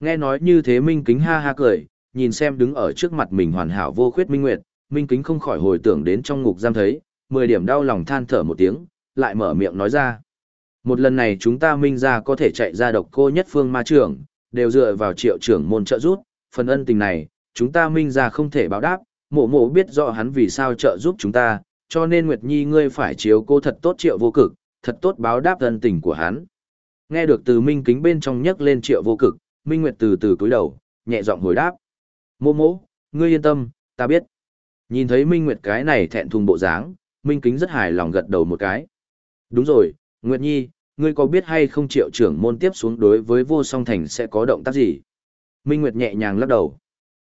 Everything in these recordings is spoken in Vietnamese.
Nghe nói như thế Minh Kính ha ha cười, nhìn xem đứng ở trước mặt mình hoàn hảo vô khuyết Minh Nguyệt, Minh Kính không khỏi hồi tưởng đến trong ngục giam thấy, 10 điểm đau lòng than thở một tiếng, lại mở miệng nói ra. Một lần này chúng ta Minh ra có thể chạy ra độc cô nhất phương ma trưởng, đều dựa vào triệu trưởng môn trợ giúp, phần ân tình này, chúng ta Minh ra không thể báo đáp, mộ mộ biết rõ hắn vì sao trợ giúp chúng ta, cho nên Nguyệt Nhi ngươi phải chiếu cô thật tốt triệu vô cực, thật tốt báo đáp ân tình của hắn. Nghe được từ Minh Kính bên trong nhắc lên triệu vô cực, Minh Nguyệt từ từ cúi đầu, nhẹ giọng hồi đáp. Mô mô, ngươi yên tâm, ta biết. Nhìn thấy Minh Nguyệt cái này thẹn thùng bộ dáng, Minh Kính rất hài lòng gật đầu một cái. Đúng rồi, Nguyệt Nhi, ngươi có biết hay không triệu trưởng môn tiếp xuống đối với vô song thành sẽ có động tác gì? Minh Nguyệt nhẹ nhàng lắc đầu.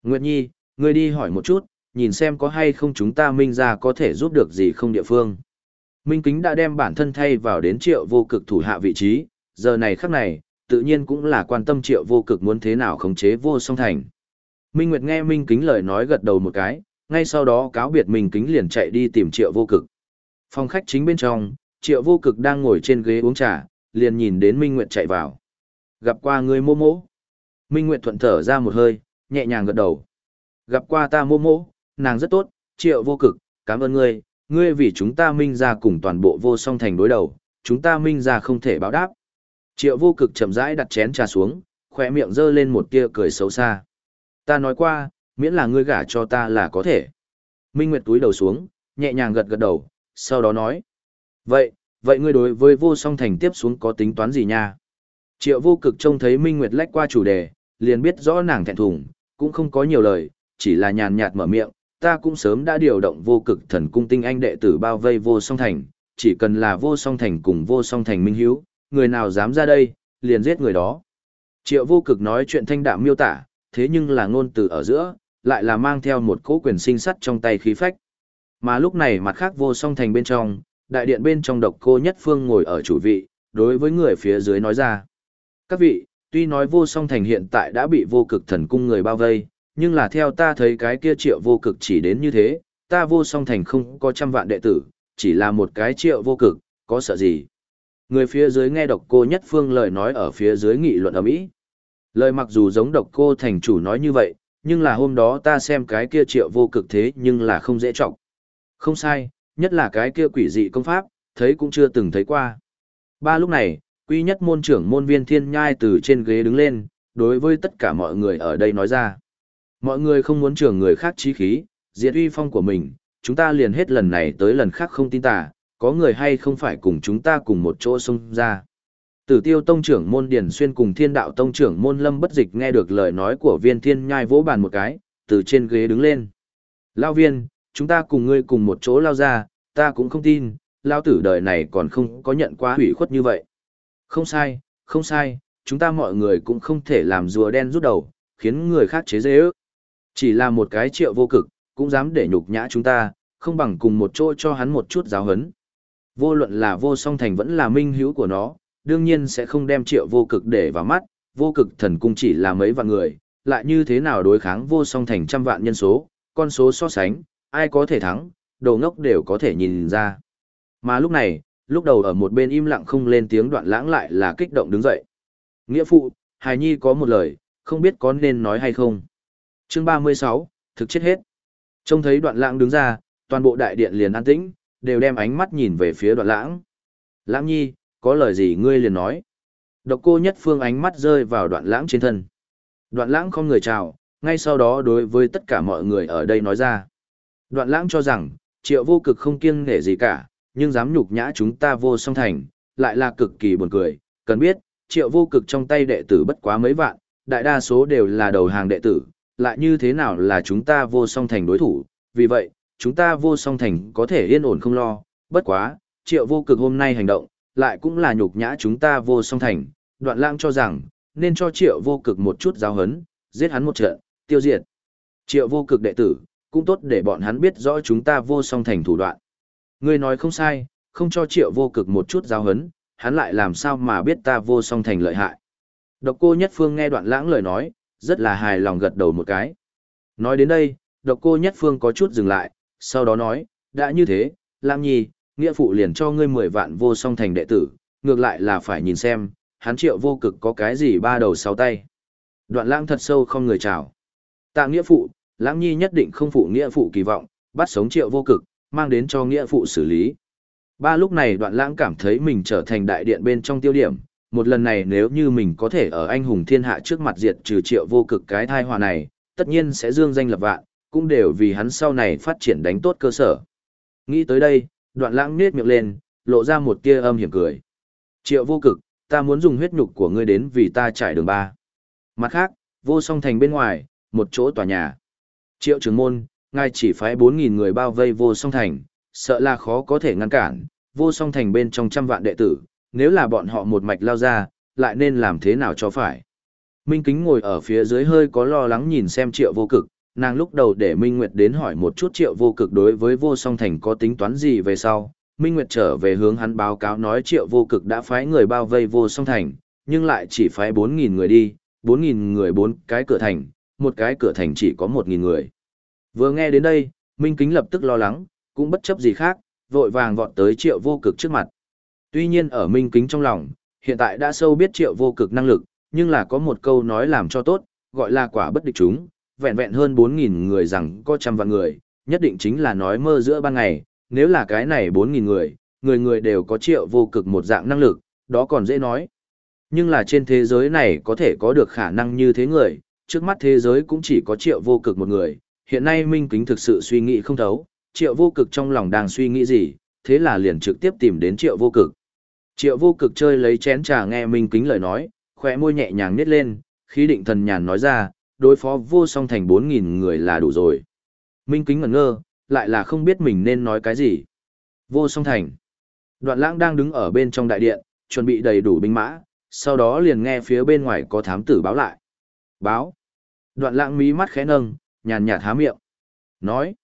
Nguyệt Nhi, ngươi đi hỏi một chút, nhìn xem có hay không chúng ta Minh ra có thể giúp được gì không địa phương. Minh Kính đã đem bản thân thay vào đến triệu vô cực thủ hạ vị trí, giờ này khắc này, tự nhiên cũng là quan tâm triệu vô cực muốn thế nào khống chế vô song thành. Minh Nguyệt nghe Minh Kính lời nói gật đầu một cái, ngay sau đó cáo biệt Minh Kính liền chạy đi tìm triệu vô cực. Phòng khách chính bên trong, triệu vô cực đang ngồi trên ghế uống trà, liền nhìn đến Minh Nguyệt chạy vào. Gặp qua người mô mô. Minh Nguyệt thuận thở ra một hơi, nhẹ nhàng gật đầu. Gặp qua ta mô mô, nàng rất tốt, triệu vô cực, cảm ơn ngươi, ngươi vì chúng ta minh ra cùng toàn bộ vô song thành đối đầu, chúng ta minh ra không thể báo đáp. Triệu vô cực chậm rãi đặt chén trà xuống, khỏe miệng giơ lên một tia cười xấu xa. Ta nói qua, miễn là ngươi gả cho ta là có thể. Minh Nguyệt túi đầu xuống, nhẹ nhàng gật gật đầu, sau đó nói. Vậy, vậy ngươi đối với vô song thành tiếp xuống có tính toán gì nha? Triệu vô cực trông thấy Minh Nguyệt lách qua chủ đề, liền biết rõ nàng thẹn thùng, cũng không có nhiều lời, chỉ là nhàn nhạt mở miệng, ta cũng sớm đã điều động vô cực thần cung tinh anh đệ tử bao vây vô song thành, chỉ cần là vô song thành cùng vô song thành minh hiếu, người nào dám ra đây, liền giết người đó. Triệu vô cực nói chuyện thanh đạm miêu tả, thế nhưng là ngôn từ ở giữa, lại là mang theo một cỗ quyền sinh sắt trong tay khí phách. Mà lúc này mặt khác vô song thành bên trong, đại điện bên trong độc cô nhất phương ngồi ở chủ vị, đối với người phía dưới nói ra. Các vị, tuy nói vô song thành hiện tại đã bị vô cực thần cung người bao vây, nhưng là theo ta thấy cái kia triệu vô cực chỉ đến như thế, ta vô song thành không có trăm vạn đệ tử, chỉ là một cái triệu vô cực, có sợ gì. Người phía dưới nghe độc cô nhất phương lời nói ở phía dưới nghị luận ở mỹ Lời mặc dù giống độc cô thành chủ nói như vậy, nhưng là hôm đó ta xem cái kia triệu vô cực thế nhưng là không dễ trọng. Không sai, nhất là cái kia quỷ dị công pháp, thấy cũng chưa từng thấy qua. Ba lúc này, quy nhất môn trưởng môn viên thiên nhai từ trên ghế đứng lên, đối với tất cả mọi người ở đây nói ra. Mọi người không muốn trưởng người khác trí khí, diệt uy phong của mình, chúng ta liền hết lần này tới lần khác không tin tả có người hay không phải cùng chúng ta cùng một chỗ xông ra. Tử tiêu tông trưởng môn Điển Xuyên cùng thiên đạo tông trưởng môn Lâm Bất Dịch nghe được lời nói của viên thiên nhai vỗ bàn một cái, từ trên ghế đứng lên. Lao viên, chúng ta cùng ngươi cùng một chỗ lao ra, ta cũng không tin, lao tử đời này còn không có nhận quá hủy khuất như vậy. Không sai, không sai, chúng ta mọi người cũng không thể làm rùa đen rút đầu, khiến người khác chế dễ ước. Chỉ là một cái triệu vô cực, cũng dám để nhục nhã chúng ta, không bằng cùng một chỗ cho hắn một chút giáo hấn. Vô luận là vô song thành vẫn là minh hữu của nó, đương nhiên sẽ không đem triệu vô cực để vào mắt, vô cực thần cung chỉ là mấy vạn người, lại như thế nào đối kháng vô song thành trăm vạn nhân số, con số so sánh, ai có thể thắng, đồ ngốc đều có thể nhìn ra. Mà lúc này, lúc đầu ở một bên im lặng không lên tiếng đoạn lãng lại là kích động đứng dậy. Nghĩa phụ, hài nhi có một lời, không biết có nên nói hay không. Chương 36, thực chết hết. Trông thấy đoạn lãng đứng ra, toàn bộ đại điện liền an tĩnh, đều đem ánh mắt nhìn về phía đoạn lãng. Lãng nhi, có lời gì ngươi liền nói. Độc cô nhất phương ánh mắt rơi vào đoạn lãng trên thân. Đoạn lãng không người chào, ngay sau đó đối với tất cả mọi người ở đây nói ra. Đoạn lãng cho rằng, triệu vô cực không kiêng nể gì cả, nhưng dám nhục nhã chúng ta vô song thành, lại là cực kỳ buồn cười. Cần biết, triệu vô cực trong tay đệ tử bất quá mấy vạn, đại đa số đều là đầu hàng đệ tử, lại như thế nào là chúng ta vô song thành đối thủ. Vì vậy, chúng ta vô song thành có thể yên ổn không lo, bất quá, triệu vô cực hôm nay hành động, lại cũng là nhục nhã chúng ta vô song thành, đoạn lãng cho rằng, nên cho triệu vô cực một chút giáo hấn, giết hắn một trận, tiêu diệt. Triệu vô cực đệ tử, cũng tốt để bọn hắn biết rõ chúng ta vô song thành thủ đoạn. Người nói không sai, không cho triệu vô cực một chút giáo hấn, hắn lại làm sao mà biết ta vô song thành lợi hại. Độc cô nhất phương nghe đoạn lãng lời nói, rất là hài lòng gật đầu một cái. Nói đến đây, độc cô nhất phương có chút dừng lại, sau đó nói, đã như thế, lãng nhi, nghĩa phụ liền cho ngươi mười vạn vô song thành đệ tử, ngược lại là phải nhìn xem, hắn triệu vô cực có cái gì ba đầu sáu tay. Đoạn lãng thật sâu không người chào. Tạ nghĩa phụ, lãng nhi nhất định không phụ nghĩa phụ kỳ vọng, bắt sống triệu vô cực, mang đến cho nghĩa phụ xử lý. Ba lúc này đoạn lãng cảm thấy mình trở thành đại điện bên trong tiêu điểm, một lần này nếu như mình có thể ở anh hùng thiên hạ trước mặt diệt trừ triệu vô cực cái thai hòa này, tất nhiên sẽ dương danh lập vạn, cũng đều vì hắn sau này phát triển đánh tốt cơ sở. Nghĩ tới đây, đoạn lãng nết miệng lên, lộ ra một tia âm hiểm cười. Triệu vô cực, ta muốn dùng huyết nhục của ngươi đến vì ta trải đường ba. Mặt khác, vô song thành bên ngoài, một chỗ tòa nhà. Triệu trưởng môn, ngài chỉ phái 4.000 người bao vây vô song thành, sợ là khó có thể ngăn cản, vô song thành bên trong trăm vạn đệ tử, nếu là bọn họ một mạch lao ra, lại nên làm thế nào cho phải. Minh Kính ngồi ở phía dưới hơi có lo lắng nhìn xem triệu vô cực, nàng lúc đầu để Minh Nguyệt đến hỏi một chút triệu vô cực đối với vô song thành có tính toán gì về sau. Minh Nguyệt trở về hướng hắn báo cáo nói triệu vô cực đã phái người bao vây vô song thành, nhưng lại chỉ phái 4.000 người đi, 4.000 người bốn cái cửa thành, một cái cửa thành chỉ có 1.000 người. Vừa nghe đến đây, Minh Kính lập tức lo lắng, cũng bất chấp gì khác, vội vàng vọt tới triệu vô cực trước mặt. Tuy nhiên ở Minh Kính trong lòng, hiện tại đã sâu biết triệu vô cực năng lực, nhưng là có một câu nói làm cho tốt, gọi là quả bất địch chúng, vẹn vẹn hơn 4.000 người rằng có trăm vạn người, nhất định chính là nói mơ giữa ban ngày, nếu là cái này 4.000 người, người người đều có triệu vô cực một dạng năng lực, đó còn dễ nói. Nhưng là trên thế giới này có thể có được khả năng như thế người, trước mắt thế giới cũng chỉ có triệu vô cực một người, hiện nay Minh Kính thực sự suy nghĩ không thấu, triệu vô cực trong lòng đang suy nghĩ gì, thế là liền trực tiếp tìm đến triệu vô cực. Triệu vô cực chơi lấy chén trà nghe Minh Kính lời nói, khỏe môi nhẹ nhàng nít lên, khí định thần nhàn nói ra, đối phó vô song thành 4.000 người là đủ rồi. Minh Kính ngẩn ngơ, lại là không biết mình nên nói cái gì. Vô song thành. Đoạn lãng đang đứng ở bên trong đại điện, chuẩn bị đầy đủ binh mã, sau đó liền nghe phía bên ngoài có thám tử báo lại. Báo. Đoạn lãng mí mắt khẽ nâng, nhàn nhạt há miệng. Nói.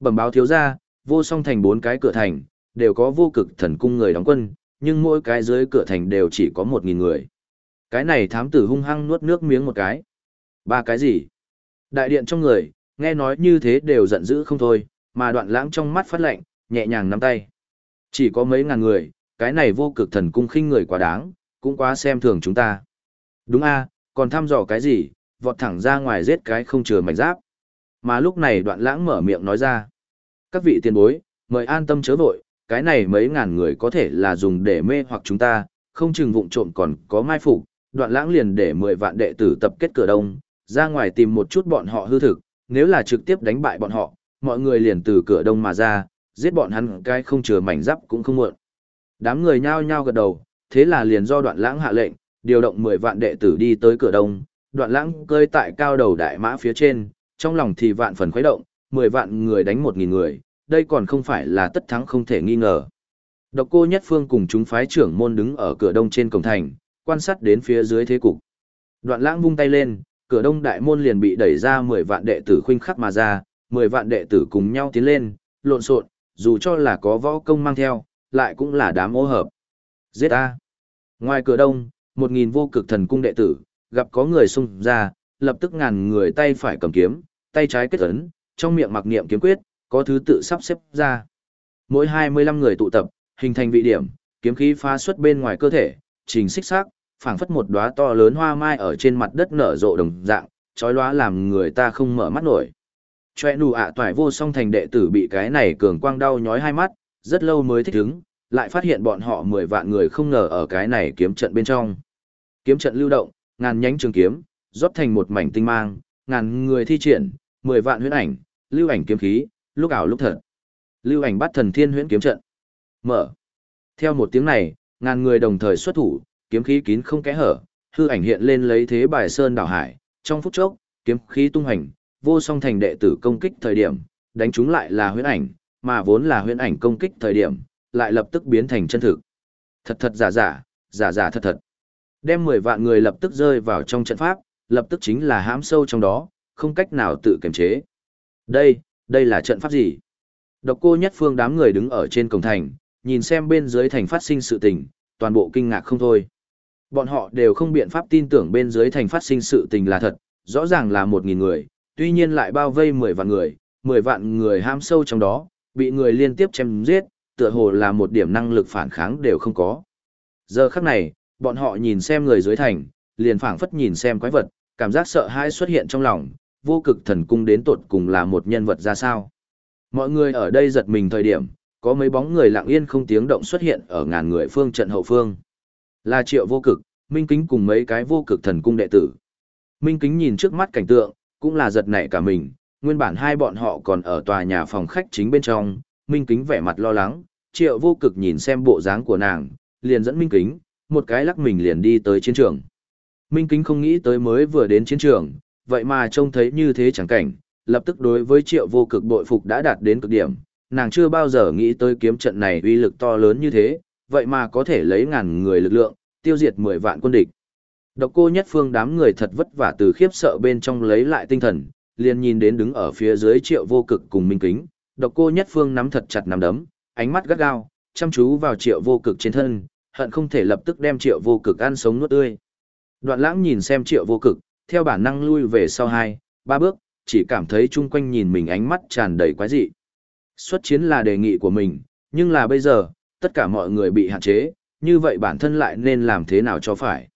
Bẩm báo thiếu ra, vô song thành bốn cái cửa thành, đều có vô cực thần cung người đóng quân, nhưng mỗi cái dưới cửa thành đều chỉ có một nghìn người. Cái này thám tử hung hăng nuốt nước miếng một cái. Ba cái gì? Đại điện trong người, nghe nói như thế đều giận dữ không thôi, mà đoạn lãng trong mắt phát lạnh, nhẹ nhàng nắm tay. Chỉ có mấy ngàn người, cái này vô cực thần cung khinh người quá đáng, cũng quá xem thường chúng ta. Đúng a, còn thăm dò cái gì, vọt thẳng ra ngoài giết cái không chừa mảnh giáp. Mà lúc này đoạn lãng mở miệng nói ra. Các vị tiền bối, mời an tâm chớ vội, cái này mấy ngàn người có thể là dùng để mê hoặc chúng ta, không chừng vụng trộm còn có mai phục đoạn lãng liền để 10 vạn đệ tử tập kết cửa đông, ra ngoài tìm một chút bọn họ hư thực, nếu là trực tiếp đánh bại bọn họ, mọi người liền từ cửa đông mà ra, giết bọn hắn cái không chừa mảnh giáp cũng không muộn. Đám người nhao nhao gật đầu, thế là liền do đoạn lãng hạ lệnh, điều động 10 vạn đệ tử đi tới cửa đông, đoạn lãng cơi tại cao đầu đại mã phía trên, trong lòng thì vạn phần khuấy động, 10 vạn người đánh 1.000 người, đây còn không phải là tất thắng không thể nghi ngờ. Độc cô nhất phương cùng chúng phái trưởng môn đứng ở cửa đông trên cổng thành, quan sát đến phía dưới thế cục. Đoạn lãng vung tay lên, cửa đông đại môn liền bị đẩy ra 10 vạn đệ tử khuynh khắc mà ra, 10 vạn đệ tử cùng nhau tiến lên, lộn xộn, dù cho là có võ công mang theo, lại cũng là đám ô hợp. Giết A. Ngoài cửa đông, 1.000 vô cực thần cung đệ tử, gặp có người xung ra, lập tức ngàn người tay phải cầm kiếm, tay trái kết ấn, trong miệng mặc niệm kiếm quyết, có thứ tự sắp xếp ra. Mỗi 25 người tụ tập, hình thành vị điểm, kiếm khí phá xuất bên ngoài cơ thể, trình xích xác, phảng phất một đóa to lớn hoa mai ở trên mặt đất nở rộ đồng dạng, chói lóa làm người ta không mở mắt nổi. Choe nù ạ toại vô song thành đệ tử bị cái này cường quang đau nhói hai mắt, rất lâu mới thích ứng, lại phát hiện bọn họ 10 vạn người không ngờ ở cái này kiếm trận bên trong. Kiếm trận lưu động, ngàn nhánh trường kiếm, rót thành một mảnh tinh mang, ngàn người thi triển, 10 vạn huyễn ảnh, lưu ảnh kiếm khí, lúc ảo lúc thật. Lưu ảnh bắt thần thiên huyễn kiếm trận. Mở. Theo một tiếng này, ngàn người đồng thời xuất thủ, kiếm khí kín không kẽ hở, hư ảnh hiện lên lấy thế bài sơn đảo hải, trong phút chốc, kiếm khí tung hành, vô song thành đệ tử công kích thời điểm, đánh chúng lại là huyễn ảnh, mà vốn là huyễn ảnh công kích thời điểm, lại lập tức biến thành chân thực. Thật thật giả giả, giả giả thật thật. Đem 10 vạn người lập tức rơi vào trong trận pháp, lập tức chính là hãm sâu trong đó, không cách nào tự kiềm chế. Đây, đây là trận pháp gì? Độc cô nhất phương đám người đứng ở trên cổng thành, nhìn xem bên dưới thành phát sinh sự tình, toàn bộ kinh ngạc không thôi. Bọn họ đều không biện pháp tin tưởng bên dưới thành phát sinh sự tình là thật, rõ ràng là một nghìn người, tuy nhiên lại bao vây mười vạn người, mười vạn người ham sâu trong đó, bị người liên tiếp chém giết, tựa hồ là một điểm năng lực phản kháng đều không có. Giờ khắc này, bọn họ nhìn xem người dưới thành, liền phảng phất nhìn xem quái vật, cảm giác sợ hãi xuất hiện trong lòng, vô cực thần cung đến tột cùng là một nhân vật ra sao. Mọi người ở đây giật mình thời điểm, có mấy bóng người lặng yên không tiếng động xuất hiện ở ngàn người phương trận hậu phương. Là triệu vô cực, Minh Kính cùng mấy cái vô cực thần cung đệ tử. Minh Kính nhìn trước mắt cảnh tượng, cũng là giật nảy cả mình, nguyên bản hai bọn họ còn ở tòa nhà phòng khách chính bên trong, Minh Kính vẻ mặt lo lắng, triệu vô cực nhìn xem bộ dáng của nàng, liền dẫn Minh Kính, một cái lắc mình liền đi tới chiến trường. Minh Kính không nghĩ tới mới vừa đến chiến trường, vậy mà trông thấy như thế chẳng cảnh, lập tức đối với triệu vô cực bội phục đã đạt đến cực điểm, nàng chưa bao giờ nghĩ tới kiếm trận này uy lực to lớn như thế, vậy mà có thể lấy ngàn người lực lượng, tiêu diệt 10 vạn quân địch. Độc cô nhất phương đám người thật vất vả từ khiếp sợ bên trong lấy lại tinh thần, liền nhìn đến đứng ở phía dưới triệu vô cực cùng minh kính, độc cô nhất phương nắm thật chặt nắm đấm, ánh mắt gắt gao, chăm chú vào triệu vô cực trên thân, hận không thể lập tức đem triệu vô cực ăn sống nuốt tươi. Đoạn lãng nhìn xem triệu vô cực, theo bản năng lui về sau hai, ba bước, chỉ cảm thấy chung quanh nhìn mình ánh mắt tràn đầy quái dị. Xuất chiến là đề nghị của mình, nhưng là bây giờ, tất cả mọi người bị hạn chế, như vậy bản thân lại nên làm thế nào cho phải.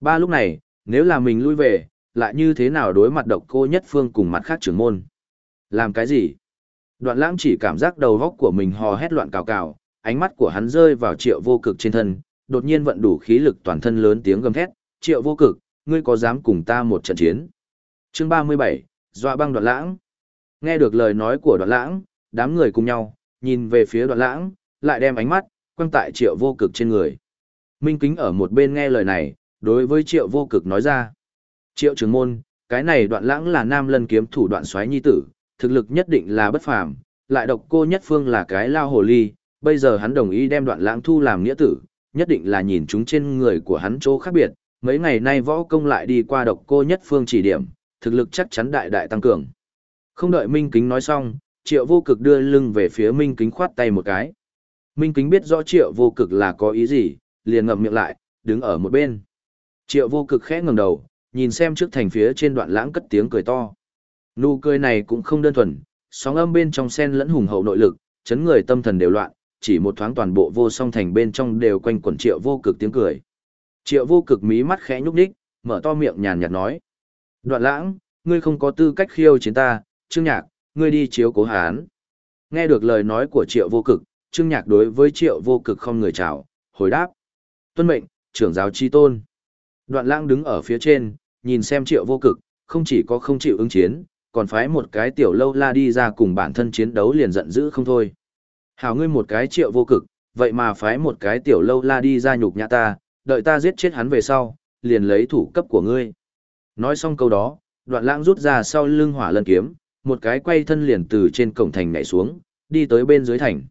Ba lúc này, nếu là mình lui về, lại như thế nào đối mặt độc cô nhất phương cùng mặt khác trưởng môn. Làm cái gì? Đoạn lãng chỉ cảm giác đầu góc của mình hò hét loạn cào cào, ánh mắt của hắn rơi vào triệu vô cực trên thân, đột nhiên vận đủ khí lực toàn thân lớn tiếng gầm thét, triệu vô cực, ngươi có dám cùng ta một trận chiến? Chương 37, Dọa băng đoạn lãng. Nghe được lời nói của đoạn lãng, đám người cùng nhau, nhìn về phía đoạn lãng, lại đem ánh mắt, quăng tại triệu vô cực trên người. Minh kính ở một bên nghe lời này, đối với triệu vô cực nói ra. Triệu trưởng môn, cái này đoạn lãng là nam lân kiếm thủ đoạn xoáy nhi tử, thực lực nhất định là bất phàm, lại độc cô nhất phương là cái lao hồ ly, bây giờ hắn đồng ý đem đoạn lãng thu làm nghĩa tử, nhất định là nhìn chúng trên người của hắn chỗ khác biệt, mấy ngày nay võ công lại đi qua độc cô nhất phương chỉ điểm, thực lực chắc chắn đại đại tăng cường. Không đợi Minh Kính nói xong, Triệu Vô Cực đưa lưng về phía Minh Kính khoát tay một cái. Minh Kính biết rõ Triệu Vô Cực là có ý gì, liền ngậm miệng lại, đứng ở một bên. Triệu Vô Cực khẽ ngẩng đầu, nhìn xem trước thành phía trên đoạn lãng cất tiếng cười to. Nụ cười này cũng không đơn thuần, sóng âm bên trong sen lẫn hùng hậu nội lực, chấn người tâm thần đều loạn, chỉ một thoáng toàn bộ vô song thành bên trong đều quanh quẩn Triệu Vô Cực tiếng cười. Triệu Vô Cực mí mắt khẽ nhúc nhích, mở to miệng nhàn nhạt nói: Đoạn lãng, ngươi không có tư cách khiêu chiến ta, Trương Nhạc, ngươi đi chiếu cố hán. Nghe được lời nói của triệu vô cực, Trương Nhạc đối với triệu vô cực không người chào, hồi đáp. Tuân mệnh, trưởng giáo chi tôn. Đoạn lãng đứng ở phía trên, nhìn xem triệu vô cực, không chỉ có không chịu ứng chiến, còn phái một cái tiểu lâu la đi ra cùng bản thân chiến đấu liền giận dữ không thôi. Hảo ngươi một cái triệu vô cực, vậy mà phái một cái tiểu lâu la đi ra nhục nhã ta, đợi ta giết chết hắn về sau, liền lấy thủ cấp của ngươi. Nói xong câu đó, đoạn lãng rút ra sau lưng hỏa lân kiếm, một cái quay thân liền từ trên cổng thành nhảy xuống, đi tới bên dưới thành.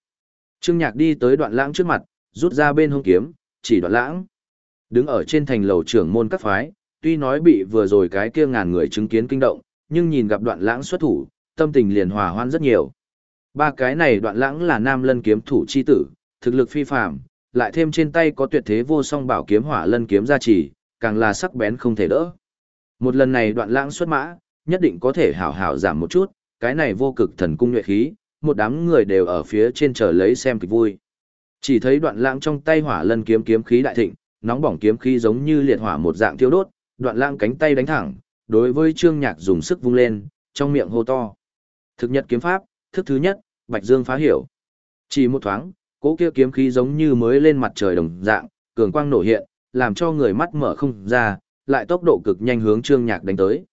Trương Nhạc đi tới đoạn lãng trước mặt, rút ra bên hông kiếm, chỉ đoạn lãng. Đứng ở trên thành lầu trưởng môn các phái, tuy nói bị vừa rồi cái kia ngàn người chứng kiến kinh động, nhưng nhìn gặp đoạn lãng xuất thủ, tâm tình liền hòa hoan rất nhiều. Ba cái này đoạn lãng là nam lân kiếm thủ chi tử, thực lực phi phàm, lại thêm trên tay có tuyệt thế vô song bảo kiếm hỏa lân kiếm gia trì, càng là sắc bén không thể đỡ. Một lần này đoạn lãng xuất mã, nhất định có thể hảo hảo giảm một chút, cái này vô cực thần cung nhuệ khí, một đám người đều ở phía trên chờ lấy xem kịch vui. Chỉ thấy đoạn lãng trong tay hỏa lân kiếm kiếm khí đại thịnh, nóng bỏng kiếm khí giống như liệt hỏa một dạng thiêu đốt, đoạn lãng cánh tay đánh thẳng, đối với trương nhạc dùng sức vung lên, trong miệng hô to. Thực nhật kiếm pháp, thức thứ nhất, Bạch Dương phá hiểu. Chỉ một thoáng, cỗ kia kiếm khí giống như mới lên mặt trời đồng dạng, cường quang nổ hiện, làm cho người mắt mở không ra, lại tốc độ cực nhanh hướng Trương Nhạc đánh tới.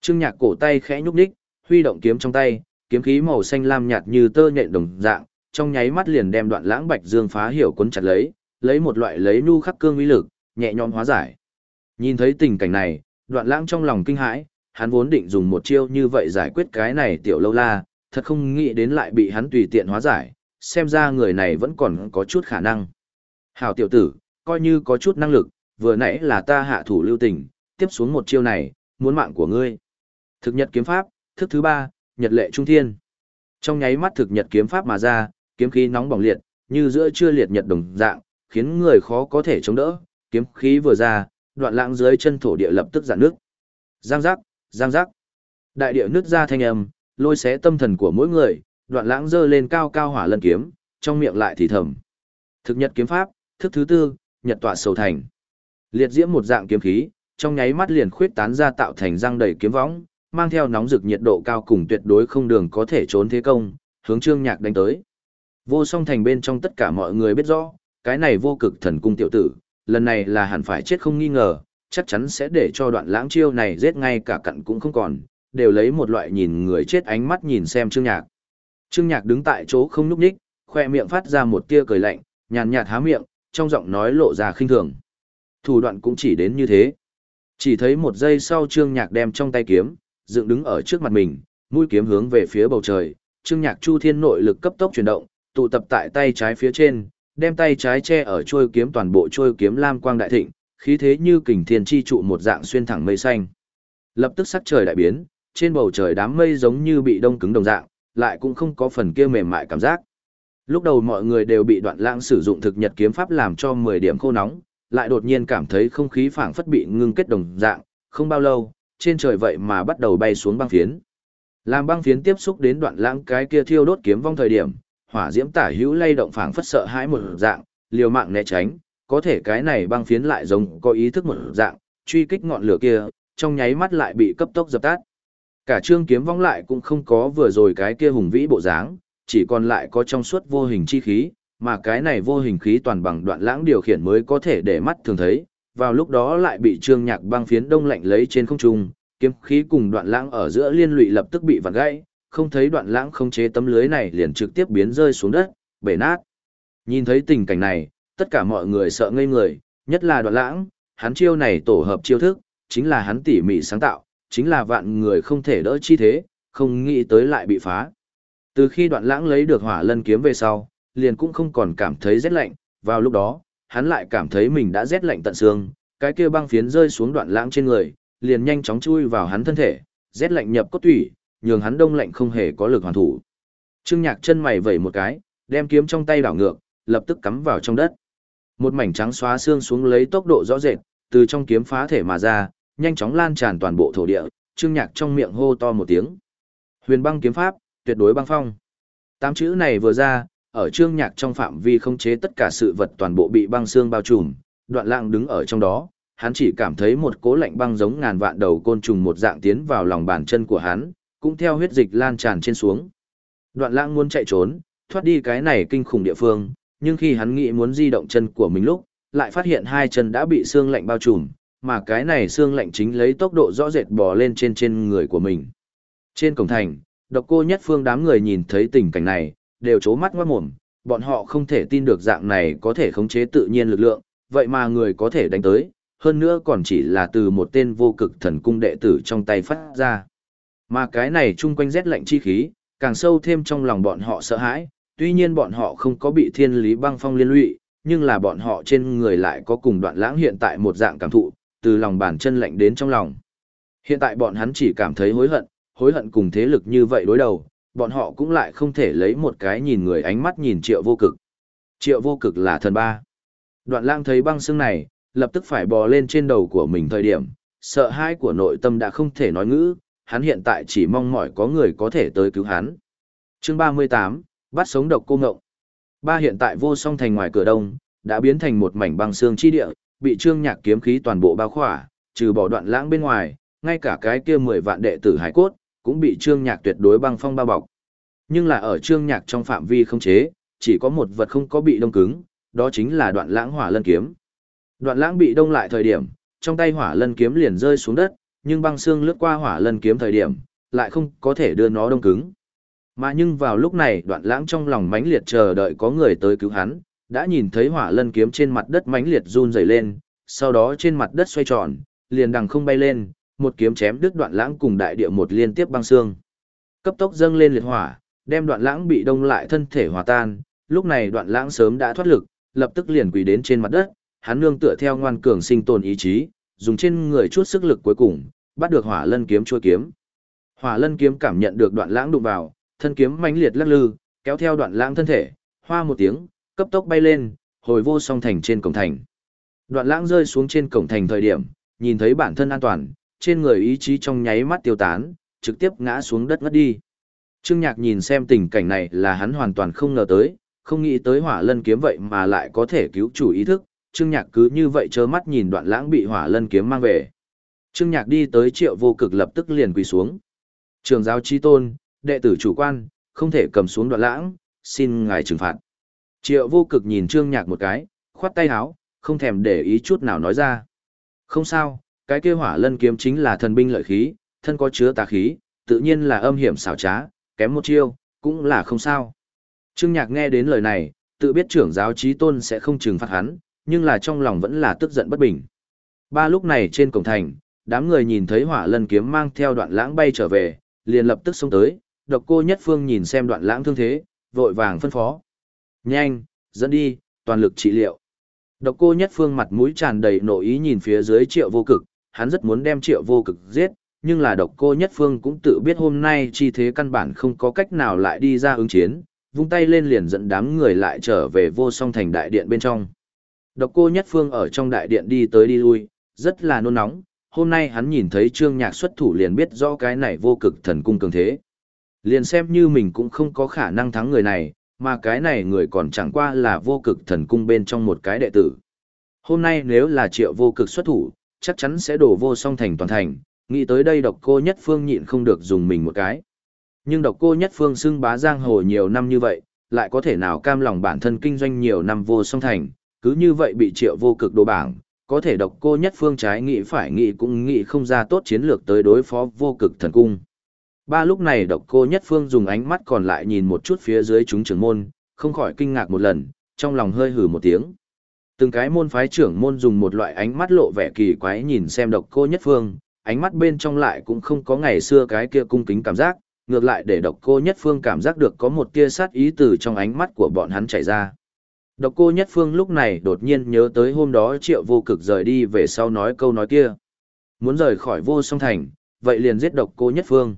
Trương Nhạc cổ tay khẽ nhúc nhích, huy động kiếm trong tay, kiếm khí màu xanh lam nhạt như tơ nhện đồng dạng, trong nháy mắt liền đem đoạn lãng bạch dương phá hiểu cuốn chặt lấy, lấy một loại lấy nu khắc cương uy lực, nhẹ nhõm hóa giải. Nhìn thấy tình cảnh này, đoạn lãng trong lòng kinh hãi, hắn vốn định dùng một chiêu như vậy giải quyết cái này tiểu lâu la, thật không nghĩ đến lại bị hắn tùy tiện hóa giải, xem ra người này vẫn còn có chút khả năng. Hảo tiểu tử, coi như có chút năng lực, vừa nãy là ta hạ thủ lưu tình, tiếp xuống một chiêu này, muốn mạng của ngươi. Thực nhật kiếm pháp, thức thứ ba, nhật lệ trung thiên. Trong nháy mắt thực nhật kiếm pháp mà ra, kiếm khí nóng bỏng liệt, như giữa chưa liệt nhật đồng dạng, khiến người khó có thể chống đỡ, kiếm khí vừa ra, đoạn lãng dưới chân thổ địa lập tức giãn nước. Giang giác, giang giác. Đại địa nứt ra thanh âm, lôi xé tâm thần của mỗi người, đoạn lãng giơ lên cao cao hỏa lân kiếm, trong miệng lại thì thầm. Thực nhật kiếm pháp, thức thứ tư, nhật tọa sầu thành. Liệt diễm một dạng kiếm khí, trong nháy mắt liền khuyết tán ra tạo thành răng đầy kiếm võng, mang theo nóng rực nhiệt độ cao cùng tuyệt đối không đường có thể trốn thế công, hướng Trương Nhạc đánh tới. Vô song thành bên trong tất cả mọi người biết rõ, cái này vô cực thần cung tiểu tử, lần này là hẳn phải chết không nghi ngờ, chắc chắn sẽ để cho đoạn lãng chiêu này giết ngay cả cặn cũng không còn, đều lấy một loại nhìn người chết ánh mắt nhìn xem Trương Nhạc. Trương Nhạc đứng tại chỗ không nhúc nhích, khoe miệng phát ra một tia cười lạnh, nhàn nhạt há miệng, trong giọng nói lộ ra khinh thường. Thủ đoạn cũng chỉ đến như thế. Chỉ thấy một giây sau Trương Nhạc đem trong tay kiếm, dựng đứng ở trước mặt mình, mũi kiếm hướng về phía bầu trời, Trương Nhạc Chu Thiên nội lực cấp tốc chuyển động, tụ tập tại tay trái phía trên, đem tay trái che ở chuôi kiếm toàn bộ chuôi kiếm lam quang đại thịnh, khí thế như kình thiên chi trụ một dạng xuyên thẳng mây xanh. Lập tức sắc trời đại biến, trên bầu trời đám mây giống như bị đông cứng đồng dạng, lại cũng không có phần kia mềm mại cảm giác. Lúc đầu mọi người đều bị đoạn lãng sử dụng thực nhật kiếm pháp làm cho 10 điểm khô nóng, lại đột nhiên cảm thấy không khí phảng phất bị ngưng kết đồng dạng, không bao lâu, trên trời vậy mà bắt đầu bay xuống băng phiến. Làm băng phiến tiếp xúc đến đoạn lãng cái kia thiêu đốt kiếm vong thời điểm, hỏa diễm tả hữu lay động phảng phất sợ hãi một dạng, liều mạng né tránh, có thể cái này băng phiến lại giống có ý thức một dạng, truy kích ngọn lửa kia, trong nháy mắt lại bị cấp tốc dập tắt. Cả trương kiếm vong lại cũng không có vừa rồi cái kia hùng vĩ bộ dáng, chỉ còn lại có trong suốt vô hình chi khí, mà cái này vô hình khí toàn bằng đoạn lãng điều khiển mới có thể để mắt thường thấy, vào lúc đó lại bị trương nhạc băng phiến đông lạnh lấy trên không trung, kiếm khí cùng đoạn lãng ở giữa liên lụy lập tức bị vặn gãy, không thấy đoạn lãng không chế tấm lưới này liền trực tiếp biến rơi xuống đất, bể nát. Nhìn thấy tình cảnh này, tất cả mọi người sợ ngây người, nhất là đoạn lãng, hắn chiêu này tổ hợp chiêu thức, chính là hắn tỉ mỉ sáng tạo, chính là vạn người không thể đỡ chi thế, không nghĩ tới lại bị phá. Từ khi đoạn lãng lấy được hỏa lân kiếm về sau, liền cũng không còn cảm thấy rét lạnh, vào lúc đó, hắn lại cảm thấy mình đã rét lạnh tận xương, cái kia băng phiến rơi xuống đoạn lãng trên người, liền nhanh chóng chui vào hắn thân thể, rét lạnh nhập cốt tủy, nhường hắn đông lạnh không hề có lực hoàn thủ. Trương Nhạc chân mày vẩy một cái, đem kiếm trong tay đảo ngược, lập tức cắm vào trong đất. Một mảnh trắng xóa xương xuống lấy tốc độ rõ rệt, từ trong kiếm phá thể mà ra, nhanh chóng lan tràn toàn bộ thổ địa, Trương Nhạc trong miệng hô to một tiếng. Huyền băng kiếm pháp, tuyệt đối băng phong. Tám chữ này vừa ra, ở Trương Nhạc trong phạm vi không chế tất cả sự vật toàn bộ bị băng xương bao trùm, đoạn lạng đứng ở trong đó, hắn chỉ cảm thấy một cố lạnh băng giống ngàn vạn đầu côn trùng một dạng tiến vào lòng bàn chân của hắn, cũng theo huyết dịch lan tràn trên xuống. Đoạn lãng muốn chạy trốn, thoát đi cái này kinh khủng địa phương, nhưng khi hắn nghĩ muốn di động chân của mình lúc, lại phát hiện hai chân đã bị xương lạnh bao trùm, mà cái này xương lạnh chính lấy tốc độ rõ rệt bò lên trên trên người của mình. Trên cổng thành, độc cô nhất phương đám người nhìn thấy tình cảnh này, đều chố mắt ngoắt mồm, bọn họ không thể tin được dạng này có thể khống chế tự nhiên lực lượng, vậy mà người có thể đánh tới, hơn nữa còn chỉ là từ một tên vô cực thần cung đệ tử trong tay phát ra. Mà cái này chung quanh rét lạnh chi khí, càng sâu thêm trong lòng bọn họ sợ hãi, tuy nhiên bọn họ không có bị thiên lý băng phong liên lụy, nhưng là bọn họ trên người lại có cùng đoạn lãng hiện tại một dạng cảm thụ, từ lòng bàn chân lạnh đến trong lòng. Hiện tại bọn hắn chỉ cảm thấy hối hận, hối hận cùng thế lực như vậy đối đầu, bọn họ cũng lại không thể lấy một cái nhìn người ánh mắt nhìn triệu vô cực. Triệu vô cực là thần ba. Đoạn lang thấy băng xương này, lập tức phải bò lên trên đầu của mình thời điểm, sợ hãi của nội tâm đã không thể nói ngữ, hắn hiện tại chỉ mong mỏi có người có thể tới cứu hắn. Chương 38, bắt sống độc cô ngộng. Ba hiện tại vô song thành ngoài cửa đông, đã biến thành một mảnh băng xương chi địa, bị trương nhạc kiếm khí toàn bộ bao khỏa, trừ bỏ đoạn lãng bên ngoài, ngay cả cái kia 10 vạn đệ tử hải cốt, cũng bị trương nhạc tuyệt đối băng phong bao bọc. Nhưng là ở trương nhạc trong phạm vi không chế, chỉ có một vật không có bị đông cứng, đó chính là đoạn lãng hỏa lân kiếm. Đoạn lãng bị đông lại thời điểm, trong tay hỏa lân kiếm liền rơi xuống đất, nhưng băng xương lướt qua hỏa lân kiếm thời điểm, lại không có thể đưa nó đông cứng. Mà nhưng vào lúc này đoạn lãng trong lòng mãnh liệt chờ đợi có người tới cứu hắn, đã nhìn thấy hỏa lân kiếm trên mặt đất mãnh liệt run rẩy lên, sau đó trên mặt đất xoay tròn, liền đằng không bay lên, một kiếm chém đứt đoạn lãng cùng đại địa một liên tiếp băng xương. Cấp tốc dâng lên liệt hỏa, đem đoạn lãng bị đông lại thân thể hòa tan, lúc này đoạn lãng sớm đã thoát lực, lập tức liền quỳ đến trên mặt đất, hắn nương tựa theo ngoan cường sinh tồn ý chí, dùng trên người chút sức lực cuối cùng, bắt được hỏa lân kiếm chua kiếm. Hỏa lân kiếm cảm nhận được đoạn lãng đụng vào, thân kiếm mãnh liệt lắc lư, kéo theo đoạn lãng thân thể, hoa một tiếng, cấp tốc bay lên, hồi vô song thành trên cổng thành. Đoạn lãng rơi xuống trên cổng thành thời điểm, nhìn thấy bản thân an toàn, trên người ý chí trong nháy mắt tiêu tán, trực tiếp ngã xuống đất ngất đi. Trương Nhạc nhìn xem tình cảnh này là hắn hoàn toàn không ngờ tới, không nghĩ tới hỏa lân kiếm vậy mà lại có thể cứu chủ ý thức. Trương Nhạc cứ như vậy chớ mắt nhìn đoạn lãng bị hỏa lân kiếm mang về, Trương Nhạc đi tới triệu vô cực lập tức liền quỳ xuống. Trường giáo chi tôn, đệ tử chủ quan, không thể cầm xuống đoạn lãng, xin ngài trừng phạt. Triệu vô cực nhìn Trương Nhạc một cái, khoát tay áo, không thèm để ý chút nào nói ra. Không sao, cái kia hỏa lân kiếm chính là thần binh lợi khí, thân có chứa tà khí, tự nhiên là âm hiểm xảo trá, kém một chiêu, cũng là không sao. Trương Nhạc nghe đến lời này, tự biết trưởng giáo trí tôn sẽ không trừng phạt hắn, nhưng là trong lòng vẫn là tức giận bất bình. Ba lúc này trên cổng thành, đám người nhìn thấy hỏa lân kiếm mang theo đoạn lãng bay trở về, liền lập tức xông tới, độc cô nhất phương nhìn xem đoạn lãng thương thế, vội vàng phân phó. Nhanh, dẫn đi, toàn lực trị liệu. Độc cô nhất phương mặt mũi tràn đầy nội ý nhìn phía dưới triệu vô cực, hắn rất muốn đem triệu vô cực giết, nhưng là độc cô nhất phương cũng tự biết hôm nay chi thế căn bản không có cách nào lại đi ra ứng chiến, vung tay lên liền dẫn đám người lại trở về vô song thành đại điện bên trong. Độc cô nhất phương ở trong đại điện đi tới đi lui, rất là nôn nóng, hôm nay hắn nhìn thấy trương nhạc xuất thủ liền biết rõ cái này vô cực thần cung cường thế. Liền xem như mình cũng không có khả năng thắng người này, mà cái này người còn chẳng qua là vô cực thần cung bên trong một cái đệ tử. Hôm nay nếu là triệu vô cực xuất thủ, chắc chắn sẽ đổ vô song thành toàn thành, nghĩ tới đây độc cô nhất phương nhịn không được dùng mình một cái. Nhưng độc cô nhất phương xưng bá giang hồ nhiều năm như vậy, lại có thể nào cam lòng bản thân kinh doanh nhiều năm vô song thành, cứ như vậy bị triệu vô cực đồ bảng, có thể độc cô nhất phương trái nghĩ phải nghĩ cũng nghĩ không ra tốt chiến lược tới đối phó vô cực thần cung. Ba lúc này độc cô nhất phương dùng ánh mắt còn lại nhìn một chút phía dưới chúng trưởng môn, không khỏi kinh ngạc một lần, trong lòng hơi hử một tiếng. Từng cái môn phái trưởng môn dùng một loại ánh mắt lộ vẻ kỳ quái nhìn xem độc cô nhất phương, ánh mắt bên trong lại cũng không có ngày xưa cái kia cung kính cảm giác, ngược lại để độc cô nhất phương cảm giác được có một tia sát ý từ trong ánh mắt của bọn hắn chảy ra. Độc cô nhất phương lúc này đột nhiên nhớ tới hôm đó triệu vô cực rời đi về sau nói câu nói kia. Muốn rời khỏi vô song thành, vậy liền giết độc cô nhất phương.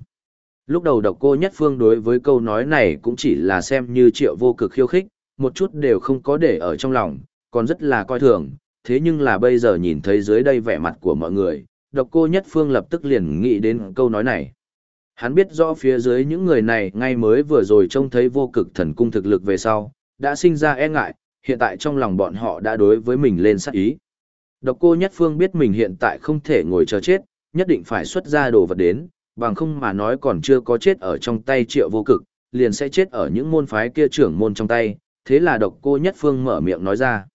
Lúc đầu độc cô nhất phương đối với câu nói này cũng chỉ là xem như triệu vô cực khiêu khích, một chút đều không có để ở trong lòng, còn rất là coi thường, thế nhưng là bây giờ nhìn thấy dưới đây vẻ mặt của mọi người, độc cô nhất phương lập tức liền nghĩ đến câu nói này. Hắn biết rõ phía dưới những người này ngay mới vừa rồi trông thấy vô cực thần cung thực lực về sau, đã sinh ra e ngại, hiện tại trong lòng bọn họ đã đối với mình lên sát ý. Độc cô nhất phương biết mình hiện tại không thể ngồi chờ chết, nhất định phải xuất ra đồ vật đến, bằng không mà nói còn chưa có chết ở trong tay triệu vô cực, liền sẽ chết ở những môn phái kia trưởng môn trong tay, thế là độc cô nhất phương mở miệng nói ra.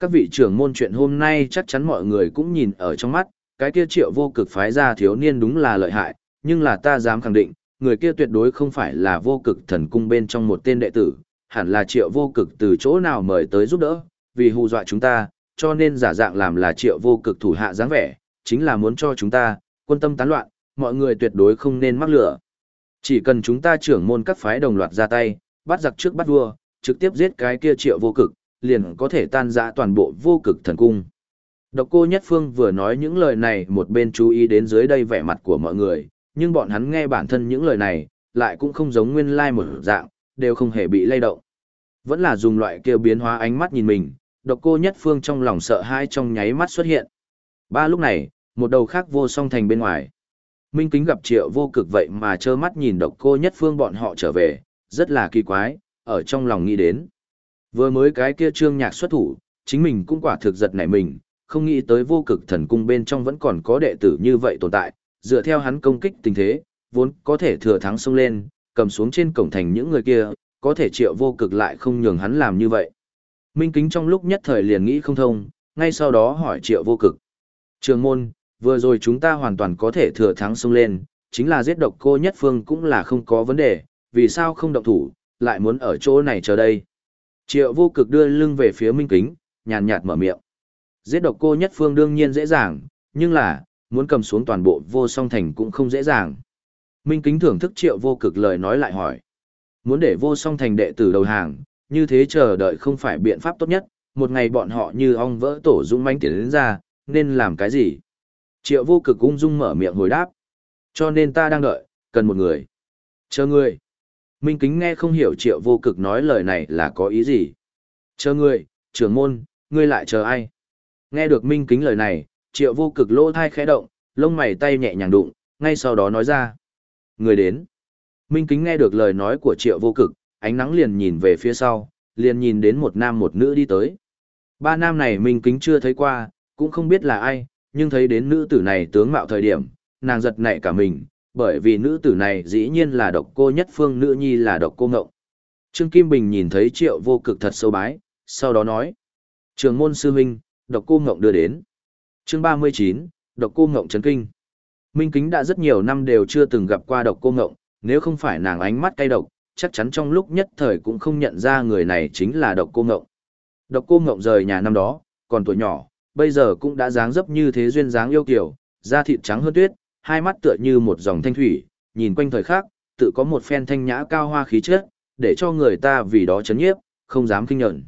Các vị trưởng môn chuyện hôm nay chắc chắn mọi người cũng nhìn ở trong mắt, cái kia triệu vô cực phái ra thiếu niên đúng là lợi hại, nhưng là ta dám khẳng định, người kia tuyệt đối không phải là vô cực thần cung bên trong một tên đệ tử, hẳn là triệu vô cực từ chỗ nào mời tới giúp đỡ, vì hù dọa chúng ta, cho nên giả dạng làm là triệu vô cực thủ hạ dáng vẻ, chính là muốn cho chúng ta, quân tâm tán loạn, mọi người tuyệt đối không nên mắc lửa. Chỉ cần chúng ta trưởng môn các phái đồng loạt ra tay, bắt giặc trước bắt vua, trực tiếp giết cái kia triệu vô cực, liền có thể tan rã toàn bộ vô cực thần cung. Độc cô Nhất Phương vừa nói những lời này một bên chú ý đến dưới đây vẻ mặt của mọi người, nhưng bọn hắn nghe bản thân những lời này, lại cũng không giống nguyên lai like một dạng, đều không hề bị lay động. Vẫn là dùng loại kêu biến hóa ánh mắt nhìn mình, độc cô Nhất Phương trong lòng sợ hãi trong nháy mắt xuất hiện. Ba lúc này, một đầu khác vô song thành bên ngoài. Minh Kính gặp triệu vô cực vậy mà trơ mắt nhìn độc cô Nhất Phương bọn họ trở về, rất là kỳ quái, ở trong lòng nghĩ đến. Vừa mới cái kia trương nhạc xuất thủ, chính mình cũng quả thực giật nảy mình, không nghĩ tới vô cực thần cung bên trong vẫn còn có đệ tử như vậy tồn tại, dựa theo hắn công kích tình thế, vốn có thể thừa thắng xông lên, cầm xuống trên cổng thành những người kia, có thể triệu vô cực lại không nhường hắn làm như vậy. Minh Kính trong lúc nhất thời liền nghĩ không thông, ngay sau đó hỏi triệu vô cực. Trường môn, vừa rồi chúng ta hoàn toàn có thể thừa thắng xông lên, chính là giết độc cô nhất phương cũng là không có vấn đề, vì sao không động thủ, lại muốn ở chỗ này chờ đây. Triệu vô cực đưa lưng về phía Minh Kính, nhàn nhạt mở miệng. Giết độc cô nhất phương đương nhiên dễ dàng, nhưng là, muốn cầm xuống toàn bộ vô song thành cũng không dễ dàng. Minh Kính thưởng thức triệu vô cực lời nói lại hỏi. Muốn để vô song thành đệ tử đầu hàng, như thế chờ đợi không phải biện pháp tốt nhất, một ngày bọn họ như ong vỡ tổ dung manh tiến đến ra, nên làm cái gì? Triệu vô cực ung dung mở miệng hồi đáp. Cho nên ta đang đợi, cần một người. Chờ người. Minh Kính nghe không hiểu triệu vô cực nói lời này là có ý gì. Chờ người, trưởng môn, ngươi lại chờ ai? Nghe được Minh Kính lời này, triệu vô cực lỗ thai khẽ động, lông mày tay nhẹ nhàng đụng, ngay sau đó nói ra. Người đến. Minh Kính nghe được lời nói của triệu vô cực, ánh nắng liền nhìn về phía sau, liền nhìn đến một nam một nữ đi tới. Ba nam này Minh Kính chưa thấy qua, cũng không biết là ai, nhưng thấy đến nữ tử này tướng mạo thời điểm, nàng giật nảy cả mình, bởi vì nữ tử này dĩ nhiên là độc cô nhất phương nữ nhi là độc cô ngộng. Trương Kim Bình nhìn thấy triệu vô cực thật sâu bái, sau đó nói. Trường môn sư huynh, độc cô ngộng đưa đến. chương 39, độc cô ngộng chấn kinh. Minh Kính đã rất nhiều năm đều chưa từng gặp qua độc cô ngộng, nếu không phải nàng ánh mắt cay độc, chắc chắn trong lúc nhất thời cũng không nhận ra người này chính là độc cô ngộng. Độc cô ngộng rời nhà năm đó, còn tuổi nhỏ, bây giờ cũng đã dáng dấp như thế duyên dáng yêu kiều, da thịt trắng hơn tuyết, hai mắt tựa như một dòng thanh thủy, nhìn quanh thời khắc, tự có một phen thanh nhã cao hoa khí chất, để cho người ta vì đó chấn nhiếp, không dám kinh nhận.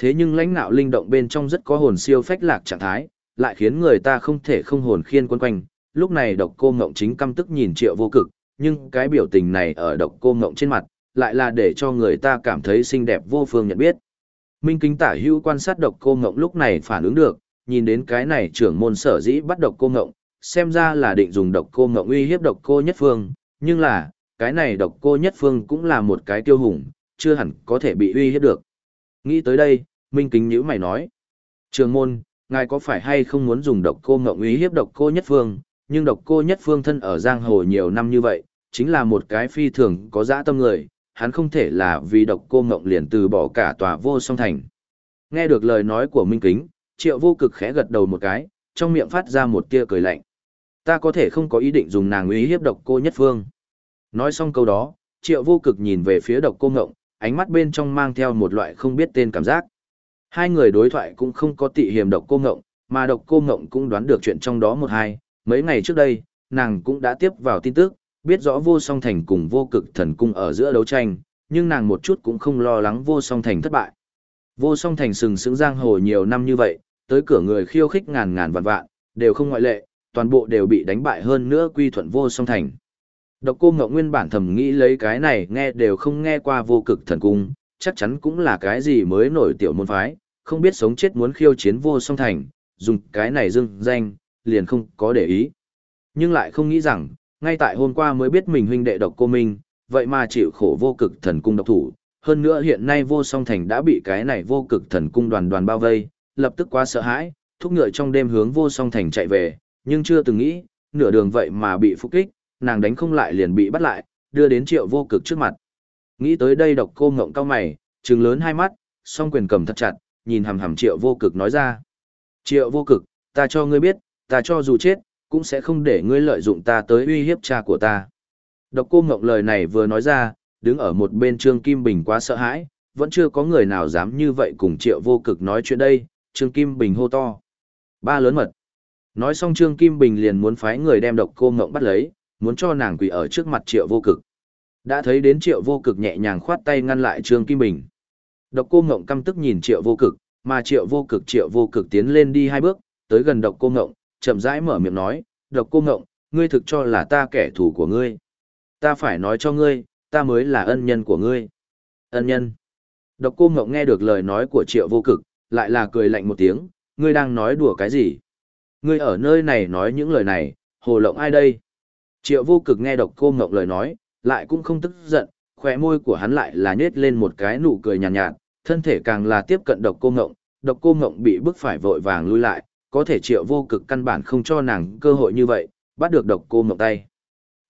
Thế nhưng lãnh nạo linh động bên trong rất có hồn siêu phách lạc trạng thái, lại khiến người ta không thể không hồn khiên quân quanh. Lúc này độc cô ngộng chính căm tức nhìn triệu vô cực, nhưng cái biểu tình này ở độc cô ngộng trên mặt, lại là để cho người ta cảm thấy xinh đẹp vô phương nhận biết. Minh kính tả hữu quan sát độc cô ngộng lúc này phản ứng được, nhìn đến cái này trưởng môn sở dĩ bắt độc cô ngộng, xem ra là định dùng độc cô ngộng uy hiếp độc cô nhất phương, nhưng là, cái này độc cô nhất phương cũng là một cái tiêu hùng, chưa hẳn có thể bị uy hiếp được. Nghĩ tới đây, Minh kính nhữ mày nói. Trường môn, ngài có phải hay không muốn dùng độc cô ngộng uy hiếp độc cô nhất phương, nhưng độc cô nhất phương thân ở giang hồ nhiều năm như vậy, chính là một cái phi thường có dã tâm người, hắn không thể là vì độc cô ngộng liền từ bỏ cả tòa vô song thành. Nghe được lời nói của Minh Kính, triệu vô cực khẽ gật đầu một cái, trong miệng phát ra một tia cười lạnh. Ta có thể không có ý định dùng nàng uy hiếp độc cô nhất phương. Nói xong câu đó, triệu vô cực nhìn về phía độc cô ngộng, ánh mắt bên trong mang theo một loại không biết tên cảm giác. Hai người đối thoại cũng không có tị hiểm độc cô ngộng, mà độc cô ngộng cũng đoán được chuyện trong đó một hai. Mấy ngày trước đây, nàng cũng đã tiếp vào tin tức, biết rõ vô song thành cùng vô cực thần cung ở giữa đấu tranh, nhưng nàng một chút cũng không lo lắng vô song thành thất bại. Vô song thành sừng sững giang hồ nhiều năm như vậy, tới cửa người khiêu khích ngàn ngàn vạn vạn, đều không ngoại lệ, toàn bộ đều bị đánh bại hơn nữa quy thuận vô song thành. Độc cô Ngọc Nguyên bản thầm nghĩ lấy cái này nghe đều không nghe qua vô cực thần cung, chắc chắn cũng là cái gì mới nổi tiểu môn phái, không biết sống chết muốn khiêu chiến vô song thành, dùng cái này dưng danh, liền không có để ý. Nhưng lại không nghĩ rằng, ngay tại hôm qua mới biết mình huynh đệ độc cô Minh, vậy mà chịu khổ vô cực thần cung độc thủ, hơn nữa hiện nay vô song thành đã bị cái này vô cực thần cung đoàn đoàn bao vây, lập tức quá sợ hãi, thúc ngựa trong đêm hướng vô song thành chạy về, nhưng chưa từng nghĩ, nửa đường vậy mà bị phục kích, nàng đánh không lại liền bị bắt lại, đưa đến triệu vô cực trước mặt. Nghĩ tới đây độc cô ngộng cao mày, trừng lớn hai mắt, song quyền cầm thật chặt, nhìn hằm hằm triệu vô cực nói ra. Triệu vô cực, ta cho ngươi biết, ta cho dù chết, cũng sẽ không để ngươi lợi dụng ta tới uy hiếp cha của ta. Độc cô ngộng lời này vừa nói ra, đứng ở một bên Trương Kim Bình quá sợ hãi, vẫn chưa có người nào dám như vậy cùng triệu vô cực nói chuyện đây, Trương Kim Bình hô to. Ba lớn mật. Nói xong Trương Kim Bình liền muốn phái người đem độc cô ngộng bắt lấy, muốn cho nàng quỳ ở trước mặt triệu vô cực. Đã thấy đến triệu vô cực nhẹ nhàng khoát tay ngăn lại Trương Kim Bình. Độc cô ngộng căm tức nhìn triệu vô cực, mà triệu vô cực triệu vô cực tiến lên đi hai bước, tới gần độc cô ngộng, chậm rãi mở miệng nói, độc cô ngộng, ngươi thực cho là ta kẻ thù của ngươi. Ta phải nói cho ngươi, ta mới là ân nhân của ngươi. Ân nhân. Độc cô ngộng nghe được lời nói của triệu vô cực, lại là cười lạnh một tiếng, ngươi đang nói đùa cái gì? Ngươi ở nơi này nói những lời này, hồ lộng ai đây? Triệu vô cực nghe độc cô ngọc lời nói, lại cũng không tức giận, khỏe môi của hắn lại là nhết lên một cái nụ cười nhàn nhạt, nhạt, thân thể càng là tiếp cận độc cô ngọc, độc cô ngọc bị bức phải vội vàng lui lại, có thể triệu vô cực căn bản không cho nàng cơ hội như vậy, bắt được độc cô ngọc tay.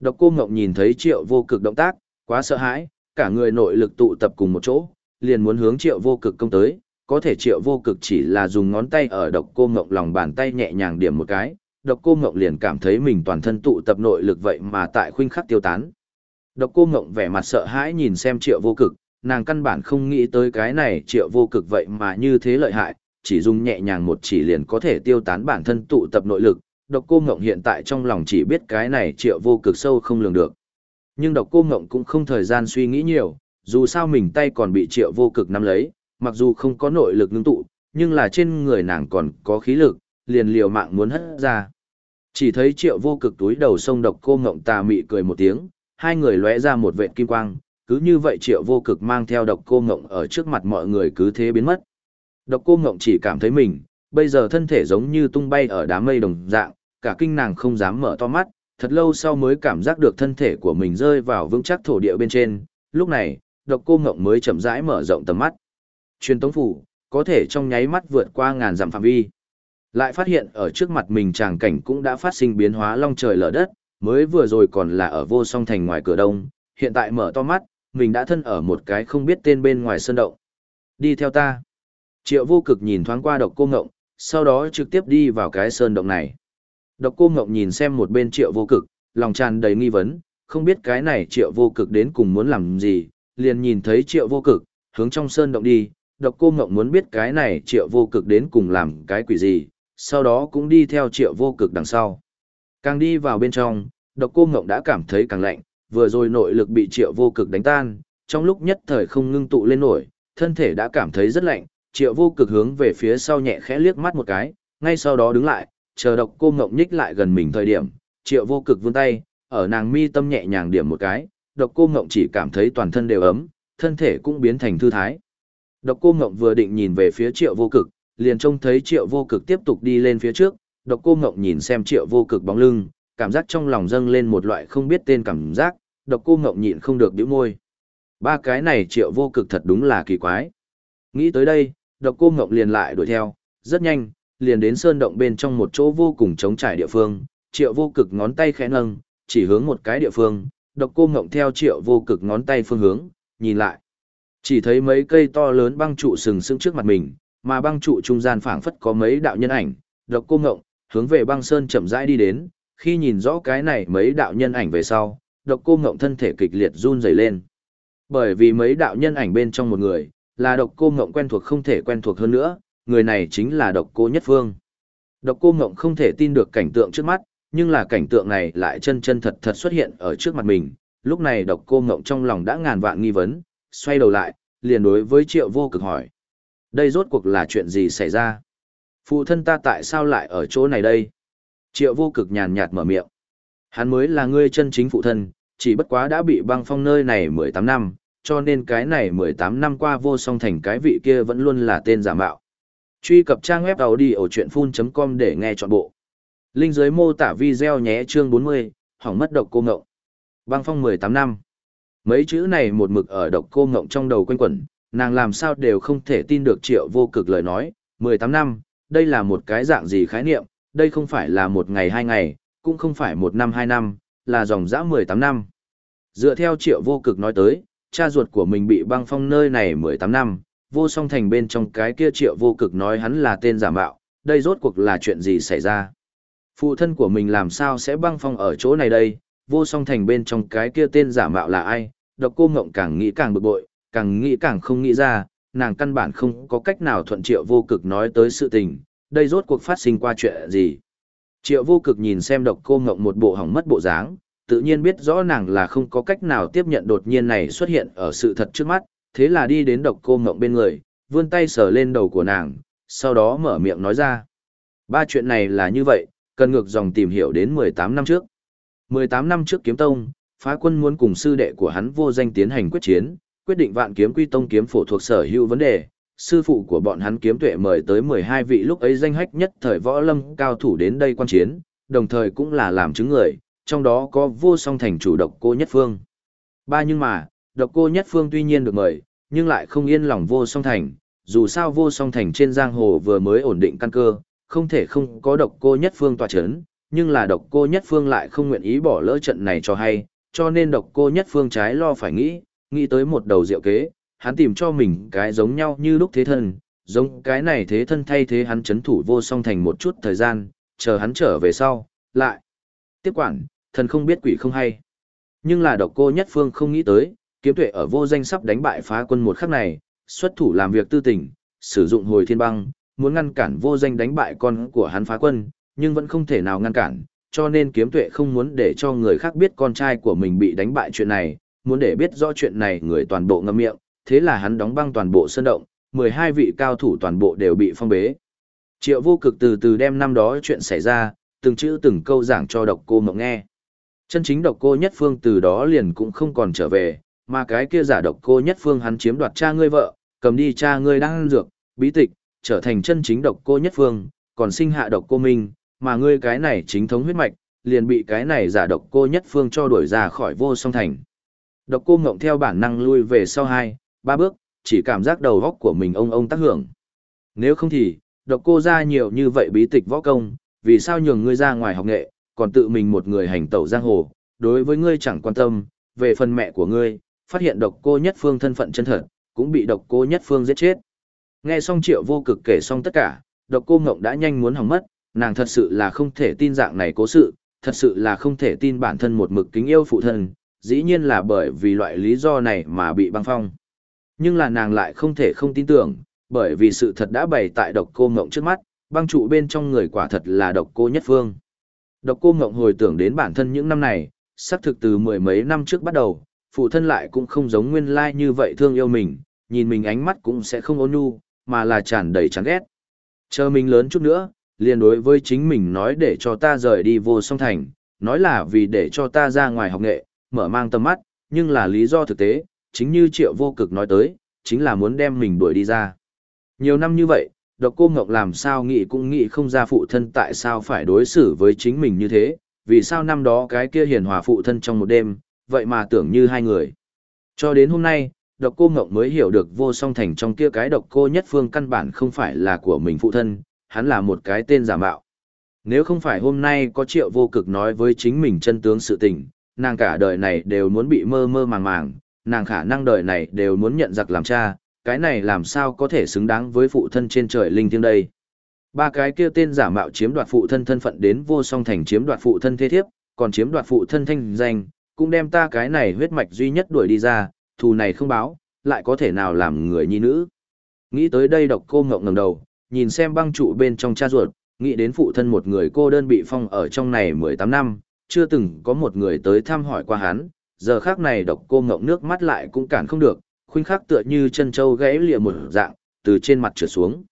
Độc cô ngọc nhìn thấy triệu vô cực động tác, quá sợ hãi, cả người nội lực tụ tập cùng một chỗ, liền muốn hướng triệu vô cực công tới, có thể triệu vô cực chỉ là dùng ngón tay ở độc cô ngộng lòng bàn tay nhẹ nhàng điểm một cái, độc cô ngộng liền cảm thấy mình toàn thân tụ tập nội lực vậy mà tại khuynh khắc tiêu tán. Độc cô ngộng vẻ mặt sợ hãi nhìn xem triệu vô cực, nàng căn bản không nghĩ tới cái này triệu vô cực vậy mà như thế lợi hại, chỉ dùng nhẹ nhàng một chỉ liền có thể tiêu tán bản thân tụ tập nội lực, độc cô ngộng hiện tại trong lòng chỉ biết cái này triệu vô cực sâu không lường được. Nhưng độc cô ngộng cũng không thời gian suy nghĩ nhiều, dù sao mình tay còn bị triệu vô cực nắm lấy, mặc dù không có nội lực ngưng tụ, nhưng là trên người nàng còn có khí lực, liền liều mạng muốn hất ra. Chỉ thấy triệu vô cực túi đầu sông độc cô ngộng tà mị cười một tiếng, hai người lóe ra một vệt kim quang, cứ như vậy triệu vô cực mang theo độc cô ngộng ở trước mặt mọi người cứ thế biến mất. Độc cô ngộng chỉ cảm thấy mình, bây giờ thân thể giống như tung bay ở đám mây đồng dạng, cả kinh nàng không dám mở to mắt, thật lâu sau mới cảm giác được thân thể của mình rơi vào vững chắc thổ địa bên trên, lúc này, độc cô ngộng mới chậm rãi mở rộng tầm mắt. Truyền tống phủ, có thể trong nháy mắt vượt qua ngàn dặm phạm vi. Lại phát hiện ở trước mặt mình tràng cảnh cũng đã phát sinh biến hóa long trời lở đất, mới vừa rồi còn là ở vô song thành ngoài cửa đông, hiện tại mở to mắt, mình đã thân ở một cái không biết tên bên ngoài sơn động. Đi theo ta. Triệu vô cực nhìn thoáng qua độc cô ngộng, sau đó trực tiếp đi vào cái sơn động này. Độc cô ngộng nhìn xem một bên triệu vô cực, lòng tràn đầy nghi vấn, không biết cái này triệu vô cực đến cùng muốn làm gì, liền nhìn thấy triệu vô cực, hướng trong sơn động đi, độc cô ngộng muốn biết cái này triệu vô cực đến cùng làm cái quỷ gì, sau đó cũng đi theo triệu vô cực đằng sau. Càng đi vào bên trong, độc cô ngộng đã cảm thấy càng lạnh, vừa rồi nội lực bị triệu vô cực đánh tan, trong lúc nhất thời không ngưng tụ lên nổi, thân thể đã cảm thấy rất lạnh, triệu vô cực hướng về phía sau nhẹ khẽ liếc mắt một cái, ngay sau đó đứng lại, chờ độc cô ngộng nhích lại gần mình thời điểm, triệu vô cực vươn tay, ở nàng mi tâm nhẹ nhàng điểm một cái, độc cô ngộng chỉ cảm thấy toàn thân đều ấm, thân thể cũng biến thành thư thái. Độc cô ngộng vừa định nhìn về phía triệu vô cực, liền trông thấy triệu vô cực tiếp tục đi lên phía trước, độc cô ngộng nhìn xem triệu vô cực bóng lưng, cảm giác trong lòng dâng lên một loại không biết tên cảm giác, độc cô ngộng nhịn không được bĩu môi. Ba cái này triệu vô cực thật đúng là kỳ quái. Nghĩ tới đây, độc cô ngộng liền lại đuổi theo, rất nhanh, liền đến sơn động bên trong một chỗ vô cùng trống trải địa phương, triệu vô cực ngón tay khẽ nâng, chỉ hướng một cái địa phương, độc cô ngộng theo triệu vô cực ngón tay phương hướng, nhìn lại. Chỉ thấy mấy cây to lớn băng trụ sừng sững trước mặt mình, mà băng trụ trung gian phảng phất có mấy đạo nhân ảnh, độc cô ngộng, hướng về băng sơn chậm rãi đi đến, khi nhìn rõ cái này mấy đạo nhân ảnh về sau, độc cô ngộng thân thể kịch liệt run rẩy lên. Bởi vì mấy đạo nhân ảnh bên trong một người, là độc cô ngộng quen thuộc không thể quen thuộc hơn nữa, người này chính là độc cô nhất phương. Độc cô ngộng không thể tin được cảnh tượng trước mắt, nhưng là cảnh tượng này lại chân chân thật thật xuất hiện ở trước mặt mình. Lúc này độc cô ngộng trong lòng đã ngàn vạn nghi vấn, xoay đầu lại, liền đối với triệu vô cực hỏi. Đây rốt cuộc là chuyện gì xảy ra? Phụ thân ta tại sao lại ở chỗ này đây? Triệu vô cực nhàn nhạt mở miệng. Hắn mới là ngươi chân chính phụ thân, chỉ bất quá đã bị băng phong nơi này 18 năm, cho nên cái này 18 năm qua vô song thành cái vị kia vẫn luôn là tên giả mạo. Truy cập trang web đầu đi ở chuyện full.com để nghe trọn bộ. Linh dưới mô tả video nhé chương 40, hỏng mất độc cô ngậu Băng phong 18 năm. Mấy chữ này một mực ở độc cô ngộng trong đầu quanh quẩn, nàng làm sao đều không thể tin được triệu vô cực lời nói, 18 năm, đây là một cái dạng gì khái niệm, đây không phải là một ngày hai ngày, cũng không phải một năm hai năm, là dòng dã 18 năm. Dựa theo triệu vô cực nói tới, cha ruột của mình bị băng phong nơi này 18 năm, vô song thành bên trong cái kia triệu vô cực nói hắn là tên giả mạo, đây rốt cuộc là chuyện gì xảy ra. Phụ thân của mình làm sao sẽ băng phong ở chỗ này đây, vô song thành bên trong cái kia tên giả mạo là ai, độc cô ngộng càng nghĩ càng bực bội, càng nghĩ càng không nghĩ ra, nàng căn bản không có cách nào thuận triệu vô cực nói tới sự tình, đây rốt cuộc phát sinh qua chuyện gì. Triệu vô cực nhìn xem độc cô ngộng một bộ hỏng mất bộ dáng, tự nhiên biết rõ nàng là không có cách nào tiếp nhận đột nhiên này xuất hiện ở sự thật trước mắt, thế là đi đến độc cô ngộng bên người, vươn tay sờ lên đầu của nàng, sau đó mở miệng nói ra. Ba chuyện này là như vậy, cần ngược dòng tìm hiểu đến 18 năm trước. 18 năm trước kiếm tông, phá quân muốn cùng sư đệ của hắn vô danh tiến hành quyết chiến, quyết định vạn kiếm quy tông kiếm phổ thuộc sở hữu vấn đề. Sư phụ của bọn hắn kiếm tuệ mời tới 12 vị lúc ấy danh hách nhất thời võ lâm cao thủ đến đây quan chiến, đồng thời cũng là làm chứng người, trong đó có vô song thành chủ độc cô nhất phương. Ba nhưng mà, độc cô nhất phương tuy nhiên được mời, nhưng lại không yên lòng vô song thành, dù sao vô song thành trên giang hồ vừa mới ổn định căn cơ, không thể không có độc cô nhất phương tòa chấn, nhưng là độc cô nhất phương lại không nguyện ý bỏ lỡ trận này cho hay, cho nên độc cô nhất phương trái lo phải nghĩ, nghĩ tới một đầu diệu kế, hắn tìm cho mình cái giống nhau như lúc thế thân, giống cái này thế thân thay thế hắn chấn thủ vô song thành một chút thời gian, chờ hắn trở về sau, lại. Tiếp quản, thần không biết quỷ không hay. Nhưng là độc cô nhất phương không nghĩ tới, kiếm tuệ ở vô danh sắp đánh bại phá quân một khắc này, xuất thủ làm việc tư tình, sử dụng hồi thiên băng, muốn ngăn cản vô danh đánh bại con của hắn phá quân, nhưng vẫn không thể nào ngăn cản, cho nên kiếm tuệ không muốn để cho người khác biết con trai của mình bị đánh bại chuyện này, muốn để biết rõ chuyện này người toàn bộ ngậm miệng, thế là hắn đóng băng toàn bộ sân động, 12 vị cao thủ toàn bộ đều bị phong bế. Triệu vô cực từ từ đem năm đó chuyện xảy ra, từng chữ từng câu giảng cho độc cô mộng nghe. Chân chính độc cô nhất phương từ đó liền cũng không còn trở về, mà cái kia giả độc cô nhất phương hắn chiếm đoạt cha ngươi vợ, cầm đi cha ngươi đang ăn dược, bí tịch, trở thành chân chính độc cô nhất phương, còn sinh hạ độc cô minh, mà ngươi cái này chính thống huyết mạch, liền bị cái này giả độc cô nhất phương cho đuổi ra khỏi vô song thành. Độc cô ngộng theo bản năng lui về sau hai, ba bước, chỉ cảm giác đầu góc của mình ông ông tác hưởng. Nếu không thì, độc cô ra nhiều như vậy bí tịch võ công, vì sao nhường ngươi ra ngoài học nghệ, còn tự mình một người hành tẩu giang hồ, đối với ngươi chẳng quan tâm, về phần mẹ của ngươi, phát hiện độc cô nhất phương thân phận chân thật, cũng bị độc cô nhất phương giết chết. Nghe xong triệu vô cực kể xong tất cả, độc cô ngộng đã nhanh muốn hỏng mất, nàng thật sự là không thể tin dạng này cố sự, thật sự là không thể tin bản thân một mực kính yêu phụ thân, dĩ nhiên là bởi vì loại lý do này mà bị băng phong. Nhưng là nàng lại không thể không tin tưởng, bởi vì sự thật đã bày tại độc cô ngộng trước mắt, băng trụ bên trong người quả thật là độc cô nhất phương. Độc cô ngộng hồi tưởng đến bản thân những năm này, xác thực từ mười mấy năm trước bắt đầu, phụ thân lại cũng không giống nguyên lai like như vậy thương yêu mình, nhìn mình ánh mắt cũng sẽ không ôn nhu, mà là tràn đầy chán ghét. Chờ mình lớn chút nữa, liền đối với chính mình nói để cho ta rời đi vô song thành, nói là vì để cho ta ra ngoài học nghệ, mở mang tầm mắt, nhưng là lý do thực tế, chính như triệu vô cực nói tới, chính là muốn đem mình đuổi đi ra. Nhiều năm như vậy, độc cô Ngọc làm sao nghĩ cũng nghĩ không ra phụ thân tại sao phải đối xử với chính mình như thế, vì sao năm đó cái kia hiền hòa phụ thân trong một đêm, vậy mà tưởng như hai người. Cho đến hôm nay, độc cô Ngọc mới hiểu được vô song thành trong kia cái độc cô nhất phương căn bản không phải là của mình phụ thân, hắn là một cái tên giả mạo. Nếu không phải hôm nay có triệu vô cực nói với chính mình chân tướng sự tình, nàng cả đời này đều muốn bị mơ mơ màng màng, nàng khả năng đời này đều muốn nhận giặc làm cha, cái này làm sao có thể xứng đáng với phụ thân trên trời linh thiêng đây. Ba cái kia tên giả mạo chiếm đoạt phụ thân thân phận đến vô song thành chiếm đoạt phụ thân thế thiếp, còn chiếm đoạt phụ thân thanh danh, cũng đem ta cái này huyết mạch duy nhất đuổi đi ra, thù này không báo, lại có thể nào làm người nhi nữ. Nghĩ tới đây độc cô ngộng ngẩng đầu, nhìn xem băng trụ bên trong cha ruột, nghĩ đến phụ thân một người cô đơn bị phong ở trong này 18 năm, chưa từng có một người tới thăm hỏi qua hắn, giờ khác này độc cô ngộng nước mắt lại cũng cản không được, khuynh khắc tựa như chân trâu gãy lịa một dạng, từ trên mặt trượt xuống.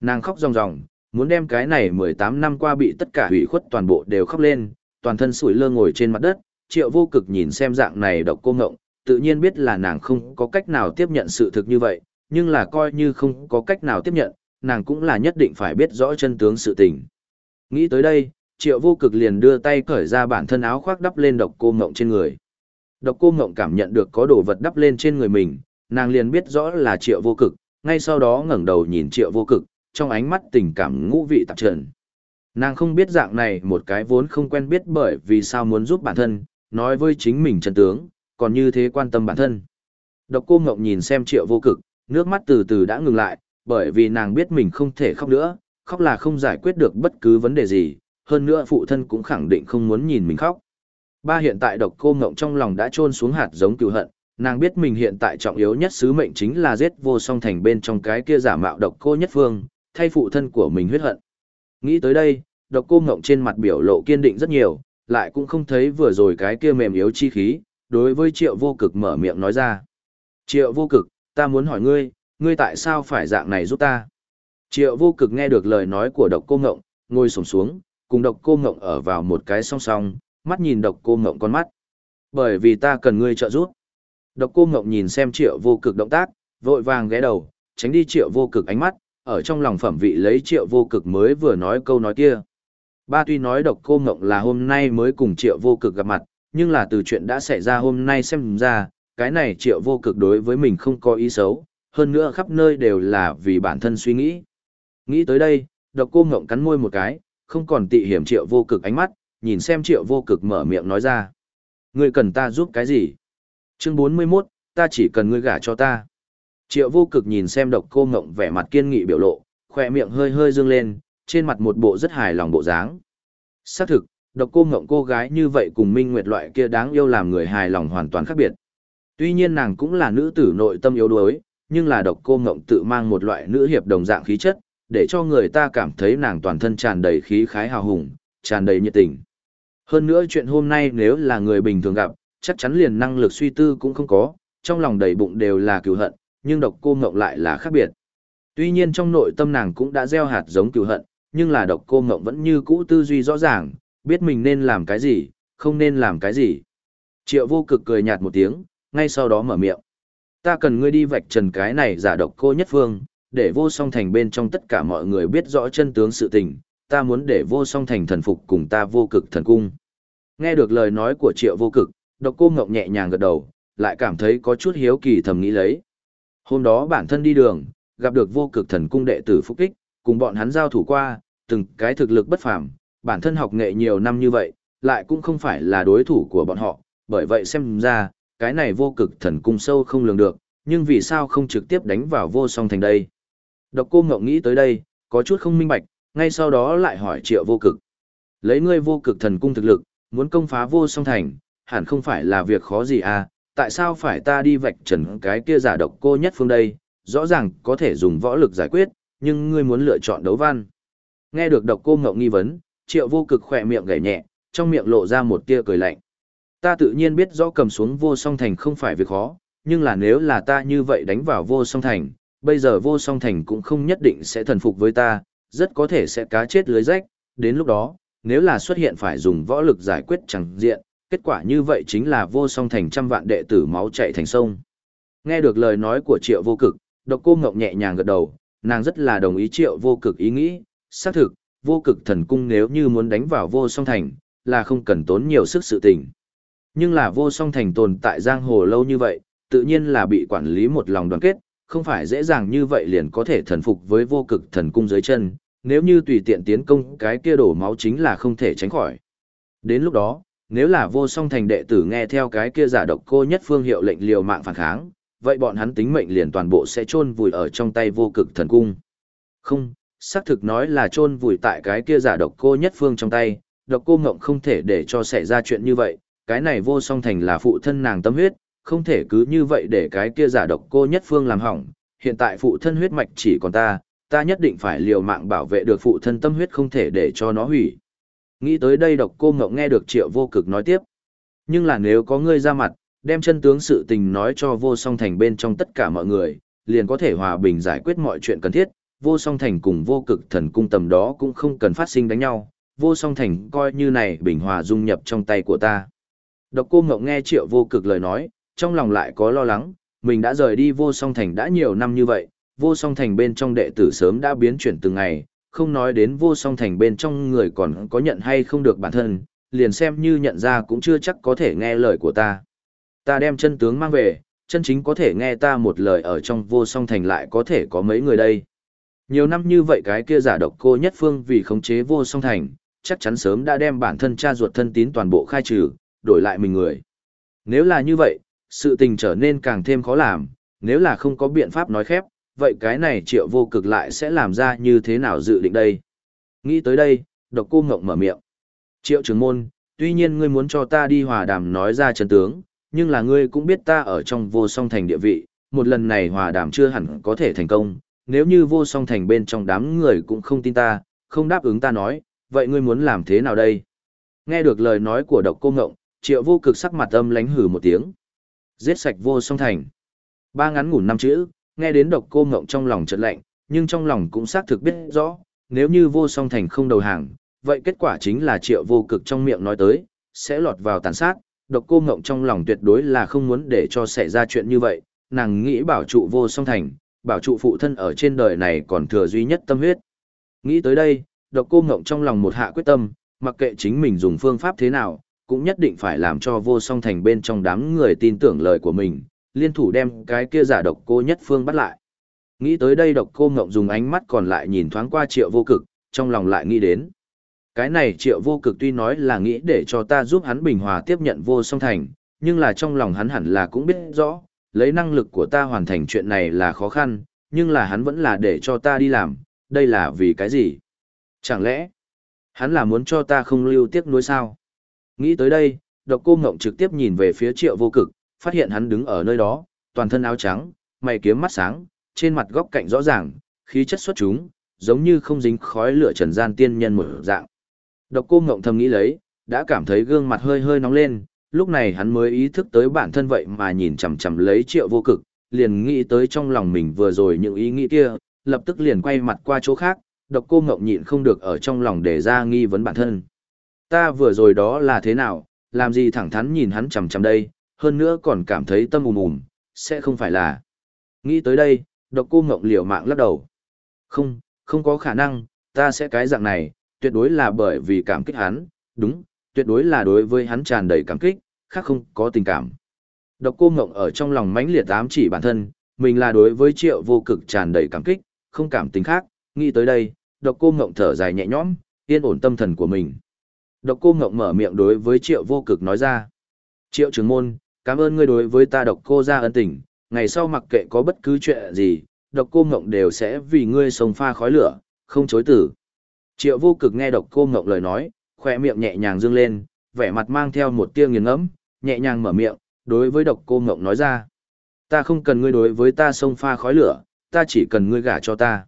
Nàng khóc ròng ròng, muốn đem cái này 18 năm qua bị tất cả hủy khuất toàn bộ đều khóc lên, toàn thân sủi lơ ngồi trên mặt đất, triệu vô cực nhìn xem dạng này độc cô ngộng, tự nhiên biết là nàng không có cách nào tiếp nhận sự thực như vậy, nhưng là coi như không có cách nào tiếp nhận, nàng cũng là nhất định phải biết rõ chân tướng sự tình. Nghĩ tới đây, triệu vô cực liền đưa tay cởi ra bản thân áo khoác đắp lên độc cô ngộng trên người. Độc cô ngộng cảm nhận được có đồ vật đắp lên trên người mình, nàng liền biết rõ là triệu vô cực, ngay sau đó ngẩng đầu nhìn triệu vô cực, trong ánh mắt tình cảm ngũ vị tạp trần. Nàng không biết dạng này một cái vốn không quen biết bởi vì sao muốn giúp bản thân, nói với chính mình chân tướng, còn như thế quan tâm bản thân. Độc cô ngộng nhìn xem triệu vô cực, nước mắt từ từ đã ngừng lại, bởi vì nàng biết mình không thể khóc nữa, khóc là không giải quyết được bất cứ vấn đề gì, hơn nữa phụ thân cũng khẳng định không muốn nhìn mình khóc. Ba hiện tại độc cô ngộng trong lòng đã trôn xuống hạt giống cựu hận, nàng biết mình hiện tại trọng yếu nhất sứ mệnh chính là giết vô song thành bên trong cái kia giả mạo độc cô nhất phương, thay phụ thân của mình huyết hận. Nghĩ tới đây, độc cô ngộng trên mặt biểu lộ kiên định rất nhiều, lại cũng không thấy vừa rồi cái kia mềm yếu chi khí, đối với triệu vô cực mở miệng nói ra. Triệu vô cực, ta muốn hỏi ngươi, ngươi tại sao phải dạng này giúp ta? Triệu vô cực nghe được lời nói của độc cô ngộng, ngồi sổng xuống, cùng độc cô ngộng ở vào một cái song song, mắt nhìn độc cô ngộng con mắt. Bởi vì ta cần ngươi trợ giúp. Độc cô ngộng nhìn xem triệu vô cực động tác, vội vàng ghé đầu, tránh đi triệu vô cực ánh mắt, ở trong lòng phẩm vị lấy triệu vô cực mới vừa nói câu nói kia. Ba tuy nói độc cô ngộng là hôm nay mới cùng triệu vô cực gặp mặt, nhưng là từ chuyện đã xảy ra hôm nay xem ra, cái này triệu vô cực đối với mình không có ý xấu, hơn nữa khắp nơi đều là vì bản thân suy nghĩ. Nghĩ tới đây, độc cô ngộng cắn môi một cái, không còn tị hiểm triệu vô cực ánh mắt, nhìn xem triệu vô cực mở miệng nói ra. Ngươi cần ta giúp cái gì? Chương 41, ta chỉ cần ngươi gả cho ta. Triệu vô cực nhìn xem độc cô ngộng vẻ mặt kiên nghị biểu lộ, khỏe miệng hơi hơi dương lên, trên mặt một bộ rất hài lòng bộ dáng. Xác thực, độc cô ngộng cô gái như vậy cùng minh nguyệt loại kia đáng yêu làm người hài lòng hoàn toàn khác biệt. Tuy nhiên nàng cũng là nữ tử nội tâm yếu đuối, nhưng là độc cô ngộng tự mang một loại nữ hiệp đồng dạng khí chất, để cho người ta cảm thấy nàng toàn thân tràn đầy khí khái hào hùng, tràn đầy nhiệt tình. Hơn nữa chuyện hôm nay nếu là người bình thường gặp, chắc chắn liền năng lực suy tư cũng không có, trong lòng đầy bụng đều là cừu hận, nhưng độc cô ngộng lại là khác biệt. Tuy nhiên trong nội tâm nàng cũng đã gieo hạt giống cừu hận, nhưng là độc cô ngộng vẫn như cũ tư duy rõ ràng, biết mình nên làm cái gì, không nên làm cái gì. Triệu vô cực cười nhạt một tiếng, ngay sau đó mở miệng. Ta cần ngươi đi vạch trần cái này giả độc cô nhất phương, để vô song thành bên trong tất cả mọi người biết rõ chân tướng sự tình, ta muốn để vô song thành thần phục cùng ta vô cực thần cung. Nghe được lời nói của triệu vô cực, độc cô ngọc nhẹ nhàng gật đầu, lại cảm thấy có chút hiếu kỳ thầm nghĩ lấy. Hôm đó bản thân đi đường, gặp được vô cực thần cung đệ tử phúc kích, cùng bọn hắn giao thủ qua, từng cái thực lực bất phàm, bản thân học nghệ nhiều năm như vậy, lại cũng không phải là đối thủ của bọn họ, bởi vậy xem ra, cái này vô cực thần cung sâu không lường được, nhưng vì sao không trực tiếp đánh vào vô song thành đây. Độc cô ngậu nghĩ tới đây, có chút không minh bạch, ngay sau đó lại hỏi triệu vô cực. Lấy ngươi vô cực thần cung thực lực, muốn công phá vô song thành, hẳn không phải là việc khó gì à, tại sao phải ta đi vạch trần cái kia giả độc cô nhất phương đây, rõ ràng có thể dùng võ lực giải quyết, nhưng ngươi muốn lựa chọn đấu văn. Nghe được độc cô ngậu nghi vấn, triệu vô cực khỏe miệng gảy nhẹ, trong miệng lộ ra một tia cười lạnh. Ta tự nhiên biết rõ cầm xuống vô song thành không phải việc khó, nhưng là nếu là ta như vậy đánh vào vô song thành, bây giờ vô song thành cũng không nhất định sẽ thần phục với ta, rất có thể sẽ cá chết lưới rách, đến lúc đó, nếu là xuất hiện phải dùng võ lực giải quyết chẳng diện, kết quả như vậy chính là vô song thành trăm vạn đệ tử máu chạy thành sông. Nghe được lời nói của triệu vô cực, độc cô ngọc nhẹ nhàng gật đầu, nàng rất là đồng ý triệu vô cực ý nghĩ, xác thực, vô cực thần cung nếu như muốn đánh vào vô song thành, là không cần tốn nhiều sức sự tình. Nhưng là vô song thành tồn tại giang hồ lâu như vậy, tự nhiên là bị quản lý một lòng đoàn kết, không phải dễ dàng như vậy liền có thể thần phục với vô cực thần cung dưới chân, nếu như tùy tiện tiến công cái kia đổ máu chính là không thể tránh khỏi. Đến lúc đó, nếu là vô song thành đệ tử nghe theo cái kia giả độc cô nhất phương hiệu lệnh liều mạng phản kháng, vậy bọn hắn tính mệnh liền toàn bộ sẽ chôn vùi ở trong tay vô cực thần cung. Không, xác thực nói là chôn vùi tại cái kia giả độc cô nhất phương trong tay, độc cô ngộng không thể để cho xảy ra chuyện như vậy, cái này vô song thành là phụ thân nàng tâm huyết, không thể cứ như vậy để cái kia giả độc cô nhất phương làm hỏng, hiện tại phụ thân huyết mạch chỉ còn ta, ta nhất định phải liều mạng bảo vệ được phụ thân tâm huyết không thể để cho nó hủy. Nghĩ tới đây độc cô ngộng nghe được triệu vô cực nói tiếp. Nhưng là nếu có ngươi ra mặt, đem chân tướng sự tình nói cho vô song thành bên trong tất cả mọi người, liền có thể hòa bình giải quyết mọi chuyện cần thiết, vô song thành cùng vô cực thần cung tầm đó cũng không cần phát sinh đánh nhau, vô song thành coi như này bình hòa dung nhập trong tay của ta. Độc cô ngộng nghe triệu vô cực lời nói, trong lòng lại có lo lắng, mình đã rời đi vô song thành đã nhiều năm như vậy, vô song thành bên trong đệ tử sớm đã biến chuyển từng ngày, không nói đến vô song thành bên trong người còn có nhận hay không được bản thân, liền xem như nhận ra cũng chưa chắc có thể nghe lời của ta. Ta đem chân tướng mang về, chân chính có thể nghe ta một lời ở trong vô song thành lại có thể có mấy người đây. Nhiều năm như vậy cái kia giả độc cô nhất phương vì khống chế vô song thành, chắc chắn sớm đã đem bản thân cha ruột thân tín toàn bộ khai trừ, đổi lại mình người. Nếu là như vậy, sự tình trở nên càng thêm khó làm, nếu là không có biện pháp nói khép, vậy cái này triệu vô cực lại sẽ làm ra như thế nào dự định đây? Nghĩ tới đây, độc cô ngộng mở miệng. Triệu trưởng môn, tuy nhiên ngươi muốn cho ta đi hòa đàm nói ra chân tướng, nhưng là ngươi cũng biết ta ở trong vô song thành địa vị, một lần này hòa đàm chưa hẳn có thể thành công, nếu như vô song thành bên trong đám người cũng không tin ta, không đáp ứng ta nói, vậy ngươi muốn làm thế nào đây? Nghe được lời nói của độc cô ngộng, triệu vô cực sắc mặt âm lánh hử một tiếng. Giết sạch vô song thành. Ba ngắn ngủn năm chữ, nghe đến độc cô ngộng trong lòng chợt lạnh, nhưng trong lòng cũng xác thực biết rõ, nếu như vô song thành không đầu hàng, vậy kết quả chính là triệu vô cực trong miệng nói tới, sẽ lọt vào tàn sát, độc cô ngộng trong lòng tuyệt đối là không muốn để cho xảy ra chuyện như vậy, nàng nghĩ bảo trụ vô song thành, bảo trụ phụ thân ở trên đời này còn thừa duy nhất tâm huyết. Nghĩ tới đây, độc cô ngộng trong lòng một hạ quyết tâm, mặc kệ chính mình dùng phương pháp thế nào, cũng nhất định phải làm cho vô song thành bên trong đám người tin tưởng lời của mình, liên thủ đem cái kia giả độc cô nhất phương bắt lại. Nghĩ tới đây độc cô ngộng dùng ánh mắt còn lại nhìn thoáng qua triệu vô cực, trong lòng lại nghĩ đến. Cái này triệu vô cực tuy nói là nghĩ để cho ta giúp hắn bình hòa tiếp nhận vô song thành, nhưng là trong lòng hắn hẳn là cũng biết rõ, lấy năng lực của ta hoàn thành chuyện này là khó khăn, nhưng là hắn vẫn là để cho ta đi làm, đây là vì cái gì? Chẳng lẽ, hắn là muốn cho ta không lưu tiếc nuối sao? Nghĩ tới đây, độc cô ngộng trực tiếp nhìn về phía triệu vô cực, phát hiện hắn đứng ở nơi đó, toàn thân áo trắng, mày kiếm mắt sáng, trên mặt góc cạnh rõ ràng, khí chất xuất chúng, giống như không dính khói lửa trần gian tiên nhân một dạng. Độc cô ngộng thầm nghĩ lấy, đã cảm thấy gương mặt hơi hơi nóng lên, lúc này hắn mới ý thức tới bản thân vậy mà nhìn chằm chằm lấy triệu vô cực, liền nghĩ tới trong lòng mình vừa rồi những ý nghĩ kia, lập tức liền quay mặt qua chỗ khác, độc cô ngộng nhịn không được ở trong lòng để ra nghi vấn bản thân. Ta vừa rồi đó là thế nào, làm gì thẳng thắn nhìn hắn chằm chằm đây, hơn nữa còn cảm thấy tâm ùm ùm, sẽ không phải là. Nghĩ tới đây, độc cô ngộng liều mạng lắc đầu. Không, không có khả năng, ta sẽ cái dạng này, tuyệt đối là bởi vì cảm kích hắn, đúng, tuyệt đối là đối với hắn tràn đầy cảm kích, khác không có tình cảm. Độc cô ngộng ở trong lòng mãnh liệt ám chỉ bản thân, mình là đối với triệu vô cực tràn đầy cảm kích, không cảm tình khác, Nghĩ tới đây, độc cô ngộng thở dài nhẹ nhõm, yên ổn tâm thần của mình. Độc cô ngộng mở miệng đối với triệu vô cực nói ra. Triệu trưởng môn, cảm ơn ngươi đối với ta độc cô ra ân tình, ngày sau mặc kệ có bất cứ chuyện gì, độc cô ngộng đều sẽ vì ngươi sống pha khói lửa, không chối tử. Triệu vô cực nghe độc cô ngộng lời nói, khỏe miệng nhẹ nhàng dương lên, vẻ mặt mang theo một tia nghiền ngẫm, nhẹ nhàng mở miệng, đối với độc cô ngộng nói ra. Ta không cần ngươi đối với ta sông pha khói lửa, ta chỉ cần ngươi gả cho ta.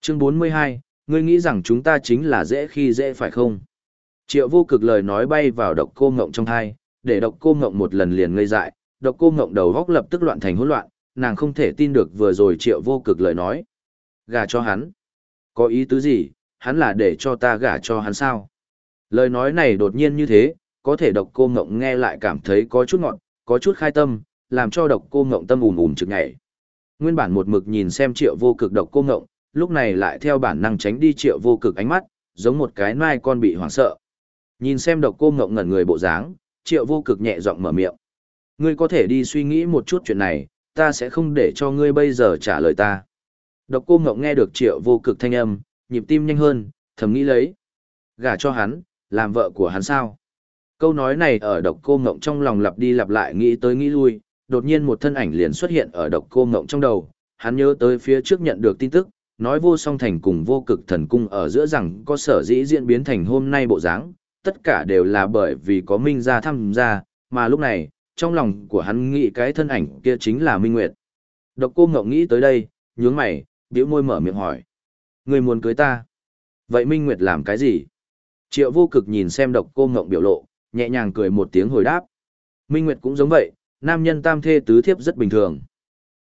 Chương 42, ngươi nghĩ rằng chúng ta chính là dễ khi dễ phải không? Triệu vô cực lời nói bay vào độc cô ngộng trong thai, để độc cô ngộng một lần liền ngây dại, độc cô ngộng đầu góc lập tức loạn thành hỗn loạn, nàng không thể tin được vừa rồi triệu vô cực lời nói. Gả cho hắn. Có ý tứ gì, hắn là để cho ta gả cho hắn sao? Lời nói này đột nhiên như thế, có thể độc cô ngộng nghe lại cảm thấy có chút ngọn, có chút khai tâm, làm cho độc cô ngộng tâm ùm ùm trực nhảy. Nguyên bản một mực nhìn xem triệu vô cực độc cô ngộng, lúc này lại theo bản năng tránh đi triệu vô cực ánh mắt, giống một cái nai con bị hoảng sợ. Nhìn xem độc cô ngộng ngẩn người bộ dáng, triệu vô cực nhẹ giọng mở miệng. Ngươi có thể đi suy nghĩ một chút chuyện này, ta sẽ không để cho ngươi bây giờ trả lời ta. Độc cô ngộng nghe được triệu vô cực thanh âm, nhịp tim nhanh hơn, thầm nghĩ lấy. Gả cho hắn, làm vợ của hắn sao? Câu nói này ở độc cô ngộng trong lòng lặp đi lặp lại nghĩ tới nghĩ lui, đột nhiên một thân ảnh liền xuất hiện ở độc cô ngộng trong đầu, hắn nhớ tới phía trước nhận được tin tức, nói vô song thành cùng vô cực thần cung ở giữa rằng có sở dĩ diễn biến thành hôm nay bộ dáng, tất cả đều là bởi vì có Minh gia tham gia, mà lúc này, trong lòng của hắn nghĩ cái thân ảnh kia chính là Minh Nguyệt. Độc cô ngộng nghĩ tới đây, nhướng mày, biểu môi mở miệng hỏi. Người muốn cưới ta? Vậy Minh Nguyệt làm cái gì? Triệu vô cực nhìn xem độc cô ngộng biểu lộ, nhẹ nhàng cười một tiếng hồi đáp. Minh Nguyệt cũng giống vậy, nam nhân tam thê tứ thiếp rất bình thường.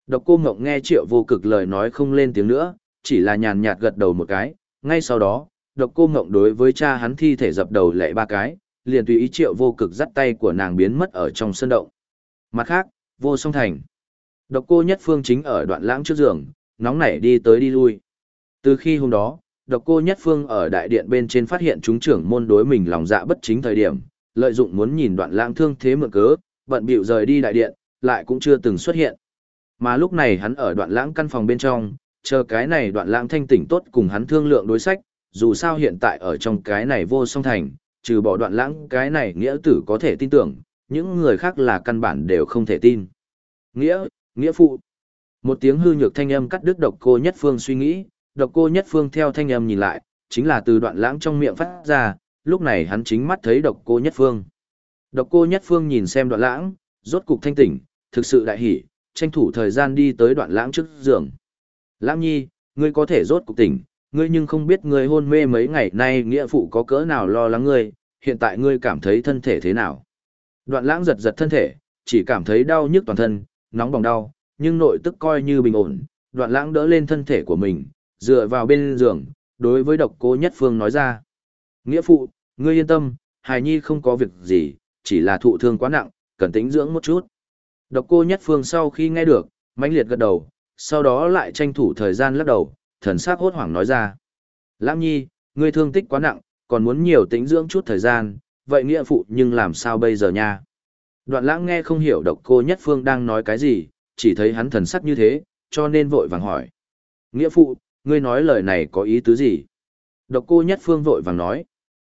Độc cô ngộng nghe triệu vô cực lời nói không lên tiếng nữa, chỉ là nhàn nhạt gật đầu một cái, ngay sau đó, độc cô ngộng đối với cha hắn thi thể dập đầu lệ ba cái, liền tùy ý triệu vô cực dắt tay của nàng biến mất ở trong sân động. Mặt khác, vô song thành. Độc cô nhất phương chính ở đoạn lãng trước giường, nóng nảy đi tới đi lui. Từ khi hôm đó, độc cô nhất phương ở đại điện bên trên phát hiện chúng trưởng môn đối mình lòng dạ bất chính thời điểm, lợi dụng muốn nhìn đoạn lãng thương thế mượn cớ, bận bịu rời đi đại điện, lại cũng chưa từng xuất hiện. Mà lúc này hắn ở đoạn lãng căn phòng bên trong, chờ cái này đoạn lãng thanh tỉnh tốt cùng hắn thương lượng đối sách, dù sao hiện tại ở trong cái này vô song thành, trừ bỏ đoạn lãng cái này nghĩa tử có thể tin tưởng, những người khác là căn bản đều không thể tin. Nghĩa, nghĩa phụ. Một tiếng hư nhược thanh âm cắt đứt độc cô nhất phương suy nghĩ, độc cô nhất phương theo thanh âm nhìn lại, chính là từ đoạn lãng trong miệng phát ra, lúc này hắn chính mắt thấy độc cô nhất phương. Độc cô nhất phương nhìn xem đoạn lãng, rốt cục thanh tỉnh, thực sự đại hỉ, tranh thủ thời gian đi tới đoạn lãng trước giường. Lãng nhi, ngươi có thể rốt cục tỉnh, ngươi nhưng không biết ngươi hôn mê mấy ngày nay nghĩa phụ có cỡ nào lo lắng ngươi, hiện tại ngươi cảm thấy thân thể thế nào. Đoạn lãng giật giật thân thể, chỉ cảm thấy đau nhức toàn thân, nóng bỏng đau, nhưng nội tức coi như bình ổn, đoạn lãng đỡ lên thân thể của mình, dựa vào bên giường, đối với độc cô nhất phương nói ra. Nghĩa phụ, ngươi yên tâm, hài nhi không có việc gì, chỉ là thụ thương quá nặng, cần tĩnh dưỡng một chút. Độc cô nhất phương sau khi nghe được, mãnh liệt gật đầu, sau đó lại tranh thủ thời gian lắc đầu, thần sắc hốt hoảng nói ra. Lãng nhi, ngươi thương tích quá nặng, còn muốn nhiều tĩnh dưỡng chút thời gian, vậy nghĩa phụ nhưng làm sao bây giờ nha? Đoạn lãng nghe không hiểu độc cô nhất phương đang nói cái gì, chỉ thấy hắn thần sắc như thế, cho nên vội vàng hỏi. Nghĩa phụ, ngươi nói lời này có ý tứ gì? Độc cô nhất phương vội vàng nói.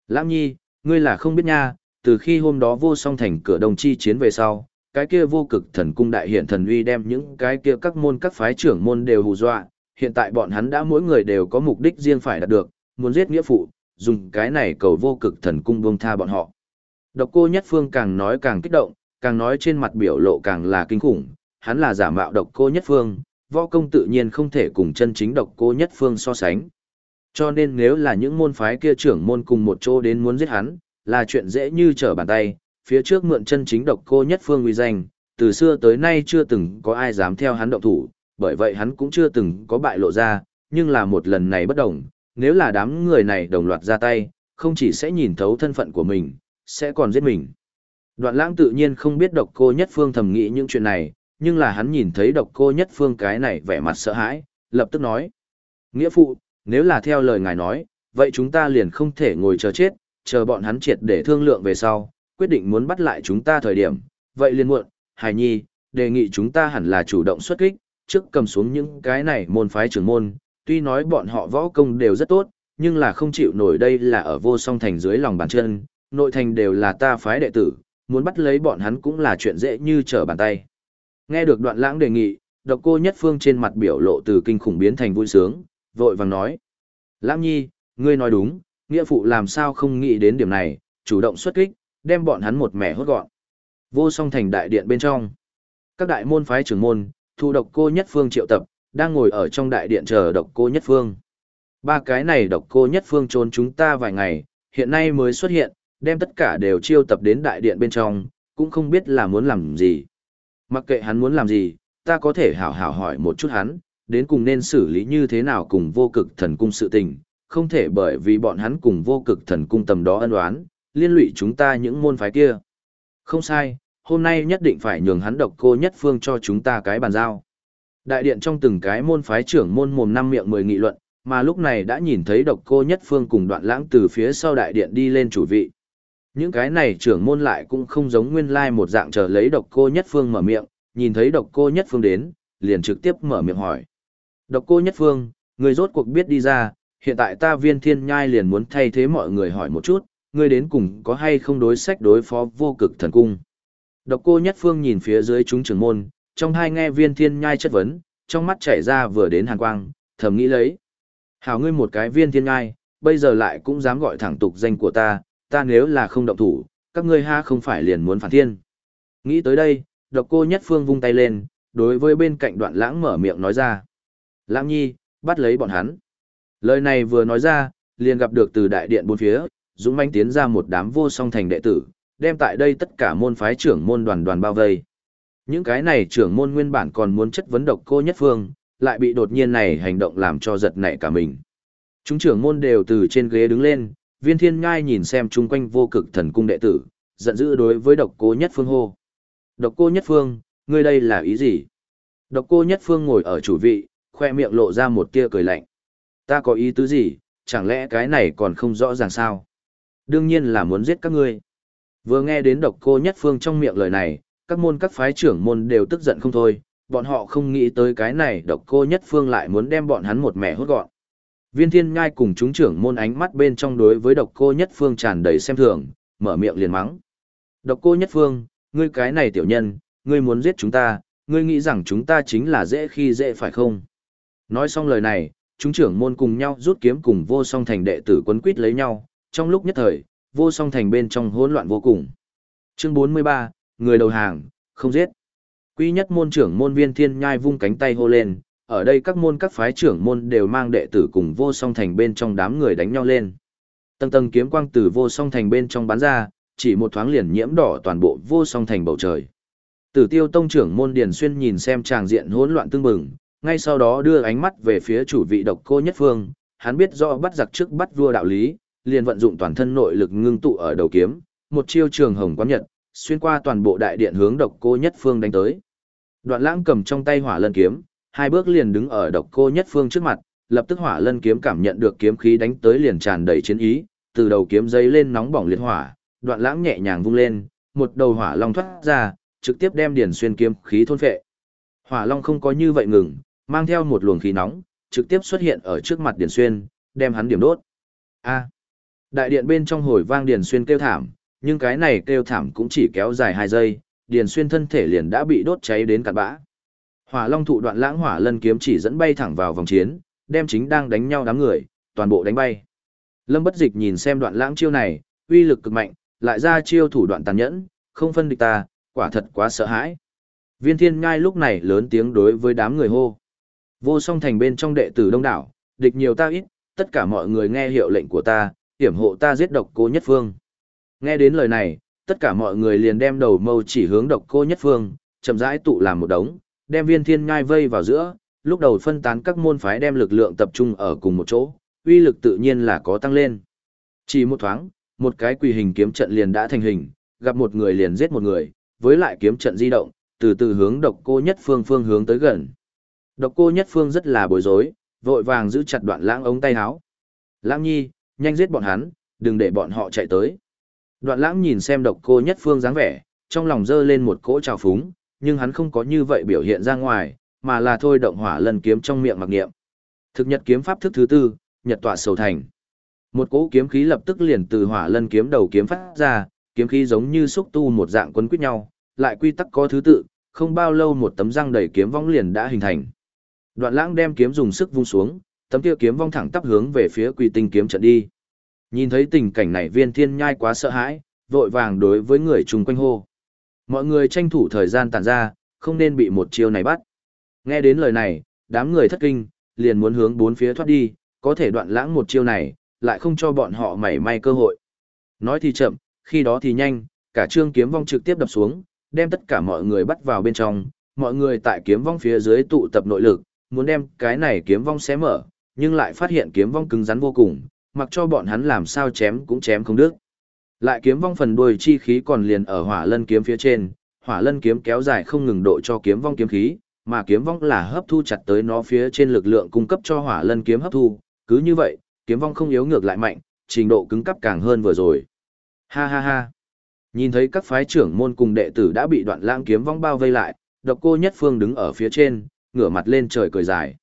Lãng nhi, ngươi là không biết nha, từ khi hôm đó vô song thành cửa đồng chi chiến về sau, cái kia vô cực thần cung đại hiện thần uy đem những cái kia các môn các phái trưởng môn đều hù dọa, hiện tại bọn hắn đã mỗi người đều có mục đích riêng phải đạt được, muốn giết nghĩa phụ, dùng cái này cầu vô cực thần cung buông tha bọn họ. Độc cô nhất phương càng nói càng kích động, càng nói trên mặt biểu lộ càng là kinh khủng, hắn là giả mạo độc cô nhất phương, võ công tự nhiên không thể cùng chân chính độc cô nhất phương so sánh. Cho nên nếu là những môn phái kia trưởng môn cùng một chỗ đến muốn giết hắn, là chuyện dễ như trở bàn tay, phía trước mượn chân chính độc cô nhất phương uy danh, từ xưa tới nay chưa từng có ai dám theo hắn động thủ, bởi vậy hắn cũng chưa từng có bại lộ ra, nhưng là một lần này bất đồng, nếu là đám người này đồng loạt ra tay, không chỉ sẽ nhìn thấu thân phận của mình, sẽ còn giết mình. Đoạn lãng tự nhiên không biết độc cô nhất phương thầm nghĩ những chuyện này, nhưng là hắn nhìn thấy độc cô nhất phương cái này vẻ mặt sợ hãi, lập tức nói. Nghĩa phụ, nếu là theo lời ngài nói, vậy chúng ta liền không thể ngồi chờ chết, chờ bọn hắn triệt để thương lượng về sau, quyết định muốn bắt lại chúng ta thời điểm, vậy liền muộn, hài nhi, đề nghị chúng ta hẳn là chủ động xuất kích, trước cầm xuống những cái này môn phái trưởng môn, tuy nói bọn họ võ công đều rất tốt, nhưng là không chịu nổi đây là ở vô song thành dưới lòng bàn chân, nội thành đều là ta phái đệ tử, muốn bắt lấy bọn hắn cũng là chuyện dễ như trở bàn tay. Nghe được đoạn lãng đề nghị, độc cô nhất phương trên mặt biểu lộ từ kinh khủng biến thành vui sướng, vội vàng nói. Lãng nhi, ngươi nói đúng, nghĩa phụ làm sao không nghĩ đến điểm này, chủ động xuất kích, đem bọn hắn một mẻ hốt gọn. Vô song thành đại điện bên trong. Các đại môn phái trưởng môn, thu độc cô nhất phương triệu tập, đang ngồi ở trong đại điện chờ độc cô nhất phương. Ba cái này độc cô nhất phương trốn chúng ta vài ngày, hiện nay mới xuất hiện, đem tất cả đều chiêu tập đến đại điện bên trong, cũng không biết là muốn làm gì. Mặc kệ hắn muốn làm gì, ta có thể hảo hảo hỏi một chút hắn, đến cùng nên xử lý như thế nào cùng vô cực thần cung sự tình, không thể bởi vì bọn hắn cùng vô cực thần cung tầm đó ân oán, liên lụy chúng ta những môn phái kia. Không sai, hôm nay nhất định phải nhường hắn độc cô nhất phương cho chúng ta cái bàn giao. Đại điện trong từng cái môn phái trưởng môn mồm năm miệng mười nghị luận, mà lúc này đã nhìn thấy độc cô nhất phương cùng đoạn lãng từ phía sau đại điện đi lên chủ vị. Những cái này trưởng môn lại cũng không giống nguyên lai một dạng chờ lấy độc cô nhất phương mở miệng, nhìn thấy độc cô nhất phương đến, liền trực tiếp mở miệng hỏi. Độc cô nhất phương, người rốt cuộc biết đi ra, hiện tại ta viên thiên nhai liền muốn thay thế mọi người hỏi một chút, ngươi đến cùng có hay không đối sách đối phó vô cực thần cung. Độc cô nhất phương nhìn phía dưới chúng trưởng môn, trong hai nghe viên thiên nhai chất vấn, trong mắt chảy ra vừa đến hàn quang, thầm nghĩ lấy. Hảo ngươi một cái viên thiên nhai, bây giờ lại cũng dám gọi thẳng tục danh của ta, ta nếu là không động thủ, các ngươi ha không phải liền muốn phản thiên. Nghĩ tới đây, độc cô nhất phương vung tay lên, đối với bên cạnh đoạn lãng mở miệng nói ra. Lãng nhi, bắt lấy bọn hắn. Lời này vừa nói ra, liền gặp được từ đại điện bốn phía, dũng manh tiến ra một đám vô song thành đệ tử, đem tại đây tất cả môn phái trưởng môn đoàn đoàn bao vây. Những cái này trưởng môn nguyên bản còn muốn chất vấn độc cô nhất phương, lại bị đột nhiên này hành động làm cho giật nảy cả mình. Chúng trưởng môn đều từ trên ghế đứng lên, viên thiên ngai nhìn xem chung quanh vô cực thần cung đệ tử, giận dữ đối với độc cô nhất phương hô. Độc cô nhất phương, ngươi đây là ý gì? Độc cô nhất phương ngồi ở chủ vị, khoe miệng lộ ra một tia cười lạnh. Ta có ý tứ gì, chẳng lẽ cái này còn không rõ ràng sao? Đương nhiên là muốn giết các ngươi. Vừa nghe đến độc cô nhất phương trong miệng lời này, các môn các phái trưởng môn đều tức giận không thôi, bọn họ không nghĩ tới cái này độc cô nhất phương lại muốn đem bọn hắn một mẻ hốt gọn. Viên thiên ngai cùng chúng trưởng môn ánh mắt bên trong đối với độc cô nhất phương tràn đầy xem thường, mở miệng liền mắng. Độc cô nhất phương, ngươi cái này tiểu nhân, ngươi muốn giết chúng ta, ngươi nghĩ rằng chúng ta chính là dễ khi dễ phải không? Nói xong lời này, chúng trưởng môn cùng nhau rút kiếm cùng vô song thành đệ tử quấn quýt lấy nhau, trong lúc nhất thời, vô song thành bên trong hỗn loạn vô cùng. Chương 43, người đầu hàng, không giết. Quy nhất môn trưởng môn viên thiên nhai vung cánh tay hô lên, ở đây các môn các phái trưởng môn đều mang đệ tử cùng vô song thành bên trong đám người đánh nhau lên. Tầng tầng kiếm quang từ vô song thành bên trong bắn ra, chỉ một thoáng liền nhiễm đỏ toàn bộ vô song thành bầu trời. Tử tiêu tông trưởng môn Điền Xuyên nhìn xem tràng diện hỗn loạn tương bừng, ngay sau đó đưa ánh mắt về phía chủ vị độc cô nhất phương, hắn biết rõ bắt giặc trước bắt vua đạo lý, liền vận dụng toàn thân nội lực ngưng tụ ở đầu kiếm, một chiêu trường hồng quán nhật, xuyên qua toàn bộ đại điện hướng độc cô nhất phương đánh tới. Đoạn lãng cầm trong tay hỏa lân kiếm, hai bước liền đứng ở độc cô nhất phương trước mặt, lập tức hỏa lân kiếm cảm nhận được kiếm khí đánh tới liền tràn đầy chiến ý, từ đầu kiếm dây lên nóng bỏng liệt hỏa, đoạn lãng nhẹ nhàng vung lên, một đầu hỏa long thoát ra, trực tiếp đem điển xuyên kiếm khí thôn phệ. Hỏa long không có như vậy ngừng, mang theo một luồng khí nóng, trực tiếp xuất hiện ở trước mặt điển xuyên, đem hắn điểm đốt. A. Đại điện bên trong hồi vang điền xuyên kêu thảm, nhưng cái này kêu thảm cũng chỉ kéo dài 2 giây, điền xuyên thân thể liền đã bị đốt cháy đến cạn bã. Hỏa Long thụ đoạn lãng hỏa lân kiếm chỉ dẫn bay thẳng vào vòng chiến, đem chính đang đánh nhau đám người, toàn bộ đánh bay. Lâm Bất Dịch nhìn xem đoạn lãng chiêu này, uy lực cực mạnh, lại ra chiêu thủ đoạn tàn nhẫn, không phân địch ta, quả thật quá sợ hãi. Viên Thiên Ngai lúc này lớn tiếng đối với đám người hô. Vô song thành bên trong đệ tử đông đảo, địch nhiều ta ít, tất cả mọi người nghe hiệu lệnh của ta, hiểm hộ ta giết độc cô nhất phương. Nghe đến lời này, tất cả mọi người liền đem đầu mâu chỉ hướng độc cô nhất phương, chậm rãi tụ làm một đống, đem viên thiên ngai vây vào giữa, lúc đầu phân tán các môn phái đem lực lượng tập trung ở cùng một chỗ, uy lực tự nhiên là có tăng lên. Chỉ một thoáng, một cái quỳ hình kiếm trận liền đã thành hình, gặp một người liền giết một người, với lại kiếm trận di động, từ từ hướng độc cô nhất phương phương hướng tới gần. Độc cô nhất phương rất là bối rối, vội vàng giữ chặt đoạn lãng ống tay áo. Lãng nhi, nhanh giết bọn hắn, đừng để bọn họ chạy tới. Đoạn lãng nhìn xem độc cô nhất phương dáng vẻ, trong lòng dơ lên một cỗ trào phúng, nhưng hắn không có như vậy biểu hiện ra ngoài, mà là thôi động hỏa lân kiếm trong miệng mặc niệm. Thực nhật kiếm pháp thức thứ tư, nhật tọa sầu thành. Một cỗ kiếm khí lập tức liền từ hỏa lân kiếm đầu kiếm phát ra, kiếm khí giống như xúc tu một dạng quấn quýt nhau, lại quy tắc có thứ tự, không bao lâu một tấm răng đầy kiếm vong liền đã hình thành. Đoạn Lãng đem kiếm dùng sức vung xuống, tấm kia kiếm vong thẳng tắp hướng về phía Quỷ Tinh kiếm trận đi. Nhìn thấy tình cảnh này Viên Thiên Nhai quá sợ hãi, vội vàng đối với người chung quanh hô. Mọi người tranh thủ thời gian tản ra, không nên bị một chiêu này bắt. Nghe đến lời này, đám người thất kinh, liền muốn hướng bốn phía thoát đi, có thể đoạn lãng một chiêu này, lại không cho bọn họ mảy may cơ hội. Nói thì chậm, khi đó thì nhanh, cả trương kiếm vong trực tiếp đập xuống, đem tất cả mọi người bắt vào bên trong, mọi người tại kiếm vong phía dưới tụ tập nội lực, muốn đem cái này kiếm vong xé mở, nhưng lại phát hiện kiếm vong cứng rắn vô cùng, mặc cho bọn hắn làm sao chém cũng chém không được. Lại kiếm vong phần đuôi chi khí còn liền ở hỏa lân kiếm phía trên, hỏa lân kiếm kéo dài không ngừng độ cho kiếm vong kiếm khí, mà kiếm vong là hấp thu chặt tới nó phía trên lực lượng cung cấp cho hỏa lân kiếm hấp thu, cứ như vậy, kiếm vong không yếu ngược lại mạnh, trình độ cứng cấp càng hơn vừa rồi. Ha ha ha. Nhìn thấy các phái trưởng môn cùng đệ tử đã bị đoạn lãng kiếm vong bao vây lại, độc cô nhất phương đứng ở phía trên, ngửa mặt lên trời cười dài.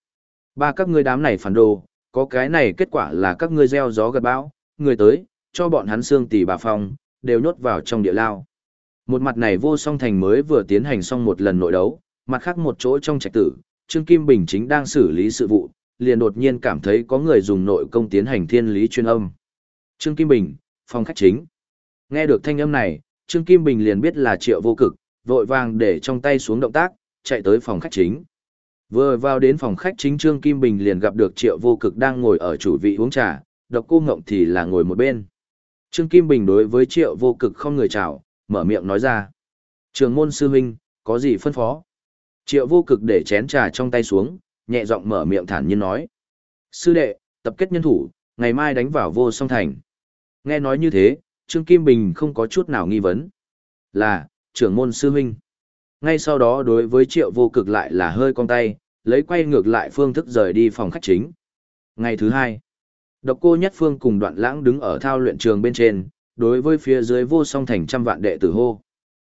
Ba các ngươi đám này phản đồ, có cái này kết quả là các ngươi gieo gió gặt bão, người tới, cho bọn hắn xương tỷ bà phong, đều nhốt vào trong địa lao. Một mặt này vô song thành mới vừa tiến hành xong một lần nội đấu, mặt khác một chỗ trong trạch tử, Trương Kim Bình chính đang xử lý sự vụ, liền đột nhiên cảm thấy có người dùng nội công tiến hành thiên lý chuyên âm. Trương Kim Bình, phòng khách chính. Nghe được thanh âm này, Trương Kim Bình liền biết là triệu vô cực, vội vàng để trong tay xuống động tác, chạy tới phòng khách chính. Vừa vào đến phòng khách chính Trương Kim Bình liền gặp được triệu vô cực đang ngồi ở chủ vị uống trà, độc cô ngộng thì là ngồi một bên. Trương Kim Bình đối với triệu vô cực không người chào, mở miệng nói ra. Trường môn sư huynh, có gì phân phó? Triệu vô cực để chén trà trong tay xuống, nhẹ giọng mở miệng thản nhiên nói. Sư đệ, tập kết nhân thủ, ngày mai đánh vào vô song thành. Nghe nói như thế, Trương Kim Bình không có chút nào nghi vấn. Là, trưởng môn sư huynh. Ngay sau đó đối với triệu vô cực lại là hơi cong tay, lấy quay ngược lại phương thức rời đi phòng khách chính. Ngày thứ hai, độc cô nhất phương cùng đoạn lãng đứng ở thao luyện trường bên trên, đối với phía dưới vô song thành trăm vạn đệ tử hô.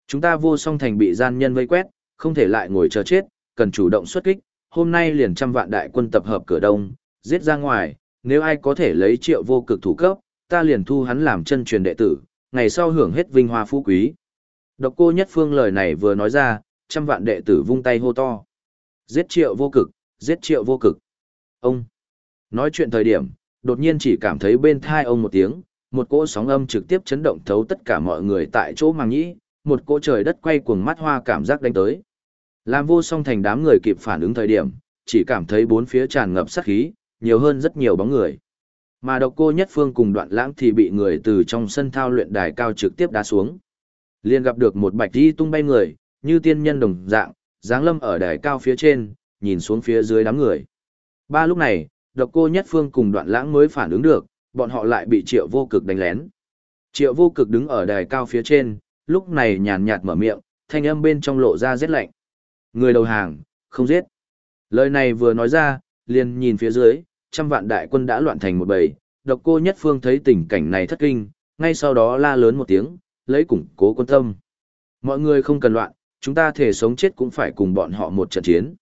Chúng ta vô song thành bị gian nhân vây quét, không thể lại ngồi chờ chết, cần chủ động xuất kích, hôm nay liền trăm vạn đại quân tập hợp cửa đông, giết ra ngoài, nếu ai có thể lấy triệu vô cực thủ cấp, ta liền thu hắn làm chân truyền đệ tử, ngày sau hưởng hết vinh hoa phú quý. Độc cô nhất phương lời này vừa nói ra, trăm vạn đệ tử vung tay hô to. Giết triệu vô cực, giết triệu vô cực. Ông! Nói chuyện thời điểm, đột nhiên chỉ cảm thấy bên thai ông một tiếng, một cỗ sóng âm trực tiếp chấn động thấu tất cả mọi người tại chỗ màng nhĩ, một cỗ trời đất quay cuồng mắt hoa cảm giác đánh tới. Làm vô song thành đám người kịp phản ứng thời điểm, chỉ cảm thấy bốn phía tràn ngập sát khí, nhiều hơn rất nhiều bóng người. Mà độc cô nhất phương cùng đoạn lãng thì bị người từ trong sân thao luyện đài cao trực tiếp đá xuống. liền gặp được một bạch đi tung bay người, như tiên nhân đồng dạng, Giáng lâm ở đài cao phía trên, nhìn xuống phía dưới đám người. Ba lúc này, độc cô nhất phương cùng đoạn lãng mới phản ứng được, bọn họ lại bị triệu vô cực đánh lén. Triệu vô cực đứng ở đài cao phía trên, lúc này nhàn nhạt mở miệng, thanh âm bên trong lộ ra rét lạnh. Người đầu hàng, không giết. Lời này vừa nói ra, liền nhìn phía dưới, trăm vạn đại quân đã loạn thành một bầy, độc cô nhất phương thấy tình cảnh này thất kinh, ngay sau đó la lớn một tiếng, lấy củng cố quân tâm. Mọi người không cần loạn, chúng ta thể sống chết cũng phải cùng bọn họ một trận chiến.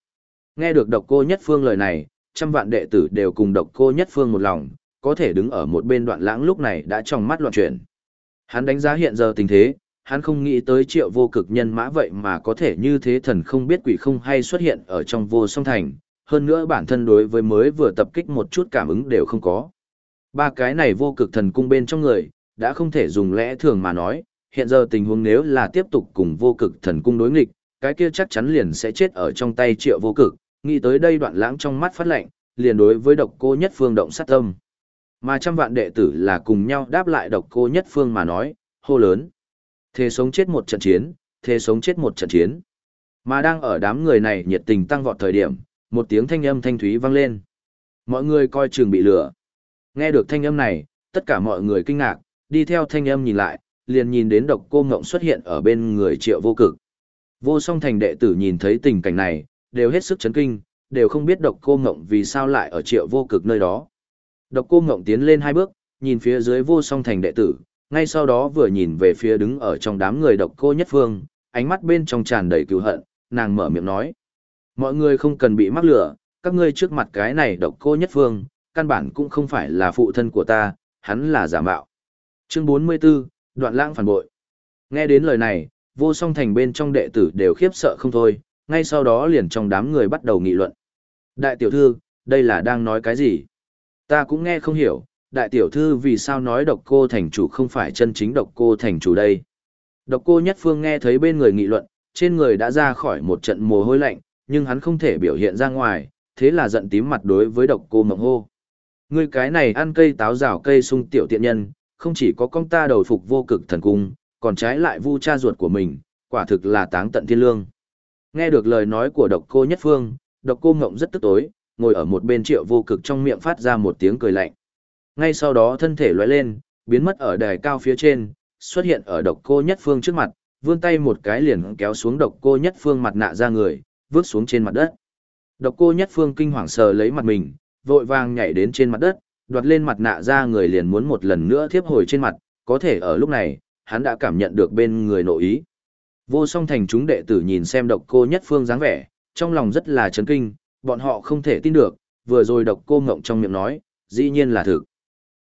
Nghe được độc cô nhất phương lời này, trăm vạn đệ tử đều cùng độc cô nhất phương một lòng, có thể đứng ở một bên đoạn lãng lúc này đã trong mắt loạn chuyển. Hắn đánh giá hiện giờ tình thế, hắn không nghĩ tới triệu vô cực nhân mã vậy mà có thể như thế thần không biết quỷ không hay xuất hiện ở trong vô song thành, hơn nữa bản thân đối với mới vừa tập kích một chút cảm ứng đều không có. Ba cái này vô cực thần cung bên trong người, đã không thể dùng lẽ thường mà nói, hiện giờ tình huống nếu là tiếp tục cùng vô cực thần cung đối nghịch, cái kia chắc chắn liền sẽ chết ở trong tay triệu vô cực, nghĩ tới đây đoạn lãng trong mắt phát lệnh, liền đối với độc cô nhất phương động sát tâm. Mà trăm vạn đệ tử là cùng nhau đáp lại độc cô nhất phương mà nói, hô lớn. Thề sống chết một trận chiến, thề sống chết một trận chiến. Mà đang ở đám người này nhiệt tình tăng vọt thời điểm, một tiếng thanh âm thanh thúy vang lên. Mọi người coi chừng bị lửa. Nghe được thanh âm này, tất cả mọi người kinh ngạc, đi theo thanh âm nhìn lại, liền nhìn đến độc cô ngộng xuất hiện ở bên người triệu vô cực. Vô song thành đệ tử nhìn thấy tình cảnh này, đều hết sức chấn kinh, đều không biết độc cô ngộng vì sao lại ở triệu vô cực nơi đó. Độc cô ngộng tiến lên hai bước, nhìn phía dưới vô song thành đệ tử, ngay sau đó vừa nhìn về phía đứng ở trong đám người độc cô nhất phương, ánh mắt bên trong tràn đầy cứu hận, nàng mở miệng nói. Mọi người không cần bị mắc lửa, các ngươi trước mặt cái này độc cô nhất phương, căn bản cũng không phải là phụ thân của ta, hắn là giả mạo. Chương 44, đoạn lãng phản bội. Nghe đến lời này, vô song thành bên trong đệ tử đều khiếp sợ không thôi, ngay sau đó liền trong đám người bắt đầu nghị luận. Đại tiểu thư, đây là đang nói cái gì? Ta cũng nghe không hiểu, đại tiểu thư vì sao nói độc cô thành chủ không phải chân chính độc cô thành chủ đây. Độc cô nhất phương nghe thấy bên người nghị luận, trên người đã ra khỏi một trận mồ hôi lạnh, nhưng hắn không thể biểu hiện ra ngoài, thế là giận tím mặt đối với độc cô mộng hô. Ngươi cái này ăn cây táo rào cây sung tiểu tiện nhân, không chỉ có công ta đầu phục vô cực thần cung, còn trái lại vu cha ruột của mình, quả thực là táng tận thiên lương. Nghe được lời nói của độc cô nhất phương, độc cô ngộng rất tức tối, ngồi ở một bên triệu vô cực trong miệng phát ra một tiếng cười lạnh. Ngay sau đó thân thể lóe lên, biến mất ở đài cao phía trên, xuất hiện ở độc cô nhất phương trước mặt, vươn tay một cái liền kéo xuống độc cô nhất phương mặt nạ ra người, vứt xuống trên mặt đất. Độc cô nhất phương kinh hoàng sờ lấy mặt mình, vội vàng nhảy đến trên mặt đất, đoạt lên mặt nạ ra người liền muốn một lần nữa thiếp hồi trên mặt, có thể ở lúc này, hắn đã cảm nhận được bên người nội ý. Vô song thành chúng đệ tử nhìn xem độc cô nhất phương dáng vẻ, trong lòng rất là chấn kinh, bọn họ không thể tin được, vừa rồi độc cô ngộng trong miệng nói, dĩ nhiên là thực.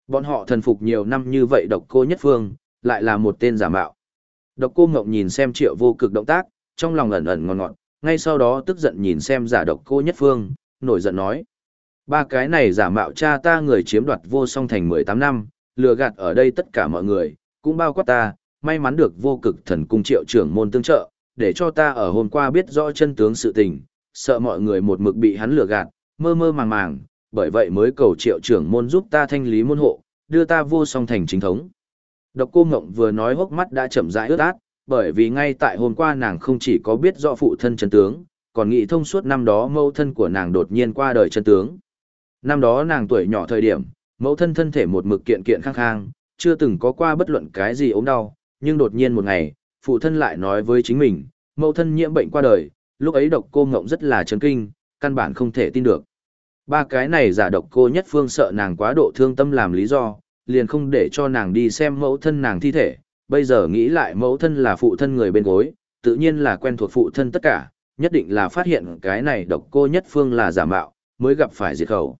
Bọn họ thần phục nhiều năm như vậy độc cô nhất phương, lại là một tên giả mạo. Độc cô ngộng nhìn xem triệu vô cực động tác, trong lòng ẩn ẩn ngon ngọt, ngay sau đó tức giận nhìn xem giả độc cô nhất phương, nổi giận nói. Ba cái này giả mạo cha ta người chiếm đoạt vô song thành 18 năm, lừa gạt ở đây tất cả mọi người, cũng bao quát ta, may mắn được vô cực thần cung triệu trưởng môn tương trợ, để cho ta ở hôm qua biết rõ chân tướng sự tình, sợ mọi người một mực bị hắn lừa gạt, mơ mơ màng màng, bởi vậy mới cầu triệu trưởng môn giúp ta thanh lý môn hộ, đưa ta vô song thành chính thống. Độc cô Ngộng vừa nói hốc mắt đã chậm rãi ướt át, bởi vì ngay tại hôm qua nàng không chỉ có biết rõ phụ thân chân tướng, còn nghĩ thông suốt năm đó mâu thân của nàng đột nhiên qua đời chân tướng. Năm đó nàng tuổi nhỏ thời điểm, mẫu thân thân thể một mực kiện kiện khang khang, chưa từng có qua bất luận cái gì ốm đau, nhưng đột nhiên một ngày, phụ thân lại nói với chính mình, mẫu thân nhiễm bệnh qua đời, lúc ấy độc cô ngộng rất là chấn kinh, căn bản không thể tin được. Ba cái này giả độc cô nhất phương sợ nàng quá độ thương tâm làm lý do, liền không để cho nàng đi xem mẫu thân nàng thi thể, bây giờ nghĩ lại mẫu thân là phụ thân người bên gối, tự nhiên là quen thuộc phụ thân tất cả, nhất định là phát hiện cái này độc cô nhất phương là giả mạo, mới gặp phải diệt khẩu.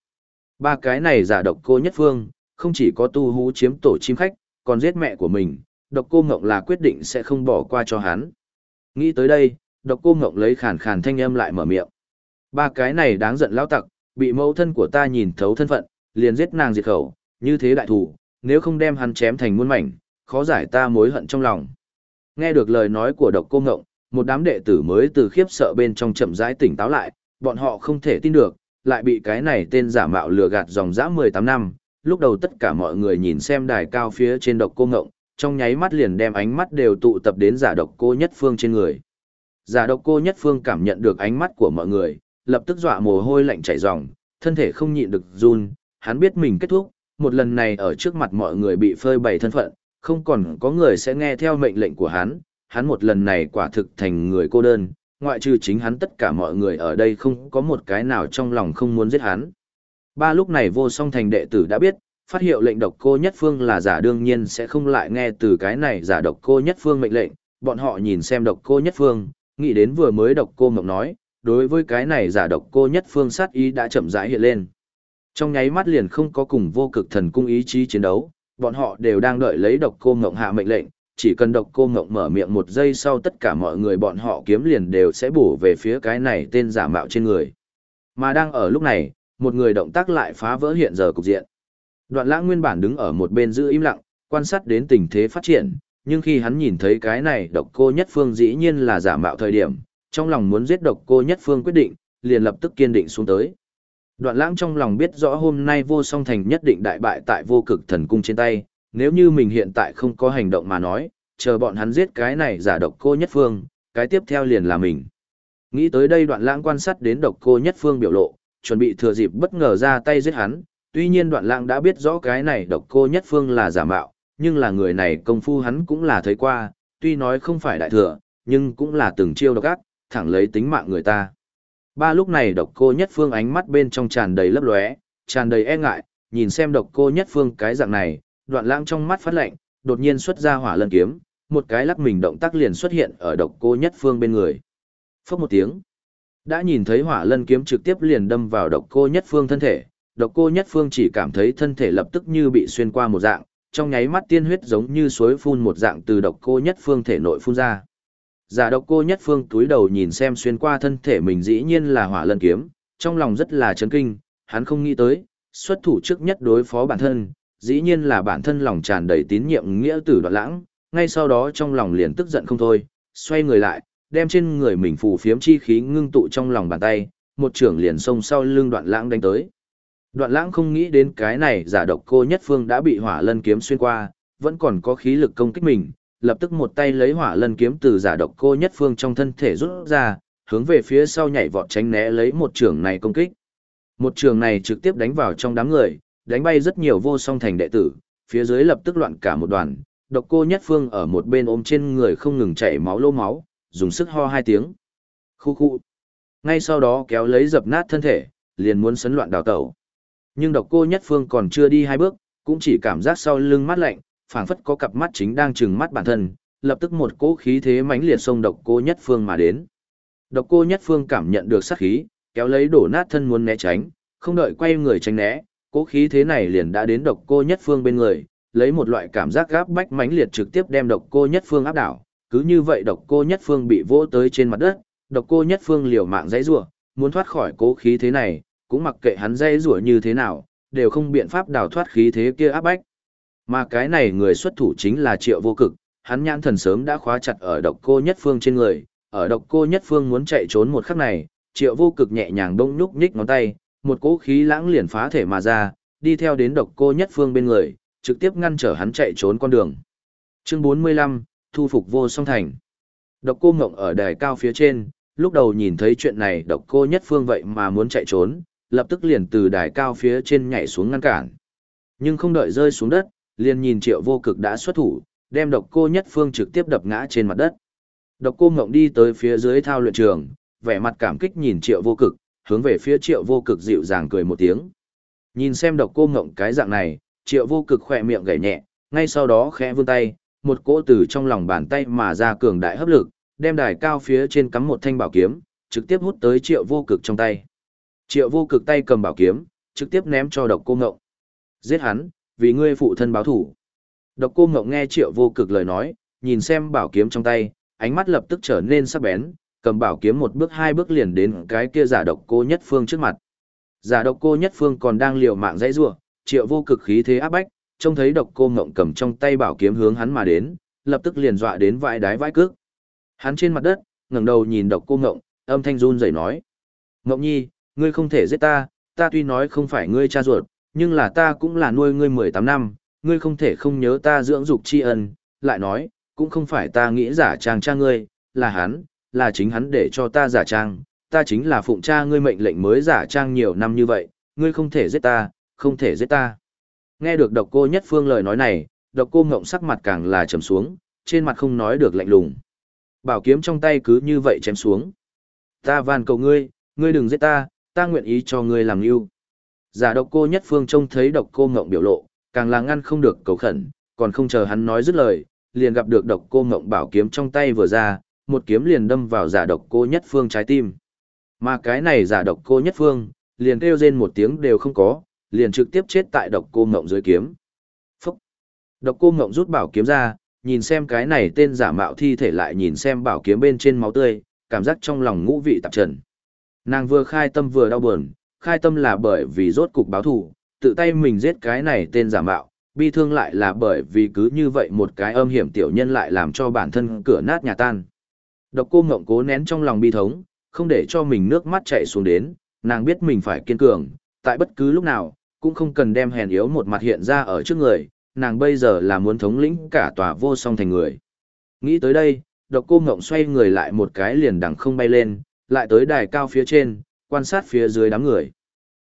Ba cái này giả độc cô nhất phương, không chỉ có tu hú chiếm tổ chim khách, còn giết mẹ của mình, độc cô ngộng là quyết định sẽ không bỏ qua cho hắn. Nghĩ tới đây, độc cô ngộng lấy khàn khàn thanh âm lại mở miệng. Ba cái này đáng giận lao tặc, bị mẫu thân của ta nhìn thấu thân phận, liền giết nàng diệt khẩu, như thế đại thủ, nếu không đem hắn chém thành muôn mảnh, khó giải ta mối hận trong lòng. Nghe được lời nói của độc cô ngộng, một đám đệ tử mới từ khiếp sợ bên trong chậm rãi tỉnh táo lại, bọn họ không thể tin được, lại bị cái này tên giả mạo lừa gạt dòng dã 18 năm. Lúc đầu tất cả mọi người nhìn xem đài cao phía trên độc cô ngộng, trong nháy mắt liền đem ánh mắt đều tụ tập đến giả độc cô nhất phương trên người. Giả độc cô nhất phương cảm nhận được ánh mắt của mọi người, lập tức dọa mồ hôi lạnh chảy ròng, thân thể không nhịn được run, hắn biết mình kết thúc, một lần này ở trước mặt mọi người bị phơi bày thân phận, không còn có người sẽ nghe theo mệnh lệnh của hắn, hắn một lần này quả thực thành người cô đơn, ngoại trừ chính hắn tất cả mọi người ở đây không có một cái nào trong lòng không muốn giết hắn. Ba lúc này vô song thành đệ tử đã biết, phát hiệu lệnh độc cô nhất phương là giả đương nhiên sẽ không lại nghe từ cái này giả độc cô nhất phương mệnh lệnh, bọn họ nhìn xem độc cô nhất phương, nghĩ đến vừa mới độc cô mộng nói, đối với cái này giả độc cô nhất phương sát ý đã chậm rãi hiện lên. Trong nháy mắt liền không có cùng vô cực thần cung ý chí chiến đấu, bọn họ đều đang đợi lấy độc cô mộng hạ mệnh lệnh, chỉ cần độc cô ngộng mở miệng một giây sau tất cả mọi người bọn họ kiếm liền đều sẽ bổ về phía cái này tên giả mạo trên người. Mà đang ở lúc này, một người động tác lại phá vỡ hiện giờ cục diện. Đoạn lãng nguyên bản đứng ở một bên giữ im lặng, quan sát đến tình thế phát triển, nhưng khi hắn nhìn thấy cái này độc cô nhất phương dĩ nhiên là giả mạo thời điểm, trong lòng muốn giết độc cô nhất phương quyết định, liền lập tức kiên định xuống tới. Đoạn lãng trong lòng biết rõ hôm nay vô song thành nhất định đại bại tại vô cực thần cung trên tay, nếu như mình hiện tại không có hành động mà nói, chờ bọn hắn giết cái này giả độc cô nhất phương, cái tiếp theo liền là mình. Nghĩ tới đây đoạn lãng quan sát đến độc cô nhất phương biểu lộ, chuẩn bị thừa dịp bất ngờ ra tay giết hắn, tuy nhiên đoạn lãng đã biết rõ cái này độc cô nhất phương là giả mạo, nhưng là người này công phu hắn cũng là thấy qua, tuy nói không phải đại thừa, nhưng cũng là từng chiêu độc ác, thẳng lấy tính mạng người ta. Ba lúc này độc cô nhất phương ánh mắt bên trong tràn đầy lấp lóe, tràn đầy e ngại, nhìn xem độc cô nhất phương cái dạng này, đoạn lãng trong mắt phát lạnh, đột nhiên xuất ra hỏa lân kiếm, một cái lắc mình động tác liền xuất hiện ở độc cô nhất phương bên người. Phốc một tiếng. Đã nhìn thấy hỏa lân kiếm trực tiếp liền đâm vào độc cô nhất phương thân thể, độc cô nhất phương chỉ cảm thấy thân thể lập tức như bị xuyên qua một dạng, trong nháy mắt tiên huyết giống như suối phun một dạng từ độc cô nhất phương thể nội phun ra. Giả độc cô nhất phương túi đầu nhìn xem xuyên qua thân thể mình dĩ nhiên là hỏa lân kiếm, trong lòng rất là chấn kinh, hắn không nghĩ tới, xuất thủ trước nhất đối phó bản thân, dĩ nhiên là bản thân lòng tràn đầy tín nhiệm nghĩa tử đoạn lãng, ngay sau đó trong lòng liền tức giận không thôi, xoay người lại, đem trên người mình phù phiếm chi khí ngưng tụ trong lòng bàn tay, một trưởng liền xông sau lưng đoạn lãng đánh tới. Đoạn lãng không nghĩ đến cái này giả độc cô nhất phương đã bị hỏa lân kiếm xuyên qua, vẫn còn có khí lực công kích mình, lập tức một tay lấy hỏa lân kiếm từ giả độc cô nhất phương trong thân thể rút ra, hướng về phía sau nhảy vọt tránh né lấy một trường này công kích. Một trường này trực tiếp đánh vào trong đám người, đánh bay rất nhiều vô song thành đệ tử, phía dưới lập tức loạn cả một đoàn, độc cô nhất phương ở một bên ôm trên người không ngừng chảy máu lô máu, dùng sức ho hai tiếng. Khu khu. Ngay sau đó kéo lấy dập nát thân thể, liền muốn sấn loạn đào tẩu. Nhưng độc cô nhất phương còn chưa đi hai bước, cũng chỉ cảm giác sau lưng mắt lạnh, phảng phất có cặp mắt chính đang trừng mắt bản thân, lập tức một cỗ khí thế mãnh liệt xông độc cô nhất phương mà đến. Độc cô nhất phương cảm nhận được sát khí, kéo lấy đổ nát thân muốn né tránh, không đợi quay người tránh né, cố khí thế này liền đã đến độc cô nhất phương bên người, lấy một loại cảm giác gáp bách mãnh liệt trực tiếp đem độc cô nhất phương áp đảo. Cứ như vậy độc cô nhất phương bị vỗ tới trên mặt đất, độc cô nhất phương liều mạng dãy rủa, muốn thoát khỏi cố khí thế này, cũng mặc kệ hắn dãy rủa như thế nào, đều không biện pháp đào thoát khí thế kia áp bách. Mà cái này người xuất thủ chính là Triệu Vô Cực, hắn nhãn thần sớm đã khóa chặt ở độc cô nhất phương trên người, ở độc cô nhất phương muốn chạy trốn một khắc này, Triệu Vô Cực nhẹ nhàng đông nhúc nhích ngón tay, một cỗ khí lãng liền phá thể mà ra, đi theo đến độc cô nhất phương bên người, trực tiếp ngăn trở hắn chạy trốn con đường. Chương 45, thu phục vô song thành. Độc cô ngộng ở đài cao phía trên, lúc đầu nhìn thấy chuyện này độc cô nhất phương vậy mà muốn chạy trốn, lập tức liền từ đài cao phía trên nhảy xuống ngăn cản. Nhưng không đợi rơi xuống đất, liền nhìn triệu vô cực đã xuất thủ, đem độc cô nhất phương trực tiếp đập ngã trên mặt đất. Độc cô ngộng đi tới phía dưới thao luyện trường, vẻ mặt cảm kích nhìn triệu vô cực, hướng về phía triệu vô cực dịu dàng cười một tiếng. Nhìn xem độc cô ngộng cái dạng này, triệu vô cực khỏe miệng gảy nhẹ, ngay sau đó khẽ vươn tay, một cỗ từ trong lòng bàn tay mà ra cường đại hấp lực, đem đài cao phía trên cắm một thanh bảo kiếm, trực tiếp hút tới triệu vô cực trong tay. Triệu vô cực tay cầm bảo kiếm, trực tiếp ném cho độc cô ngộng. Giết hắn, vì ngươi phụ thân báo thủ. Độc cô ngộng nghe triệu vô cực lời nói, nhìn xem bảo kiếm trong tay, ánh mắt lập tức trở nên sắc bén, cầm bảo kiếm một bước hai bước liền đến cái kia giả độc cô nhất phương trước mặt. Giả độc cô nhất phương còn đang liều mạng dãy rủa, triệu vô cực khí thế áp bách, trông thấy độc cô ngộng cầm trong tay bảo kiếm hướng hắn mà đến, lập tức liền dọa đến vãi đái vãi cước. Hắn trên mặt đất, ngẩng đầu nhìn độc cô ngộng, âm thanh run rẩy nói: "Ngộng nhi, ngươi không thể giết ta, ta tuy nói không phải ngươi cha ruột, nhưng là ta cũng là nuôi ngươi 18 năm, ngươi không thể không nhớ ta dưỡng dục tri ân." Lại nói, cũng không phải ta nghĩ giả trang cha ngươi, là hắn, là chính hắn để cho ta giả trang, ta chính là phụng cha ngươi mệnh lệnh mới giả trang nhiều năm như vậy, ngươi không thể giết ta, không thể giết ta. Nghe được độc cô nhất phương lời nói này, độc cô ngộng sắc mặt càng là trầm xuống, trên mặt không nói được lạnh lùng. Bảo kiếm trong tay cứ như vậy chém xuống. Ta van cầu ngươi, ngươi đừng giết ta, ta nguyện ý cho ngươi làm yêu. Giả độc cô nhất phương trông thấy độc cô ngộng biểu lộ, càng là ngăn không được cầu khẩn, còn không chờ hắn nói dứt lời, liền gặp được độc cô ngộng bảo kiếm trong tay vừa ra, một kiếm liền đâm vào giả độc cô nhất phương trái tim. Mà cái này giả độc cô nhất phương, liền kêu rên một tiếng đều không có, liền trực tiếp chết tại độc cô ngộng dưới kiếm. Phúc! Độc cô ngộng rút bảo kiếm ra, nhìn xem cái này tên giả mạo thi thể lại nhìn xem bảo kiếm bên trên máu tươi, cảm giác trong lòng ngũ vị tạp trần. Nàng vừa khai tâm vừa đau buồn, khai tâm là bởi vì rốt cục báo thù, tự tay mình giết cái này tên giả mạo, bi thương lại là bởi vì cứ như vậy một cái âm hiểm tiểu nhân lại làm cho bản thân cửa nát nhà tan. Độc cô ngộng cố nén trong lòng bi thống, không để cho mình nước mắt chảy xuống đến, nàng biết mình phải kiên cường, tại bất cứ lúc nào, cũng không cần đem hèn yếu một mặt hiện ra ở trước người, nàng bây giờ là muốn thống lĩnh cả tòa vô song thành người. Nghĩ tới đây, độc cô ngộng xoay người lại một cái liền đằng không bay lên, lại tới đài cao phía trên, quan sát phía dưới đám người.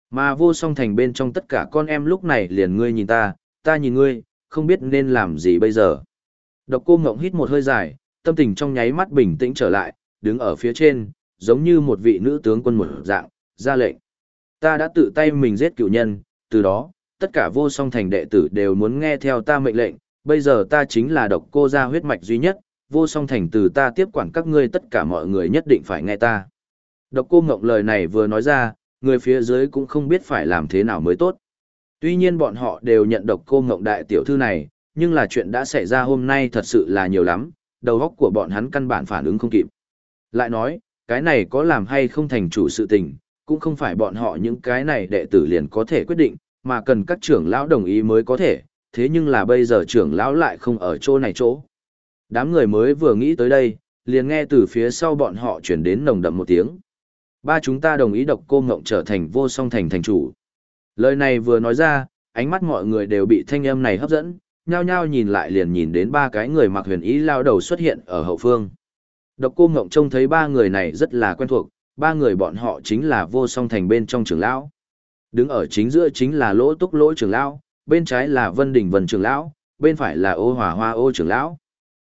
Mà vô song thành bên trong tất cả con em lúc này liền ngươi nhìn ta, ta nhìn ngươi, không biết nên làm gì bây giờ. Độc cô ngộng hít một hơi dài, tâm tình trong nháy mắt bình tĩnh trở lại, đứng ở phía trên, giống như một vị nữ tướng quân một dạng, ra lệnh. Ta đã tự tay mình giết cựu nhân, từ đó, tất cả vô song thành đệ tử đều muốn nghe theo ta mệnh lệnh, bây giờ ta chính là độc cô gia huyết mạch duy nhất, vô song thành từ ta tiếp quản các ngươi tất cả mọi người nhất định phải nghe ta. Độc cô ngộng lời này vừa nói ra, người phía dưới cũng không biết phải làm thế nào mới tốt. Tuy nhiên bọn họ đều nhận độc cô ngộng đại tiểu thư này, nhưng là chuyện đã xảy ra hôm nay thật sự là nhiều lắm, đầu óc của bọn hắn căn bản phản ứng không kịp. Lại nói, cái này có làm hay không thành chủ sự tình, cũng không phải bọn họ những cái này đệ tử liền có thể quyết định, mà cần các trưởng lão đồng ý mới có thể, thế nhưng là bây giờ trưởng lão lại không ở chỗ này chỗ. Đám người mới vừa nghĩ tới đây, liền nghe từ phía sau bọn họ chuyển đến nồng đậm một tiếng. Ba chúng ta đồng ý độc cô ngộng trở thành vô song thành thành chủ. Lời này vừa nói ra, ánh mắt mọi người đều bị thanh âm này hấp dẫn, nhao nhao nhìn lại liền nhìn đến ba cái người mặc huyền ý lao đầu xuất hiện ở hậu phương. Độc cô ngộng trông thấy ba người này rất là quen thuộc, ba người bọn họ chính là vô song thành bên trong trưởng lão. Đứng ở chính giữa chính là lỗ túc lỗ trưởng lão, bên trái là vân đỉnh vân trưởng lão, bên phải là ô hỏa hoa ô trưởng lão.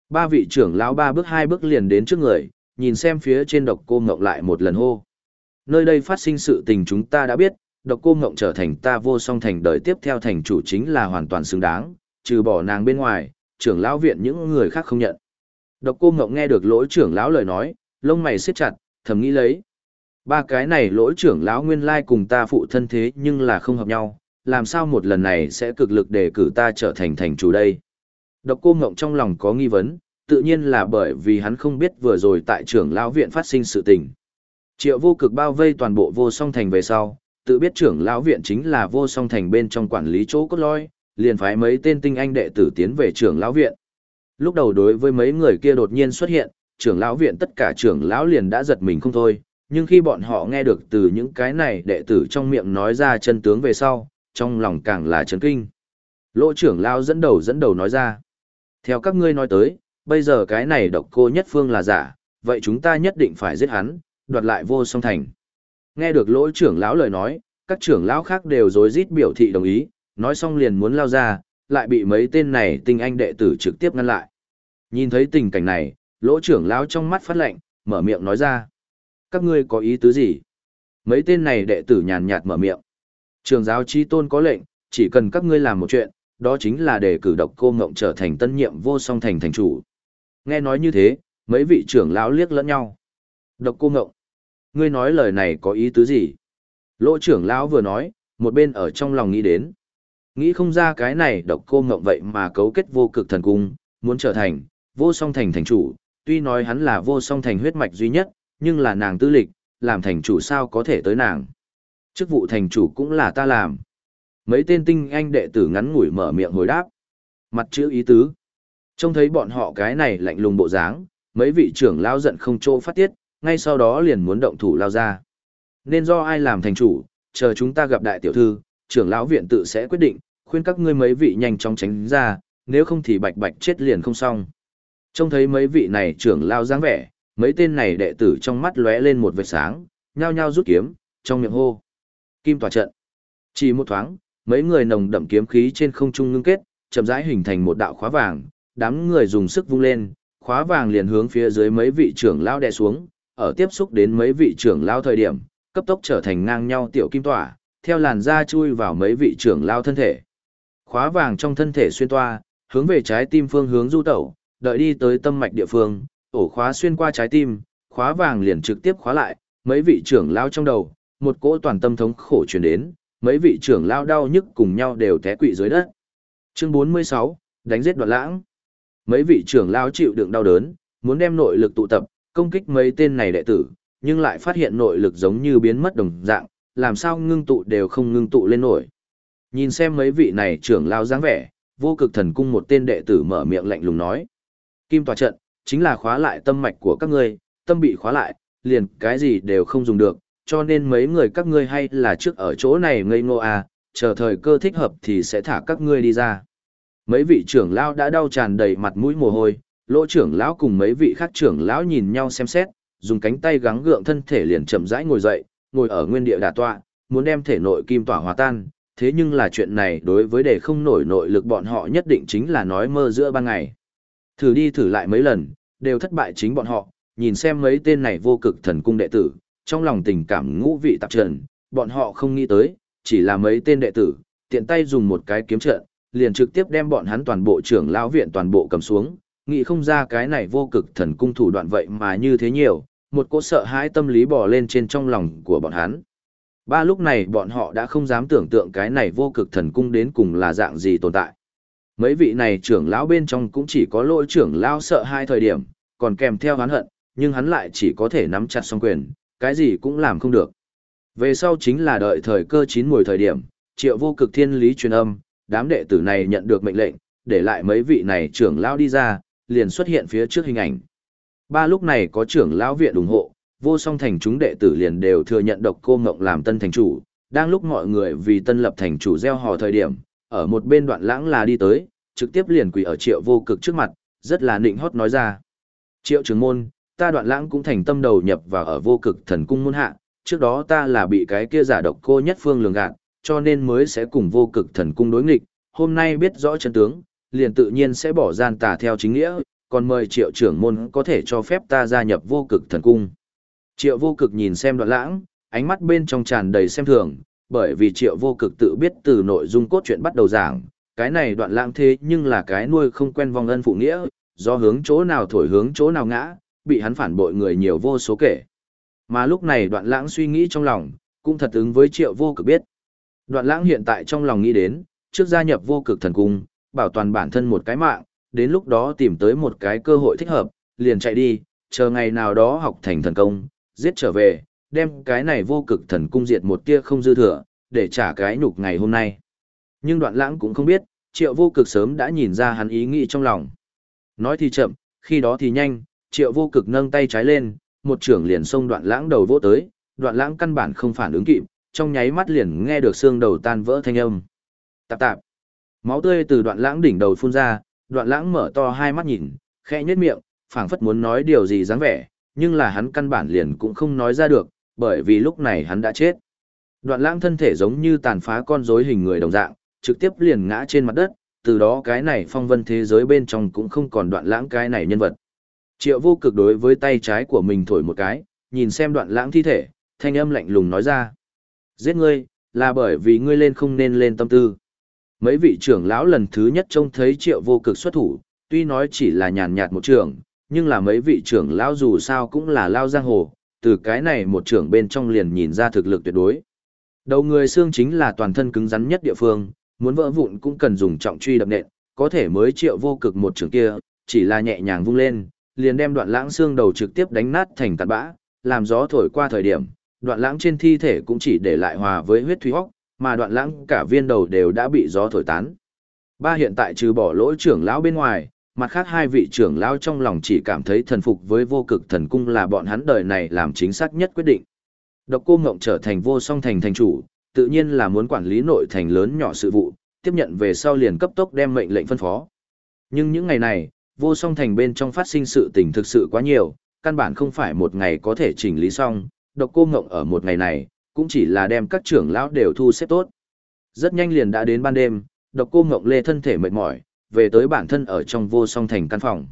Ba vị trưởng lão ba bước hai bước liền đến trước người, nhìn xem phía trên độc cô ngộng lại một lần hô. Nơi đây phát sinh sự tình chúng ta đã biết, độc cô ngộng trở thành ta vô song thành đời tiếp theo thành chủ chính là hoàn toàn xứng đáng, trừ bỏ nàng bên ngoài, trưởng lão viện những người khác không nhận. Độc cô ngộng nghe được lỗi trưởng lão lời nói, lông mày siết chặt, thầm nghĩ lấy. Ba cái này lỗi trưởng lão nguyên lai cùng ta phụ thân thế nhưng là không hợp nhau, làm sao một lần này sẽ cực lực để cử ta trở thành thành chủ đây. Độc cô ngộng trong lòng có nghi vấn, tự nhiên là bởi vì hắn không biết vừa rồi tại trưởng lão viện phát sinh sự tình. Triệu vô cực bao vây toàn bộ vô song thành về sau, tự biết trưởng lão viện chính là vô song thành bên trong quản lý chỗ cốt lõi, liền phái mấy tên tinh anh đệ tử tiến về trưởng lão viện. Lúc đầu đối với mấy người kia đột nhiên xuất hiện, trưởng lão viện tất cả trưởng lão liền đã giật mình không thôi, nhưng khi bọn họ nghe được từ những cái này đệ tử trong miệng nói ra chân tướng về sau, trong lòng càng là chấn kinh. Lỗ trưởng lão dẫn đầu dẫn đầu nói ra. Theo các ngươi nói tới, bây giờ cái này độc cô nhất phương là giả, vậy chúng ta nhất định phải giết hắn, đoạt lại vô song thành. Nghe được lỗ trưởng lão lời nói, các trưởng lão khác đều rối rít biểu thị đồng ý, nói xong liền muốn lao ra, lại bị mấy tên này tinh anh đệ tử trực tiếp ngăn lại. Nhìn thấy tình cảnh này, lỗ trưởng lão trong mắt phát lệnh, mở miệng nói ra. Các ngươi có ý tứ gì? Mấy tên này đệ tử nhàn nhạt mở miệng. Trường giáo chi tôn có lệnh, chỉ cần các ngươi làm một chuyện, đó chính là để cử độc cô ngộng trở thành tân nhiệm vô song thành thành chủ. Nghe nói như thế, mấy vị trưởng lão liếc lẫn nhau. Độc cô ngộng. Ngươi nói lời này có ý tứ gì? Lỗ trưởng lão vừa nói, một bên ở trong lòng nghĩ đến. Nghĩ không ra cái này độc cô ngộng vậy mà cấu kết vô cực thần cung, muốn trở thành, vô song thành thành chủ, tuy nói hắn là vô song thành huyết mạch duy nhất, nhưng là nàng tư lịch, làm thành chủ sao có thể tới nàng. Chức vụ thành chủ cũng là ta làm. Mấy tên tinh anh đệ tử ngắn ngủi mở miệng hồi đáp. Mặt chữ ý tứ. Trông thấy bọn họ cái này lạnh lùng bộ dáng, mấy vị trưởng lao giận không trô phát tiết, ngay sau đó liền muốn động thủ lao ra. Nên do ai làm thành chủ, chờ chúng ta gặp đại tiểu thư, trưởng lão viện tự sẽ quyết định, khuyên các ngươi mấy vị nhanh chóng tránh ra, nếu không thì bạch bạch chết liền không xong. Trông thấy mấy vị này trưởng lao dáng vẻ, mấy tên này đệ tử trong mắt lóe lên một vệt sáng, nhao nhao rút kiếm, trong miệng hô. Kim tòa trận. Chỉ một thoáng, mấy người nồng đậm kiếm khí trên không trung ngưng kết, chậm rãi hình thành một đạo khóa vàng, đám người dùng sức vung lên, khóa vàng liền hướng phía dưới mấy vị trưởng lao đè xuống, ở tiếp xúc đến mấy vị trưởng lao thời điểm, cấp tốc trở thành ngang nhau tiểu kim tỏa, theo làn da chui vào mấy vị trưởng lao thân thể. Khóa vàng trong thân thể xuyên toa, hướng về trái tim phương hướng du tẩu, đợi đi tới tâm mạch địa phương, ổ khóa xuyên qua trái tim, khóa vàng liền trực tiếp khóa lại, mấy vị trưởng lao trong đầu, một cỗ toàn tâm thống khổ truyền đến, mấy vị trưởng lao đau nhức cùng nhau đều té quỵ dưới đất. Chương 46, đánh giết đoạn lãng. Mấy vị trưởng lao chịu đựng đau đớn, muốn đem nội lực tụ tập, công kích mấy tên này đệ tử, nhưng lại phát hiện nội lực giống như biến mất đồng dạng, làm sao ngưng tụ đều không ngưng tụ lên nổi. Nhìn xem mấy vị này trưởng lao dáng vẻ, vô cực thần cung một tên đệ tử mở miệng lạnh lùng nói. Kim tòa trận, chính là khóa lại tâm mạch của các ngươi, tâm bị khóa lại, liền cái gì đều không dùng được, cho nên mấy người các ngươi hay là trước ở chỗ này ngây ngô à, chờ thời cơ thích hợp thì sẽ thả các ngươi đi ra. Mấy vị trưởng lão đã đau tràn đầy mặt mũi mồ hôi, lỗ trưởng lão cùng mấy vị khác trưởng lão nhìn nhau xem xét, dùng cánh tay gắng gượng thân thể liền chậm rãi ngồi dậy, ngồi ở nguyên địa đà tọa, muốn đem thể nội kim tỏa hòa tan, thế nhưng là chuyện này đối với để không nổi nội lực bọn họ nhất định chính là nói mơ giữa ban ngày. Thử đi thử lại mấy lần, đều thất bại chính bọn họ, nhìn xem mấy tên này vô cực thần cung đệ tử, trong lòng tình cảm ngũ vị tạp trần, bọn họ không nghĩ tới, chỉ là mấy tên đệ tử, tiện tay dùng một cái kiếm trận, liền trực tiếp đem bọn hắn toàn bộ trưởng lão viện toàn bộ cầm xuống, nghĩ không ra cái này vô cực thần cung thủ đoạn vậy mà như thế nhiều, một cỗ sợ hãi tâm lý bò lên trên trong lòng của bọn hắn. Ba lúc này bọn họ đã không dám tưởng tượng cái này vô cực thần cung đến cùng là dạng gì tồn tại. Mấy vị này trưởng lão bên trong cũng chỉ có lỗi trưởng lão sợ hai thời điểm, còn kèm theo hắn hận, nhưng hắn lại chỉ có thể nắm chặt song quyền, cái gì cũng làm không được. Về sau chính là đợi thời cơ chín mùi thời điểm, triệu vô cực thiên lý truyền âm, đám đệ tử này nhận được mệnh lệnh, để lại mấy vị này trưởng lão đi ra, liền xuất hiện phía trước hình ảnh. Ba lúc này có trưởng lão viện ủng hộ, vô song thành chúng đệ tử liền đều thừa nhận độc cô ngộng làm tân thành chủ, đang lúc mọi người vì tân lập thành chủ gieo hò thời điểm, ở một bên đoạn lãng là đi tới, trực tiếp liền quỳ ở triệu vô cực trước mặt, rất là nịnh hót nói ra. Triệu trưởng môn, ta đoạn lãng cũng thành tâm đầu nhập vào ở vô cực thần cung môn hạ, trước đó ta là bị cái kia giả độc cô nhất phương lường gạt, cho nên mới sẽ cùng vô cực thần cung đối nghịch, hôm nay biết rõ chân tướng, liền tự nhiên sẽ bỏ gian tà theo chính nghĩa, còn mời triệu trưởng môn có thể cho phép ta gia nhập vô cực thần cung. Triệu vô cực nhìn xem đoạn lãng, ánh mắt bên trong tràn đầy xem thường, bởi vì triệu vô cực tự biết từ nội dung cốt truyện bắt đầu giảng, cái này đoạn lãng thế nhưng là cái nuôi không quen vong ân phụ nghĩa, do hướng chỗ nào thổi hướng chỗ nào ngã, bị hắn phản bội người nhiều vô số kể. Mà lúc này đoạn lãng suy nghĩ trong lòng, cũng thật ứng với triệu vô cực biết. Đoạn lãng hiện tại trong lòng nghĩ đến, trước gia nhập vô cực thần cung, bảo toàn bản thân một cái mạng, đến lúc đó tìm tới một cái cơ hội thích hợp, liền chạy đi, chờ ngày nào đó học thành thần công, giết trở về, đem cái này vô cực thần cung diệt một tia không dư thừa, để trả cái nhục ngày hôm nay. Nhưng đoạn lãng cũng không biết, triệu vô cực sớm đã nhìn ra hắn ý nghĩ trong lòng. Nói thì chậm, khi đó thì nhanh, triệu vô cực nâng tay trái lên, một trưởng liền xông đoạn lãng đầu vỗ tới, đoạn lãng căn bản không phản ứng kịp, trong nháy mắt liền nghe được xương đầu tan vỡ thanh âm. Tạp tạp. Máu tươi từ đoạn lãng đỉnh đầu phun ra, đoạn lãng mở to hai mắt nhìn, khẽ nhếch miệng, phảng phất muốn nói điều gì dáng vẻ, nhưng là hắn căn bản liền cũng không nói ra được, bởi vì lúc này hắn đã chết. Đoạn lãng thân thể giống như tàn phá con rối hình người đồng dạng, trực tiếp liền ngã trên mặt đất, từ đó cái này phong vân thế giới bên trong cũng không còn đoạn lãng cái này nhân vật. Triệu vô cực đối với tay trái của mình thổi một cái, nhìn xem đoạn lãng thi thể, thanh âm lạnh lùng nói ra. Giết ngươi, là bởi vì ngươi lên không nên lên tâm tư. Mấy vị trưởng lão lần thứ nhất trông thấy triệu vô cực xuất thủ, tuy nói chỉ là nhàn nhạt một trưởng, nhưng là mấy vị trưởng lão dù sao cũng là lao giang hồ, từ cái này một trưởng bên trong liền nhìn ra thực lực tuyệt đối. Đầu người xương chính là toàn thân cứng rắn nhất địa phương, muốn vỡ vụn cũng cần dùng trọng truy đập nện, có thể mới triệu vô cực một trưởng kia, chỉ là nhẹ nhàng vung lên, liền đem đoạn lãng xương đầu trực tiếp đánh nát thành tạt bã, làm gió thổi qua thời điểm, đoạn lãng trên thi thể cũng chỉ để lại hòa với huyết thủy hóc, mà đoạn lãng cả viên đầu đều đã bị gió thổi tán. Ba hiện tại trừ bỏ lỗi trưởng lão bên ngoài, mặt khác hai vị trưởng lão trong lòng chỉ cảm thấy thần phục với vô cực thần cung là bọn hắn đời này làm chính xác nhất quyết định. Độc cô Ngộng trở thành vô song thành thành chủ, tự nhiên là muốn quản lý nội thành lớn nhỏ sự vụ, tiếp nhận về sau liền cấp tốc đem mệnh lệnh phân phó. Nhưng những ngày này, vô song thành bên trong phát sinh sự tình thực sự quá nhiều, căn bản không phải một ngày có thể chỉnh lý xong, độc cô ngộng ở một ngày này, cũng chỉ là đem các trưởng lão đều thu xếp tốt. Rất nhanh liền đã đến ban đêm, độc cô Ngọc lê thân thể mệt mỏi, về tới bản thân ở trong vô song thành căn phòng.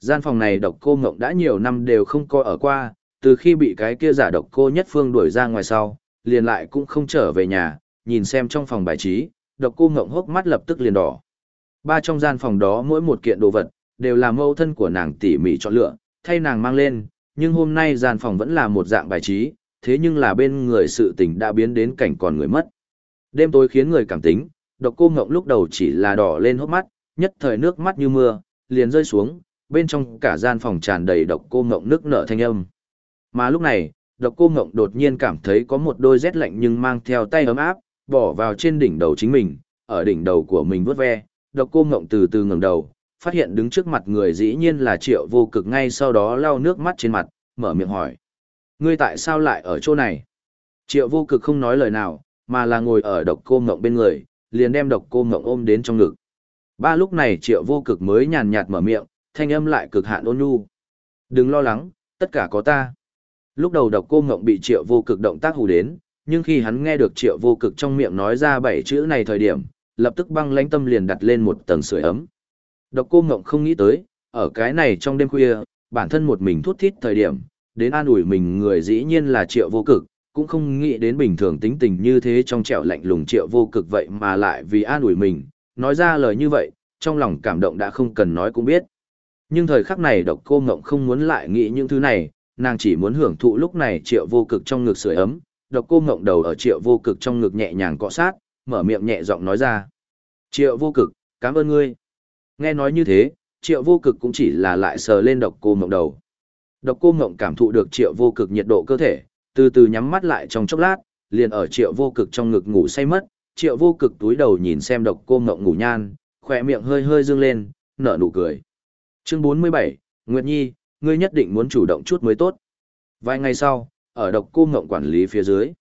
Gian phòng này độc cô Ngọc đã nhiều năm đều không có ở qua, từ khi bị cái kia giả độc cô nhất phương đuổi ra ngoài sau, liền lại cũng không trở về nhà, nhìn xem trong phòng bài trí, độc cô Ngọc hốc mắt lập tức liền đỏ. Ba trong gian phòng đó mỗi một kiện đồ vật, đều là mẫu thân của nàng tỉ mỉ chọn lựa, thay nàng mang lên, nhưng hôm nay gian phòng vẫn là một dạng bài trí, thế nhưng là bên người sự tình đã biến đến cảnh còn người mất. Đêm tối khiến người cảm tính, độc cô ngộng lúc đầu chỉ là đỏ lên hốc mắt, nhất thời nước mắt như mưa, liền rơi xuống, bên trong cả gian phòng tràn đầy độc cô ngộng nước nở thanh âm. Mà lúc này, độc cô ngộng đột nhiên cảm thấy có một đôi rét lạnh nhưng mang theo tay ấm áp, bỏ vào trên đỉnh đầu chính mình, ở đỉnh đầu của mình vớt ve, độc cô ngộng từ từ ngẩng đầu, phát hiện đứng trước mặt người dĩ nhiên là triệu vô cực ngay sau đó lau nước mắt trên mặt, mở miệng hỏi. Ngươi tại sao lại ở chỗ này? Triệu vô cực không nói lời nào, mà là ngồi ở độc cô mộng bên người, liền đem độc cô mộng ôm đến trong ngực. Ba lúc này triệu vô cực mới nhàn nhạt mở miệng, thanh âm lại cực hạn ôn nhu. Đừng lo lắng, tất cả có ta. Lúc đầu độc cô mộng bị triệu vô cực động tác hù đến, nhưng khi hắn nghe được triệu vô cực trong miệng nói ra bảy chữ này thời điểm, lập tức băng lãnh tâm liền đặt lên một tầng sưởi ấm. Độc cô mộng không nghĩ tới, ở cái này trong đêm khuya, bản thân một mình thút thít thời điểm, đến an ủi mình người dĩ nhiên là triệu vô cực, cũng không nghĩ đến bình thường tính tình như thế trong trẻo lạnh lùng triệu vô cực vậy mà lại vì an ủi mình, nói ra lời như vậy, trong lòng cảm động đã không cần nói cũng biết. Nhưng thời khắc này độc cô ngộng không muốn lại nghĩ những thứ này, nàng chỉ muốn hưởng thụ lúc này triệu vô cực trong ngực sưởi ấm, độc cô ngộng đầu ở triệu vô cực trong ngực nhẹ nhàng cọ sát, mở miệng nhẹ giọng nói ra. Triệu vô cực, cảm ơn ngươi. Nghe nói như thế, triệu vô cực cũng chỉ là lại sờ lên độc cô ngộng đầu. Độc cô ngộng cảm thụ được triệu vô cực nhiệt độ cơ thể, từ từ nhắm mắt lại trong chốc lát, liền ở triệu vô cực trong ngực ngủ say mất, triệu vô cực túi đầu nhìn xem độc cô ngộng ngủ nhan, khỏe miệng hơi hơi dương lên, nở nụ cười. Chương 47, Nguyệt Nhi, ngươi nhất định muốn chủ động chút mới tốt. Vài ngày sau, ở độc cô ngộng quản lý phía dưới,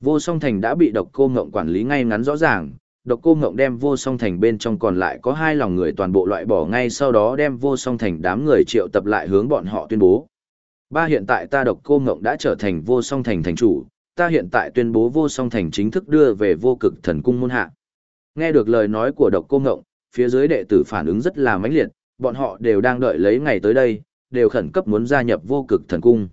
vô song thành đã bị độc cô ngộng quản lý ngay ngắn rõ ràng, độc cô ngộng đem vô song thành bên trong còn lại có hai lòng người toàn bộ loại bỏ ngay sau đó đem vô song thành đám người triệu tập lại hướng bọn họ tuyên bố. Ba hiện tại ta độc cô ngộng đã trở thành vô song thành thành chủ, ta hiện tại tuyên bố vô song thành chính thức đưa về vô cực thần cung môn hạ. Nghe được lời nói của độc cô ngộng, phía dưới đệ tử phản ứng rất là mãnh liệt, bọn họ đều đang đợi lấy ngày tới đây, đều khẩn cấp muốn gia nhập vô cực thần cung.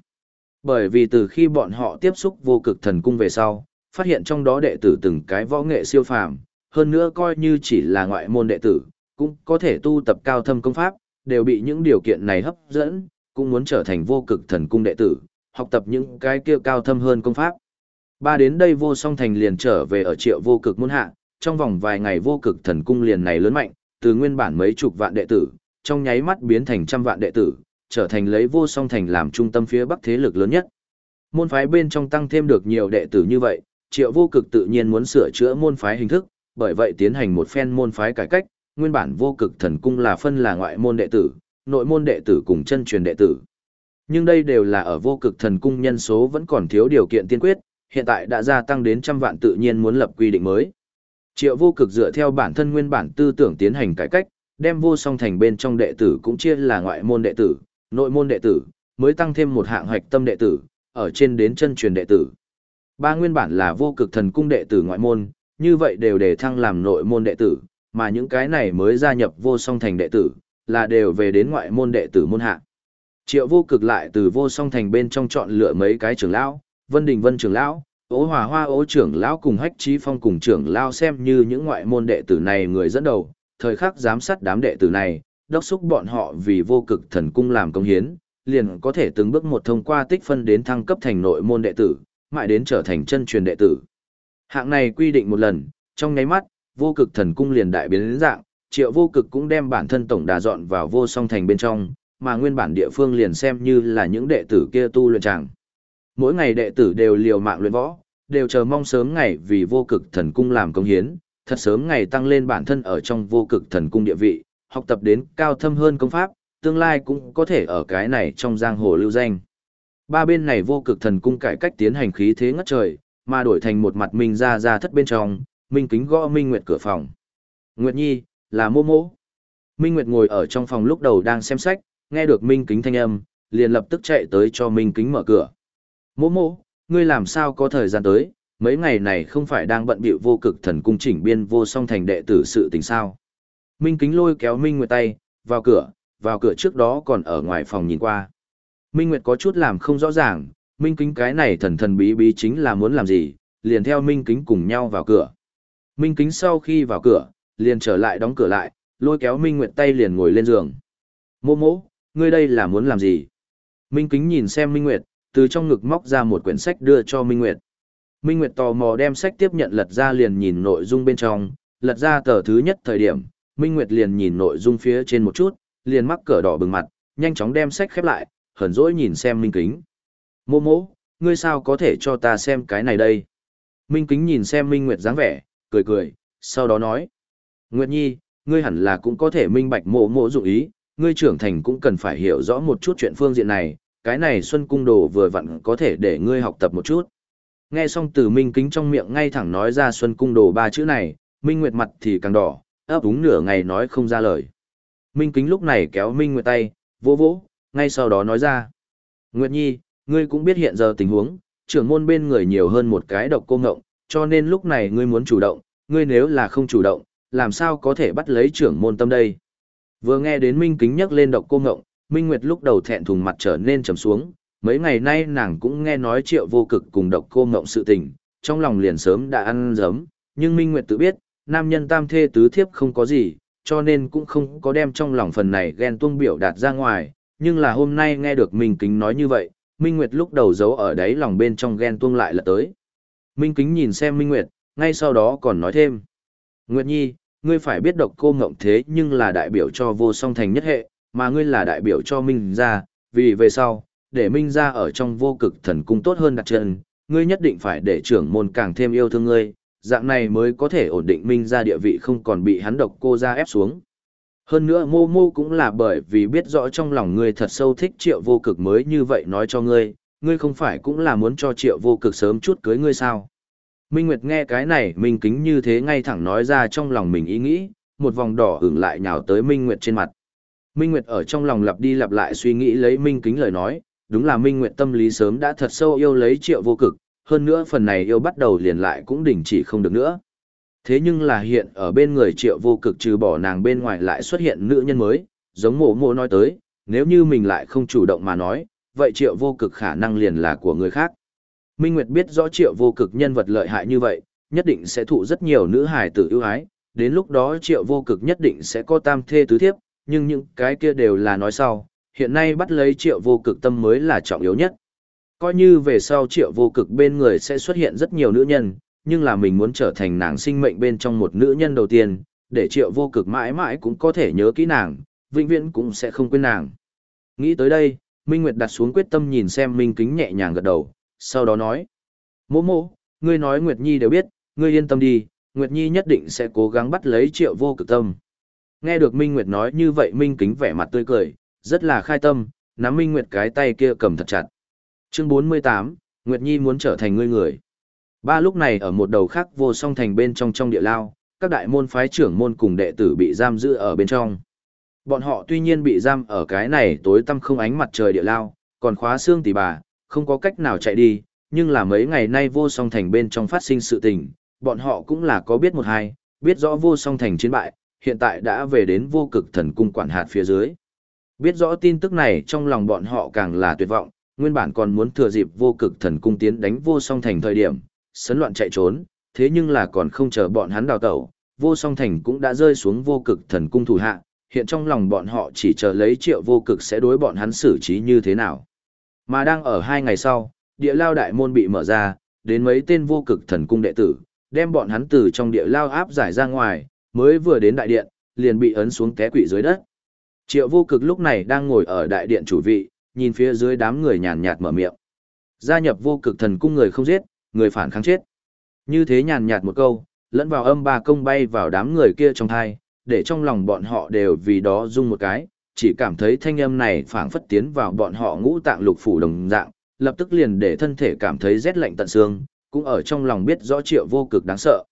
Bởi vì từ khi bọn họ tiếp xúc vô cực thần cung về sau, phát hiện trong đó đệ tử từng cái võ nghệ siêu phàm, hơn nữa coi như chỉ là ngoại môn đệ tử, cũng có thể tu tập cao thâm công pháp, đều bị những điều kiện này hấp dẫn, cũng muốn trở thành vô cực thần cung đệ tử, học tập những cái kia cao thâm hơn công pháp. Ba đến đây vô song thành liền trở về ở triệu vô cực môn hạ, trong vòng vài ngày vô cực thần cung liền này lớn mạnh, từ nguyên bản mấy chục vạn đệ tử, trong nháy mắt biến thành trăm vạn đệ tử, trở thành lấy vô song thành làm trung tâm phía bắc thế lực lớn nhất. Môn phái bên trong tăng thêm được nhiều đệ tử như vậy, triệu vô cực tự nhiên muốn sửa chữa môn phái hình thức, bởi vậy tiến hành một phen môn phái cải cách, nguyên bản vô cực thần cung là phân là ngoại môn đệ tử, nội môn đệ tử cùng chân truyền đệ tử. Nhưng đây đều là ở vô cực thần cung nhân số vẫn còn thiếu điều kiện tiên quyết, hiện tại đã gia tăng đến trăm vạn tự nhiên muốn lập quy định mới. Triệu vô cực dựa theo bản thân nguyên bản tư tưởng tiến hành cải cách, đem vô song thành bên trong đệ tử cũng chia là ngoại môn đệ tử, nội môn đệ tử, mới tăng thêm một hạng hoạch tâm đệ tử, ở trên đến chân truyền đệ tử. Ba nguyên bản là vô cực thần cung đệ tử ngoại môn, như vậy đều để thăng làm nội môn đệ tử, mà những cái này mới gia nhập vô song thành đệ tử, là đều về đến ngoại môn đệ tử môn hạ. Triệu vô cực lại từ vô song thành bên trong chọn lựa mấy cái trưởng lão, Vân Đình Vân trưởng lão, Ố Hòa Hoa Ố trưởng lão cùng Hách Chí Phong cùng trưởng lão xem như những ngoại môn đệ tử này người dẫn đầu, thời khắc giám sát đám đệ tử này, đốc xúc bọn họ vì vô cực thần cung làm công hiến, liền có thể từng bước một thông qua tích phân đến thăng cấp thành nội môn đệ tử, mãi đến trở thành chân truyền đệ tử. Hạng này quy định một lần, trong nháy mắt, vô cực thần cung liền đại biến đến dạng, triệu vô cực cũng đem bản thân tổng đà dọn vào vô song thành bên trong, mà nguyên bản địa phương liền xem như là những đệ tử kia tu luyện tràng. Mỗi ngày đệ tử đều liều mạng luyện võ, đều chờ mong sớm ngày vì vô cực thần cung làm công hiến, thật sớm ngày tăng lên bản thân ở trong vô cực thần cung địa vị, học tập đến cao thâm hơn công pháp, tương lai cũng có thể ở cái này trong giang hồ lưu danh. Ba bên này vô cực thần cung cải cách tiến hành khí thế ngất trời, mà đổi thành một mặt minh ra ra thất bên trong, minh kính gõ minh nguyệt cửa phòng. Nguyệt Nhi, là mô mô. Minh Nguyệt ngồi ở trong phòng lúc đầu đang xem sách, nghe được minh kính thanh âm, liền lập tức chạy tới cho minh kính mở cửa. Mô mô, ngươi làm sao có thời gian tới, mấy ngày này không phải đang bận bịu vô cực thần cung chỉnh biên vô song thành đệ tử sự tình sao. Minh kính lôi kéo Minh Nguyệt tay, vào cửa, vào cửa trước đó còn ở ngoài phòng nhìn qua. Minh Nguyệt có chút làm không rõ ràng, Minh kính cái này thần thần bí bí chính là muốn làm gì, liền theo Minh kính cùng nhau vào cửa. Minh kính sau khi vào cửa, liền trở lại đóng cửa lại, lôi kéo Minh Nguyệt tay liền ngồi lên giường. Mô mô, ngươi đây là muốn làm gì? Minh kính nhìn xem Minh Nguyệt, từ trong ngực móc ra một quyển sách đưa cho Minh Nguyệt. Minh Nguyệt tò mò đem sách tiếp nhận lật ra liền nhìn nội dung bên trong, lật ra tờ thứ nhất thời điểm, Minh Nguyệt liền nhìn nội dung phía trên một chút, liền mắc cỡ đỏ bừng mặt, nhanh chóng đem sách khép lại, hờn dỗi nhìn xem Minh Kính. Mô mô, ngươi sao có thể cho ta xem cái này đây? Minh Kính nhìn xem Minh Nguyệt dáng vẻ, cười cười, sau đó nói. Nguyệt Nhi, ngươi hẳn là cũng có thể minh bạch mộ mộ dụng ý, ngươi trưởng thành cũng cần phải hiểu rõ một chút chuyện phương diện này, cái này Xuân Cung Đồ vừa vặn có thể để ngươi học tập một chút. Nghe xong từ Minh Kính trong miệng ngay thẳng nói ra Xuân Cung Đồ ba chữ này, Minh Nguyệt mặt thì càng đỏ, ấp úng nửa ngày nói không ra lời. Minh Kính lúc này kéo Minh Nguyệt tay, vỗ vỗ, ngay sau đó nói ra. Nguyệt Nhi, ngươi cũng biết hiện giờ tình huống, trưởng môn bên người nhiều hơn một cái độc cô ngộng, cho nên lúc này ngươi muốn chủ động, ngươi nếu là không chủ động, làm sao có thể bắt lấy trưởng môn tâm đây. Vừa nghe đến Minh Kính nhắc lên độc cô ngộng, Minh Nguyệt lúc đầu thẹn thùng mặt trở nên trầm xuống, mấy ngày nay nàng cũng nghe nói triệu vô cực cùng độc cô ngộng sự tình, trong lòng liền sớm đã ăn giấm, nhưng Minh Nguyệt tự biết, nam nhân tam thê tứ thiếp không có gì, cho nên cũng không có đem trong lòng phần này ghen tuông biểu đạt ra ngoài, nhưng là hôm nay nghe được Minh Kính nói như vậy, Minh Nguyệt lúc đầu giấu ở đấy lòng bên trong ghen tuông lại là tới. Minh Kính nhìn xem Minh Nguyệt, ngay sau đó còn nói thêm. Nguyệt Nhi, ngươi phải biết độc cô ngộng thế nhưng là đại biểu cho vô song thành nhất hệ, mà ngươi là đại biểu cho Minh gia, vì về sau, để Minh gia ở trong vô cực thần cung tốt hơn đặt chân, ngươi nhất định phải để trưởng môn càng thêm yêu thương ngươi, dạng này mới có thể ổn định Minh gia địa vị không còn bị hắn độc cô ra ép xuống. Hơn nữa mô mô cũng là bởi vì biết rõ trong lòng ngươi thật sâu thích triệu vô cực mới như vậy nói cho ngươi, ngươi không phải cũng là muốn cho triệu vô cực sớm chút cưới ngươi sao. Minh Nguyệt nghe cái này Minh Kính như thế ngay thẳng nói ra trong lòng mình ý nghĩ, một vòng đỏ ửng lại nhào tới Minh Nguyệt trên mặt. Minh Nguyệt ở trong lòng lặp đi lặp lại suy nghĩ lấy Minh Kính lời nói, đúng là Minh Nguyệt tâm lý sớm đã thật sâu yêu lấy triệu vô cực, hơn nữa phần này yêu bắt đầu liền lại cũng đình chỉ không được nữa. Thế nhưng là hiện ở bên người triệu vô cực trừ bỏ nàng bên ngoài lại xuất hiện nữ nhân mới, giống mộ mộ nói tới, nếu như mình lại không chủ động mà nói, vậy triệu vô cực khả năng liền là của người khác. Minh Nguyệt biết rõ triệu vô cực nhân vật lợi hại như vậy, nhất định sẽ thụ rất nhiều nữ hài tử ưu ái, đến lúc đó triệu vô cực nhất định sẽ có tam thê tứ thiếp, nhưng những cái kia đều là nói sau, hiện nay bắt lấy triệu vô cực tâm mới là trọng yếu nhất. Coi như về sau triệu vô cực bên người sẽ xuất hiện rất nhiều nữ nhân, nhưng là mình muốn trở thành nàng sinh mệnh bên trong một nữ nhân đầu tiên, để triệu vô cực mãi mãi cũng có thể nhớ kỹ nàng, vĩnh viễn cũng sẽ không quên nàng. Nghĩ tới đây, Minh Nguyệt đặt xuống quyết tâm nhìn xem Minh Kính nhẹ nhàng gật đầu, sau đó nói. Mô mô, ngươi nói Nguyệt Nhi đều biết, ngươi yên tâm đi, Nguyệt Nhi nhất định sẽ cố gắng bắt lấy triệu vô cực tâm. Nghe được Minh Nguyệt nói như vậy Minh Kính vẻ mặt tươi cười, rất là khai tâm, nắm Minh Nguyệt cái tay kia cầm thật chặt. Chương 48, Nguyệt Nhi muốn trở thành ngươi người. Ba lúc này ở một đầu khác vô song thành bên trong trong địa lao, các đại môn phái trưởng môn cùng đệ tử bị giam giữ ở bên trong. Bọn họ tuy nhiên bị giam ở cái này tối tăm không ánh mặt trời địa lao, còn khóa xương tỷ bà, không có cách nào chạy đi, nhưng là mấy ngày nay vô song thành bên trong phát sinh sự tình, bọn họ cũng là có biết một hai, biết rõ vô song thành chiến bại, hiện tại đã về đến vô cực thần cung quản hạt phía dưới. Biết rõ tin tức này trong lòng bọn họ càng là tuyệt vọng, nguyên bản còn muốn thừa dịp vô cực thần cung tiến đánh vô song thành thời điểm, sấn loạn chạy trốn, thế nhưng là còn không chờ bọn hắn đào tẩu, vô song thành cũng đã rơi xuống vô cực thần cung thủ hạ, hiện trong lòng bọn họ chỉ chờ lấy triệu vô cực sẽ đối bọn hắn xử trí như thế nào. Mà đang ở hai ngày sau, địa lao đại môn bị mở ra, đến mấy tên vô cực thần cung đệ tử, đem bọn hắn từ trong địa lao áp giải ra ngoài, mới vừa đến đại điện, liền bị ấn xuống té quỵ dưới đất. Triệu vô cực lúc này đang ngồi ở đại điện chủ vị, nhìn phía dưới đám người nhàn nhạt mở miệng. Gia nhập vô cực thần cung người không giết, người phản kháng chết. Như thế nhàn nhạt một câu, lẫn vào âm ba công bay vào đám người kia trong thai, để trong lòng bọn họ đều vì đó rung một cái, chỉ cảm thấy thanh âm này phảng phất tiến vào bọn họ ngũ tạng lục phủ đồng dạng, lập tức liền để thân thể cảm thấy rét lạnh tận xương, cũng ở trong lòng biết rõ triệu vô cực đáng sợ.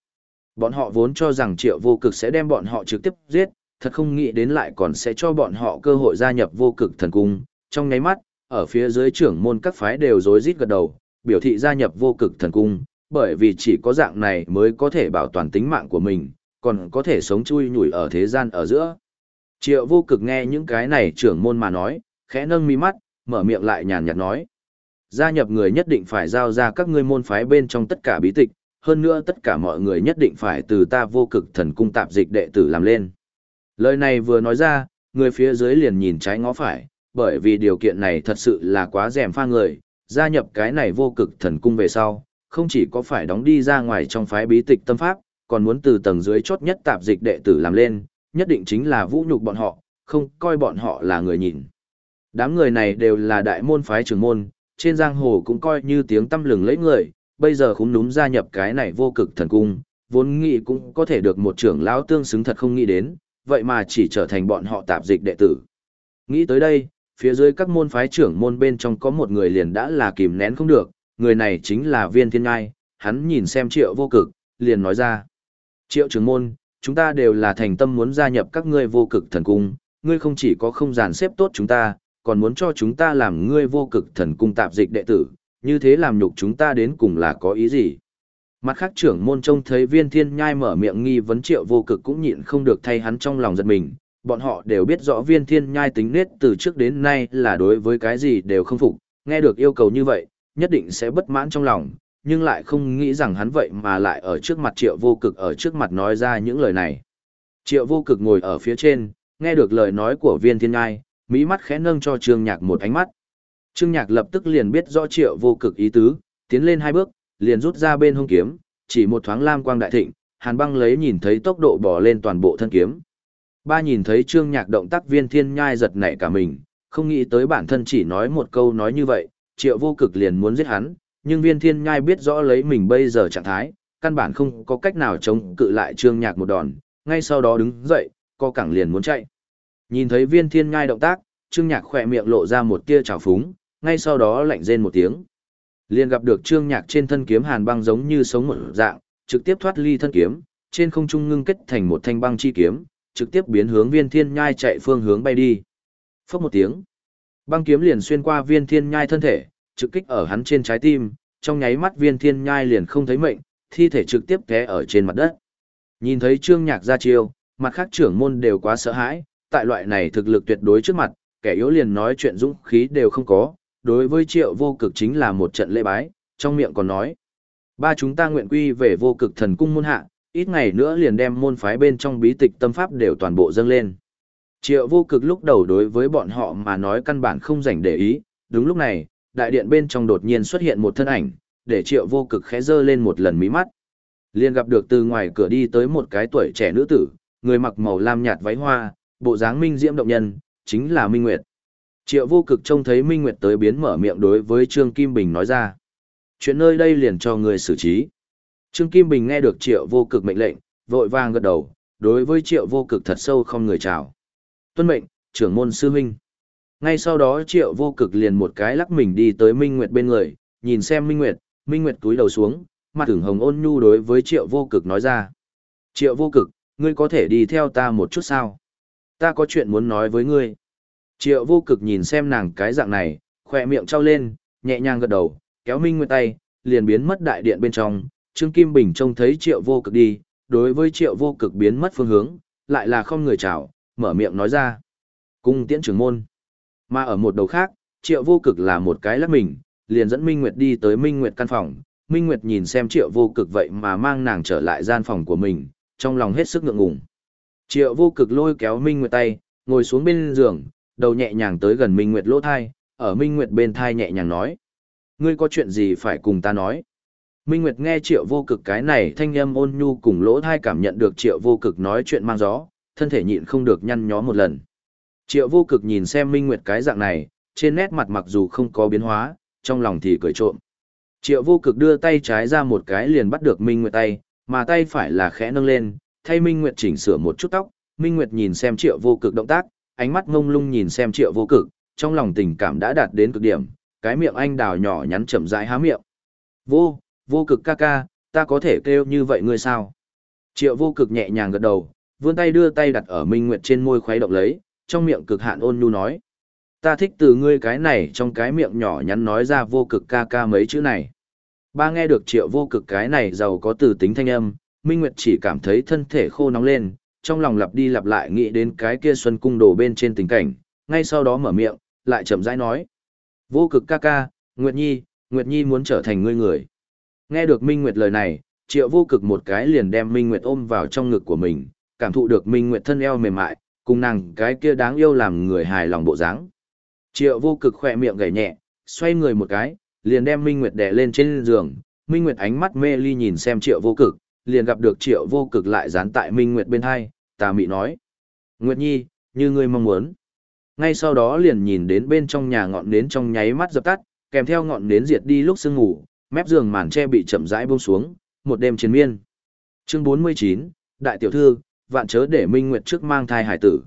Bọn họ vốn cho rằng triệu vô cực sẽ đem bọn họ trực tiếp giết, thật không nghĩ đến lại còn sẽ cho bọn họ cơ hội gia nhập vô cực thần cung. Trong nháy mắt, ở phía dưới trưởng môn các phái đều rối rít gật đầu, biểu thị gia nhập vô cực thần cung, bởi vì chỉ có dạng này mới có thể bảo toàn tính mạng của mình, còn có thể sống chui nhủi ở thế gian ở giữa. Triệu vô cực nghe những cái này trưởng môn mà nói, khẽ nâng mi mắt, mở miệng lại nhàn nhạt nói. Gia nhập người nhất định phải giao ra các ngươi môn phái bên trong tất cả bí tịch, hơn nữa tất cả mọi người nhất định phải từ ta vô cực thần cung tạp dịch đệ tử làm lên. Lời này vừa nói ra, người phía dưới liền nhìn trái ngó phải, bởi vì điều kiện này thật sự là quá rèm pha người, gia nhập cái này vô cực thần cung về sau, không chỉ có phải đóng đi ra ngoài trong phái bí tịch tâm pháp, còn muốn từ tầng dưới chốt nhất tạp dịch đệ tử làm lên, nhất định chính là vũ nhục bọn họ, không coi bọn họ là người nhìn. Đám người này đều là đại môn phái trưởng môn, trên giang hồ cũng coi như tiếng tâm lừng lấy người, bây giờ khúng núm gia nhập cái này vô cực thần cung, vốn nghĩ cũng có thể được một trưởng lão tương xứng thật không nghĩ đến, vậy mà chỉ trở thành bọn họ tạp dịch đệ tử. Nghĩ tới đây, phía dưới các môn phái trưởng môn bên trong có một người liền đã là kìm nén không được, người này chính là viên thiên ngai, hắn nhìn xem triệu vô cực, liền nói ra. Triệu trưởng môn, chúng ta đều là thành tâm muốn gia nhập các ngươi vô cực thần cung, ngươi không chỉ có không dàn xếp tốt chúng ta, còn muốn cho chúng ta làm ngươi vô cực thần cung tạp dịch đệ tử, như thế làm nhục chúng ta đến cùng là có ý gì? Mặt khác trưởng môn trông thấy viên thiên nhai mở miệng nghi vấn triệu vô cực cũng nhịn không được thay hắn trong lòng giật mình, bọn họ đều biết rõ viên thiên nhai tính nết từ trước đến nay là đối với cái gì đều không phục, nghe được yêu cầu như vậy, nhất định sẽ bất mãn trong lòng, nhưng lại không nghĩ rằng hắn vậy mà lại ở trước mặt triệu vô cực ở trước mặt nói ra những lời này. Triệu vô cực ngồi ở phía trên, nghe được lời nói của viên thiên ngai, mỹ mắt khẽ nâng cho trương nhạc một ánh mắt. Trương Nhạc lập tức liền biết rõ triệu vô cực ý tứ, tiến lên hai bước, liền rút ra bên hông kiếm, chỉ một thoáng lam quang đại thịnh, hàn băng lấy nhìn thấy tốc độ bỏ lên toàn bộ thân kiếm. Ba nhìn thấy Trương Nhạc động tác viên thiên nhai giật nảy cả mình, không nghĩ tới bản thân chỉ nói một câu nói như vậy, triệu vô cực liền muốn giết hắn, nhưng viên thiên nhai biết rõ lấy mình bây giờ trạng thái, căn bản không có cách nào chống cự lại Trương Nhạc một đòn, ngay sau đó đứng dậy, co cẳng liền muốn chạy. Nhìn thấy viên thiên nhai động tác, Trương Nhạc khỏe miệng lộ ra một tia trào phúng, ngay sau đó lạnh rên một tiếng. Liền gặp được Trương Nhạc trên thân kiếm hàn băng giống như sống một dạng, trực tiếp thoát ly thân kiếm, trên không trung ngưng kết thành một thanh băng chi kiếm, trực tiếp biến hướng viên thiên nhai chạy phương hướng bay đi. Phốc một tiếng, băng kiếm liền xuyên qua viên thiên nhai thân thể, trực kích ở hắn trên trái tim, trong nháy mắt viên thiên nhai liền không thấy mệnh, thi thể trực tiếp té ở trên mặt đất. Nhìn thấy Trương Nhạc ra chiêu, mặt khác trưởng môn đều quá sợ hãi, tại loại này thực lực tuyệt đối trước mặt, kẻ yếu liền nói chuyện dũng khí đều không có, đối với triệu vô cực chính là một trận lễ bái, trong miệng còn nói. Ba chúng ta nguyện quy về vô cực thần cung môn hạ, ít ngày nữa liền đem môn phái bên trong bí tịch tâm pháp đều toàn bộ dâng lên. Triệu vô cực lúc đầu đối với bọn họ mà nói căn bản không rảnh để ý, đúng lúc này, đại điện bên trong đột nhiên xuất hiện một thân ảnh, để triệu vô cực khẽ dơ lên một lần mí mắt. liền gặp được từ ngoài cửa đi tới một cái tuổi trẻ nữ tử, người mặc màu lam nhạt váy hoa, bộ dáng minh diễm động nhân, chính là Minh Nguyệt. Triệu vô cực trông thấy Minh Nguyệt tới biến mở miệng đối với Trương Kim Bình nói ra. Chuyện nơi đây liền cho người xử trí. Trương Kim Bình nghe được triệu vô cực mệnh lệnh, vội vàng gật đầu, đối với triệu vô cực thật sâu không người chào. Tuân mệnh, trưởng môn sư huynh. Ngay sau đó triệu vô cực liền một cái lắc mình đi tới Minh Nguyệt bên người, nhìn xem Minh Nguyệt, Minh Nguyệt cúi đầu xuống, mặt tưởng hồng ôn nhu đối với triệu vô cực nói ra. Triệu vô cực, ngươi có thể đi theo ta một chút sao? Ta có chuyện muốn nói với ngươi. Triệu vô cực nhìn xem nàng cái dạng này, khỏe miệng trao lên, nhẹ nhàng gật đầu, kéo Minh Nguyệt tay, liền biến mất đại điện bên trong. Trương Kim Bình trông thấy triệu vô cực đi, đối với triệu vô cực biến mất phương hướng, lại là không người chào, mở miệng nói ra. Cung tiễn trưởng môn. Mà ở một đầu khác, triệu vô cực là một cái lắc mình, liền dẫn Minh Nguyệt đi tới Minh Nguyệt căn phòng. Minh Nguyệt nhìn xem triệu vô cực vậy mà mang nàng trở lại gian phòng của mình, trong lòng hết sức ngượng ngùng. Triệu vô cực lôi kéo Minh Nguyệt tay, ngồi xuống bên giường, đầu nhẹ nhàng tới gần Minh Nguyệt lỗ thai, ở Minh Nguyệt bên thai nhẹ nhàng nói. Ngươi có chuyện gì phải cùng ta nói? Minh Nguyệt nghe triệu vô cực cái này thanh âm ôn nhu cùng lỗ thai cảm nhận được triệu vô cực nói chuyện mang gió, thân thể nhịn không được nhăn nhó một lần. Triệu vô cực nhìn xem Minh Nguyệt cái dạng này, trên nét mặt mặc dù không có biến hóa, trong lòng thì cười trộm. Triệu vô cực đưa tay trái ra một cái liền bắt được Minh Nguyệt tay, mà tay phải là khẽ nâng lên, thay Minh Nguyệt chỉnh sửa một chút tóc. Minh Nguyệt nhìn xem triệu vô cực động tác, ánh mắt ngông lung nhìn xem triệu vô cực, trong lòng tình cảm đã đạt đến cực điểm, cái miệng anh đào nhỏ nhắn chậm rãi há miệng. Vô, vô cực ca ca, ta có thể kêu như vậy ngươi sao? Triệu vô cực nhẹ nhàng gật đầu, vươn tay đưa tay đặt ở Minh Nguyệt trên môi khuấy động lấy, trong miệng cực hạn ôn nhu nói. Ta thích từ ngươi cái này trong cái miệng nhỏ nhắn nói ra vô cực ca ca mấy chữ này. Ba nghe được triệu vô cực cái này giàu có từ tính thanh âm, Minh Nguyệt chỉ cảm thấy thân thể khô nóng lên, trong lòng lặp đi lặp lại nghĩ đến cái kia xuân cung đồ bên trên tình cảnh, ngay sau đó mở miệng, lại chậm rãi nói. Vô cực ca ca, Nguyệt Nhi, Nguyệt Nhi muốn trở thành ngươi người. Nghe được Minh Nguyệt lời này, triệu vô cực một cái liền đem Minh Nguyệt ôm vào trong ngực của mình, cảm thụ được Minh Nguyệt thân eo mềm mại, cùng nàng cái kia đáng yêu làm người hài lòng bộ dáng. Triệu vô cực khỏe miệng gảy nhẹ, xoay người một cái, liền đem Minh Nguyệt đè lên trên giường, Minh Nguyệt ánh mắt mê ly nhìn xem triệu vô cực, liền gặp được triệu vô cực lại dán tại Minh Nguyệt bên hai, tà mị nói. Nguyệt Nhi, như ngươi mong muốn. Ngay sau đó liền nhìn đến bên trong nhà ngọn nến trong nháy mắt dập tắt, kèm theo ngọn nến diệt đi lúc sương ngủ, mép giường màn tre bị chậm rãi buông xuống, một đêm chiến miên. Chương 49, Đại tiểu thư, vạn chớ để Minh Nguyệt trước mang thai hải tử.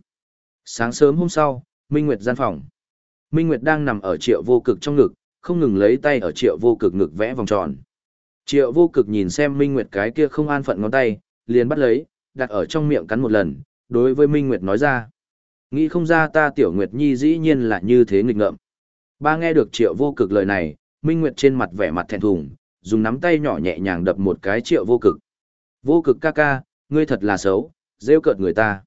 Sáng sớm hôm sau, Minh Nguyệt gian phòng. Minh Nguyệt đang nằm ở triệu vô cực trong ngực, không ngừng lấy tay ở triệu vô cực ngực vẽ vòng tròn. Triệu vô cực nhìn xem Minh Nguyệt cái kia không an phận ngón tay, liền bắt lấy, đặt ở trong miệng cắn một lần, đối với Minh Nguyệt nói ra. Nghĩ không ra ta tiểu Nguyệt Nhi dĩ nhiên là như thế nghịch ngợm. Ba nghe được triệu vô cực lời này, Minh Nguyệt trên mặt vẻ mặt thẹn thùng, dùng nắm tay nhỏ nhẹ nhàng đập một cái triệu vô cực. Vô cực ca ca, ngươi thật là xấu, rêu cợt người ta.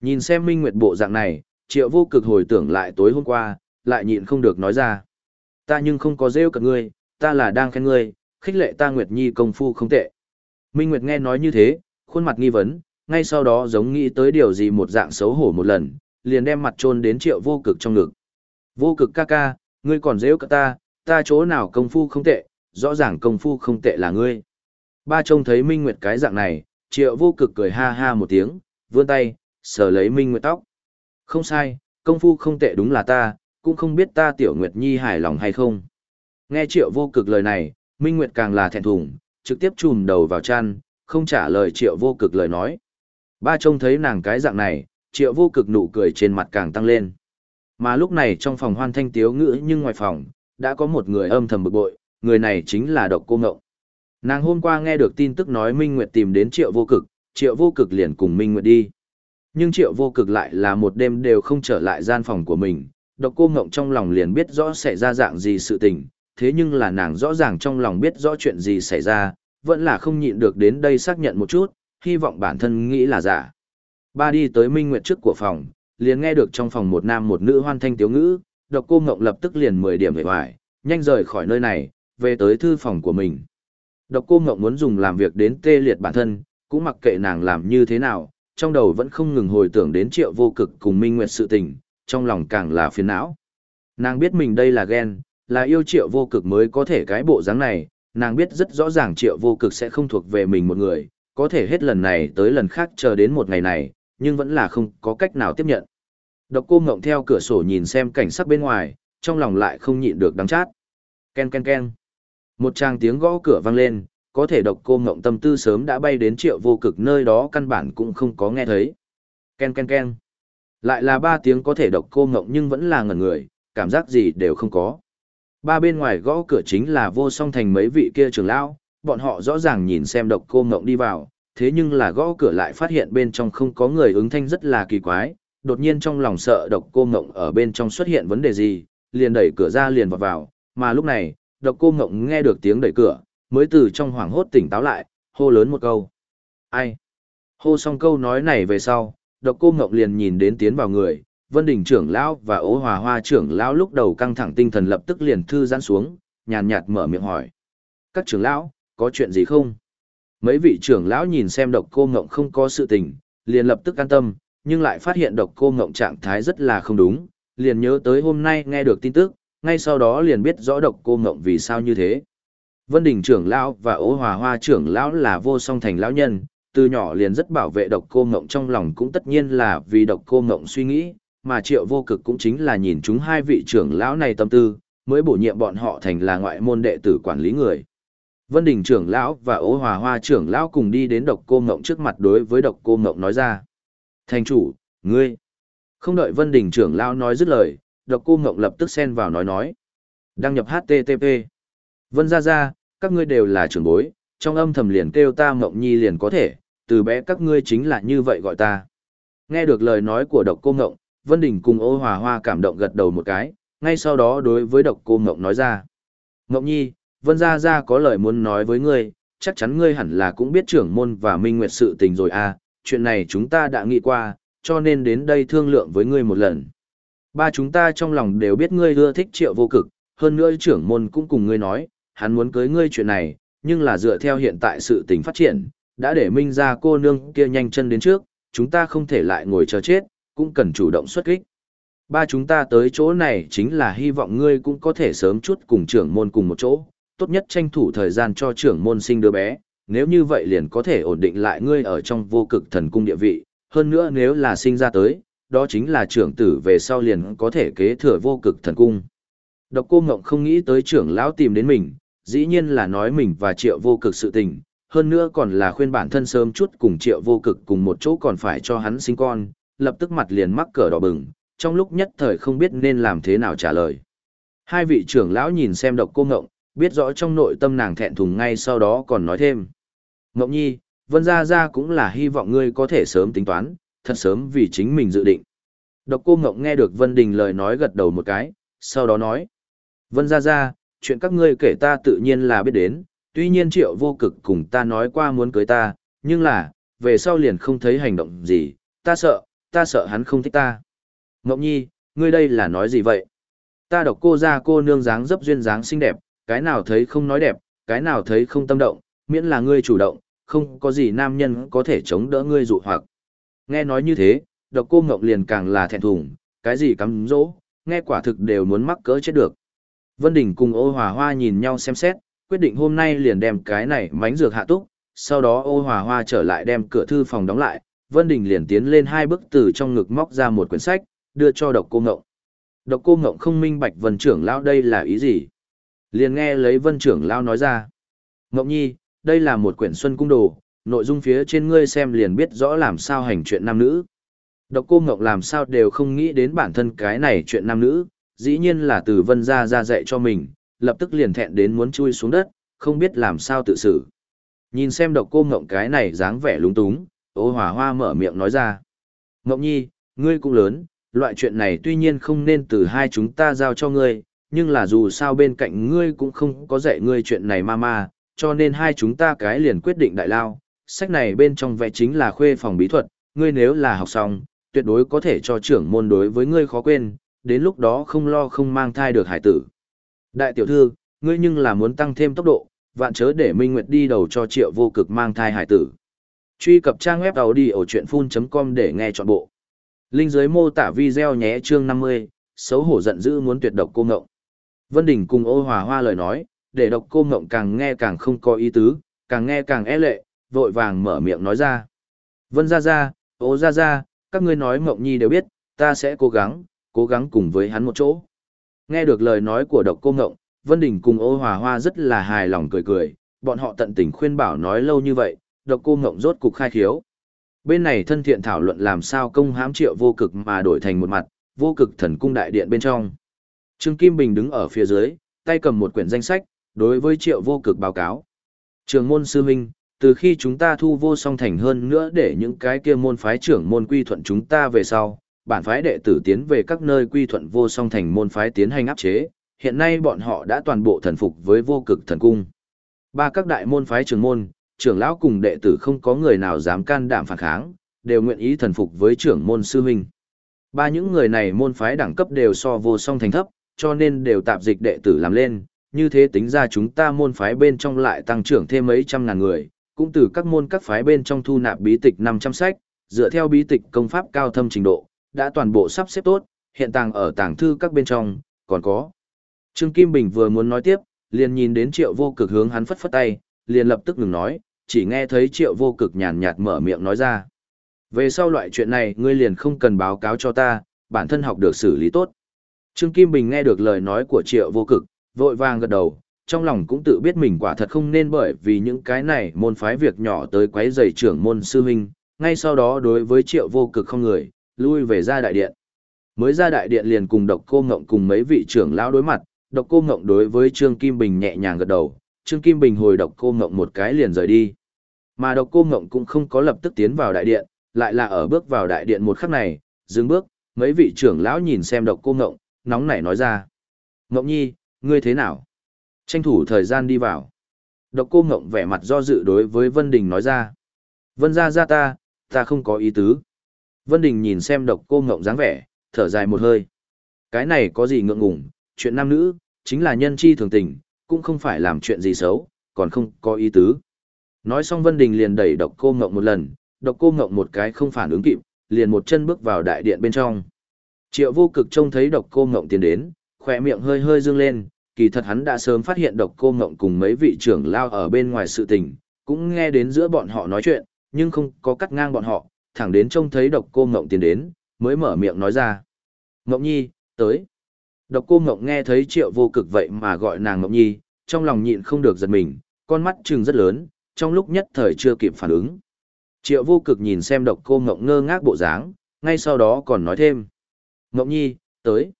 Nhìn xem Minh Nguyệt bộ dạng này, triệu vô cực hồi tưởng lại tối hôm qua, lại nhịn không được nói ra. Ta nhưng không có rêu cợt ngươi, ta là đang khen ngươi, khích lệ ta Nguyệt Nhi công phu không tệ. Minh Nguyệt nghe nói như thế, khuôn mặt nghi vấn, ngay sau đó giống nghĩ tới điều gì một dạng xấu hổ một lần, liền đem mặt trôn đến triệu vô cực trong ngực. Vô cực ca ca, ngươi còn dễ cợt ta, ta chỗ nào công phu không tệ, rõ ràng công phu không tệ là ngươi. Ba trông thấy Minh Nguyệt cái dạng này, triệu vô cực cười ha ha một tiếng, vươn tay, sờ lấy Minh Nguyệt tóc. Không sai, công phu không tệ đúng là ta, cũng không biết ta tiểu Nguyệt Nhi hài lòng hay không. Nghe triệu vô cực lời này, Minh Nguyệt càng là thẹn thùng, trực tiếp chùm đầu vào chăn, không trả lời triệu vô cực lời nói. Ba trông thấy nàng cái dạng này, triệu vô cực nụ cười trên mặt càng tăng lên. Mà lúc này trong phòng hoan thanh tiếu ngữ nhưng ngoài phòng, đã có một người âm thầm bực bội, người này chính là độc cô ngộng. Nàng hôm qua nghe được tin tức nói Minh Nguyệt tìm đến triệu vô cực, triệu vô cực liền cùng Minh Nguyệt đi. Nhưng triệu vô cực lại là một đêm đều không trở lại gian phòng của mình, độc cô ngộng trong lòng liền biết rõ sẽ ra dạng gì sự tình, thế nhưng là nàng rõ ràng trong lòng biết rõ chuyện gì xảy ra, vẫn là không nhịn được đến đây xác nhận một chút, hy vọng bản thân nghĩ là giả. Ba đi tới Minh Nguyệt trước của phòng, liền nghe được trong phòng một nam một nữ hoan thanh tiếu ngữ, độc cô ngộng lập tức liền 10 điểm về hoài, nhanh rời khỏi nơi này, về tới thư phòng của mình. Độc cô ngộng muốn dùng làm việc đến tê liệt bản thân, cũng mặc kệ nàng làm như thế nào, trong đầu vẫn không ngừng hồi tưởng đến triệu vô cực cùng Minh Nguyệt sự tình, trong lòng càng là phiền não. Nàng biết mình đây là ghen, là yêu triệu vô cực mới có thể cái bộ dáng này, nàng biết rất rõ ràng triệu vô cực sẽ không thuộc về mình một người, có thể hết lần này tới lần khác chờ đến một ngày này, nhưng vẫn là không có cách nào tiếp nhận. Độc cô ngộng theo cửa sổ nhìn xem cảnh sắc bên ngoài, trong lòng lại không nhịn được đắng chát. Ken ken ken. Một tràng tiếng gõ cửa vang lên, có thể độc cô ngộng tâm tư sớm đã bay đến triệu vô cực nơi đó căn bản cũng không có nghe thấy. Ken ken ken. Lại là ba tiếng có thể độc cô ngộng nhưng vẫn là ngẩn người, cảm giác gì đều không có. Ba bên ngoài gõ cửa chính là vô song thành mấy vị kia trưởng lão, bọn họ rõ ràng nhìn xem độc cô ngộng đi vào, thế nhưng là gõ cửa lại phát hiện bên trong không có người ứng thanh rất là kỳ quái, đột nhiên trong lòng sợ độc cô ngộng ở bên trong xuất hiện vấn đề gì, liền đẩy cửa ra liền vào vào, mà lúc này, độc cô ngộng nghe được tiếng đẩy cửa, mới từ trong hoảng hốt tỉnh táo lại, hô lớn một câu. Ai? Hô xong câu nói này về sau, độc cô ngộng liền nhìn đến tiến vào người, Vân Đình trưởng lão và Ố Hòa Hoa trưởng lão lúc đầu căng thẳng tinh thần lập tức liền thư giãn xuống, nhàn nhạt mở miệng hỏi. Các trưởng lão, có chuyện gì không? Mấy vị trưởng lão nhìn xem độc cô ngộng không có sự tình, liền lập tức an tâm, nhưng lại phát hiện độc cô ngộng trạng thái rất là không đúng, liền nhớ tới hôm nay nghe được tin tức, ngay sau đó liền biết rõ độc cô ngộng vì sao như thế. Vân Đình trưởng lão và Ô Hòa Hoa trưởng lão là vô song thành lão nhân, từ nhỏ liền rất bảo vệ độc cô ngộng trong lòng cũng tất nhiên là vì độc cô ngộng suy nghĩ, mà triệu vô cực cũng chính là nhìn chúng hai vị trưởng lão này tâm tư, mới bổ nhiệm bọn họ thành là ngoại môn đệ tử quản lý người. Vân Đình trưởng lão và Ô Hòa Hoa trưởng lão cùng đi đến độc cô ngộng trước mặt đối với độc cô ngộng nói ra. Thành chủ, ngươi. Không đợi Vân Đình trưởng lão nói dứt lời, độc cô ngộng lập tức xen vào nói nói. Đăng nhập HTTP. Vân ra ra, các ngươi đều là trưởng bối, trong âm thầm liền kêu ta ngộng nhi liền có thể, từ bé các ngươi chính là như vậy gọi ta. Nghe được lời nói của độc cô ngộng, Vân Đình cùng ô hòa hoa cảm động gật đầu một cái, ngay sau đó đối với độc cô ngộng nói ra. Ngộng nhi, Vân Gia Gia có lời muốn nói với ngươi, chắc chắn ngươi hẳn là cũng biết trưởng môn và minh nguyệt sự tình rồi à, chuyện này chúng ta đã nghĩ qua, cho nên đến đây thương lượng với ngươi một lần. Ba chúng ta trong lòng đều biết ngươi ưa thích triệu vô cực, hơn nữa trưởng môn cũng cùng ngươi nói, hắn muốn cưới ngươi chuyện này, nhưng là dựa theo hiện tại sự tình phát triển, đã để minh ra cô nương kia nhanh chân đến trước, chúng ta không thể lại ngồi chờ chết, cũng cần chủ động xuất kích. Ba chúng ta tới chỗ này chính là hy vọng ngươi cũng có thể sớm chút cùng trưởng môn cùng một chỗ, tốt nhất tranh thủ thời gian cho trưởng môn sinh đứa bé, nếu như vậy liền có thể ổn định lại ngươi ở trong vô cực thần cung địa vị, hơn nữa nếu là sinh ra tới, đó chính là trưởng tử về sau liền có thể kế thừa vô cực thần cung. Độc cô Ngộng không nghĩ tới trưởng lão tìm đến mình, dĩ nhiên là nói mình và triệu vô cực sự tình, hơn nữa còn là khuyên bản thân sớm chút cùng triệu vô cực cùng một chỗ còn phải cho hắn sinh con, lập tức mặt liền mắc cờ đỏ bừng, trong lúc nhất thời không biết nên làm thế nào trả lời. Hai vị trưởng lão nhìn xem độc cô ngộng, biết rõ trong nội tâm nàng thẹn thùng ngay sau đó còn nói thêm. Ngộng nhi, Vân Gia Gia cũng là hy vọng ngươi có thể sớm tính toán, thật sớm vì chính mình dự định. Độc cô Ngộng nghe được Vân Đình lời nói gật đầu một cái, sau đó nói. Vân Gia Gia, chuyện các ngươi kể ta tự nhiên là biết đến, tuy nhiên triệu vô cực cùng ta nói qua muốn cưới ta, nhưng là, về sau liền không thấy hành động gì, ta sợ, ta sợ hắn không thích ta. Ngộng nhi, ngươi đây là nói gì vậy? Ta độc cô ra cô nương dáng dấp duyên dáng xinh đẹp, cái nào thấy không nói đẹp, cái nào thấy không tâm động, miễn là ngươi chủ động, không có gì nam nhân có thể chống đỡ ngươi dụ hoặc. Nghe nói như thế, độc cô ngộng liền càng là thẹn thùng, cái gì cắm dỗ, nghe quả thực đều muốn mắc cỡ chết được. Vân Đình cùng ô hòa hoa nhìn nhau xem xét, quyết định hôm nay liền đem cái này mánh dược hạ túc, sau đó ô hòa hoa trở lại đem cửa thư phòng đóng lại, Vân Đình liền tiến lên hai bước từ trong ngực móc ra một quyển sách, đưa cho độc cô ngộng. Độc cô ngộng không minh bạch vân trưởng lao đây là ý gì. Liền nghe lấy vân trưởng lao nói ra. Ngộng nhi, đây là một quyển xuân cung đồ, nội dung phía trên ngươi xem liền biết rõ làm sao hành chuyện nam nữ. Độc cô ngộng làm sao đều không nghĩ đến bản thân cái này chuyện nam nữ, dĩ nhiên là từ vân ra ra dạy cho mình, lập tức liền thẹn đến muốn chui xuống đất, không biết làm sao tự xử. Nhìn xem độc cô Ngọc cái này dáng vẻ lúng túng, ô hòa hoa mở miệng nói ra. Ngọc nhi, ngươi cũng lớn, loại chuyện này tuy nhiên không nên từ hai chúng ta giao cho ngươi, nhưng là dù sao bên cạnh ngươi cũng không có dạy ngươi chuyện này ma ma, cho nên hai chúng ta cái liền quyết định đại lao. Sách này bên trong vẽ chính là khuê phòng bí thuật, ngươi nếu là học xong, tuyệt đối có thể cho trưởng môn đối với ngươi khó quên, đến lúc đó không lo không mang thai được hải tử. Đại tiểu thư, ngươi nhưng là muốn tăng thêm tốc độ, vạn chớ để Minh Nguyệt đi đầu cho triệu vô cực mang thai hải tử. Truy cập trang web đầu đi ở chuyện full.com để nghe trọn bộ. Linh dưới mô tả video nhé chương 50, xấu hổ giận dữ muốn tuyệt độc cô ngộng. Vân Đình cùng ô hòa hoa lời nói, để độc cô ngộng càng nghe càng không có ý tứ, càng nghe càng e lệ, vội vàng mở miệng nói ra. Vân ra ra, ô ra ra, các ngươi nói mộng nhi đều biết, ta sẽ cố gắng, cố gắng cùng với hắn một chỗ. Nghe được lời nói của độc cô ngộng, Vân Đình cùng ô hòa hoa rất là hài lòng cười cười, bọn họ tận tình khuyên bảo nói lâu như vậy, độc cô ngộng rốt cục khai khiếu. Bên này thân thiện thảo luận làm sao công hãm triệu vô cực mà đổi thành một mặt, vô cực thần cung đại điện bên trong. Trương Kim Bình đứng ở phía dưới, tay cầm một quyển danh sách, đối với triệu vô cực báo cáo. Trường môn sư minh, từ khi chúng ta thu vô song thành hơn nữa để những cái kia môn phái trưởng môn quy thuận chúng ta về sau, bản phái đệ tử tiến về các nơi quy thuận vô song thành môn phái tiến hành áp chế, hiện nay bọn họ đã toàn bộ thần phục với vô cực thần cung. Ba các đại môn phái trưởng môn, trưởng lão cùng đệ tử không có người nào dám can đảm phản kháng, đều nguyện ý thần phục với trưởng môn sư huynh. Ba những người này môn phái đẳng cấp đều so vô song thành thấp, cho nên đều tạp dịch đệ tử làm lên, như thế tính ra chúng ta môn phái bên trong lại tăng trưởng thêm mấy trăm ngàn người, cũng từ các môn các phái bên trong thu nạp bí tịch 500 sách, dựa theo bí tịch công pháp cao thâm trình độ, đã toàn bộ sắp xếp tốt, hiện tàng ở tàng thư các bên trong, còn có. Trương Kim Bình vừa muốn nói tiếp, liền nhìn đến triệu vô cực hướng hắn phất phất tay, liền lập tức ngừng nói, chỉ nghe thấy triệu vô cực nhàn nhạt mở miệng nói ra. Về sau loại chuyện này ngươi liền không cần báo cáo cho ta, bản thân học được xử lý tốt. Trương Kim Bình nghe được lời nói của triệu vô cực, vội vàng gật đầu, trong lòng cũng tự biết mình quả thật không nên bởi vì những cái này môn phái việc nhỏ tới quấy rầy trưởng môn sư huynh, ngay sau đó đối với triệu vô cực không người, lui về ra đại điện. Mới ra đại điện liền cùng độc cô ngộng cùng mấy vị trưởng lão đối mặt, độc cô ngộng đối với Trương Kim Bình nhẹ nhàng gật đầu, Trương Kim Bình hồi độc cô ngộng một cái liền rời đi. Mà độc cô ngộng cũng không có lập tức tiến vào đại điện, lại là ở bước vào đại điện một khắc này, dừng bước, mấy vị trưởng lão nhìn xem độc cô ngộng, nóng nảy nói ra. Ngộng nhi, ngươi thế nào? Tranh thủ thời gian đi vào. Độc cô ngộng vẻ mặt do dự đối với Vân Đình nói ra. Vân ra ra ta, ta không có ý tứ. Vân Đình nhìn xem độc cô ngộng dáng vẻ, thở dài một hơi. Cái này có gì ngượng ngùng, chuyện nam nữ, chính là nhân chi thường tình, cũng không phải làm chuyện gì xấu, còn không có ý tứ. Nói xong Vân Đình liền đẩy độc cô ngộng một lần, độc cô ngộng một cái không phản ứng kịp, liền một chân bước vào đại điện bên trong. Triệu vô cực trông thấy độc cô ngộng tiến đến, khỏe miệng hơi hơi dương lên, kỳ thật hắn đã sớm phát hiện độc cô ngộng cùng mấy vị trưởng lao ở bên ngoài sự tình, cũng nghe đến giữa bọn họ nói chuyện, nhưng không có cắt ngang bọn họ, thẳng đến trông thấy độc cô ngộng tiến đến, mới mở miệng nói ra. Ngộng nhi, tới. Độc cô ngộng nghe thấy triệu vô cực vậy mà gọi nàng ngộng nhi, trong lòng nhịn không được giật mình, con mắt trừng rất lớn, trong lúc nhất thời chưa kịp phản ứng. Triệu vô cực nhìn xem độc cô ngộng ngơ ngác bộ dáng, ngay sau đó còn nói thêm. Ngộng nhi, tới.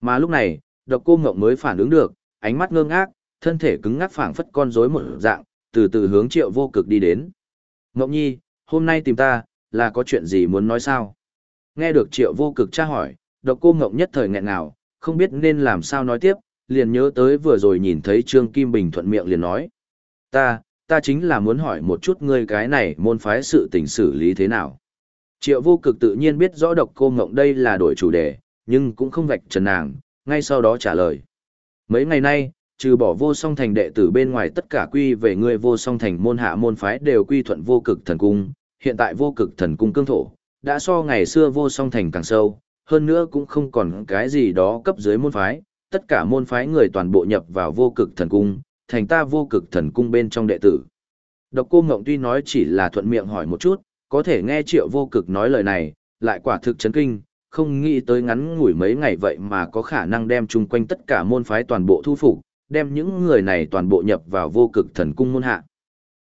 Mà lúc này, độc cô ngộng mới phản ứng được, ánh mắt ngơ ngác, thân thể cứng ngắc phảng phất con rối một dạng, từ từ hướng triệu vô cực đi đến. Ngộng nhi, hôm nay tìm ta, là có chuyện gì muốn nói sao? Nghe được triệu vô cực tra hỏi, độc cô ngộng nhất thời nghẹn ngào, không biết nên làm sao nói tiếp, liền nhớ tới vừa rồi nhìn thấy Trương Kim Bình thuận miệng liền nói. Ta, ta chính là muốn hỏi một chút ngươi cái này môn phái sự tình xử lý thế nào. Triệu vô cực tự nhiên biết rõ độc cô ngộng đây là đổi chủ đề, nhưng cũng không vạch trần nàng, ngay sau đó trả lời. Mấy ngày nay, trừ bỏ vô song thành đệ tử bên ngoài tất cả quy về ngươi vô song thành môn hạ môn phái đều quy thuận vô cực thần cung, hiện tại vô cực thần cung cương thổ, đã so ngày xưa vô song thành càng sâu, hơn nữa cũng không còn cái gì đó cấp dưới môn phái, tất cả môn phái người toàn bộ nhập vào vô cực thần cung, thành ta vô cực thần cung bên trong đệ tử. Độc cô Ngộng tuy nói chỉ là thuận miệng hỏi một chút, có thể nghe triệu vô cực nói lời này, lại quả thực chấn kinh, không nghĩ tới ngắn ngủi mấy ngày vậy mà có khả năng đem chung quanh tất cả môn phái toàn bộ thu phục, đem những người này toàn bộ nhập vào vô cực thần cung môn hạ.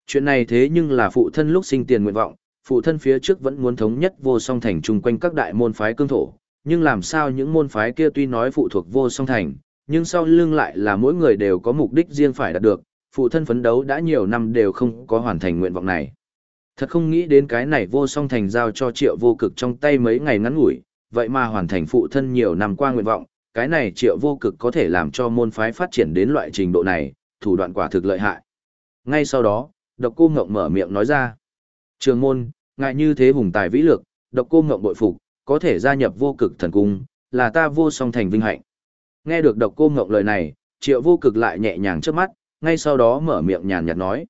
Chuyện này thế nhưng là phụ thân lúc sinh tiền nguyện vọng, phụ thân phía trước vẫn muốn thống nhất vô song thành chung quanh các đại môn phái cương thổ, nhưng làm sao những môn phái kia tuy nói phụ thuộc vô song thành, nhưng sau lưng lại là mỗi người đều có mục đích riêng phải đạt được, phụ thân phấn đấu đã nhiều năm đều không có hoàn thành nguyện vọng này. Thật không nghĩ đến cái này vô song thành giao cho triệu vô cực trong tay mấy ngày ngắn ngủi, vậy mà hoàn thành phụ thân nhiều năm qua nguyện vọng, cái này triệu vô cực có thể làm cho môn phái phát triển đến loại trình độ này, thủ đoạn quả thực lợi hại. Ngay sau đó, độc cô ngộng mở miệng nói ra. Trường môn, ngại như thế hùng tài vĩ lược, độc cô ngộng bội phục, có thể gia nhập vô cực thần cung, là ta vô song thành vinh hạnh. Nghe được độc cô ngộng lời này, triệu vô cực lại nhẹ nhàng trước mắt, ngay sau đó mở miệng nhàn nhạt nói.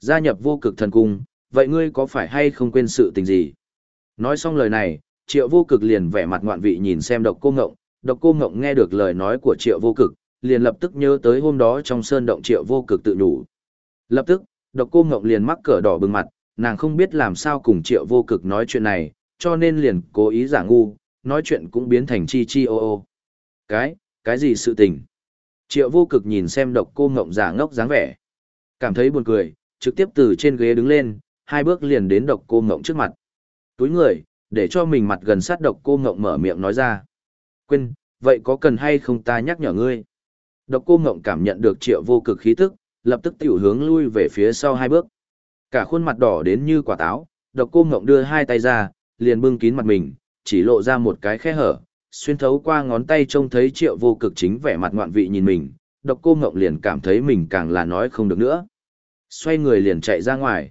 Gia nhập vô cực thần cung, vậy ngươi có phải hay không quên sự tình gì? Nói xong lời này, triệu vô cực liền vẻ mặt ngoạn vị nhìn xem độc cô ngộng, độc cô ngộng nghe được lời nói của triệu vô cực, liền lập tức nhớ tới hôm đó trong sơn động triệu vô cực tự nhủ. Lập tức, độc cô ngộng liền mắc cỡ đỏ bừng mặt, nàng không biết làm sao cùng triệu vô cực nói chuyện này, cho nên liền cố ý giả ngu, nói chuyện cũng biến thành chi chi ô ô. Cái, cái gì sự tình? Triệu vô cực nhìn xem độc cô ngộng giả ngốc dáng vẻ. Cảm thấy buồn cười, trực tiếp từ trên ghế đứng lên, hai bước liền đến độc cô ngộng trước mặt. Túi người, để cho mình mặt gần sát độc cô ngộng mở miệng nói ra. Quên, vậy có cần hay không ta nhắc nhở ngươi? Độc cô ngộng cảm nhận được triệu vô cực khí tức, lập tức tiểu hướng lui về phía sau hai bước. Cả khuôn mặt đỏ đến như quả táo, độc cô ngộng đưa hai tay ra, liền bưng kín mặt mình, chỉ lộ ra một cái khe hở, xuyên thấu qua ngón tay trông thấy triệu vô cực chính vẻ mặt ngoạn vị nhìn mình, độc cô ngộng liền cảm thấy mình càng là nói không được nữa. Xoay người liền chạy ra ngoài.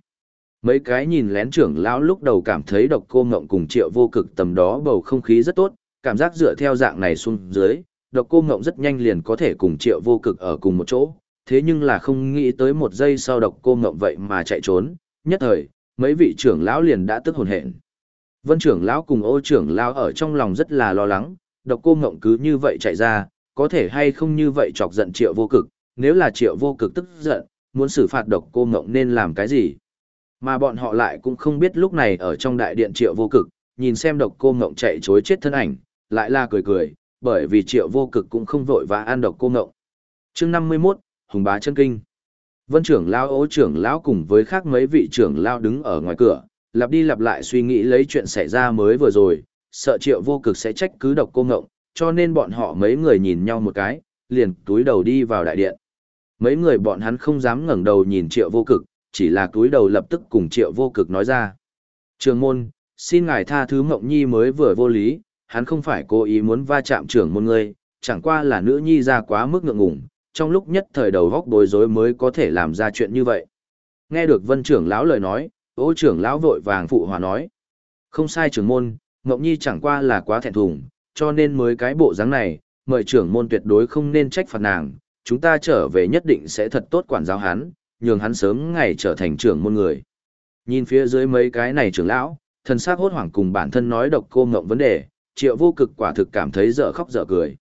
Mấy cái nhìn lén trưởng lão lúc đầu cảm thấy độc cô ngộng cùng triệu vô cực tầm đó bầu không khí rất tốt, cảm giác dựa theo dạng này xuống dưới, độc cô ngộng rất nhanh liền có thể cùng triệu vô cực ở cùng một chỗ, thế nhưng là không nghĩ tới một giây sau độc cô ngộng vậy mà chạy trốn, nhất thời, mấy vị trưởng lão liền đã tức hồn hện. Vân trưởng lão cùng ô trưởng lão ở trong lòng rất là lo lắng, độc cô ngộng cứ như vậy chạy ra, có thể hay không như vậy chọc giận triệu vô cực, nếu là triệu vô cực tức giận, muốn xử phạt độc cô ngộng nên làm cái gì. Mà bọn họ lại cũng không biết lúc này ở trong đại điện triệu vô cực, nhìn xem độc cô ngộng chạy chối chết thân ảnh, lại là cười cười, bởi vì triệu vô cực cũng không vội và ăn độc cô ngộng. chương 51, Hùng Bá chân Kinh Vân trưởng lão ố trưởng lão cùng với khác mấy vị trưởng lão đứng ở ngoài cửa, lặp đi lặp lại suy nghĩ lấy chuyện xảy ra mới vừa rồi, sợ triệu vô cực sẽ trách cứ độc cô ngộng, cho nên bọn họ mấy người nhìn nhau một cái, liền túi đầu đi vào đại điện. Mấy người bọn hắn không dám ngẩng đầu nhìn triệu vô cực, chỉ là túi đầu lập tức cùng triệu vô cực nói ra. Trường môn, xin ngài tha thứ mộng nhi mới vừa vô lý, hắn không phải cố ý muốn va chạm trưởng môn ngươi, chẳng qua là nữ nhi ra quá mức ngượng ngùng, trong lúc nhất thời đầu góc bối rối mới có thể làm ra chuyện như vậy. Nghe được vân trưởng lão lời nói, ô trưởng lão vội vàng phụ hòa nói. Không sai trưởng môn, Ngọc Nhi chẳng qua là quá thẹn thùng, cho nên mới cái bộ dáng này, mời trưởng môn tuyệt đối không nên trách phạt nàng, chúng ta trở về nhất định sẽ thật tốt quản giáo hắn, nhường hắn sớm ngày trở thành trưởng môn người. Nhìn phía dưới mấy cái này trưởng lão, thần sắc hốt hoảng cùng bản thân nói độc cô ngộng vấn đề, triệu vô cực quả thực cảm thấy dở khóc dở cười.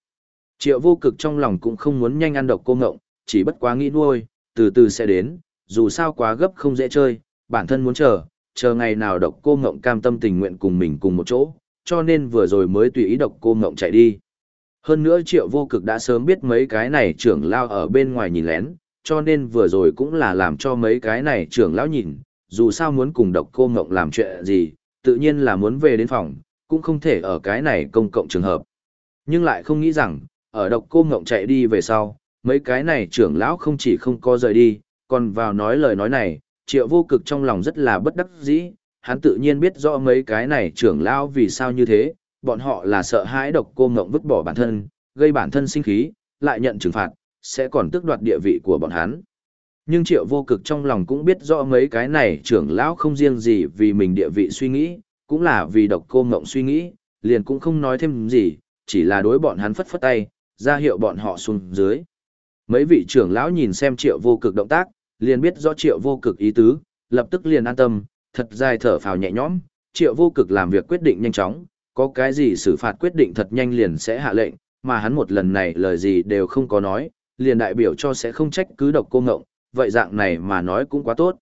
Triệu vô cực trong lòng cũng không muốn nhanh ăn độc cô ngộng, chỉ bất quá nghĩ nuôi, từ từ sẽ đến, dù sao quá gấp không dễ chơi, bản thân muốn chờ, chờ ngày nào độc cô ngộng cam tâm tình nguyện cùng mình cùng một chỗ, cho nên vừa rồi mới tùy ý độc cô ngộng chạy đi. Hơn nữa triệu vô cực đã sớm biết mấy cái này trưởng lao ở bên ngoài nhìn lén, cho nên vừa rồi cũng là làm cho mấy cái này trưởng lão nhìn, dù sao muốn cùng độc cô ngộng làm chuyện gì, tự nhiên là muốn về đến phòng, cũng không thể ở cái này công cộng trường hợp. Nhưng lại không nghĩ rằng, ở độc cô ngộng chạy đi về sau, mấy cái này trưởng lão không chỉ không có rời đi, còn vào nói lời nói này, triệu vô cực trong lòng rất là bất đắc dĩ, hắn tự nhiên biết rõ mấy cái này trưởng lão vì sao như thế, bọn họ là sợ hãi độc cô ngộng vứt bỏ bản thân, gây bản thân sinh khí, lại nhận trừng phạt, sẽ còn tước đoạt địa vị của bọn hắn. Nhưng triệu vô cực trong lòng cũng biết rõ mấy cái này trưởng lão không riêng gì vì mình địa vị suy nghĩ, cũng là vì độc cô ngộng suy nghĩ, liền cũng không nói thêm gì, chỉ là đối bọn hắn phất phất tay, ra hiệu bọn họ xuống dưới. Mấy vị trưởng lão nhìn xem triệu vô cực động tác, liền biết rõ triệu vô cực ý tứ, lập tức liền an tâm, thật dài thở phào nhẹ nhõm, triệu vô cực làm việc quyết định nhanh chóng, có cái gì xử phạt quyết định thật nhanh liền sẽ hạ lệnh, mà hắn một lần này lời gì đều không có nói, liền đại biểu cho sẽ không trách cứ độc cô ngộng, vậy dạng này mà nói cũng quá tốt.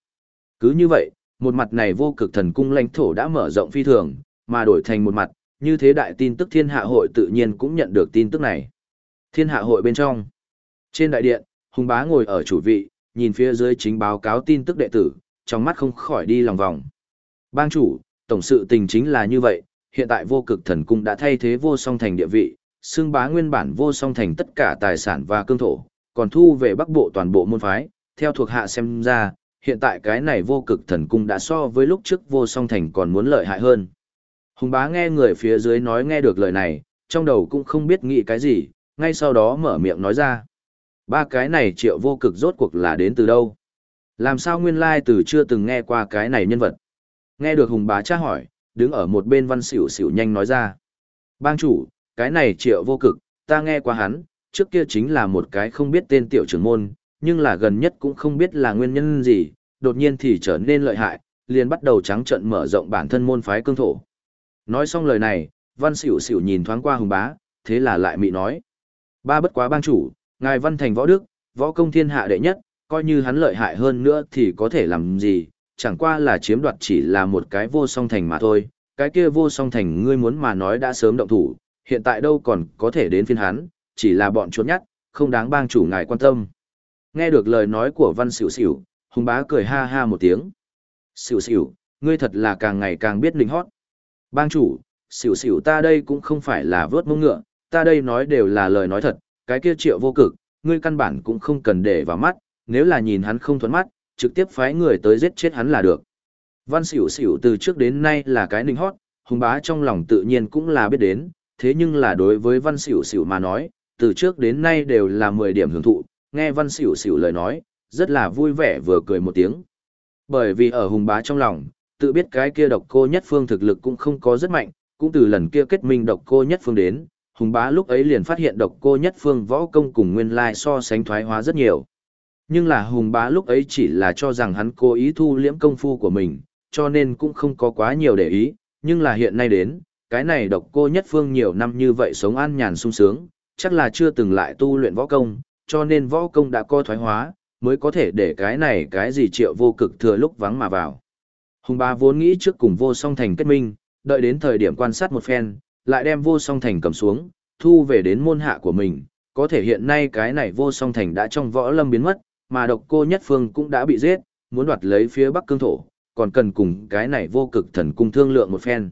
Cứ như vậy, một mặt này vô cực thần cung lãnh thổ đã mở rộng phi thường, mà đổi thành một mặt, như thế đại tin tức thiên hạ hội tự nhiên cũng nhận được tin tức này. Thiên hạ hội bên trong, trên đại điện, Hùng Bá ngồi ở chủ vị, nhìn phía dưới chính báo cáo tin tức đệ tử, trong mắt không khỏi đi lòng vòng. Bang chủ, tổng sự tình chính là như vậy, hiện tại vô cực thần cung đã thay thế vô song thành địa vị, xương bá nguyên bản vô song thành tất cả tài sản và cương thổ, còn thu về bắc bộ toàn bộ môn phái, theo thuộc hạ xem ra, hiện tại cái này vô cực thần cung đã so với lúc trước vô song thành còn muốn lợi hại hơn. Hùng bá nghe người phía dưới nói nghe được lời này, trong đầu cũng không biết nghĩ cái gì, ngay sau đó mở miệng nói ra. Ba cái này triệu vô cực rốt cuộc là đến từ đâu? Làm sao nguyên lai từ chưa từng nghe qua cái này nhân vật? Nghe được hùng bá tra hỏi, đứng ở một bên văn xỉu xỉu nhanh nói ra. Bang chủ, cái này triệu vô cực, ta nghe qua hắn, trước kia chính là một cái không biết tên tiểu trưởng môn, nhưng là gần nhất cũng không biết là nguyên nhân gì, đột nhiên thì trở nên lợi hại, liền bắt đầu trắng trận mở rộng bản thân môn phái cương thổ. Nói xong lời này, văn xỉu xỉu nhìn thoáng qua hùng bá, thế là lại mị nói. Ba bất quá bang chủ, ngài văn thành võ đức, võ công thiên hạ đệ nhất, coi như hắn lợi hại hơn nữa thì có thể làm gì, chẳng qua là chiếm đoạt chỉ là một cái vô song thành mà thôi, cái kia vô song thành ngươi muốn mà nói đã sớm động thủ, hiện tại đâu còn có thể đến phiên hắn, chỉ là bọn chuột nhắt, không đáng bang chủ ngài quan tâm. Nghe được lời nói của văn xỉu xỉu, hùng bá cười ha ha một tiếng. Xỉu xỉu, ngươi thật là càng ngày càng biết linh hót. Bang chủ, xỉu xỉu ta đây cũng không phải là vớt mông ngựa, ta đây nói đều là lời nói thật, cái kia triệu vô cực, ngươi căn bản cũng không cần để vào mắt, nếu là nhìn hắn không thuẫn mắt, trực tiếp phái người tới giết chết hắn là được. Văn xỉu xỉu từ trước đến nay là cái ninh hót, hùng bá trong lòng tự nhiên cũng là biết đến, thế nhưng là đối với văn xỉu xỉu mà nói, từ trước đến nay đều là 10 điểm hưởng thụ, nghe văn xỉu xỉu lời nói, rất là vui vẻ vừa cười một tiếng. Bởi vì ở hùng bá trong lòng, tự biết cái kia độc cô nhất phương thực lực cũng không có rất mạnh, cũng từ lần kia kết minh độc cô nhất phương đến, hùng bá lúc ấy liền phát hiện độc cô nhất phương võ công cùng nguyên lai so sánh thoái hóa rất nhiều. Nhưng là hùng bá lúc ấy chỉ là cho rằng hắn cố ý thu liễm công phu của mình, cho nên cũng không có quá nhiều để ý, nhưng là hiện nay đến, cái này độc cô nhất phương nhiều năm như vậy sống an nhàn sung sướng, chắc là chưa từng lại tu luyện võ công, cho nên võ công đã co thoái hóa, mới có thể để cái này cái gì triệu vô cực thừa lúc vắng mà vào. Hùng bá vốn nghĩ trước cùng vô song thành kết minh, đợi đến thời điểm quan sát một phen, lại đem vô song thành cầm xuống, thu về đến môn hạ của mình, có thể hiện nay cái này vô song thành đã trong võ lâm biến mất, mà độc cô nhất phương cũng đã bị giết, muốn đoạt lấy phía bắc cương thổ, còn cần cùng cái này vô cực thần cung thương lượng một phen.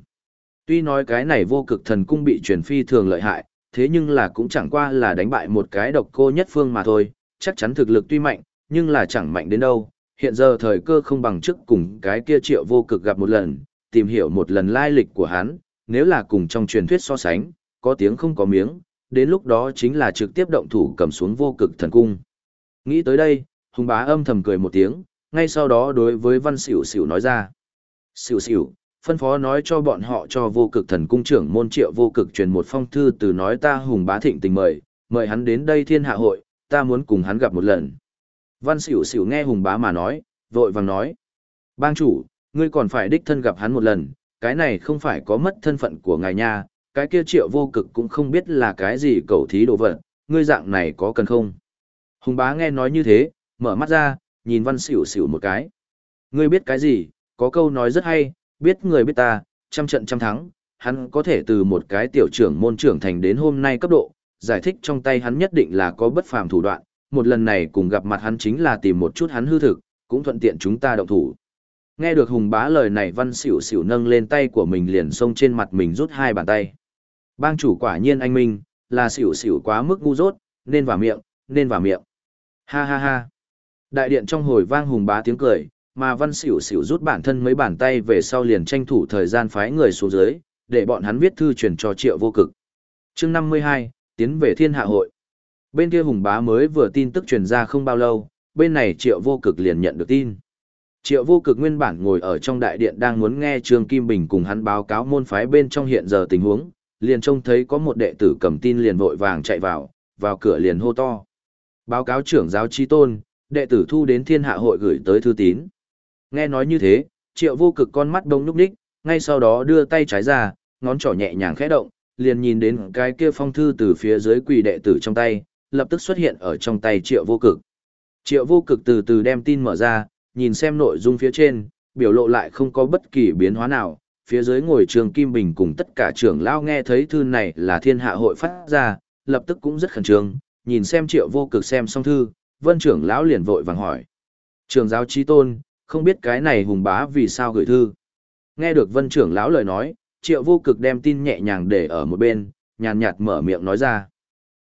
Tuy nói cái này vô cực thần cung bị truyền phi thường lợi hại, thế nhưng là cũng chẳng qua là đánh bại một cái độc cô nhất phương mà thôi, chắc chắn thực lực tuy mạnh, nhưng là chẳng mạnh đến đâu. Hiện giờ thời cơ không bằng trước cùng cái kia triệu vô cực gặp một lần, tìm hiểu một lần lai lịch của hắn, nếu là cùng trong truyền thuyết so sánh, có tiếng không có miếng, đến lúc đó chính là trực tiếp động thủ cầm xuống vô cực thần cung. Nghĩ tới đây, hùng bá âm thầm cười một tiếng, ngay sau đó đối với văn xỉu xỉu nói ra. Xỉu xỉu, phân phó nói cho bọn họ cho vô cực thần cung trưởng môn triệu vô cực truyền một phong thư từ nói ta hùng bá thịnh tình mời, mời hắn đến đây thiên hạ hội, ta muốn cùng hắn gặp một lần. Văn xỉu xỉu nghe hùng bá mà nói, vội vàng nói. Bang chủ, ngươi còn phải đích thân gặp hắn một lần, cái này không phải có mất thân phận của ngài nha, cái kia triệu vô cực cũng không biết là cái gì cầu thí đồ vật, ngươi dạng này có cần không? Hùng bá nghe nói như thế, mở mắt ra, nhìn văn xỉu xỉu một cái. Ngươi biết cái gì, có câu nói rất hay, biết người biết ta, trăm trận trăm thắng, hắn có thể từ một cái tiểu trưởng môn trưởng thành đến hôm nay cấp độ, giải thích trong tay hắn nhất định là có bất phàm thủ đoạn, một lần này cùng gặp mặt hắn chính là tìm một chút hắn hư thực, cũng thuận tiện chúng ta động thủ. Nghe được hùng bá lời này văn xỉu xỉu nâng lên tay của mình liền xông trên mặt mình rút hai bàn tay. Bang chủ quả nhiên anh Minh, là xỉu xỉu quá mức ngu dốt, nên vào miệng, nên vào miệng. Ha ha ha. Đại điện trong hồi vang hùng bá tiếng cười, mà văn xỉu xỉu rút bản thân mấy bàn tay về sau liền tranh thủ thời gian phái người xuống dưới, để bọn hắn viết thư truyền cho triệu vô cực. chương 52, tiến về thiên hạ hội. Bên kia hùng bá mới vừa tin tức truyền ra không bao lâu, bên này triệu vô cực liền nhận được tin. Triệu vô cực nguyên bản ngồi ở trong đại điện đang muốn nghe Trương Kim Bình cùng hắn báo cáo môn phái bên trong hiện giờ tình huống, liền trông thấy có một đệ tử cầm tin liền vội vàng chạy vào, vào cửa liền hô to. Báo cáo trưởng giáo chi tôn, đệ tử thu đến thiên hạ hội gửi tới thư tín. Nghe nói như thế, triệu vô cực con mắt đông núp đích, ngay sau đó đưa tay trái ra, ngón trỏ nhẹ nhàng khẽ động, liền nhìn đến cái kia phong thư từ phía dưới quỳ đệ tử trong tay, lập tức xuất hiện ở trong tay triệu vô cực. Triệu vô cực từ từ đem tin mở ra, nhìn xem nội dung phía trên, biểu lộ lại không có bất kỳ biến hóa nào. Phía dưới ngồi trường Kim Bình cùng tất cả trưởng lao nghe thấy thư này là thiên hạ hội phát ra, lập tức cũng rất khẩn trương, nhìn xem triệu vô cực xem xong thư, vân trưởng lão liền vội vàng hỏi. Trường giáo trí tôn, không biết cái này hùng bá vì sao gửi thư. Nghe được vân trưởng lão lời nói, triệu vô cực đem tin nhẹ nhàng để ở một bên, nhàn nhạt mở miệng nói ra.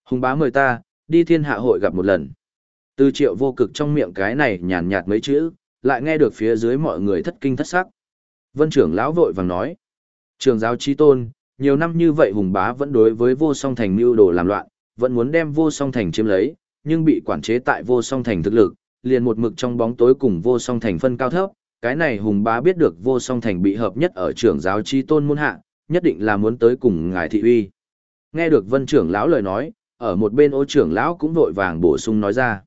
Hùng bá mời ta, đi thiên hạ hội gặp một lần. Từ triệu vô cực trong miệng cái này nhàn nhạt mấy chữ, lại nghe được phía dưới mọi người thất kinh thất sắc. Vân trưởng lão vội vàng nói. Trường giáo chi tôn, nhiều năm như vậy hùng bá vẫn đối với vô song thành mưu đồ làm loạn, vẫn muốn đem vô song thành chiếm lấy, nhưng bị quản chế tại vô song thành thực lực, liền một mực trong bóng tối cùng vô song thành phân cao thấp. Cái này hùng bá biết được vô song thành bị hợp nhất ở trưởng giáo chi tôn môn hạ, nhất định là muốn tới cùng ngài thị uy. Nghe được vân trưởng lão lời nói, ở một bên ô trưởng lão cũng vội vàng bổ sung nói ra.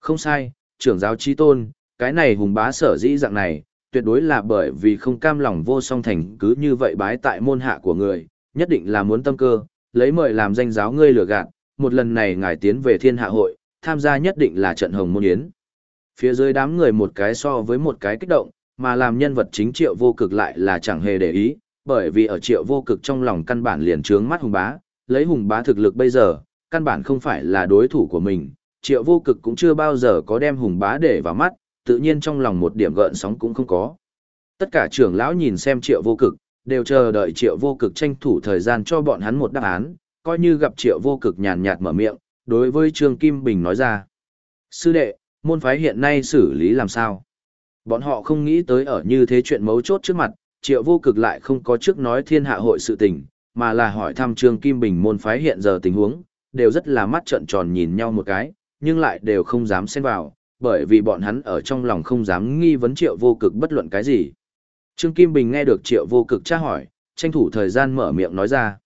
Không sai, trưởng giáo chi tôn, cái này hùng bá sở dĩ dạng này, tuyệt đối là bởi vì không cam lòng vô song thành cứ như vậy bái tại môn hạ của người, nhất định là muốn tâm cơ, lấy mời làm danh giáo ngươi lừa gạt, một lần này ngài tiến về thiên hạ hội, tham gia nhất định là trận hồng môn yến. Phía dưới đám người một cái so với một cái kích động, mà làm nhân vật chính triệu vô cực lại là chẳng hề để ý, bởi vì ở triệu vô cực trong lòng căn bản liền trướng mắt hùng bá, lấy hùng bá thực lực bây giờ, căn bản không phải là đối thủ của mình, triệu vô cực cũng chưa bao giờ có đem hùng bá để vào mắt, tự nhiên trong lòng một điểm gợn sóng cũng không có. Tất cả trưởng lão nhìn xem triệu vô cực, đều chờ đợi triệu vô cực tranh thủ thời gian cho bọn hắn một đáp án, coi như gặp triệu vô cực nhàn nhạt mở miệng, đối với Trương Kim Bình nói ra. Sư đệ, môn phái hiện nay xử lý làm sao? Bọn họ không nghĩ tới ở như thế chuyện mấu chốt trước mặt, triệu vô cực lại không có trước nói thiên hạ hội sự tình, mà là hỏi thăm Trương Kim Bình môn phái hiện giờ tình huống, đều rất là mắt trợn tròn nhìn nhau một cái, nhưng lại đều không dám xen vào, bởi vì bọn hắn ở trong lòng không dám nghi vấn triệu vô cực bất luận cái gì. Trương Kim Bình nghe được triệu vô cực tra hỏi, tranh thủ thời gian mở miệng nói ra.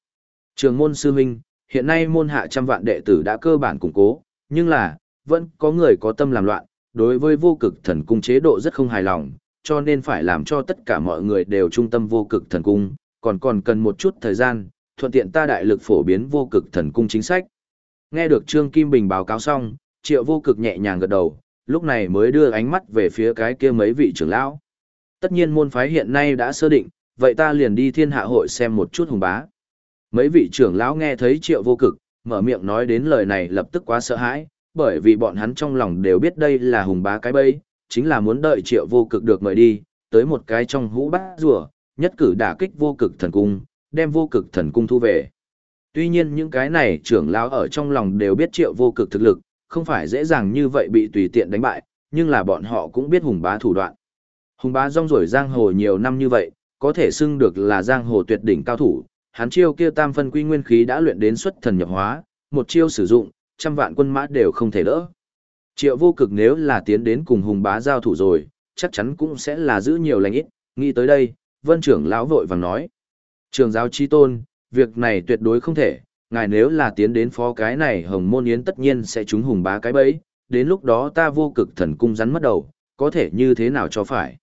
Trường môn sư huynh, hiện nay môn hạ trăm vạn đệ tử đã cơ bản củng cố, nhưng là, vẫn có người có tâm làm loạn, đối với vô cực thần cung chế độ rất không hài lòng, cho nên phải làm cho tất cả mọi người đều trung tâm vô cực thần cung, còn còn cần một chút thời gian, thuận tiện ta đại lực phổ biến vô cực thần cung chính sách. Nghe được Trương Kim Bình báo cáo xong, triệu vô cực nhẹ nhàng gật đầu, lúc này mới đưa ánh mắt về phía cái kia mấy vị trưởng lão. Tất nhiên môn phái hiện nay đã sơ định, vậy ta liền đi thiên hạ hội xem một chút hùng bá. Mấy vị trưởng lão nghe thấy triệu vô cực, mở miệng nói đến lời này lập tức quá sợ hãi, bởi vì bọn hắn trong lòng đều biết đây là hùng bá cái bẫy, chính là muốn đợi triệu vô cực được mời đi, tới một cái trong hũ bát rùa, nhất cử đả kích vô cực thần cung, đem vô cực thần cung thu về. Tuy nhiên những cái này trưởng lão ở trong lòng đều biết triệu vô cực thực lực, không phải dễ dàng như vậy bị tùy tiện đánh bại, nhưng là bọn họ cũng biết hùng bá thủ đoạn. Hùng bá rong rổi giang hồ nhiều năm như vậy, có thể xưng được là giang hồ tuyệt đỉnh cao thủ, hắn chiêu kia tam phân quy nguyên khí đã luyện đến xuất thần nhập hóa, một chiêu sử dụng, trăm vạn quân mã đều không thể đỡ. Triệu vô cực nếu là tiến đến cùng hùng bá giao thủ rồi, chắc chắn cũng sẽ là giữ nhiều lành ít, nghĩ tới đây, vân trưởng lão vội vàng nói. Trường giáo chi tôn, việc này tuyệt đối không thể, ngài nếu là tiến đến phó cái này hồng môn yến tất nhiên sẽ trúng hùng bá cái bẫy, đến lúc đó ta vô cực thần cung rắn mất đầu, có thể như thế nào cho phải.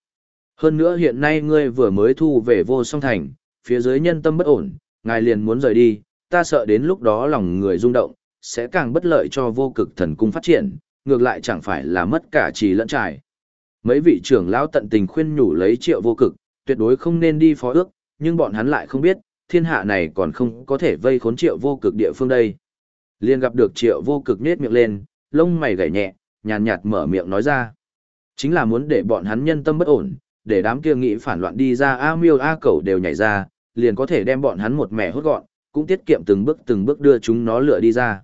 Hơn nữa hiện nay ngươi vừa mới thu về vô song thành, phía dưới nhân tâm bất ổn, ngài liền muốn rời đi, ta sợ đến lúc đó lòng người rung động, sẽ càng bất lợi cho vô cực thần cung phát triển, ngược lại chẳng phải là mất cả trì lẫn trải. Mấy vị trưởng lão tận tình khuyên nhủ lấy triệu vô cực, tuyệt đối không nên đi phó ước, nhưng bọn hắn lại không biết, thiên hạ này còn không có thể vây khốn triệu vô cực địa phương đây. Liên gặp được triệu vô cực nết miệng lên, lông mày gảy nhẹ, nhàn nhạt mở miệng nói ra. Chính là muốn để bọn hắn nhân tâm bất ổn, để đám kia nghĩ phản loạn đi ra A miêu A cẩu đều nhảy ra, liền có thể đem bọn hắn một mẻ hốt gọn, cũng tiết kiệm từng bước từng bước đưa chúng nó lựa đi ra.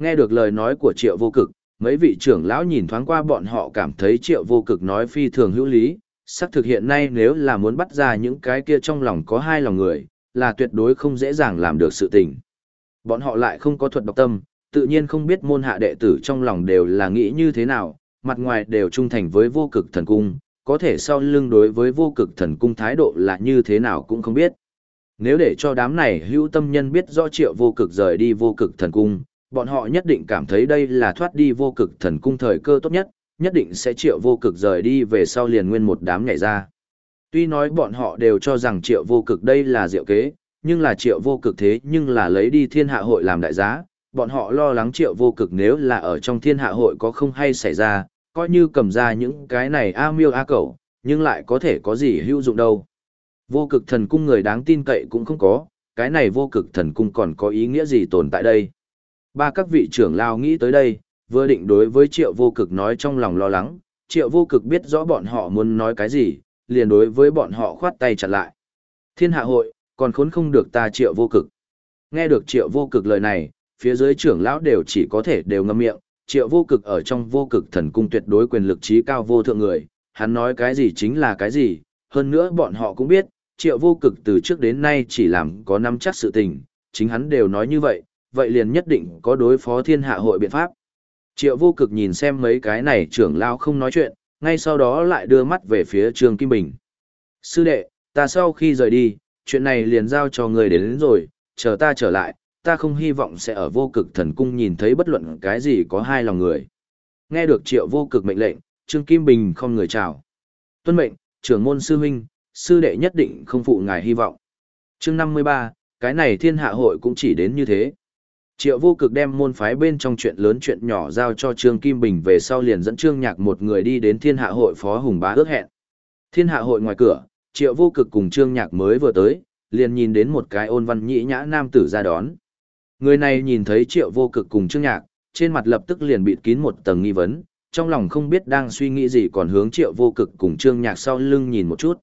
Nghe được lời nói của triệu vô cực, mấy vị trưởng lão nhìn thoáng qua bọn họ cảm thấy triệu vô cực nói phi thường hữu lý, xác thực hiện nay nếu là muốn bắt ra những cái kia trong lòng có hai lòng người, là tuyệt đối không dễ dàng làm được sự tình. Bọn họ lại không có thuật độc tâm, tự nhiên không biết môn hạ đệ tử trong lòng đều là nghĩ như thế nào, mặt ngoài đều trung thành với vô cực thần cung, có thể sau lưng đối với vô cực thần cung thái độ là như thế nào cũng không biết. Nếu để cho đám này hữu tâm nhân biết rõ triệu vô cực rời đi vô cực thần cung, bọn họ nhất định cảm thấy đây là thoát đi vô cực thần cung thời cơ tốt nhất, nhất định sẽ triệu vô cực rời đi về sau liền nguyên một đám nhảy ra. Tuy nói bọn họ đều cho rằng triệu vô cực đây là diệu kế, nhưng là triệu vô cực thế nhưng là lấy đi thiên hạ hội làm đại giá, bọn họ lo lắng triệu vô cực nếu là ở trong thiên hạ hội có không hay xảy ra, coi như cầm ra những cái này a miêu a cẩu, nhưng lại có thể có gì hữu dụng đâu. Vô cực thần cung người đáng tin cậy cũng không có, cái này vô cực thần cung còn có ý nghĩa gì tồn tại đây. Ba các vị trưởng lao nghĩ tới đây, vừa định đối với triệu vô cực nói trong lòng lo lắng, triệu vô cực biết rõ bọn họ muốn nói cái gì, liền đối với bọn họ khoát tay chặt lại. Thiên hạ hội, còn khốn không được ta triệu vô cực. Nghe được triệu vô cực lời này, phía dưới trưởng lão đều chỉ có thể đều ngâm miệng, triệu vô cực ở trong vô cực thần cung tuyệt đối quyền lực trí cao vô thượng người, hắn nói cái gì chính là cái gì, hơn nữa bọn họ cũng biết, triệu vô cực từ trước đến nay chỉ làm có năm chắc sự tình, chính hắn đều nói như vậy, vậy liền nhất định có đối phó thiên hạ hội biện pháp. Triệu vô cực nhìn xem mấy cái này trưởng lao không nói chuyện, ngay sau đó lại đưa mắt về phía Trương Kim Bình. Sư đệ, ta sau khi rời đi, chuyện này liền giao cho người đến, đến rồi, chờ ta trở lại, ta không hy vọng sẽ ở vô cực thần cung nhìn thấy bất luận cái gì có hai lòng người. Nghe được triệu vô cực mệnh lệnh, Trương Kim Bình không người chào. Tuân mệnh, trưởng môn sư huynh, sư đệ nhất định không phụ ngài hy vọng. Chương 53, cái này thiên hạ hội cũng chỉ đến như thế. Triệu vô cực đem môn phái bên trong chuyện lớn chuyện nhỏ giao cho Trương Kim Bình về sau liền dẫn Trương Nhạc một người đi đến thiên hạ hội phó hùng bá ước hẹn. Thiên hạ hội ngoài cửa, Triệu vô cực cùng Trương Nhạc mới vừa tới, liền nhìn đến một cái ôn văn nhĩ nhã nam tử ra đón. Người này nhìn thấy Triệu vô cực cùng Trương Nhạc, trên mặt lập tức liền bịt kín một tầng nghi vấn, trong lòng không biết đang suy nghĩ gì còn hướng Triệu vô cực cùng Trương Nhạc sau lưng nhìn một chút.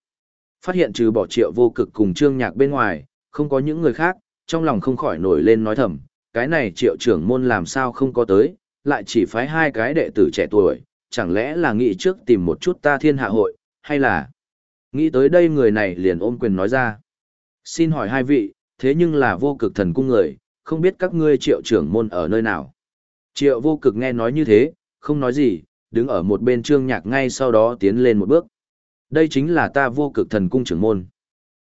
Phát hiện trừ bỏ Triệu vô cực cùng Trương Nhạc bên ngoài, không có những người khác, trong lòng không khỏi nổi lên nói thầm, cái này triệu trưởng môn làm sao không có tới, lại chỉ phái hai cái đệ tử trẻ tuổi, chẳng lẽ là nghĩ trước tìm một chút ta thiên hạ hội, hay là... Nghĩ tới đây người này liền ôm quyền nói ra. Xin hỏi hai vị, thế nhưng là vô cực thần cung người, không biết các ngươi triệu trưởng môn ở nơi nào. Triệu vô cực nghe nói như thế, không nói gì, đứng ở một bên trương nhạc ngay sau đó tiến lên một bước. Đây chính là ta vô cực thần cung trưởng môn.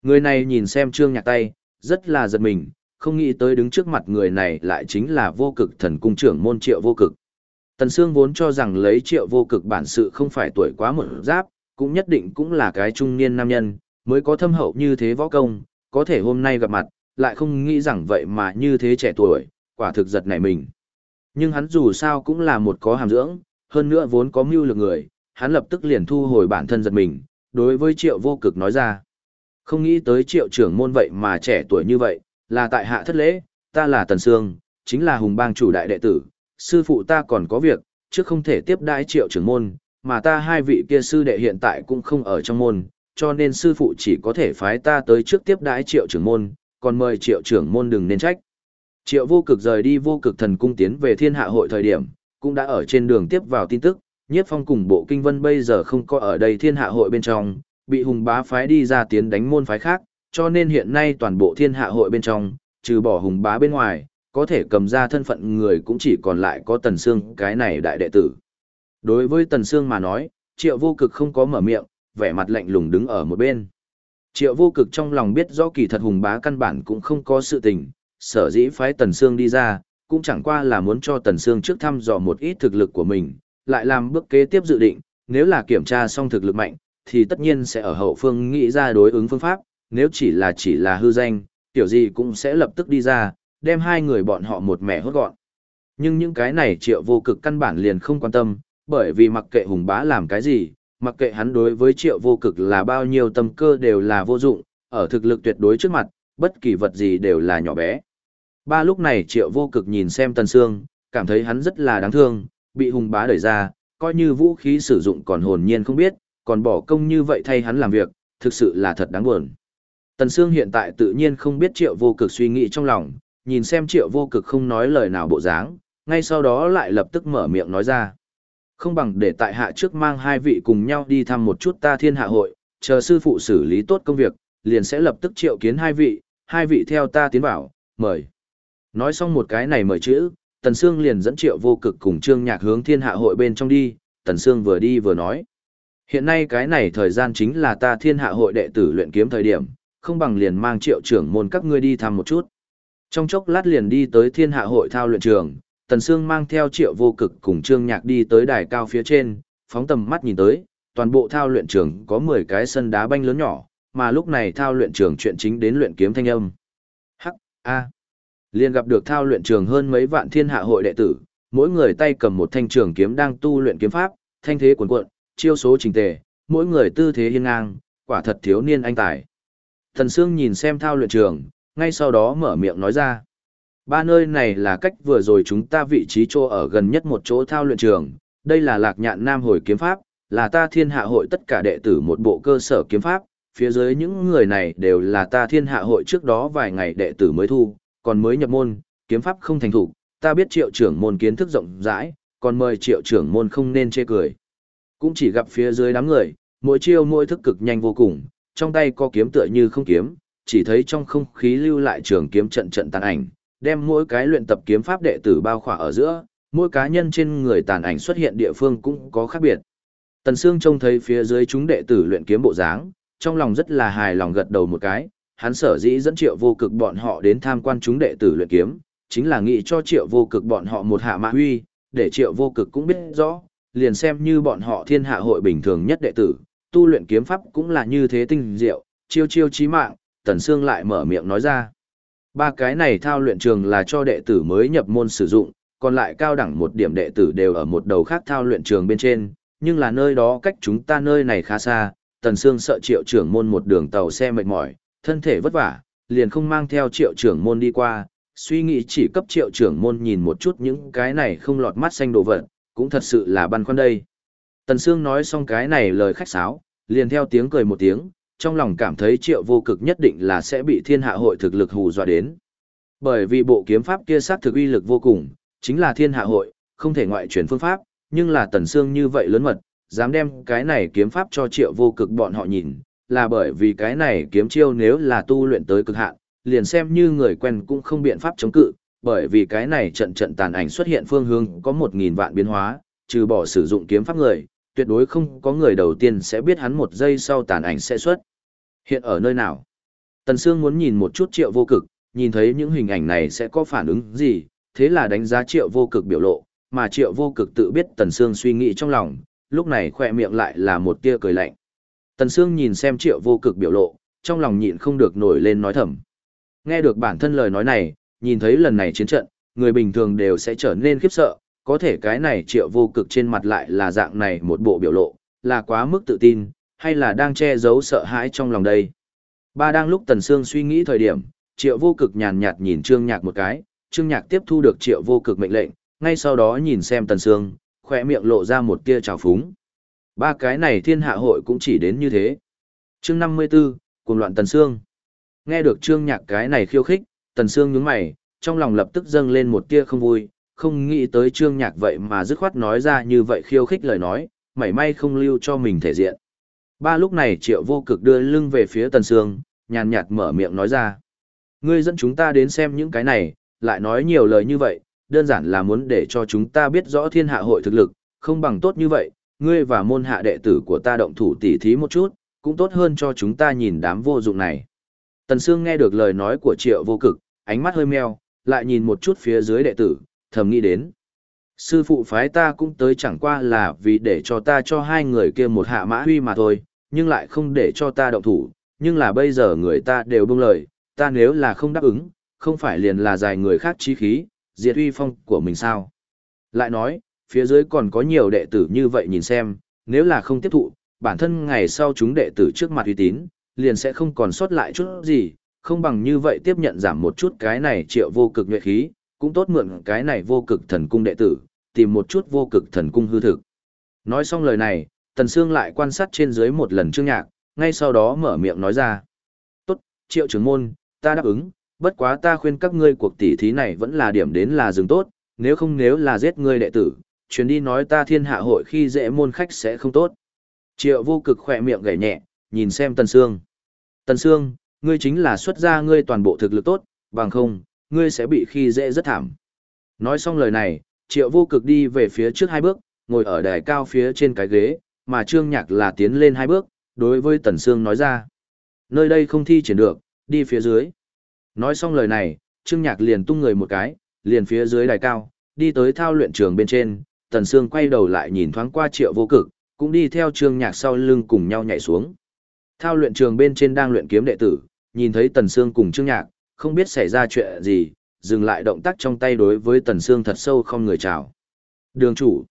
Người này nhìn xem trương nhạc tay, rất là giật mình, không nghĩ tới đứng trước mặt người này lại chính là vô cực thần cung trưởng môn triệu vô cực. Tần Sương vốn cho rằng lấy triệu vô cực bản sự không phải tuổi quá một giáp, cũng nhất định cũng là cái trung niên nam nhân, mới có thâm hậu như thế võ công, có thể hôm nay gặp mặt, lại không nghĩ rằng vậy mà như thế trẻ tuổi, quả thực giật nảy mình. Nhưng hắn dù sao cũng là một có hàm dưỡng, hơn nữa vốn có mưu lực người, hắn lập tức liền thu hồi bản thân giật mình, đối với triệu vô cực nói ra. Không nghĩ tới triệu trưởng môn vậy mà trẻ tuổi như vậy, là tại hạ thất lễ, ta là Tần Sương, chính là hùng bang chủ đại đệ tử, sư phụ ta còn có việc, trước không thể tiếp đãi triệu trưởng môn, mà ta hai vị kia sư đệ hiện tại cũng không ở trong môn, cho nên sư phụ chỉ có thể phái ta tới trước tiếp đãi triệu trưởng môn, còn mời triệu trưởng môn đừng nên trách. Triệu vô cực rời đi vô cực thần cung tiến về thiên hạ hội thời điểm, cũng đã ở trên đường tiếp vào tin tức, nhiếp phong cùng bộ kinh vân bây giờ không có ở đây thiên hạ hội bên trong, bị hùng bá phái đi ra tiến đánh môn phái khác, cho nên hiện nay toàn bộ thiên hạ hội bên trong, trừ bỏ hùng bá bên ngoài, có thể cầm ra thân phận người cũng chỉ còn lại có Tần Sương cái này đại đệ tử. Đối với Tần Sương mà nói, triệu vô cực không có mở miệng, vẻ mặt lạnh lùng đứng ở một bên. Triệu vô cực trong lòng biết rõ kỳ thật hùng bá căn bản cũng không có sự tình, sở dĩ phái Tần Sương đi ra, cũng chẳng qua là muốn cho Tần Sương trước thăm dò một ít thực lực của mình, lại làm bước kế tiếp dự định, nếu là kiểm tra xong thực lực mạnh, thì tất nhiên sẽ ở hậu phương nghĩ ra đối ứng phương pháp, nếu chỉ là chỉ là hư danh, tiểu gì cũng sẽ lập tức đi ra, đem hai người bọn họ một mẻ hốt gọn. Nhưng những cái này triệu vô cực căn bản liền không quan tâm, bởi vì mặc kệ hùng bá làm cái gì, mặc kệ hắn đối với triệu vô cực là bao nhiêu tâm cơ đều là vô dụng, ở thực lực tuyệt đối trước mặt, bất kỳ vật gì đều là nhỏ bé. Ba lúc này triệu vô cực nhìn xem Tần Sương, cảm thấy hắn rất là đáng thương, bị hùng bá đẩy ra, coi như vũ khí sử dụng còn hồn nhiên không biết, còn bỏ công như vậy thay hắn làm việc, thực sự là thật đáng buồn. Tần Sương hiện tại tự nhiên không biết triệu vô cực suy nghĩ trong lòng, nhìn xem triệu vô cực không nói lời nào bộ dáng, ngay sau đó lại lập tức mở miệng nói ra. Không bằng để tại hạ trước mang hai vị cùng nhau đi thăm một chút ta thiên hạ hội, chờ sư phụ xử lý tốt công việc, liền sẽ lập tức triệu kiến hai vị, hai vị theo ta tiến vào, mời. Nói xong một cái này mời chữ, Tần Sương liền dẫn triệu vô cực cùng trương nhạc hướng thiên hạ hội bên trong đi, Tần Sương vừa đi vừa nói. Hiện nay cái này thời gian chính là ta thiên hạ hội đệ tử luyện kiếm thời điểm, không bằng liền mang triệu trưởng môn các ngươi đi thăm một chút. Trong chốc lát liền đi tới thiên hạ hội thao luyện trường, Tần Sương mang theo triệu vô cực cùng trương nhạc đi tới đài cao phía trên, phóng tầm mắt nhìn tới, toàn bộ thao luyện trường có 10 cái sân đá banh lớn nhỏ, mà lúc này thao luyện trường chuyện chính đến luyện kiếm thanh âm. Hắc A. liền gặp được thao luyện trường hơn mấy vạn thiên hạ hội đệ tử, mỗi người tay cầm một thanh trường kiếm đang tu luyện kiếm pháp, thanh thế cuồn cuộn, chiêu số trình tề, mỗi người tư thế hiên ngang, quả thật thiếu niên anh tài. Thần Sương nhìn xem thao luyện trường, ngay sau đó mở miệng nói ra. Ba nơi này là cách vừa rồi chúng ta vị trí chỗ ở gần nhất một chỗ thao luyện trường, đây là lạc nhạn nam hồi kiếm pháp, là ta thiên hạ hội tất cả đệ tử một bộ cơ sở kiếm pháp, phía dưới những người này đều là ta thiên hạ hội trước đó vài ngày đệ tử mới thu, còn mới nhập môn, kiếm pháp không thành thủ, ta biết triệu trưởng môn kiến thức rộng rãi, còn mời triệu trưởng môn không nên chê cười. Cũng chỉ gặp phía dưới đám người, mỗi chiêu mỗi thức cực nhanh vô cùng, trong tay có kiếm tựa như không kiếm, chỉ thấy trong không khí lưu lại trường kiếm trận trận tàn ảnh, đem mỗi cái luyện tập kiếm pháp đệ tử bao khỏa ở giữa, mỗi cá nhân trên người tàn ảnh xuất hiện địa phương cũng có khác biệt. Tần Sương trông thấy phía dưới chúng đệ tử luyện kiếm bộ dáng, trong lòng rất là hài lòng gật đầu một cái, hắn sở dĩ dẫn triệu vô cực bọn họ đến tham quan chúng đệ tử luyện kiếm, chính là nghĩ cho triệu vô cực bọn họ một hạ mã huy, để triệu vô cực cũng biết rõ, liền xem như bọn họ thiên hạ hội bình thường nhất đệ tử, tu luyện kiếm pháp cũng là như thế tinh diệu, chiêu chiêu chí mạng, Tần Sương lại mở miệng nói ra. Ba cái này thao luyện trường là cho đệ tử mới nhập môn sử dụng, còn lại cao đẳng một điểm đệ tử đều ở một đầu khác thao luyện trường bên trên, nhưng là nơi đó cách chúng ta nơi này khá xa, Tần Sương sợ triệu trưởng môn một đường tàu xe mệt mỏi, thân thể vất vả, liền không mang theo triệu trưởng môn đi qua, suy nghĩ chỉ cấp triệu trưởng môn nhìn một chút những cái này không lọt mắt xanh đồ vật, cũng thật sự là băn khoăn đây. Tần Sương nói xong cái này lời khách sáo, liền theo tiếng cười một tiếng, trong lòng cảm thấy triệu vô cực nhất định là sẽ bị thiên hạ hội thực lực hù dọa đến. Bởi vì bộ kiếm pháp kia sát thực uy lực vô cùng, chính là thiên hạ hội, không thể ngoại chuyển phương pháp, nhưng là tần Sương như vậy lớn mật, dám đem cái này kiếm pháp cho triệu vô cực bọn họ nhìn, là bởi vì cái này kiếm chiêu nếu là tu luyện tới cực hạn, liền xem như người quen cũng không biện pháp chống cự, bởi vì cái này trận trận tàn ảnh xuất hiện phương hướng có một nghìn vạn biến hóa, trừ bỏ sử dụng kiếm pháp người, tuyệt đối không có người đầu tiên sẽ biết hắn một giây sau tàn ảnh sẽ xuất. Hiện ở nơi nào? Tần Sương muốn nhìn một chút triệu vô cực, nhìn thấy những hình ảnh này sẽ có phản ứng gì, thế là đánh giá triệu vô cực biểu lộ, mà triệu vô cực tự biết Tần Sương suy nghĩ trong lòng, lúc này khỏe miệng lại là một tia cười lạnh. Tần Sương nhìn xem triệu vô cực biểu lộ, trong lòng nhịn không được nổi lên nói thầm. Nghe được bản thân lời nói này, nhìn thấy lần này chiến trận, người bình thường đều sẽ trở nên khiếp sợ, có thể cái này triệu vô cực trên mặt lại là dạng này một bộ biểu lộ, là quá mức tự tin, hay là đang che giấu sợ hãi trong lòng đây. Ba đang lúc Tần Sương suy nghĩ thời điểm, triệu vô cực nhàn nhạt nhìn Trương Nhạc một cái, Trương Nhạc tiếp thu được triệu vô cực mệnh lệnh, ngay sau đó nhìn xem Tần Sương, khỏe miệng lộ ra một tia trào phúng. Ba cái này thiên hạ hội cũng chỉ đến như thế. chương 54, cùng loạn Tần Sương. Nghe được Trương Nhạc cái này khiêu khích, Tần Sương nhướng mày, trong lòng lập tức dâng lên một tia không vui, không nghĩ tới Trương Nhạc vậy mà dứt khoát nói ra như vậy khiêu khích lời nói, mảy may không lưu cho mình thể diện. Ba lúc này Triệu Vô Cực đưa lưng về phía Tần Sương, nhàn nhạt mở miệng nói ra. Ngươi dẫn chúng ta đến xem những cái này, lại nói nhiều lời như vậy, đơn giản là muốn để cho chúng ta biết rõ thiên hạ hội thực lực, không bằng tốt như vậy, ngươi và môn hạ đệ tử của ta động thủ tỉ thí một chút, cũng tốt hơn cho chúng ta nhìn đám vô dụng này. Tần Sương nghe được lời nói của triệu vô cực, ánh mắt hơi meo, lại nhìn một chút phía dưới đệ tử, thầm nghĩ đến. Sư phụ phái ta cũng tới chẳng qua là vì để cho ta cho hai người kia một hạ mã huy mà thôi, nhưng lại không để cho ta động thủ, nhưng là bây giờ người ta đều buông lời, ta nếu là không đáp ứng, không phải liền là dài người khác chí khí, diệt uy phong của mình sao. Lại nói, phía dưới còn có nhiều đệ tử như vậy nhìn xem, nếu là không tiếp thụ, bản thân ngày sau chúng đệ tử trước mặt uy tín, liền sẽ không còn sót lại chút gì, không bằng như vậy tiếp nhận giảm một chút cái này triệu vô cực nhuệ khí, cũng tốt mượn cái này vô cực thần cung đệ tử, tìm một chút vô cực thần cung hư thực. Nói xong lời này, Tần Sương lại quan sát trên dưới một lần trương nhạc, ngay sau đó mở miệng nói ra. Tốt, triệu trưởng môn, ta đáp ứng, bất quá ta khuyên các ngươi cuộc tỷ thí này vẫn là điểm đến là dừng tốt, nếu không nếu là giết ngươi đệ tử, chuyến đi nói ta thiên hạ hội khi dễ môn khách sẽ không tốt. Triệu vô cực khỏe miệng gảy nhẹ, nhìn xem Tần Sương. Tần Sương, ngươi chính là xuất ra ngươi toàn bộ thực lực tốt, bằng không, ngươi sẽ bị khi dễ rất thảm. Nói xong lời này, triệu vô cực đi về phía trước hai bước, ngồi ở đài cao phía trên cái ghế, mà trương nhạc là tiến lên hai bước, đối với Tần Sương nói ra. Nơi đây không thi triển được, đi phía dưới. Nói xong lời này, trương nhạc liền tung người một cái, liền phía dưới đài cao, đi tới thao luyện trường bên trên, Tần Sương quay đầu lại nhìn thoáng qua triệu vô cực, cũng đi theo trương nhạc sau lưng cùng nhau nhảy xuống. Thao luyện trường bên trên đang luyện kiếm đệ tử, nhìn thấy Tần Sương cùng trương nhạc, không biết xảy ra chuyện gì, dừng lại động tác trong tay đối với Tần Sương thật sâu không người chào. Đường chủ.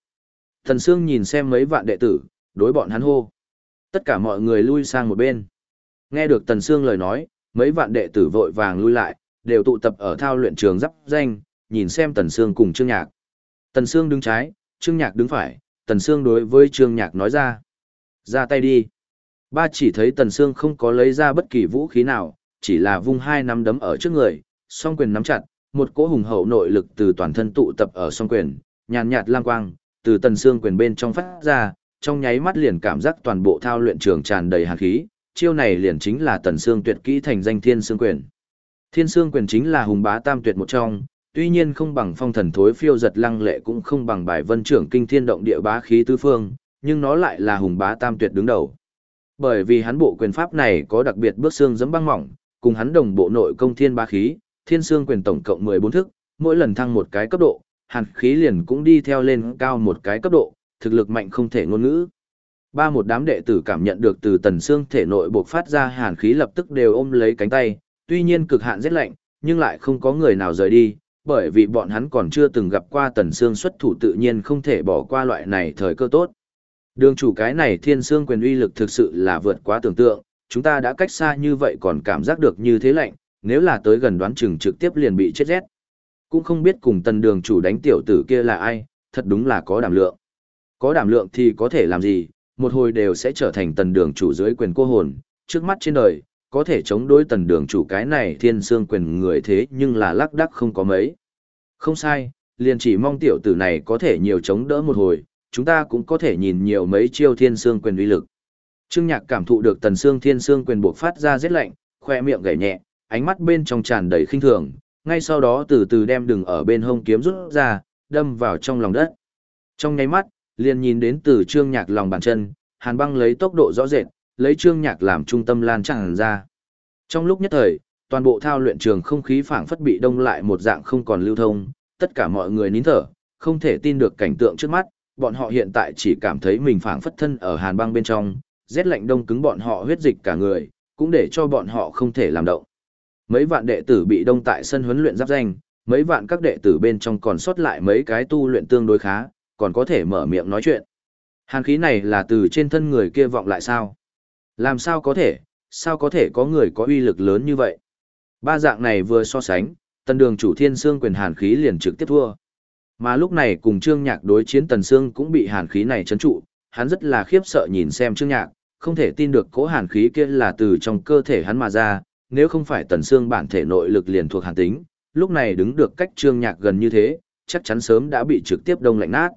Tần Sương nhìn xem mấy vạn đệ tử, đối bọn hắn hô. Tất cả mọi người lui sang một bên. Nghe được Tần Sương lời nói, mấy vạn đệ tử vội vàng lui lại, đều tụ tập ở thao luyện trường giáp danh, nhìn xem Tần Sương cùng Trương Nhạc. Tần Sương đứng trái, Trương Nhạc đứng phải, Tần Sương đối với Trương Nhạc nói ra. Ra tay đi. Ba chỉ thấy Tần Sương không có lấy ra bất kỳ vũ khí nào, chỉ là vung hai nắm đấm ở trước người, song quyền nắm chặt, một cỗ hùng hậu nội lực từ toàn thân tụ tập ở song quyền, nhàn nhạt lang quang, từ Tần xương quyền bên trong phát ra, trong nháy mắt liền cảm giác toàn bộ thao luyện trường tràn đầy hàn khí, chiêu này liền chính là Tần xương tuyệt kỹ thành danh Thiên xương quyền. Thiên xương quyền chính là hùng bá tam tuyệt một trong, tuy nhiên không bằng phong thần thối phiêu giật lăng lệ cũng không bằng bài vân trưởng kinh thiên động địa bá khí tứ phương, nhưng nó lại là hùng bá tam tuyệt đứng đầu. Bởi vì hắn bộ quyền pháp này có đặc biệt bước xương giẫm băng mỏng, cùng hắn đồng bộ nội công thiên ba khí, thiên xương quyền tổng cộng 14 thức, mỗi lần thăng một cái cấp độ, hàn khí liền cũng đi theo lên cao một cái cấp độ, thực lực mạnh không thể ngôn ngữ. Ba một đám đệ tử cảm nhận được từ tần xương thể nội bộc phát ra hàn khí lập tức đều ôm lấy cánh tay, tuy nhiên cực hạn rất lạnh, nhưng lại không có người nào rời đi, bởi vì bọn hắn còn chưa từng gặp qua tần xương xuất thủ tự nhiên không thể bỏ qua loại này thời cơ tốt. Đường chủ cái này thiên xương quyền uy lực thực sự là vượt quá tưởng tượng, chúng ta đã cách xa như vậy còn cảm giác được như thế lạnh, nếu là tới gần đoán chừng trực tiếp liền bị chết rét. Cũng không biết cùng tần đường chủ đánh tiểu tử kia là ai, thật đúng là có đảm lượng. Có đảm lượng thì có thể làm gì, một hồi đều sẽ trở thành tần đường chủ dưới quyền cô hồn, trước mắt trên đời, có thể chống đối tần đường chủ cái này thiên xương quyền người thế nhưng là lắc đắc không có mấy. Không sai, liền chỉ mong tiểu tử này có thể nhiều chống đỡ một hồi, chúng ta cũng có thể nhìn nhiều mấy chiêu thiên xương quyền uy lực. Trương Nhạc cảm thụ được tần xương thiên xương quyền buộc phát ra rét lạnh, khoe miệng gảy nhẹ, ánh mắt bên trong tràn đầy khinh thường, ngay sau đó từ từ đem đừng ở bên hông kiếm rút ra, đâm vào trong lòng đất. Trong nháy mắt, liền nhìn đến từ Trương Nhạc lòng bàn chân, hàn băng lấy tốc độ rõ rệt, lấy Trương Nhạc làm trung tâm lan tràn ra. Trong lúc nhất thời, toàn bộ thao luyện trường không khí phảng phất bị đông lại một dạng không còn lưu thông, tất cả mọi người nín thở, không thể tin được cảnh tượng trước mắt, bọn họ hiện tại chỉ cảm thấy mình phảng phất thân ở hàn băng bên trong, rét lạnh đông cứng bọn họ huyết dịch cả người, cũng để cho bọn họ không thể làm động. Mấy vạn đệ tử bị đông tại sân huấn luyện giáp danh, mấy vạn các đệ tử bên trong còn sót lại mấy cái tu luyện tương đối khá, còn có thể mở miệng nói chuyện. Hàn khí này là từ trên thân người kia vọng lại sao? Làm sao có thể, sao có thể có người có uy lực lớn như vậy? Ba dạng này vừa so sánh, tần đường chủ thiên xương quyền hàn khí liền trực tiếp thua. Mà lúc này cùng Trương Nhạc đối chiến Tần Sương cũng bị hàn khí này chấn trụ, hắn rất là khiếp sợ nhìn xem Trương Nhạc, không thể tin được cỗ hàn khí kia là từ trong cơ thể hắn mà ra, nếu không phải Tần xương bản thể nội lực liền thuộc hàn tính, lúc này đứng được cách Trương Nhạc gần như thế, chắc chắn sớm đã bị trực tiếp đông lạnh nát.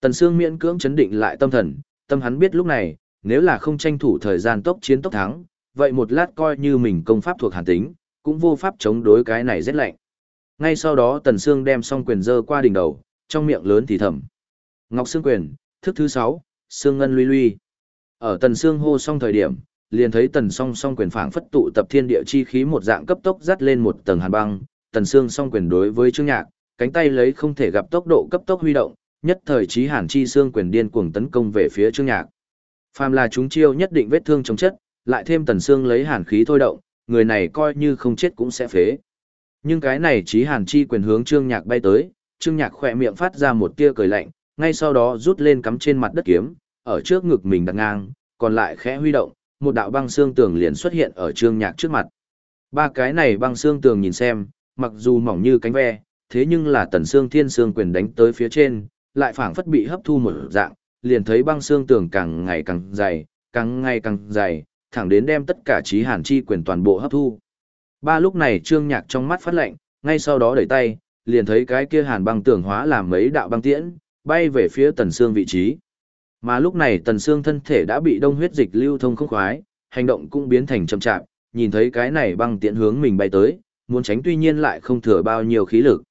Tần xương miễn cưỡng chấn định lại tâm thần, tâm hắn biết lúc này, nếu là không tranh thủ thời gian tốc chiến tốc thắng, vậy một lát coi như mình công pháp thuộc hàn tính, cũng vô pháp chống đối cái này rất lạnh. Ngay sau đó Tần Sương đem song quyền dơ qua đỉnh đầu, trong miệng lớn thì thầm. Ngọc Sương quyền, thức thứ 6, Sương Ngân Luy Luy. Ở Tần xương hô xong thời điểm, liền thấy Tần Song song quyền phảng phất tụ tập thiên địa chi khí một dạng cấp tốc dắt lên một tầng hàn băng, Tần xương song quyền đối với Trương Nhạc, cánh tay lấy không thể gặp tốc độ cấp tốc huy động, nhất thời chí hàn chi xương quyền điên cuồng tấn công về phía Trương Nhạc. Phàm là chúng chiêu nhất định vết thương chống chất, lại thêm Tần xương lấy hàn khí thôi động, người này coi như không chết cũng sẽ phế. Nhưng cái này chí hàn chi quyền hướng Trương Nhạc bay tới, Trương Nhạc khỏe miệng phát ra một tia cười lạnh, ngay sau đó rút lên cắm trên mặt đất kiếm, ở trước ngực mình đặt ngang, còn lại khẽ huy động, một đạo băng xương tường liền xuất hiện ở Trương Nhạc trước mặt. Ba cái này băng xương tường nhìn xem, mặc dù mỏng như cánh ve, thế nhưng là tần xương thiên xương quyền đánh tới phía trên, lại phảng phất bị hấp thu một dạng, liền thấy băng xương tường càng ngày càng dày, càng ngày càng dày, thẳng đến đem tất cả trí hàn chi quyền toàn bộ hấp thu. Ba lúc này trương nhạc trong mắt phát lạnh, ngay sau đó đẩy tay, liền thấy cái kia hàn băng tường hóa làm mấy đạo băng tiễn, bay về phía tần xương vị trí. Mà lúc này tần xương thân thể đã bị đông huyết dịch lưu thông không khoái, hành động cũng biến thành chậm chạp, nhìn thấy cái này băng tiện hướng mình bay tới, muốn tránh tuy nhiên lại không thừa bao nhiêu khí lực.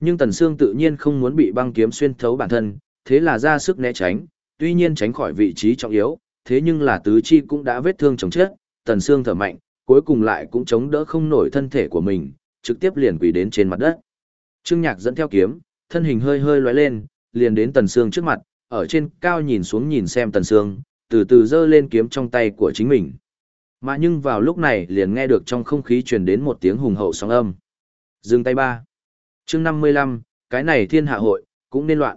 Nhưng tần xương tự nhiên không muốn bị băng kiếm xuyên thấu bản thân, thế là ra sức né tránh, tuy nhiên tránh khỏi vị trí trọng yếu, thế nhưng là tứ chi cũng đã vết thương chồng chết, tần xương thở mạnh, cuối cùng lại cũng chống đỡ không nổi thân thể của mình, trực tiếp liền quỳ đến trên mặt đất. Trương Nhạc dẫn theo kiếm, thân hình hơi hơi lóe lên, liền đến tần xương trước mặt, ở trên cao nhìn xuống nhìn xem tần sương từ từ giơ lên kiếm trong tay của chính mình. Mà nhưng vào lúc này liền nghe được trong không khí truyền đến một tiếng hùng hậu sóng âm. Dừng tay ba. chương 55, cái này thiên hạ hội, cũng nên loạn.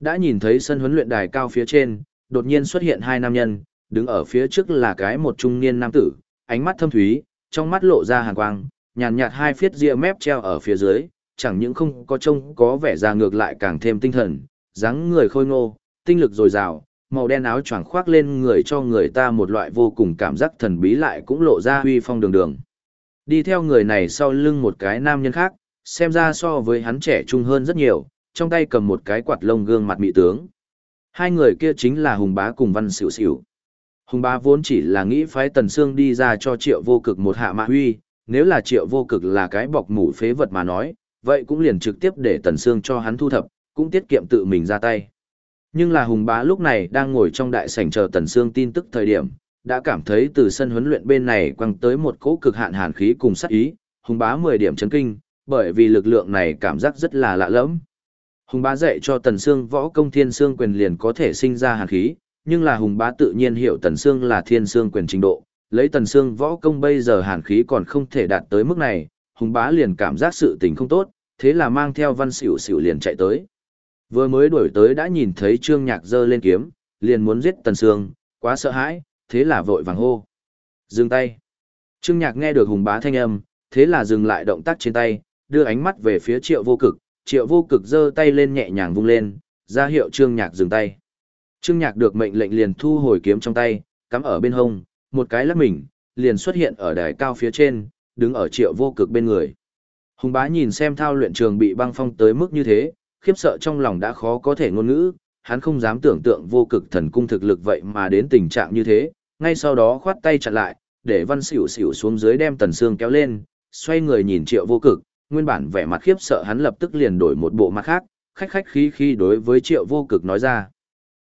Đã nhìn thấy sân huấn luyện đài cao phía trên, đột nhiên xuất hiện hai nam nhân, đứng ở phía trước là cái một trung niên nam tử, ánh mắt thâm thúy, trong mắt lộ ra hàn quang, nhàn nhạt hai phiết ria mép treo ở phía dưới, chẳng những không có trông có vẻ ra ngược lại càng thêm tinh thần, dáng người khôi ngô, tinh lực dồi dào, màu đen áo choàng khoác lên người cho người ta một loại vô cùng cảm giác thần bí lại cũng lộ ra huy phong đường đường. Đi theo người này sau lưng một cái nam nhân khác, xem ra so với hắn trẻ trung hơn rất nhiều, trong tay cầm một cái quạt lông gương mặt mị tướng. Hai người kia chính là Hùng Bá cùng Văn Sửu Sửu. Hùng Bá vốn chỉ là nghĩ phái Tần Sương đi ra cho triệu vô cực một hạ mạ huy, nếu là triệu vô cực là cái bọc mũ phế vật mà nói, vậy cũng liền trực tiếp để Tần Sương cho hắn thu thập, cũng tiết kiệm tự mình ra tay. Nhưng là Hùng Bá lúc này đang ngồi trong đại sảnh chờ Tần Sương tin tức thời điểm, đã cảm thấy từ sân huấn luyện bên này quăng tới một cỗ cực hạn hàn khí cùng sát ý, Hùng Bá 10 điểm chấn kinh, bởi vì lực lượng này cảm giác rất là lạ lẫm. Hùng Bá dạy cho Tần Sương võ công thiên sương quyền liền có thể sinh ra hàn khí, nhưng là Hùng Bá tự nhiên hiểu Tần Sương là thiên sương quyền trình độ, lấy Tần Sương võ công bây giờ hàn khí còn không thể đạt tới mức này, Hùng Bá liền cảm giác sự tình không tốt, thế là mang theo Văn Sửu Sửu liền chạy tới. Vừa mới đuổi tới đã nhìn thấy Trương Nhạc giơ lên kiếm, liền muốn giết Tần Sương, quá sợ hãi, thế là vội vàng hô. Dừng tay. Trương Nhạc nghe được Hùng Bá thanh âm, thế là dừng lại động tác trên tay, đưa ánh mắt về phía Triệu Vô Cực, Triệu Vô Cực giơ tay lên nhẹ nhàng vung lên, ra hiệu Trương Nhạc dừng tay. Trương Nhạc được mệnh lệnh liền thu hồi kiếm trong tay, cắm ở bên hông, một cái lắc mình, liền xuất hiện ở đài cao phía trên, đứng ở Triệu Vô Cực bên người. Hùng Bá nhìn xem thao luyện trường bị băng phong tới mức như thế, khiếp sợ trong lòng đã khó có thể ngôn ngữ, hắn không dám tưởng tượng vô cực thần cung thực lực vậy mà đến tình trạng như thế, ngay sau đó khoát tay chặn lại, để văn xỉu xỉu xuống dưới đem tần xương kéo lên, xoay người nhìn triệu vô cực, nguyên bản vẻ mặt khiếp sợ hắn lập tức liền đổi một bộ mặt khác, khách khách khí khí đối với triệu vô cực nói ra.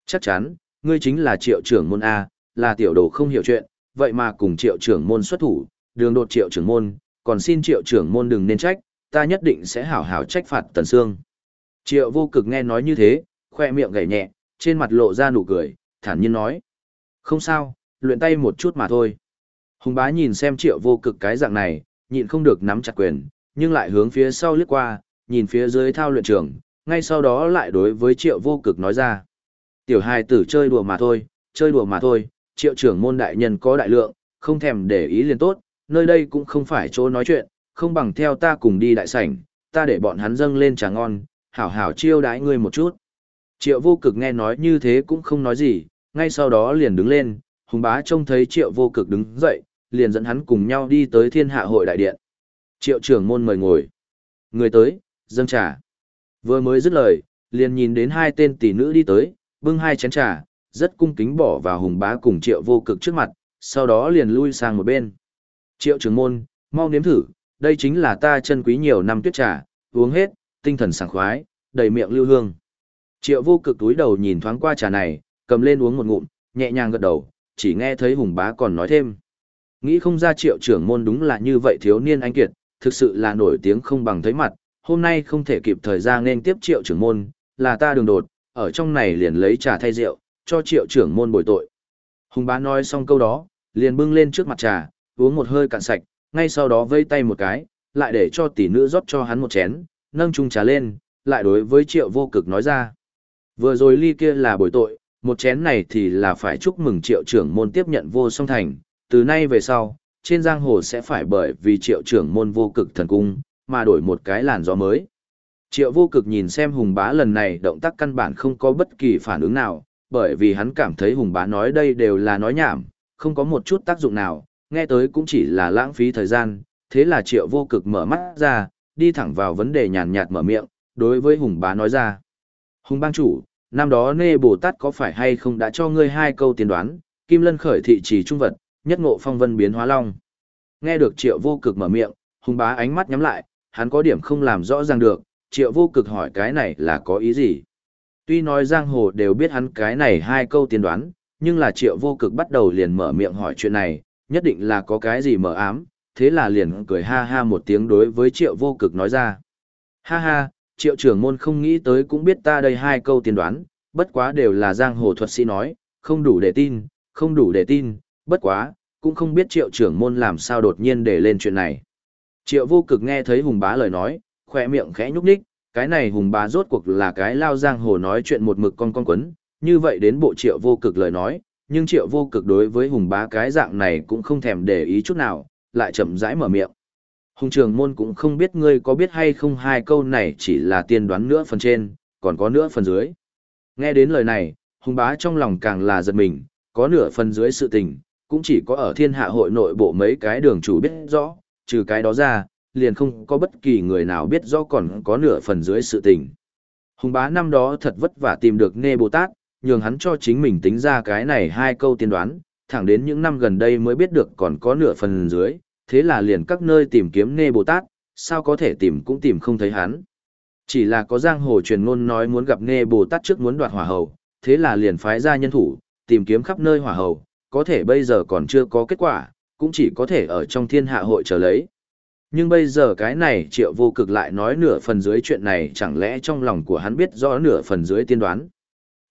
Chắc chắn, ngươi chính là triệu trưởng môn A, là tiểu đồ không hiểu chuyện, vậy mà cùng triệu trưởng môn xuất thủ, đường đột triệu trưởng môn, còn xin triệu trưởng môn đừng nên trách, ta nhất định sẽ hảo hảo trách phạt tần xương. Triệu vô cực nghe nói như thế, khoe miệng gảy nhẹ, trên mặt lộ ra nụ cười, thản nhiên nói. Không sao, luyện tay một chút mà thôi. Hùng bá nhìn xem triệu vô cực cái dạng này, nhịn không được nắm chặt quyền, nhưng lại hướng phía sau lướt qua, nhìn phía dưới thao luyện trường, ngay sau đó lại đối với triệu vô cực nói ra. Tiểu hài tử chơi đùa mà thôi, chơi đùa mà thôi, triệu trưởng môn đại nhân có đại lượng, không thèm để ý liền tốt, nơi đây cũng không phải chỗ nói chuyện, không bằng theo ta cùng đi đại sảnh, ta để bọn hắn dâng lên trà ngon, hảo hảo chiêu đãi ngươi một chút. Triệu vô cực nghe nói như thế cũng không nói gì, ngay sau đó liền đứng lên, hùng bá trông thấy triệu vô cực đứng dậy, liền dẫn hắn cùng nhau đi tới thiên hạ hội đại điện. Triệu trưởng môn mời ngồi. Người tới, dâng trà. Vừa mới dứt lời, liền nhìn đến hai tên tỷ nữ đi tới, bưng hai chén trà, rất cung kính bỏ vào hùng bá cùng triệu vô cực trước mặt, sau đó liền lui sang một bên. Triệu trưởng môn, mau nếm thử, đây chính là ta chân quý nhiều năm tuyết trà, uống hết, tinh thần sảng khoái, đầy miệng lưu hương. Triệu vô cực túi đầu nhìn thoáng qua trà này, cầm lên uống một ngụm, nhẹ nhàng gật đầu, chỉ nghe thấy hùng bá còn nói thêm. Nghĩ không ra triệu trưởng môn đúng là như vậy thiếu niên anh kiệt, thực sự là nổi tiếng không bằng thấy mặt, hôm nay không thể kịp thời gian nên tiếp triệu trưởng môn, là ta đường đột, ở trong này liền lấy trà thay rượu, cho triệu trưởng môn bồi tội. Hùng bá nói xong câu đó, liền bưng lên trước mặt trà, uống một hơi cạn sạch, ngay sau đó vây tay một cái, lại để cho tỷ nữ rót cho hắn một chén, nâng chung trà lên, lại đối với triệu vô cực nói ra. Vừa rồi ly kia là bồi tội, một chén này thì là phải chúc mừng triệu trưởng môn tiếp nhận vô song thành, từ nay về sau, trên giang hồ sẽ phải bởi vì triệu trưởng môn vô cực thần cung, mà đổi một cái làn gió mới. Triệu vô cực nhìn xem hùng bá lần này động tác căn bản không có bất kỳ phản ứng nào, bởi vì hắn cảm thấy hùng bá nói đây đều là nói nhảm, không có một chút tác dụng nào, nghe tới cũng chỉ là lãng phí thời gian, thế là triệu vô cực mở mắt ra, đi thẳng vào vấn đề nhàn nhạt mở miệng, đối với hùng bá nói ra. Hùng bang chủ, năm đó nê Bồ Tát có phải hay không đã cho ngươi hai câu tiên đoán, kim lân khởi thị trì trung vật, nhất ngộ phong vân biến hóa long. Nghe được triệu vô cực mở miệng, hùng bá ánh mắt nhắm lại, hắn có điểm không làm rõ ràng được, triệu vô cực hỏi cái này là có ý gì. Tuy nói giang hồ đều biết hắn cái này hai câu tiên đoán, nhưng là triệu vô cực bắt đầu liền mở miệng hỏi chuyện này, nhất định là có cái gì mở ám, thế là liền cười ha ha một tiếng đối với triệu vô cực nói ra. Ha ha, triệu trưởng môn không nghĩ tới cũng biết ta đây hai câu tiên đoán, bất quá đều là giang hồ thuật sĩ nói, không đủ để tin, không đủ để tin, bất quá, cũng không biết triệu trưởng môn làm sao đột nhiên để lên chuyện này. Triệu vô cực nghe thấy hùng bá lời nói, khỏe miệng khẽ nhúc nhích, cái này hùng bá rốt cuộc là cái lao giang hồ nói chuyện một mực con con quấn, như vậy đến bộ triệu vô cực lời nói, nhưng triệu vô cực đối với hùng bá cái dạng này cũng không thèm để ý chút nào, lại chậm rãi mở miệng. Hùng trường môn cũng không biết ngươi có biết hay không hai câu này chỉ là tiên đoán nữa phần trên, còn có nữa phần dưới. Nghe đến lời này, hùng bá trong lòng càng là giật mình, có nửa phần dưới sự tình, cũng chỉ có ở thiên hạ hội nội bộ mấy cái đường chủ biết rõ, trừ cái đó ra, liền không có bất kỳ người nào biết rõ còn có nửa phần dưới sự tình. Hùng bá năm đó thật vất vả tìm được Nê Bồ Tát, nhường hắn cho chính mình tính ra cái này hai câu tiên đoán, thẳng đến những năm gần đây mới biết được còn có nửa phần dưới, thế là liền các nơi tìm kiếm Nê Bồ Tát, sao có thể tìm cũng tìm không thấy hắn. Chỉ là có giang hồ truyền ngôn nói muốn gặp Nê Bồ Tát trước muốn đoạt hỏa hầu, thế là liền phái ra nhân thủ, tìm kiếm khắp nơi hỏa hầu, có thể bây giờ còn chưa có kết quả, cũng chỉ có thể ở trong thiên hạ hội chờ lấy. Nhưng bây giờ cái này triệu vô cực lại nói nửa phần dưới chuyện này chẳng lẽ trong lòng của hắn biết rõ nửa phần dưới tiên đoán.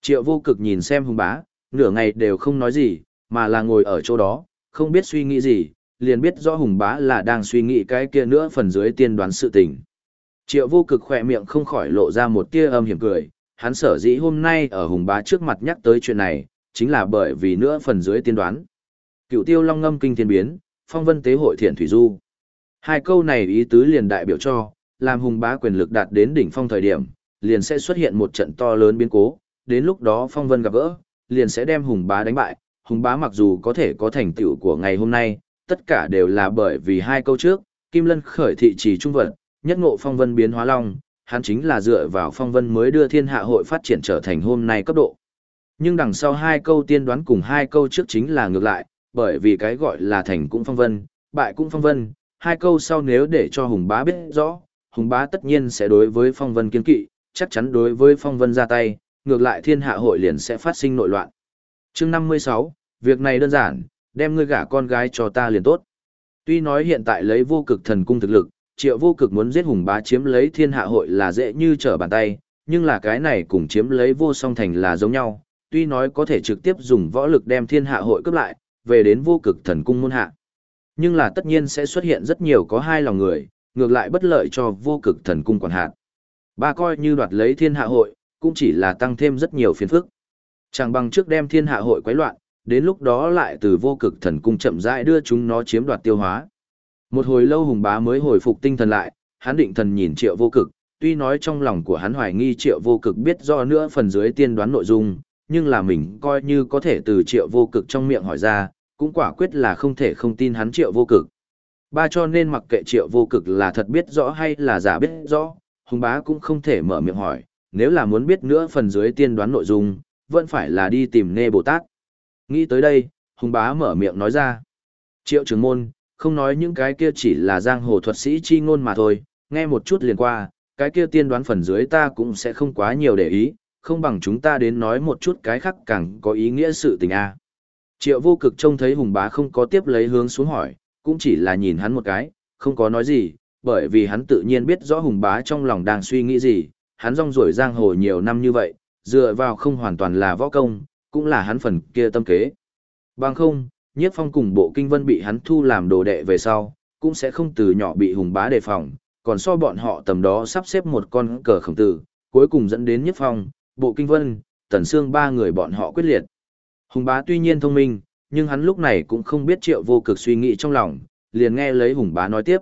Triệu vô cực nhìn xem hùng bá, nửa ngày đều không nói gì, mà là ngồi ở chỗ đó, không biết suy nghĩ gì, liền biết rõ hùng bá là đang suy nghĩ cái kia nữa phần dưới tiên đoán sự tình. Triệu vô cực khỏe miệng không khỏi lộ ra một tia âm hiểm cười, hắn sở dĩ hôm nay ở hùng bá trước mặt nhắc tới chuyện này, chính là bởi vì nữa phần dưới tiên đoán. Cựu tiêu long ngâm kinh thiên biến, phong vân tế hội thiện thủy du. Hai câu này ý tứ liền đại biểu cho, làm hùng bá quyền lực đạt đến đỉnh phong thời điểm, liền sẽ xuất hiện một trận to lớn biến cố, đến lúc đó phong vân gặp gỡ, liền sẽ đem hùng bá đánh bại. Hùng bá mặc dù có thể có thành tựu của ngày hôm nay, tất cả đều là bởi vì hai câu trước, Kim Lân khởi thị trì trung vật, nhất ngộ phong vân biến hóa long, hắn chính là dựa vào phong vân mới đưa thiên hạ hội phát triển trở thành hôm nay cấp độ. Nhưng đằng sau hai câu tiên đoán cùng hai câu trước chính là ngược lại, bởi vì cái gọi là thành cũng phong vân, bại cũng phong vân, hai câu sau nếu để cho Hùng bá biết rõ, Hùng bá tất nhiên sẽ đối với phong vân kiên kỵ, chắc chắn đối với phong vân ra tay, ngược lại thiên hạ hội liền sẽ phát sinh nội loạn. chương 56, việc này đơn giản, đem ngươi gả con gái cho ta liền tốt. Tuy nói hiện tại lấy vô cực thần cung thực lực, triệu vô cực muốn giết hùng bá chiếm lấy thiên hạ hội là dễ như trở bàn tay, nhưng là cái này cùng chiếm lấy vô song thành là giống nhau, tuy nói có thể trực tiếp dùng võ lực đem thiên hạ hội cướp lại, về đến vô cực thần cung môn hạ. Nhưng là tất nhiên sẽ xuất hiện rất nhiều có hai lòng người, ngược lại bất lợi cho vô cực thần cung quản hạt. Ba coi như đoạt lấy thiên hạ hội, cũng chỉ là tăng thêm rất nhiều phiền phức. Chẳng bằng trước đem thiên hạ hội quấy loạn, đến lúc đó lại từ vô cực thần cung chậm rãi đưa chúng nó chiếm đoạt tiêu hóa. Một hồi lâu hùng bá mới hồi phục tinh thần lại, hắn định thần nhìn triệu vô cực, tuy nói trong lòng của hắn hoài nghi triệu vô cực biết do nữa phần dưới tiên đoán nội dung, nhưng là mình coi như có thể từ triệu vô cực trong miệng hỏi ra, cũng quả quyết là không thể không tin hắn triệu vô cực. Ba cho nên mặc kệ triệu vô cực là thật biết rõ hay là giả biết rõ, hùng bá cũng không thể mở miệng hỏi, nếu là muốn biết nữa phần dưới tiên đoán nội dung, vẫn phải là đi tìm nê Bồ Tát. Nghĩ tới đây, hùng bá mở miệng nói ra. Triệu trưởng môn, không nói những cái kia chỉ là giang hồ thuật sĩ chi ngôn mà thôi, nghe một chút liền qua, cái kia tiên đoán phần dưới ta cũng sẽ không quá nhiều để ý, không bằng chúng ta đến nói một chút cái khác càng có ý nghĩa sự tình a. Triệu vô cực trông thấy hùng bá không có tiếp lấy hướng xuống hỏi, cũng chỉ là nhìn hắn một cái, không có nói gì, bởi vì hắn tự nhiên biết rõ hùng bá trong lòng đang suy nghĩ gì, hắn rong ruổi giang hồ nhiều năm như vậy, dựa vào không hoàn toàn là võ công, cũng là hắn phần kia tâm kế. Bằng không, nhiếp phong cùng bộ kinh vân bị hắn thu làm đồ đệ về sau, cũng sẽ không từ nhỏ bị hùng bá đề phòng, còn so bọn họ tầm đó sắp xếp một con cờ khổng tử, cuối cùng dẫn đến nhiếp phong, bộ kinh vân, tần xương ba người bọn họ quyết liệt. Hùng bá tuy nhiên thông minh, nhưng hắn lúc này cũng không biết triệu vô cực suy nghĩ trong lòng, liền nghe lấy hùng bá nói tiếp.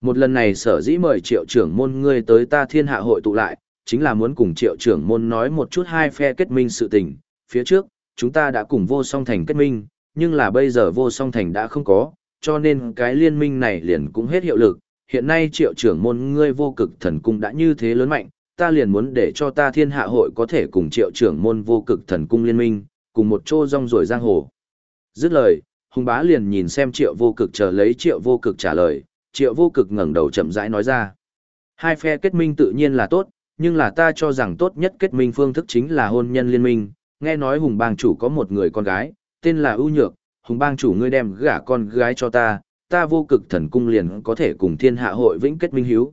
Một lần này sở dĩ mời triệu trưởng môn ngươi tới ta thiên hạ hội tụ lại, chính là muốn cùng triệu trưởng môn nói một chút hai phe kết minh sự tình. Phía trước, chúng ta đã cùng vô song thành kết minh, nhưng là bây giờ vô song thành đã không có, cho nên cái liên minh này liền cũng hết hiệu lực. Hiện nay triệu trưởng môn ngươi vô cực thần cung đã như thế lớn mạnh, ta liền muốn để cho ta thiên hạ hội có thể cùng triệu trưởng môn vô cực thần cung liên minh, cùng một chỗ rong rồi giang hồ. Dứt lời, hùng bá liền nhìn xem triệu vô cực chờ lấy triệu vô cực trả lời, triệu vô cực ngẩng đầu chậm rãi nói ra. Hai phe kết minh tự nhiên là tốt, nhưng là ta cho rằng tốt nhất kết minh phương thức chính là hôn nhân liên minh, nghe nói hùng bang chủ có một người con gái, tên là ưu nhược, hùng bang chủ ngươi đem gả con gái cho ta, ta vô cực thần cung liền có thể cùng thiên hạ hội vĩnh kết minh hiếu.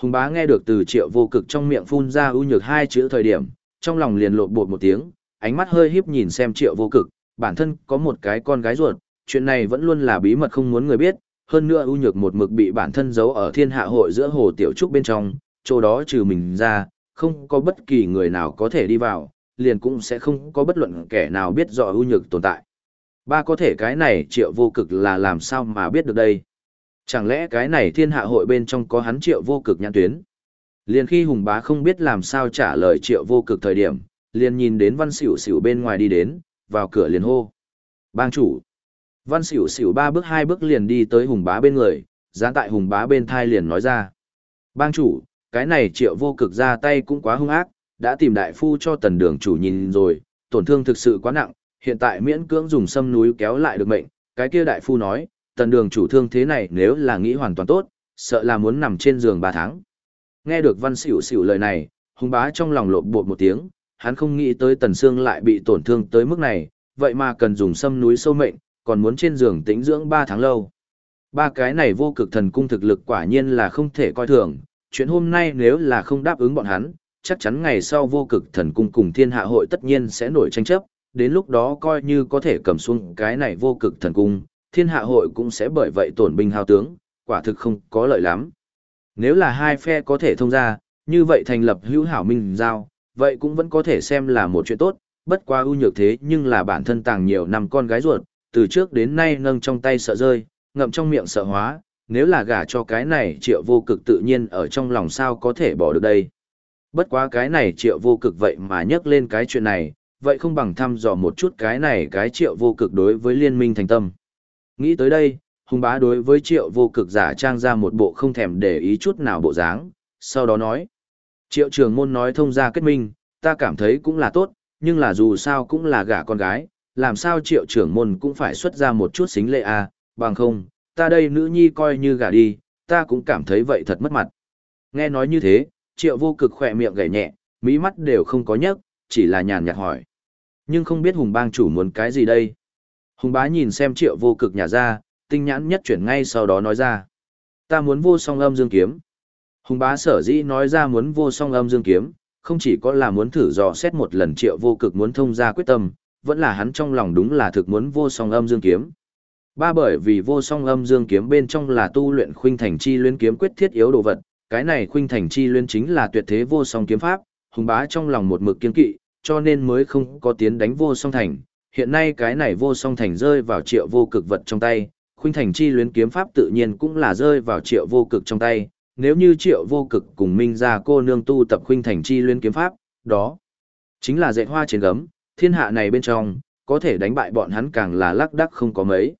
Hùng bá nghe được từ triệu vô cực trong miệng phun ra ưu nhược hai chữ thời điểm, trong lòng liền lộn bột một tiếng, ánh mắt hơi híp nhìn xem triệu vô cực, bản thân có một cái con gái ruột, chuyện này vẫn luôn là bí mật không muốn người biết, hơn nữa ưu nhược một mực bị bản thân giấu ở thiên hạ hội giữa hồ tiểu trúc bên trong, chỗ đó trừ mình ra, không có bất kỳ người nào có thể đi vào, liền cũng sẽ không có bất luận kẻ nào biết rõ ưu nhược tồn tại. Ba có thể cái này triệu vô cực là làm sao mà biết được đây? Chẳng lẽ cái này thiên hạ hội bên trong có hắn triệu vô cực nhãn tuyến? Liền khi Hùng Bá không biết làm sao trả lời triệu vô cực thời điểm, liền nhìn đến văn xỉu xỉu bên ngoài đi đến, vào cửa liền hô. Bang chủ. Văn xỉu xỉu ba bước hai bước liền đi tới Hùng Bá bên người, dán tại Hùng Bá bên thai liền nói ra. Bang chủ, cái này triệu vô cực ra tay cũng quá hung ác, đã tìm đại phu cho tần đường chủ nhìn rồi, tổn thương thực sự quá nặng, hiện tại miễn cưỡng dùng sâm núi kéo lại được mệnh, cái kia đại phu nói, tần đường chủ thương thế này nếu là nghĩ hoàn toàn tốt, sợ là muốn nằm trên giường 3 tháng. Nghe được văn xỉu xỉu lời này, hùng bá trong lòng lộn bột một tiếng, hắn không nghĩ tới tần xương lại bị tổn thương tới mức này, vậy mà cần dùng sâm núi sâu mệnh, còn muốn trên giường tĩnh dưỡng 3 tháng lâu. Ba cái này vô cực thần cung thực lực quả nhiên là không thể coi thường, chuyện hôm nay nếu là không đáp ứng bọn hắn, chắc chắn ngày sau vô cực thần cung cùng thiên hạ hội tất nhiên sẽ nổi tranh chấp, đến lúc đó coi như có thể cầm xuống cái này vô cực thần cung, thiên hạ hội cũng sẽ bởi vậy tổn binh hao tướng, quả thực không có lợi lắm. Nếu là hai phe có thể thông ra, như vậy thành lập hữu hảo minh giao, vậy cũng vẫn có thể xem là một chuyện tốt, bất quá ưu nhược thế nhưng là bản thân tàng nhiều năm con gái ruột, từ trước đến nay nâng trong tay sợ rơi, ngậm trong miệng sợ hóa, nếu là gả cho cái này triệu vô cực tự nhiên ở trong lòng sao có thể bỏ được đây. Bất quá cái này triệu vô cực vậy mà nhắc lên cái chuyện này, vậy không bằng thăm dò một chút cái này cái triệu vô cực đối với liên minh thành tâm. Nghĩ tới đây, hùng bá đối với triệu vô cực giả trang ra một bộ không thèm để ý chút nào bộ dáng, sau đó nói. Triệu trường môn nói thông ra kết minh, ta cảm thấy cũng là tốt, nhưng là dù sao cũng là gả con gái, làm sao triệu trưởng môn cũng phải xuất ra một chút xính lệ à, bằng không, ta đây nữ nhi coi như gả đi, ta cũng cảm thấy vậy thật mất mặt. Nghe nói như thế, triệu vô cực khỏe miệng gảy nhẹ, mỹ mắt đều không có nhấc, chỉ là nhàn nhạt hỏi. Nhưng không biết hùng bang chủ muốn cái gì đây? Hùng bá nhìn xem triệu vô cực nhà ra, tinh nhãn nhất chuyển ngay sau đó nói ra. Ta muốn vô song âm dương kiếm. Hùng bá sở dĩ nói ra muốn vô song âm dương kiếm, không chỉ có là muốn thử dò xét một lần triệu vô cực muốn thông ra quyết tâm, vẫn là hắn trong lòng đúng là thực muốn vô song âm dương kiếm. Ba bởi vì vô song âm dương kiếm bên trong là tu luyện khuynh thành chi luyến kiếm quyết thiết yếu đồ vật, cái này khuynh thành chi luyến chính là tuyệt thế vô song kiếm pháp, hùng bá trong lòng một mực kiên kỵ, cho nên mới không có tiến đánh vô song thành. Hiện nay cái này vô song thành rơi vào triệu vô cực vật trong tay, khuynh thành chi luyến kiếm pháp tự nhiên cũng là rơi vào triệu vô cực trong tay. Nếu như triệu vô cực cùng minh ra cô nương tu tập khuynh thành chi luyến kiếm pháp, đó chính là dạy hoa trên gấm, thiên hạ này bên trong, có thể đánh bại bọn hắn càng là lắc đắc không có mấy.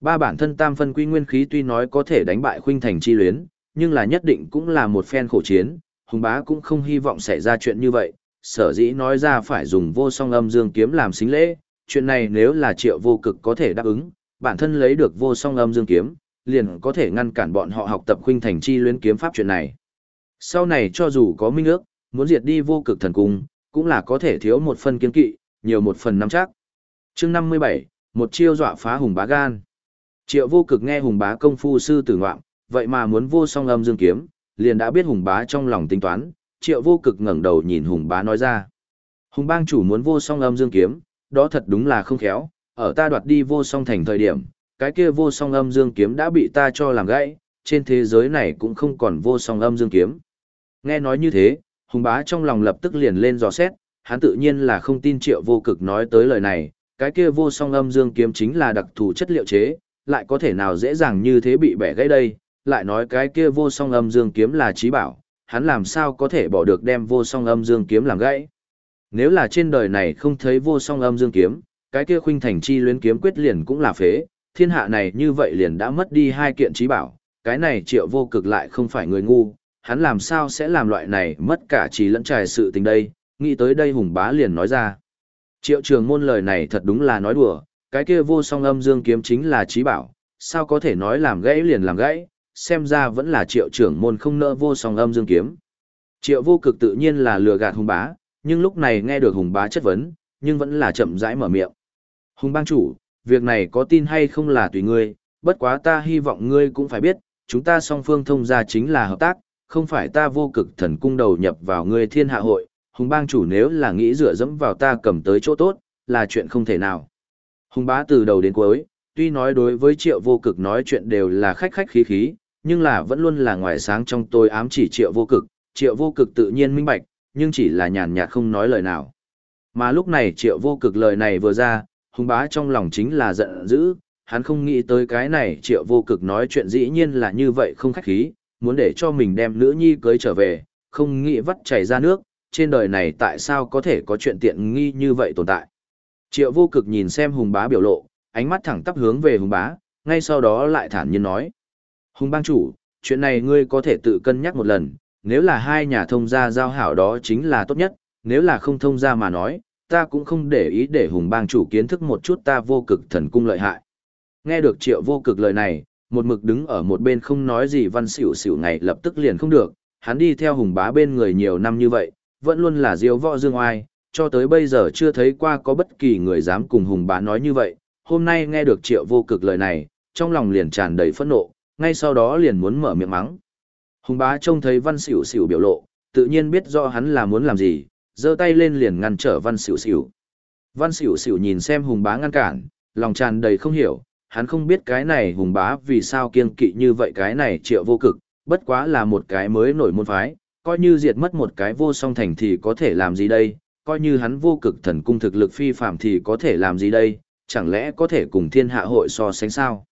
Ba bản thân tam phân quy nguyên khí tuy nói có thể đánh bại khuynh thành chi luyến, nhưng là nhất định cũng là một phen khổ chiến, hùng bá cũng không hy vọng xảy ra chuyện như vậy, sở dĩ nói ra phải dùng vô song âm dương kiếm làm xính lễ, chuyện này nếu là triệu vô cực có thể đáp ứng, bản thân lấy được vô song âm dương kiếm, liền có thể ngăn cản bọn họ học tập khuynh thành chi luyến kiếm pháp chuyện này. Sau này cho dù có minh ước, muốn diệt đi vô cực thần cung, cũng là có thể thiếu một phần kiên kỵ, nhiều một phần nắm chắc. chương 57, một chiêu dọa phá hùng bá gan. Triệu vô cực nghe hùng bá công phu sư tử ngoạm, vậy mà muốn vô song âm dương kiếm, liền đã biết hùng bá trong lòng tính toán, triệu vô cực ngẩng đầu nhìn hùng bá nói ra. Hùng bang chủ muốn vô song âm dương kiếm, đó thật đúng là không khéo, ở ta đoạt đi vô song thành thời điểm, cái kia vô song âm dương kiếm đã bị ta cho làm gãy, trên thế giới này cũng không còn vô song âm dương kiếm. Nghe nói như thế, hùng bá trong lòng lập tức liền lên dò xét, hắn tự nhiên là không tin triệu vô cực nói tới lời này, cái kia vô song âm dương kiếm chính là đặc thù chất liệu chế, lại có thể nào dễ dàng như thế bị bẻ gãy đây, lại nói cái kia vô song âm dương kiếm là trí bảo, hắn làm sao có thể bỏ được đem vô song âm dương kiếm làm gãy. Nếu là trên đời này không thấy vô song âm dương kiếm, cái kia khuynh thành chi luyến kiếm quyết liền cũng là phế, thiên hạ này như vậy liền đã mất đi hai kiện trí bảo, cái này triệu vô cực lại không phải người ngu, hắn làm sao sẽ làm loại này mất cả trí lẫn trải sự tình đây, nghĩ tới đây hùng bá liền nói ra. Triệu trường môn lời này thật đúng là nói đùa, cái kia vô song âm dương kiếm chính là trí bảo, sao có thể nói làm gãy liền làm gãy, xem ra vẫn là triệu trưởng môn không nỡ vô song âm dương kiếm. Triệu vô cực tự nhiên là lừa gạt hùng bá, nhưng lúc này nghe được hùng bá chất vấn, nhưng vẫn là chậm rãi mở miệng. Hùng bang chủ, việc này có tin hay không là tùy ngươi, bất quá ta hy vọng ngươi cũng phải biết, chúng ta song phương thông gia chính là hợp tác, không phải ta vô cực thần cung đầu nhập vào ngươi thiên hạ hội, hùng bang chủ nếu là nghĩ dựa dẫm vào ta cầm tới chỗ tốt, là chuyện không thể nào. Hùng bá từ đầu đến cuối, tuy nói đối với triệu vô cực nói chuyện đều là khách khách khí khí, nhưng là vẫn luôn là ngoài sáng trong tôi ám chỉ triệu vô cực, triệu vô cực tự nhiên minh bạch, nhưng chỉ là nhàn nhạt không nói lời nào. Mà lúc này triệu vô cực lời này vừa ra, hùng bá trong lòng chính là giận dữ, hắn không nghĩ tới cái này triệu vô cực nói chuyện dĩ nhiên là như vậy không khách khí, muốn để cho mình đem nữ nhi cưới trở về, không nghĩ vắt chảy ra nước, trên đời này tại sao có thể có chuyện tiện nghi như vậy tồn tại. Triệu vô cực nhìn xem hùng bá biểu lộ, ánh mắt thẳng tắp hướng về hùng bá, ngay sau đó lại thản nhiên nói. Hùng bang chủ, chuyện này ngươi có thể tự cân nhắc một lần, nếu là hai nhà thông gia giao hảo đó chính là tốt nhất, nếu là không thông gia mà nói, ta cũng không để ý để hùng bang chủ kiến thức một chút ta vô cực thần cung lợi hại. Nghe được triệu vô cực lời này, một mực đứng ở một bên không nói gì văn xỉu xỉu ngày lập tức liền không được, hắn đi theo hùng bá bên người nhiều năm như vậy, vẫn luôn là diêu võ dương oai, cho tới bây giờ chưa thấy qua có bất kỳ người dám cùng hùng bá nói như vậy, hôm nay nghe được triệu vô cực lời này, trong lòng liền tràn đầy phẫn nộ, ngay sau đó liền muốn mở miệng mắng. Hùng bá trông thấy văn xỉu xỉu biểu lộ, tự nhiên biết rõ hắn là muốn làm gì, giơ tay lên liền ngăn trở văn xỉu xỉu. Văn xỉu xỉu nhìn xem hùng bá ngăn cản, lòng tràn đầy không hiểu, hắn không biết cái này hùng bá vì sao kiên kỵ như vậy cái này triệu vô cực, bất quá là một cái mới nổi môn phái, coi như diệt mất một cái vô song thành thì có thể làm gì đây, coi như hắn vô cực thần cung thực lực phi phạm thì có thể làm gì đây, chẳng lẽ có thể cùng thiên hạ hội so sánh sao?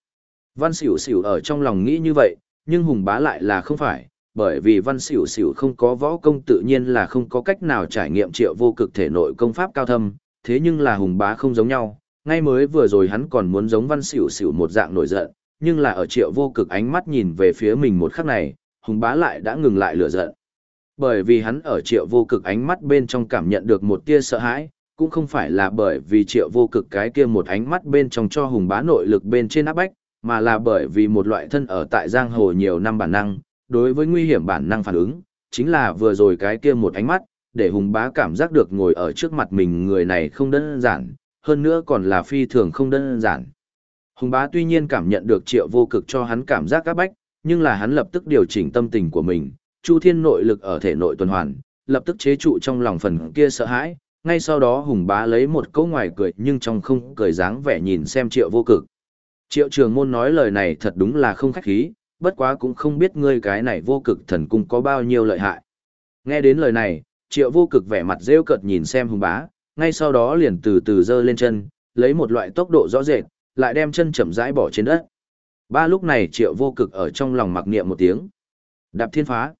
Văn xỉu xỉu ở trong lòng nghĩ như vậy, nhưng hùng bá lại là không phải, bởi vì văn xỉu xỉu không có võ công tự nhiên là không có cách nào trải nghiệm triệu vô cực thể nội công pháp cao thâm, thế nhưng là hùng bá không giống nhau, ngay mới vừa rồi hắn còn muốn giống văn xỉu xỉu một dạng nổi giận, nhưng là ở triệu vô cực ánh mắt nhìn về phía mình một khắc này, hùng bá lại đã ngừng lại lửa giận. Bởi vì hắn ở triệu vô cực ánh mắt bên trong cảm nhận được một tia sợ hãi, cũng không phải là bởi vì triệu vô cực cái kia một ánh mắt bên trong cho hùng bá nội lực bên trên áp bách, mà là bởi vì một loại thân ở tại giang hồ nhiều năm bản năng, đối với nguy hiểm bản năng phản ứng, chính là vừa rồi cái kia một ánh mắt, để hùng bá cảm giác được ngồi ở trước mặt mình người này không đơn giản, hơn nữa còn là phi thường không đơn giản. Hùng bá tuy nhiên cảm nhận được triệu vô cực cho hắn cảm giác áp bách, nhưng là hắn lập tức điều chỉnh tâm tình của mình, chu thiên nội lực ở thể nội tuần hoàn, lập tức chế trụ trong lòng phần kia sợ hãi, ngay sau đó hùng bá lấy một câu ngoài cười nhưng trong không cười dáng vẻ nhìn xem triệu vô cực. Triệu trường môn nói lời này thật đúng là không khách khí, bất quá cũng không biết ngươi cái này vô cực thần cung có bao nhiêu lợi hại. Nghe đến lời này, triệu vô cực vẻ mặt rêu cợt nhìn xem hùng bá, ngay sau đó liền từ từ dơ lên chân, lấy một loại tốc độ rõ rệt, lại đem chân chậm rãi bỏ trên đất. Ba lúc này triệu vô cực ở trong lòng mặc niệm một tiếng. Đạp thiên phá.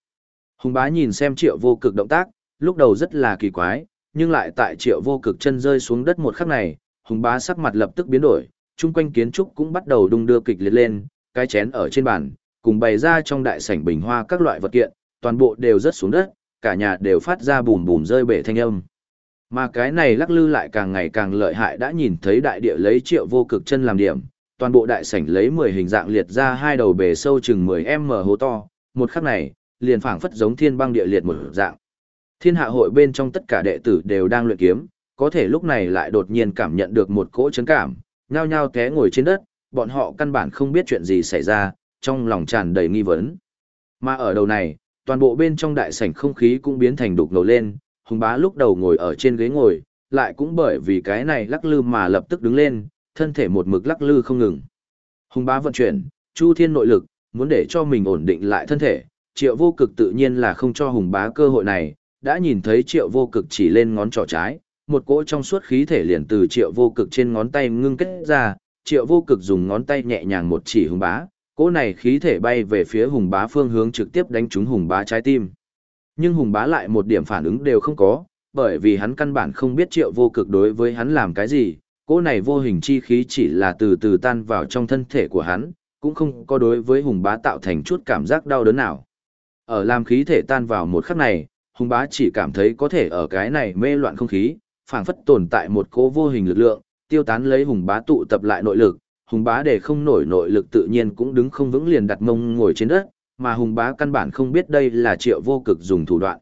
Hùng bá nhìn xem triệu vô cực động tác, lúc đầu rất là kỳ quái, nhưng lại tại triệu vô cực chân rơi xuống đất một khắc này, hùng bá sắc mặt lập tức biến đổi, chung quanh kiến trúc cũng bắt đầu đung đưa kịch liệt lên, cái chén ở trên bàn, cùng bày ra trong đại sảnh bình hoa các loại vật kiện, toàn bộ đều rớt xuống đất, cả nhà đều phát ra bùm bùm rơi bể thanh âm. Mà cái này lắc lư lại càng ngày càng lợi hại đã nhìn thấy đại địa lấy triệu vô cực chân làm điểm, toàn bộ đại sảnh lấy 10 hình dạng liệt ra hai đầu bề sâu chừng 10m hố to, một khắc này, liền phảng phất giống thiên băng địa liệt một dạng. Thiên hạ hội bên trong tất cả đệ tử đều đang luyện kiếm, có thể lúc này lại đột nhiên cảm nhận được một cỗ chấn cảm, nhao nhao té ngồi trên đất, bọn họ căn bản không biết chuyện gì xảy ra, trong lòng tràn đầy nghi vấn. Mà ở đầu này, toàn bộ bên trong đại sảnh không khí cũng biến thành đục ngầu lên, hùng bá lúc đầu ngồi ở trên ghế ngồi, lại cũng bởi vì cái này lắc lư mà lập tức đứng lên, thân thể một mực lắc lư không ngừng. Hùng bá vận chuyển, chu thiên nội lực, muốn để cho mình ổn định lại thân thể, triệu vô cực tự nhiên là không cho hùng bá cơ hội này, đã nhìn thấy triệu vô cực chỉ lên ngón trỏ trái, một cỗ trong suốt khí thể liền từ triệu vô cực trên ngón tay ngưng kết ra, triệu vô cực dùng ngón tay nhẹ nhàng một chỉ hùng bá, cỗ này khí thể bay về phía hùng bá phương hướng trực tiếp đánh trúng hùng bá trái tim. Nhưng hùng bá lại một điểm phản ứng đều không có, bởi vì hắn căn bản không biết triệu vô cực đối với hắn làm cái gì, cỗ này vô hình chi khí chỉ là từ từ tan vào trong thân thể của hắn, cũng không có đối với hùng bá tạo thành chút cảm giác đau đớn nào. Ở làm khí thể tan vào một khắc này, hùng bá chỉ cảm thấy có thể ở cái này mê loạn không khí, phảng phất tồn tại một cố vô hình lực lượng, tiêu tán lấy hùng bá tụ tập lại nội lực, hùng bá để không nổi nội lực tự nhiên cũng đứng không vững liền đặt mông ngồi trên đất, mà hùng bá căn bản không biết đây là triệu vô cực dùng thủ đoạn.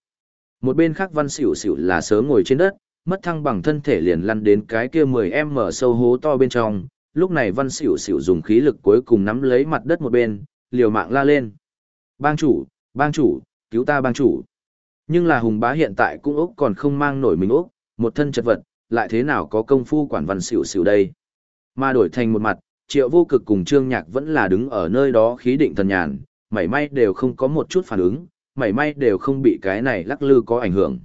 Một bên khác văn xỉu xỉu là sớm ngồi trên đất, mất thăng bằng thân thể liền lăn đến cái kia 10 em mở sâu hố to bên trong, lúc này văn xỉu xỉu dùng khí lực cuối cùng nắm lấy mặt đất một bên, liều mạng la lên. Bang chủ, bang chủ, cứu ta bang chủ. Nhưng là hùng bá hiện tại cũng Úc còn không mang nổi mình Úc, một thân chật vật, lại thế nào có công phu quản văn xỉu xỉu đây. Mà đổi thành một mặt, triệu vô cực cùng trương nhạc vẫn là đứng ở nơi đó khí định thần nhàn, mảy may đều không có một chút phản ứng, mảy may đều không bị cái này lắc lư có ảnh hưởng.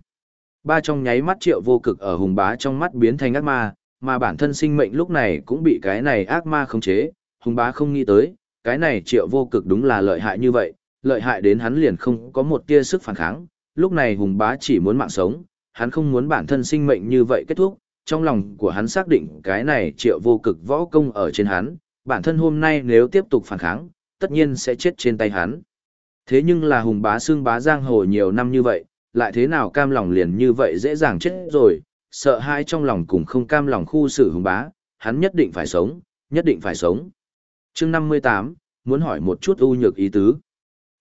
Ba trong nháy mắt triệu vô cực ở hùng bá trong mắt biến thành ác ma, mà bản thân sinh mệnh lúc này cũng bị cái này ác ma khống chế, hùng bá không nghĩ tới, cái này triệu vô cực đúng là lợi hại như vậy, lợi hại đến hắn liền không có một tia sức phản kháng, lúc này hùng bá chỉ muốn mạng sống, hắn không muốn bản thân sinh mệnh như vậy kết thúc, trong lòng của hắn xác định cái này triệu vô cực võ công ở trên hắn, bản thân hôm nay nếu tiếp tục phản kháng, tất nhiên sẽ chết trên tay hắn. Thế nhưng là hùng bá xương bá giang hồ nhiều năm như vậy, lại thế nào cam lòng liền như vậy dễ dàng chết rồi, sợ hãi trong lòng cùng không cam lòng khu xử hùng bá, hắn nhất định phải sống, nhất định phải sống. chương 58, muốn hỏi một chút ưu nhược ý tứ.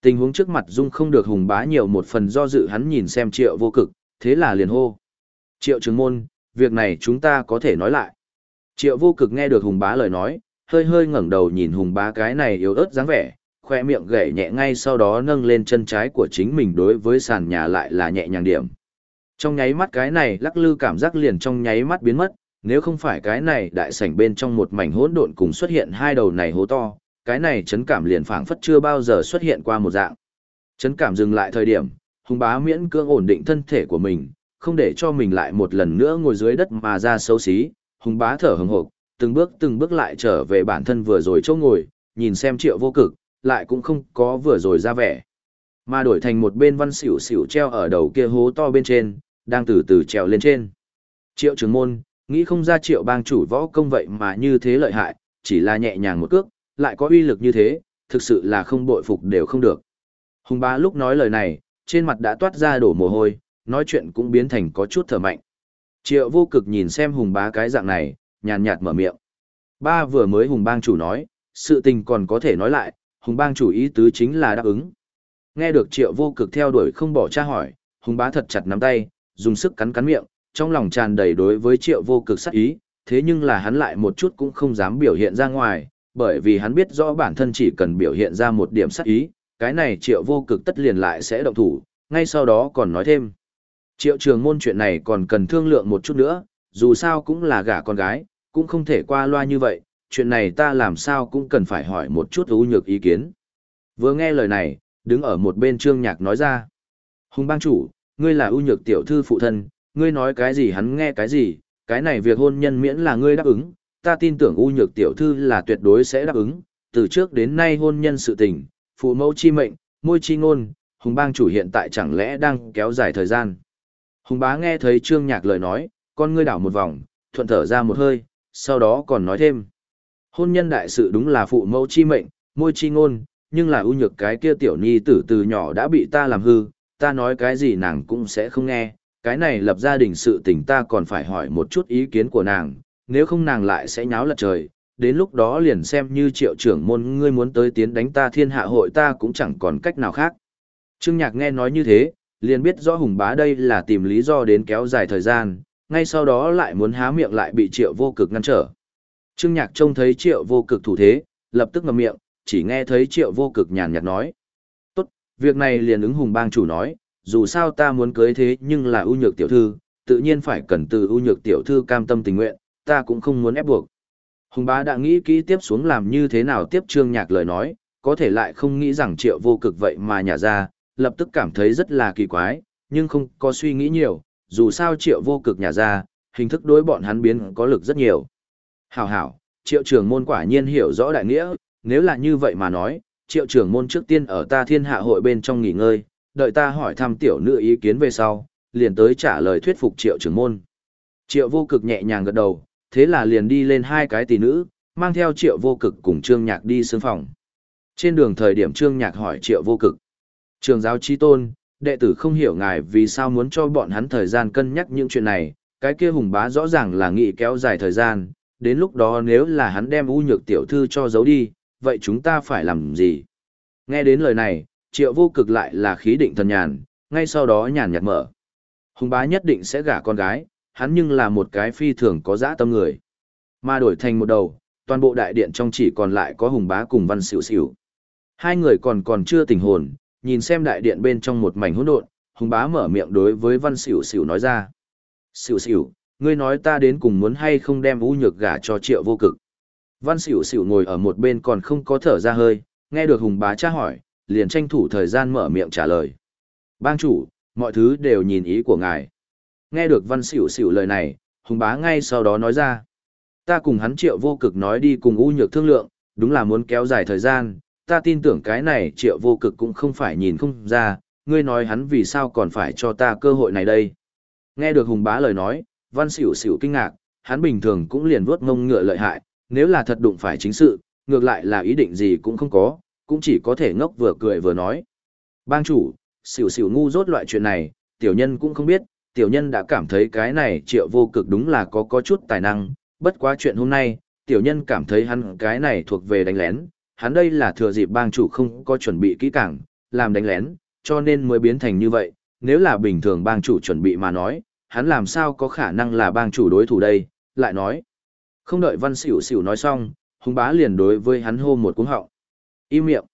Tình huống trước mặt Dung không được hùng bá nhiều một phần do dự hắn nhìn xem triệu vô cực, thế là liền hô. Triệu trường môn, việc này chúng ta có thể nói lại. Triệu vô cực nghe được hùng bá lời nói, hơi hơi ngẩng đầu nhìn hùng bá cái này yếu ớt dáng vẻ, khoe miệng gẩy nhẹ ngay sau đó nâng lên chân trái của chính mình đối với sàn nhà lại là nhẹ nhàng điểm. Trong nháy mắt cái này lắc lư cảm giác liền trong nháy mắt biến mất, nếu không phải cái này đại sảnh bên trong một mảnh hỗn độn cùng xuất hiện hai đầu này hố to, cái này chấn cảm liền phảng phất chưa bao giờ xuất hiện qua một dạng. Chấn cảm dừng lại thời điểm, hùng bá miễn cưỡng ổn định thân thể của mình, không để cho mình lại một lần nữa ngồi dưới đất mà ra xấu xí, hùng bá thở hừng hộp, từng bước từng bước lại trở về bản thân vừa rồi chỗ ngồi, nhìn xem triệu vô cực, lại cũng không có vừa rồi ra vẻ. Mà đổi thành một bên văn xỉu xỉu treo ở đầu kia hố to bên trên, đang từ từ trèo lên trên. Triệu trưởng môn, nghĩ không ra triệu bang chủ võ công vậy mà như thế lợi hại, chỉ là nhẹ nhàng một cước, lại có uy lực như thế, thực sự là không bội phục đều không được. Hùng bá lúc nói lời này, trên mặt đã toát ra đổ mồ hôi, nói chuyện cũng biến thành có chút thở mạnh. Triệu vô cực nhìn xem hùng bá cái dạng này, nhàn nhạt mở miệng. Ba vừa mới hùng bang chủ nói, sự tình còn có thể nói lại, hùng bang chủ ý tứ chính là đáp ứng. Nghe được triệu vô cực theo đuổi không bỏ tra hỏi, hùng bá thật chặt nắm tay, dùng sức cắn cắn miệng, trong lòng tràn đầy đối với triệu vô cực sắc ý, thế nhưng là hắn lại một chút cũng không dám biểu hiện ra ngoài, bởi vì hắn biết rõ bản thân chỉ cần biểu hiện ra một điểm sắc ý, cái này triệu vô cực tất liền lại sẽ động thủ, ngay sau đó còn nói thêm. Triệu trường môn chuyện này còn cần thương lượng một chút nữa, dù sao cũng là gả con gái, cũng không thể qua loa như vậy, chuyện này ta làm sao cũng cần phải hỏi một chút ưu nhược ý kiến. Vừa nghe lời này, đứng ở một bên trương nhạc nói ra. Hùng bang chủ, ngươi là ưu nhược tiểu thư phụ thân, ngươi nói cái gì hắn nghe cái gì, cái này việc hôn nhân miễn là ngươi đáp ứng, ta tin tưởng u nhược tiểu thư là tuyệt đối sẽ đáp ứng, từ trước đến nay hôn nhân sự tình, phụ mẫu chi mệnh, môi chi ngôn, hùng bang chủ hiện tại chẳng lẽ đang kéo dài thời gian. Hùng bá nghe thấy trương nhạc lời nói, con ngươi đảo một vòng, thuận thở ra một hơi, sau đó còn nói thêm. Hôn nhân đại sự đúng là phụ mẫu chi mệnh, môi chi ngôn, nhưng là ưu nhược cái kia tiểu nhi tử từ nhỏ đã bị ta làm hư, ta nói cái gì nàng cũng sẽ không nghe, cái này lập gia đình sự tình ta còn phải hỏi một chút ý kiến của nàng, nếu không nàng lại sẽ nháo lật trời, đến lúc đó liền xem như triệu trưởng môn ngươi muốn tới tiến đánh ta thiên hạ hội ta cũng chẳng còn cách nào khác. Trương Nhạc nghe nói như thế, liền biết rõ Hùng Bá đây là tìm lý do đến kéo dài thời gian, ngay sau đó lại muốn há miệng lại bị triệu vô cực ngăn trở. Trương Nhạc trông thấy triệu vô cực thủ thế, lập tức ngậm miệng, chỉ nghe thấy triệu vô cực nhàn nhạt nói. Tốt, việc này liền ứng Hùng bang chủ nói, dù sao ta muốn cưới thế nhưng là ưu nhược tiểu thư, tự nhiên phải cần từ ưu nhược tiểu thư cam tâm tình nguyện, ta cũng không muốn ép buộc. Hùng bá đã nghĩ kỹ tiếp xuống làm như thế nào tiếp trương nhạc lời nói, có thể lại không nghĩ rằng triệu vô cực vậy mà nhả ra, lập tức cảm thấy rất là kỳ quái, nhưng không có suy nghĩ nhiều, dù sao triệu vô cực nhả ra, hình thức đối bọn hắn biến có lực rất nhiều. Hảo hảo, triệu trưởng môn quả nhiên hiểu rõ đại nghĩa, nếu là như vậy mà nói, triệu trưởng môn trước tiên ở ta thiên hạ hội bên trong nghỉ ngơi, đợi ta hỏi thăm tiểu nữ ý kiến về sau, liền tới trả lời thuyết phục triệu trưởng môn. Triệu vô cực nhẹ nhàng gật đầu, thế là liền đi lên hai cái tỷ nữ, mang theo triệu vô cực cùng trương nhạc đi xương phòng. Trên đường thời điểm trương nhạc hỏi triệu vô cực. Trường giáo chi tôn, đệ tử không hiểu ngài vì sao muốn cho bọn hắn thời gian cân nhắc những chuyện này, cái kia hùng bá rõ ràng là nghị kéo dài thời gian, đến lúc đó nếu là hắn đem u nhược tiểu thư cho giấu đi, vậy chúng ta phải làm gì? Nghe đến lời này, triệu vô cực lại là khí định thần nhàn, ngay sau đó nhàn nhạt mở. Hùng bá nhất định sẽ gả con gái, hắn nhưng là một cái phi thường có dã tâm người. Mà đổi thành một đầu, toàn bộ đại điện trong chỉ còn lại có hùng bá cùng văn xỉu xỉu. Hai người còn còn chưa tỉnh hồn, nhìn xem đại điện bên trong một mảnh hỗn độn, hùng bá mở miệng đối với văn xỉu xỉu nói ra. Xỉu xỉu, ngươi nói ta đến cùng muốn hay không đem u nhược gả cho triệu vô cực. Văn xỉu xỉu ngồi ở một bên còn không có thở ra hơi, nghe được hùng bá tra hỏi, liền tranh thủ thời gian mở miệng trả lời. Bang chủ, mọi thứ đều nhìn ý của ngài. Nghe được văn xỉu xỉu lời này, hùng bá ngay sau đó nói ra. Ta cùng hắn triệu vô cực nói đi cùng u nhược thương lượng, đúng là muốn kéo dài thời gian, ta tin tưởng cái này triệu vô cực cũng không phải nhìn không ra, ngươi nói hắn vì sao còn phải cho ta cơ hội này đây. Nghe được hùng bá lời nói, văn xỉu xỉu kinh ngạc, hắn bình thường cũng liền vuốt ngông ngựa lợi hại, nếu là thật đụng phải chính sự, ngược lại là ý định gì cũng không có, cũng chỉ có thể ngốc vừa cười vừa nói. Bang chủ, xỉu xỉu ngu rốt loại chuyện này, tiểu nhân cũng không biết, tiểu nhân đã cảm thấy cái này triệu vô cực đúng là có có chút tài năng, bất quá chuyện hôm nay, tiểu nhân cảm thấy hắn cái này thuộc về đánh lén, hắn đây là thừa dịp bang chủ không có chuẩn bị kỹ càng, làm đánh lén, cho nên mới biến thành như vậy, nếu là bình thường bang chủ chuẩn bị mà nói, hắn làm sao có khả năng là bang chủ đối thủ đây, lại nói. Không đợi văn xỉu xỉu nói xong, hùng bá liền đối với hắn hô một cuống họng. Im miệng.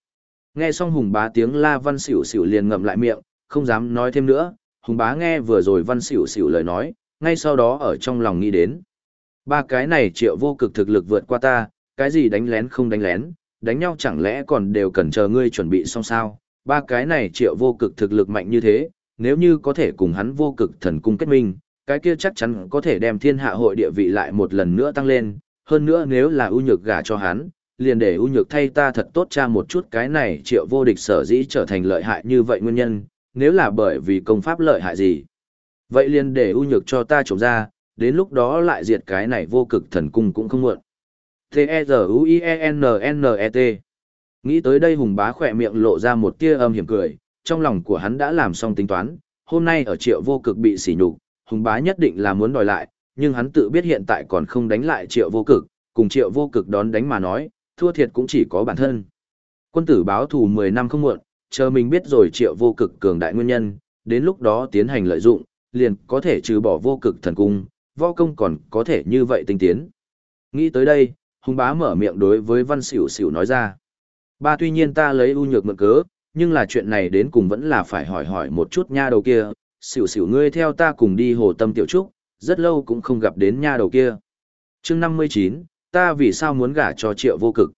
Nghe xong hùng bá tiếng la văn xỉu xỉu liền ngậm lại miệng, không dám nói thêm nữa, hùng bá nghe vừa rồi văn xỉu xỉu lời nói, ngay sau đó ở trong lòng nghĩ đến. Ba cái này triệu vô cực thực lực vượt qua ta, cái gì đánh lén không đánh lén, đánh nhau chẳng lẽ còn đều cần chờ ngươi chuẩn bị xong sao, ba cái này triệu vô cực thực lực mạnh như thế, nếu như có thể cùng hắn vô cực thần cung kết minh, cái kia chắc chắn có thể đem thiên hạ hội địa vị lại một lần nữa tăng lên, hơn nữa nếu là ưu nhược gả cho hắn, liền để ưu nhược thay ta thật tốt cha một chút cái này triệu vô địch sở dĩ trở thành lợi hại như vậy nguyên nhân, nếu là bởi vì công pháp lợi hại gì. Vậy liền để ưu nhược cho ta trộm ra, đến lúc đó lại diệt cái này vô cực thần cung cũng không muộn. T-E-Z-U-I-E-N-N-E-T Nghĩ tới đây hùng bá khỏe miệng lộ ra một tia âm hiểm cười, trong lòng của hắn đã làm xong tính toán, hôm nay ở triệu vô cực bị sỉ nhục, hùng bá nhất định là muốn đòi lại, nhưng hắn tự biết hiện tại còn không đánh lại triệu vô cực, cùng triệu vô cực đón đánh mà nói, thua thiệt cũng chỉ có bản thân. Quân tử báo thù 10 năm không muộn, chờ mình biết rồi triệu vô cực cường đại nguyên nhân, đến lúc đó tiến hành lợi dụng, liền có thể trừ bỏ vô cực thần cung, võ công còn có thể như vậy tinh tiến. Nghĩ tới đây, hùng bá mở miệng đối với văn xỉu xỉu nói ra. Ba tuy nhiên ta lấy ưu nhược mượn cớ, nhưng là chuyện này đến cùng vẫn là phải hỏi hỏi một chút nha đầu kia, xỉu xỉu ngươi theo ta cùng đi hồ tâm tiểu trúc, rất lâu cũng không gặp đến nha đầu kia. chương 59, ta vì sao muốn gả cho triệu vô cực.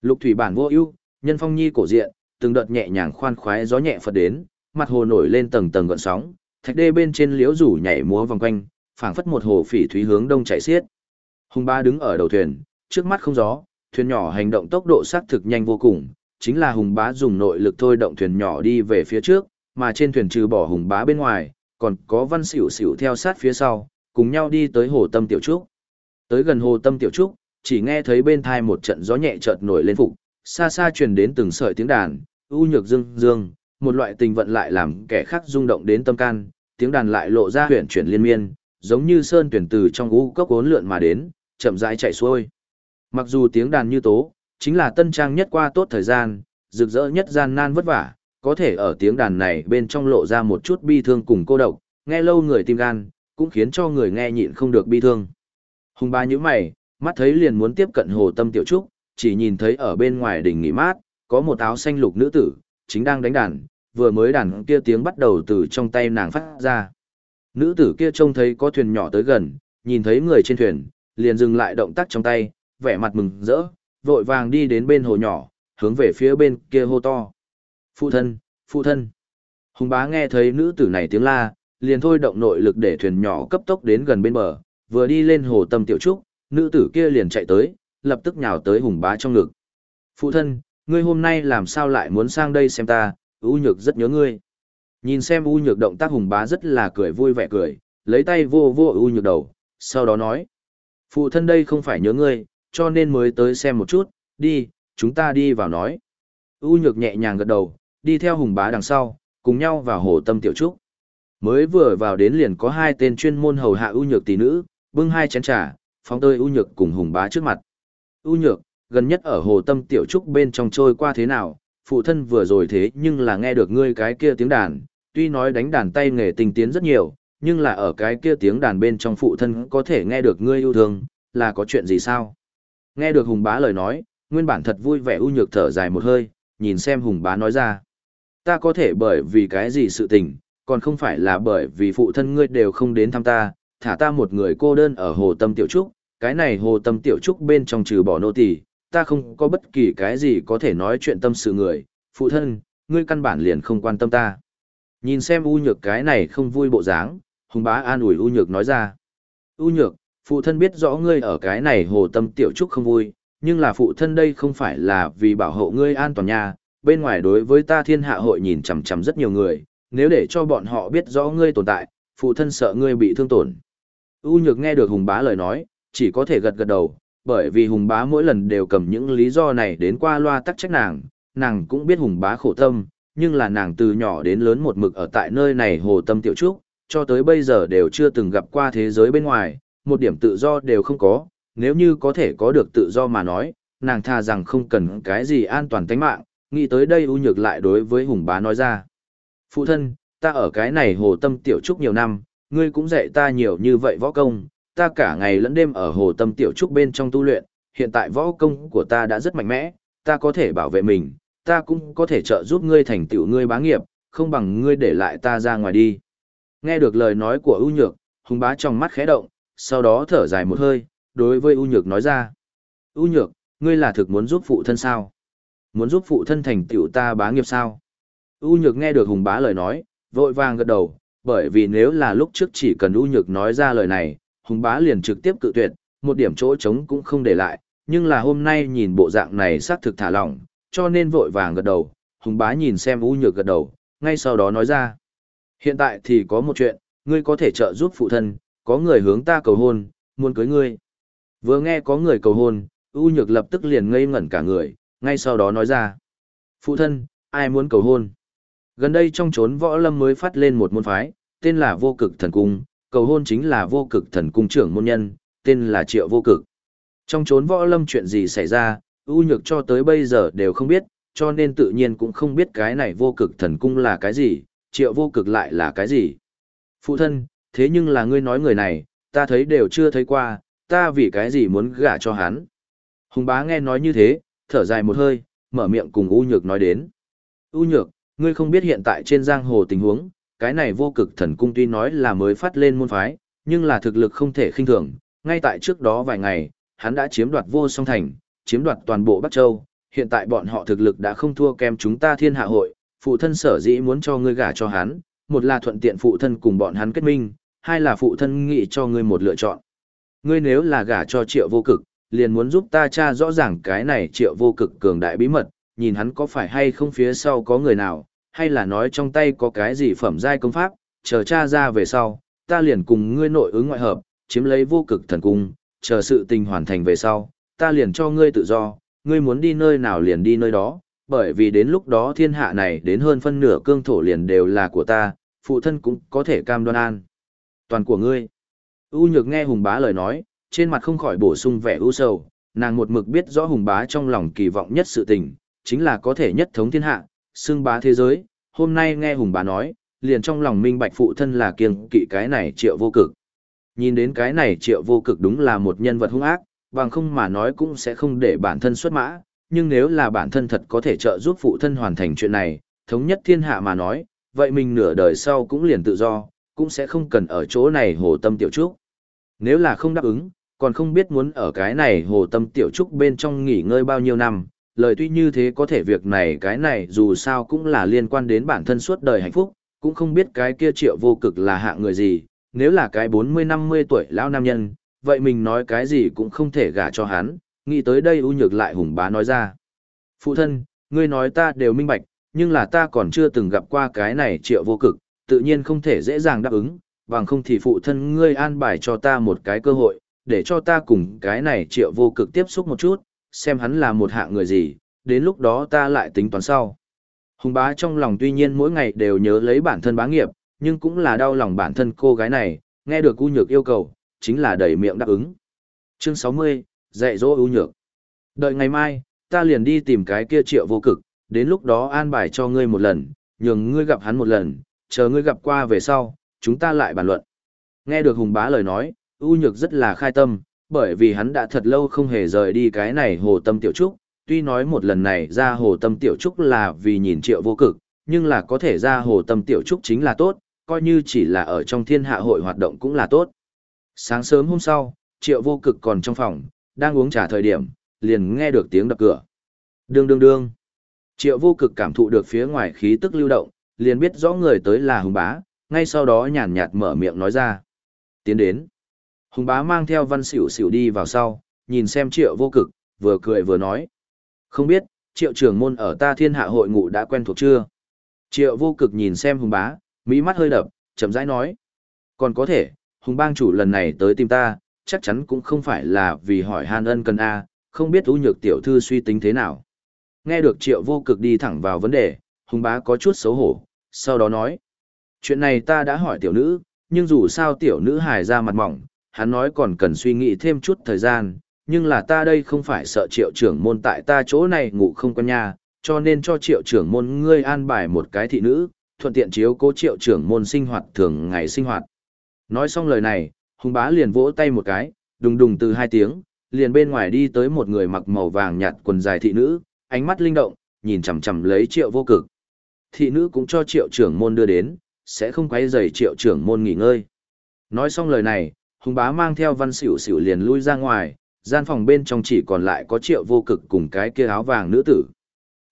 Lục thủy bản vô ưu, nhân phong nhi cổ diện, từng đợt nhẹ nhàng khoan khoái gió nhẹ phật đến, mặt hồ nổi lên tầng tầng gợn sóng, thạch đê bên trên liễu rủ nhảy múa vòng quanh, phảng phất một hồ phỉ thúy hướng đông chảy xiết. Hùng ba đứng ở đầu thuyền, trước mắt không gió, thuyền nhỏ hành động tốc độ xác thực nhanh vô cùng, chính là hùng bá dùng nội lực thôi động thuyền nhỏ đi về phía trước, mà trên thuyền trừ bỏ hùng bá bên ngoài, còn có văn xỉu xỉu theo sát phía sau, cùng nhau đi tới hồ tâm tiểu trúc. Tới gần hồ tâm tiểu trúc, chỉ nghe thấy bên thai một trận gió nhẹ chợt nổi lên phục, xa xa truyền đến từng sợi tiếng đàn, u nhược dương dương, một loại tình vận lại làm kẻ khác rung động đến tâm can, tiếng đàn lại lộ ra huyền chuyển liên miên, giống như sơn tuyển từ trong u cốc uốn lượn mà đến, chậm rãi chạy xuôi. Mặc dù tiếng đàn như tố, chính là tân trang nhất qua tốt thời gian, rực rỡ nhất gian nan vất vả, có thể ở tiếng đàn này bên trong lộ ra một chút bi thương cùng cô độc, nghe lâu người tim gan, cũng khiến cho người nghe nhịn không được bi thương. Hùng ba như mày, mắt thấy liền muốn tiếp cận hồ tâm tiểu trúc, chỉ nhìn thấy ở bên ngoài đỉnh nghỉ mát, có một áo xanh lục nữ tử, chính đang đánh đàn, vừa mới đàn kia tiếng bắt đầu từ trong tay nàng phát ra. Nữ tử kia trông thấy có thuyền nhỏ tới gần, nhìn thấy người trên thuyền, liền dừng lại động tác trong tay, vẻ mặt mừng rỡ, vội vàng đi đến bên hồ nhỏ, hướng về phía bên kia hô to. Phụ thân, phụ thân. Hùng bá nghe thấy nữ tử này tiếng la, liền thôi động nội lực để thuyền nhỏ cấp tốc đến gần bên bờ, vừa đi lên hồ tâm tiểu trúc, nữ tử kia liền chạy tới, lập tức nhào tới hùng bá trong ngực. Phụ thân, ngươi hôm nay làm sao lại muốn sang đây xem ta, U nhược rất nhớ ngươi. Nhìn xem U nhược động tác hùng bá rất là cười vui vẻ cười, lấy tay vô vô U nhược đầu, sau đó nói. Phụ thân đây không phải nhớ ngươi, cho nên mới tới xem một chút, đi, chúng ta đi vào nói. U nhược nhẹ nhàng gật đầu, đi theo hùng bá đằng sau, cùng nhau vào hồ tâm tiểu trúc. Mới vừa vào đến liền có hai tên chuyên môn hầu hạ U nhược tỷ nữ, bưng hai chén trà, phóng tơi U nhược cùng hùng bá trước mặt. U nhược, gần nhất ở hồ tâm tiểu trúc bên trong trôi qua thế nào, phụ thân vừa rồi thế nhưng là nghe được ngươi cái kia tiếng đàn, tuy nói đánh đàn tay nghề tinh tiến rất nhiều, nhưng là ở cái kia tiếng đàn bên trong phụ thân có thể nghe được ngươi yêu thương, là có chuyện gì sao? Nghe được Hùng Bá lời nói, nguyên bản thật vui vẻ u nhược thở dài một hơi, nhìn xem Hùng Bá nói ra. Ta có thể bởi vì cái gì sự tình, còn không phải là bởi vì phụ thân ngươi đều không đến thăm ta, thả ta một người cô đơn ở hồ tâm tiểu trúc, cái này hồ tâm tiểu trúc bên trong trừ bỏ nô tỳ, ta không có bất kỳ cái gì có thể nói chuyện tâm sự người, phụ thân, ngươi căn bản liền không quan tâm ta. Nhìn xem U Nhược cái này không vui bộ dáng, Hùng bá an ủi U Nhược nói ra. U Nhược, phụ thân biết rõ ngươi ở cái này hồ tâm tiểu trúc không vui, nhưng là phụ thân đây không phải là vì bảo hộ ngươi an toàn nha, bên ngoài đối với ta thiên hạ hội nhìn chằm chằm rất nhiều người, nếu để cho bọn họ biết rõ ngươi tồn tại, phụ thân sợ ngươi bị thương tổn. U Nhược nghe được Hùng bá lời nói, chỉ có thể gật gật đầu, bởi vì Hùng bá mỗi lần đều cầm những lý do này đến qua loa tắc trách nàng, nàng cũng biết Hùng bá khổ tâm, nhưng là nàng từ nhỏ đến lớn một mực ở tại nơi này hồ tâm tiểu trúc, cho tới bây giờ đều chưa từng gặp qua thế giới bên ngoài, một điểm tự do đều không có, nếu như có thể có được tự do mà nói, nàng tha rằng không cần cái gì an toàn tính mạng, nghĩ tới đây ưu nhược lại đối với hùng bá nói ra. Phụ thân, ta ở cái này hồ tâm tiểu trúc nhiều năm, ngươi cũng dạy ta nhiều như vậy võ công, ta cả ngày lẫn đêm ở hồ tâm tiểu trúc bên trong tu luyện, hiện tại võ công của ta đã rất mạnh mẽ, ta có thể bảo vệ mình, ta cũng có thể trợ giúp ngươi thành tựu ngươi bá nghiệp, không bằng ngươi để lại ta ra ngoài đi. Nghe được lời nói của ưu nhược, hùng bá trong mắt khẽ động, sau đó thở dài một hơi, đối với ưu nhược nói ra. ưu nhược, ngươi là thực muốn giúp phụ thân sao? Muốn giúp phụ thân thành tựu ta bá nghiệp sao? ưu nhược nghe được hùng bá lời nói, vội vàng gật đầu, bởi vì nếu là lúc trước chỉ cần ưu nhược nói ra lời này, hùng bá liền trực tiếp cự tuyệt, một điểm chỗ trống cũng không để lại, nhưng là hôm nay nhìn bộ dạng này xác thực thả lỏng, cho nên vội vàng gật đầu, hùng bá nhìn xem U nhược gật đầu, ngay sau đó nói ra. Hiện tại thì có một chuyện, ngươi có thể trợ giúp phụ thân, có người hướng ta cầu hôn, muốn cưới ngươi. Vừa nghe có người cầu hôn, U nhược lập tức liền ngây ngẩn cả người, ngay sau đó nói ra. Phụ thân, ai muốn cầu hôn? Gần đây trong chốn võ lâm mới phát lên một môn phái, tên là vô cực thần cung, cầu hôn chính là vô cực thần cung trưởng môn nhân, tên là triệu vô cực. Trong chốn võ lâm chuyện gì xảy ra, ưu nhược cho tới bây giờ đều không biết, cho nên tự nhiên cũng không biết cái này vô cực thần cung là cái gì, triệu vô cực lại là cái gì. Phụ thân, thế nhưng là ngươi nói người này, ta thấy đều chưa thấy qua, ta vì cái gì muốn gả cho hắn. Hùng bá nghe nói như thế, thở dài một hơi, mở miệng cùng U Nhược nói đến. U Nhược, ngươi không biết hiện tại trên giang hồ tình huống, cái này vô cực thần cung tuy nói là mới phát lên môn phái, nhưng là thực lực không thể khinh thường. Ngay tại trước đó vài ngày, hắn đã chiếm đoạt vô song thành, chiếm đoạt toàn bộ Bắc Châu, hiện tại bọn họ thực lực đã không thua kém chúng ta thiên hạ hội, phụ thân sở dĩ muốn cho ngươi gả cho hắn, một là thuận tiện phụ thân cùng bọn hắn kết minh, hai là phụ thân nghĩ cho ngươi một lựa chọn. Ngươi nếu là gả cho triệu vô cực, liền muốn giúp ta tra rõ ràng cái này triệu vô cực cường đại bí mật, nhìn hắn có phải hay không phía sau có người nào, hay là nói trong tay có cái gì phẩm giai công pháp, chờ cha ra về sau, ta liền cùng ngươi nội ứng ngoại hợp, chiếm lấy vô cực thần cung, chờ sự tình hoàn thành về sau, ta liền cho ngươi tự do, ngươi muốn đi nơi nào liền đi nơi đó, bởi vì đến lúc đó thiên hạ này đến hơn phân nửa cương thổ liền đều là của ta, phụ thân cũng có thể cam đoan an. Toàn của ngươi. U nhược nghe hùng bá lời nói, trên mặt không khỏi bổ sung vẻ u sầu, nàng một mực biết rõ hùng bá trong lòng kỳ vọng nhất sự tình, chính là có thể nhất thống thiên hạ, xưng bá thế giới, hôm nay nghe hùng bá nói, liền trong lòng minh bạch phụ thân là kiêng kỵ cái này triệu vô cực. Nhìn đến cái này triệu vô cực đúng là một nhân vật hung ác, bằng không mà nói cũng sẽ không để bản thân xuất mã, nhưng nếu là bản thân thật có thể trợ giúp phụ thân hoàn thành chuyện này, thống nhất thiên hạ mà nói, vậy mình nửa đời sau cũng liền tự do, cũng sẽ không cần ở chỗ này hồ tâm tiểu trúc. Nếu là không đáp ứng, còn không biết muốn ở cái này hồ tâm tiểu trúc bên trong nghỉ ngơi bao nhiêu năm, lời tuy như thế có thể việc này cái này dù sao cũng là liên quan đến bản thân suốt đời hạnh phúc, cũng không biết cái kia triệu vô cực là hạ người gì, nếu là cái 40-50 tuổi lão nam nhân, vậy mình nói cái gì cũng không thể gả cho hắn, nghĩ tới đây ưu nhược lại hùng bá nói ra. Phụ thân, ngươi nói ta đều minh bạch, nhưng là ta còn chưa từng gặp qua cái này triệu vô cực, tự nhiên không thể dễ dàng đáp ứng, bằng không thì phụ thân ngươi an bài cho ta một cái cơ hội, để cho ta cùng cái này triệu vô cực tiếp xúc một chút, xem hắn là một hạng người gì, đến lúc đó ta lại tính toán sau. Hùng bá trong lòng tuy nhiên mỗi ngày đều nhớ lấy bản thân bá nghiệp, nhưng cũng là đau lòng bản thân cô gái này, nghe được U Nhược yêu cầu, chính là đẩy miệng đáp ứng. Chương 60, dạy dỗ u nhược. Đợi ngày mai, ta liền đi tìm cái kia triệu vô cực, đến lúc đó an bài cho ngươi một lần, nhường ngươi gặp hắn một lần, chờ ngươi gặp qua về sau, chúng ta lại bàn luận. Nghe được Hùng Bá lời nói, u nhược rất là khai tâm, bởi vì hắn đã thật lâu không hề rời đi cái này hồ tâm tiểu trúc, tuy nói một lần này ra hồ tâm tiểu trúc là vì nhìn triệu vô cực, nhưng là có thể ra hồ tâm tiểu trúc chính là tốt, coi như chỉ là ở trong thiên hạ hội hoạt động cũng là tốt. Sáng sớm hôm sau, triệu vô cực còn trong phòng, đang uống trà thời điểm, liền nghe được tiếng đập cửa. Đương đương đương. Triệu vô cực cảm thụ được phía ngoài khí tức lưu động, liền biết rõ người tới là hùng bá, ngay sau đó nhàn nhạt mở miệng nói ra. Tiến đến. Hùng bá mang theo văn xỉu xỉu đi vào sau, nhìn xem triệu vô cực, vừa cười vừa nói. Không biết, triệu trưởng môn ở ta thiên hạ hội ngụ đã quen thuộc chưa? Triệu vô cực nhìn xem hùng bá, mỹ mắt hơi đập, chậm rãi nói. Còn có thể, hùng bang chủ lần này tới tìm ta, chắc chắn cũng không phải là vì hỏi han ân cần A, không biết ưu nhược tiểu thư suy tính thế nào. Nghe được triệu vô cực đi thẳng vào vấn đề, hùng bá có chút xấu hổ, sau đó nói. Chuyện này ta đã hỏi tiểu nữ, nhưng dù sao tiểu nữ hài ra mặt mỏng, hắn nói còn cần suy nghĩ thêm chút thời gian, nhưng là ta đây không phải sợ triệu trưởng môn tại ta chỗ này ngủ không con nhà, cho nên cho triệu trưởng môn ngươi an bài một cái thị nữ, thuận tiện chiếu cố triệu trưởng môn sinh hoạt thường ngày sinh hoạt. Nói xong lời này, hùng bá liền vỗ tay một cái, đùng đùng từ hai tiếng, liền bên ngoài đi tới một người mặc màu vàng nhạt quần dài thị nữ, ánh mắt linh động, nhìn chằm chằm lấy triệu vô cực. Thị nữ cũng cho triệu trưởng môn đưa đến, sẽ không quấy rầy triệu trưởng môn nghỉ ngơi. Nói xong lời này, hùng bá mang theo văn xỉu xỉu liền lui ra ngoài, gian phòng bên trong chỉ còn lại có triệu vô cực cùng cái kia áo vàng nữ tử.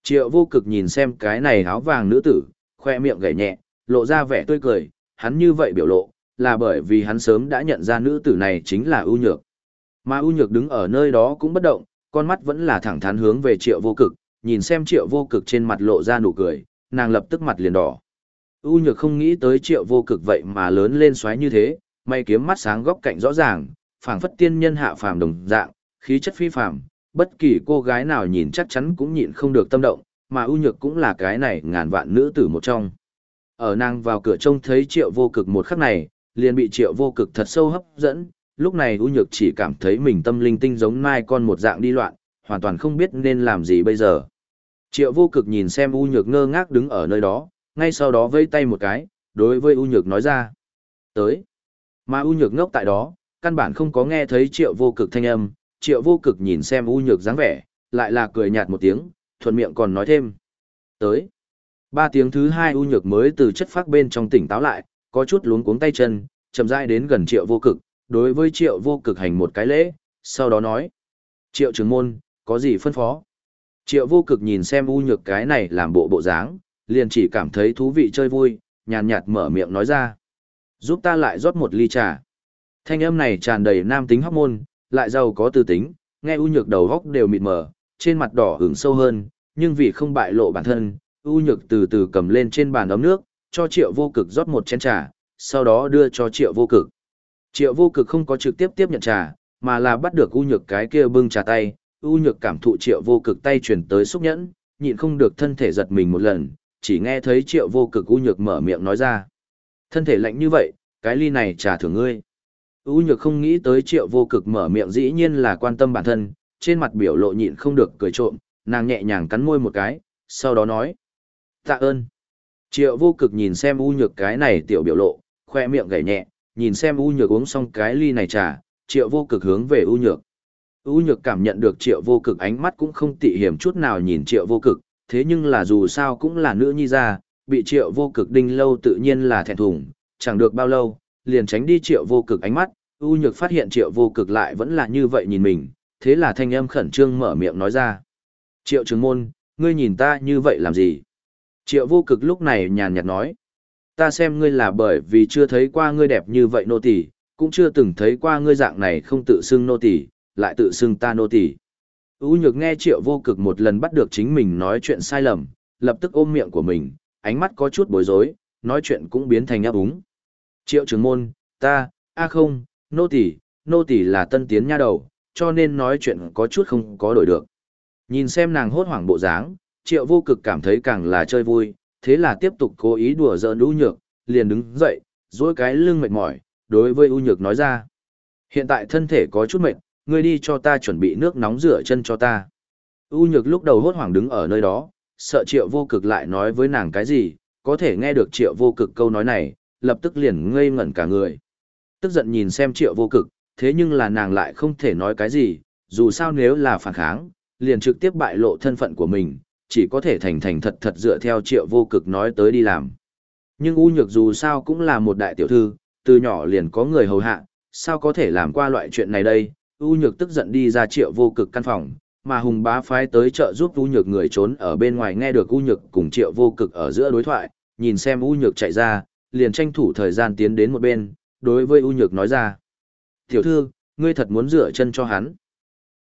Triệu vô cực nhìn xem cái này áo vàng nữ tử, khoe miệng gảy nhẹ, lộ ra vẻ tươi cười, hắn như vậy biểu lộ, là bởi vì hắn sớm đã nhận ra nữ tử này chính là ưu nhược. Mà ưu nhược đứng ở nơi đó cũng bất động, con mắt vẫn là thẳng thắn hướng về triệu vô cực, nhìn xem triệu vô cực trên mặt lộ ra nụ cười, nàng lập tức mặt liền đỏ. ưu nhược không nghĩ tới triệu vô cực vậy mà lớn lên xoáy như thế, may kiếm mắt sáng góc cạnh rõ ràng, phảng phất tiên nhân hạ phàm đồng dạng, khí chất phi phàm, bất kỳ cô gái nào nhìn chắc chắn cũng nhịn không được tâm động, mà ưu nhược cũng là cái này ngàn vạn nữ tử một trong. Ở nàng vào cửa trông thấy triệu vô cực một khắc này, liền bị triệu vô cực thật sâu hấp dẫn, lúc này ưu nhược chỉ cảm thấy mình tâm linh tinh giống mai con một dạng đi loạn, hoàn toàn không biết nên làm gì bây giờ. Triệu vô cực nhìn xem ưu nhược ngơ ngác đứng ở nơi đó, ngay sau đó vây tay một cái, đối với ưu nhược nói ra. Tới. Mà U nhược ngốc tại đó, căn bản không có nghe thấy triệu vô cực thanh âm, triệu vô cực nhìn xem u nhược dáng vẻ, lại là cười nhạt một tiếng, thuận miệng còn nói thêm. Tới. Ba tiếng thứ hai u nhược mới từ chất phác bên trong tỉnh táo lại, có chút luống cuống tay chân, chậm rãi đến gần triệu vô cực, đối với triệu vô cực hành một cái lễ, sau đó nói. Triệu trưởng môn, có gì phân phó? Triệu vô cực nhìn xem u nhược cái này làm bộ bộ dáng, liền chỉ cảm thấy thú vị chơi vui, nhàn nhạt mở miệng nói ra. Giúp ta lại rót một ly trà. Thanh âm này tràn đầy nam tính hóc môn, lại giàu có tư tính, nghe u nhược đầu góc đều mịt mờ, trên mặt đỏ hưởng sâu hơn, nhưng vì không bại lộ bản thân, u nhược từ từ cầm lên trên bàn ấm nước, cho triệu vô cực rót một chén trà, sau đó đưa cho triệu vô cực. Triệu vô cực không có trực tiếp tiếp nhận trà, mà là bắt được u nhược cái kia bưng trà tay, u nhược cảm thụ triệu vô cực tay chuyển tới xúc nhẫn, nhịn không được thân thể giật mình một lần, chỉ nghe thấy triệu vô cực u nhược mở miệng nói ra. Thân thể lạnh như vậy, cái ly này trà thưởng ngươi. U nhược không nghĩ tới triệu vô cực mở miệng dĩ nhiên là quan tâm bản thân, trên mặt biểu lộ nhịn không được cười trộm, nàng nhẹ nhàng cắn môi một cái, sau đó nói. Tạ ơn. Triệu vô cực nhìn xem u nhược cái này tiểu biểu lộ, khoe miệng gảy nhẹ, nhìn xem u nhược uống xong cái ly này trà, triệu vô cực hướng về u nhược. U nhược cảm nhận được triệu vô cực ánh mắt cũng không tị hiểm chút nào nhìn triệu vô cực, thế nhưng là dù sao cũng là nữ nhi ra, bị triệu vô cực đinh lâu tự nhiên là thẹn thùng, chẳng được bao lâu, liền tránh đi triệu vô cực ánh mắt, u nhược phát hiện triệu vô cực lại vẫn là như vậy nhìn mình, thế là thanh âm khẩn trương mở miệng nói ra. Triệu trường môn, ngươi nhìn ta như vậy làm gì? Triệu vô cực lúc này nhàn nhạt nói. Ta xem ngươi là bởi vì chưa thấy qua ngươi đẹp như vậy nô tỳ, cũng chưa từng thấy qua ngươi dạng này không tự xưng nô tỳ, lại tự xưng ta nô tỳ. U nhược nghe triệu vô cực một lần bắt được chính mình nói chuyện sai lầm, lập tức ôm miệng của mình, ánh mắt có chút bối rối, nói chuyện cũng biến thành áp úng. Triệu trưởng môn, ta, a không, nô tỳ, nô tỳ là tân tiến nha đầu, cho nên nói chuyện có chút không có đổi được. Nhìn xem nàng hốt hoảng bộ dáng, triệu vô cực cảm thấy càng là chơi vui, thế là tiếp tục cố ý đùa giỡn U Nhược, liền đứng dậy, duỗi cái lưng mệt mỏi, đối với U Nhược nói ra. Hiện tại thân thể có chút mệt, ngươi đi cho ta chuẩn bị nước nóng rửa chân cho ta. U Nhược lúc đầu hốt hoảng đứng ở nơi đó, sợ triệu vô cực lại nói với nàng cái gì, có thể nghe được triệu vô cực câu nói này, lập tức liền ngây ngẩn cả người. Tức giận nhìn xem triệu vô cực, thế nhưng là nàng lại không thể nói cái gì, dù sao nếu là phản kháng, liền trực tiếp bại lộ thân phận của mình, chỉ có thể thành thành thật thật dựa theo triệu vô cực nói tới đi làm. Nhưng U Nhược dù sao cũng là một đại tiểu thư, từ nhỏ liền có người hầu hạ, sao có thể làm qua loại chuyện này đây, U Nhược tức giận đi ra triệu vô cực căn phòng, mà Hùng bá phái tới trợ giúp U Nhược người trốn ở bên ngoài nghe được U Nhược cùng triệu vô cực ở giữa đối thoại, nhìn xem U Nhược chạy ra, liền tranh thủ thời gian tiến đến một bên, đối với U Nhược nói ra. Tiểu thư, ngươi thật muốn rửa chân cho hắn.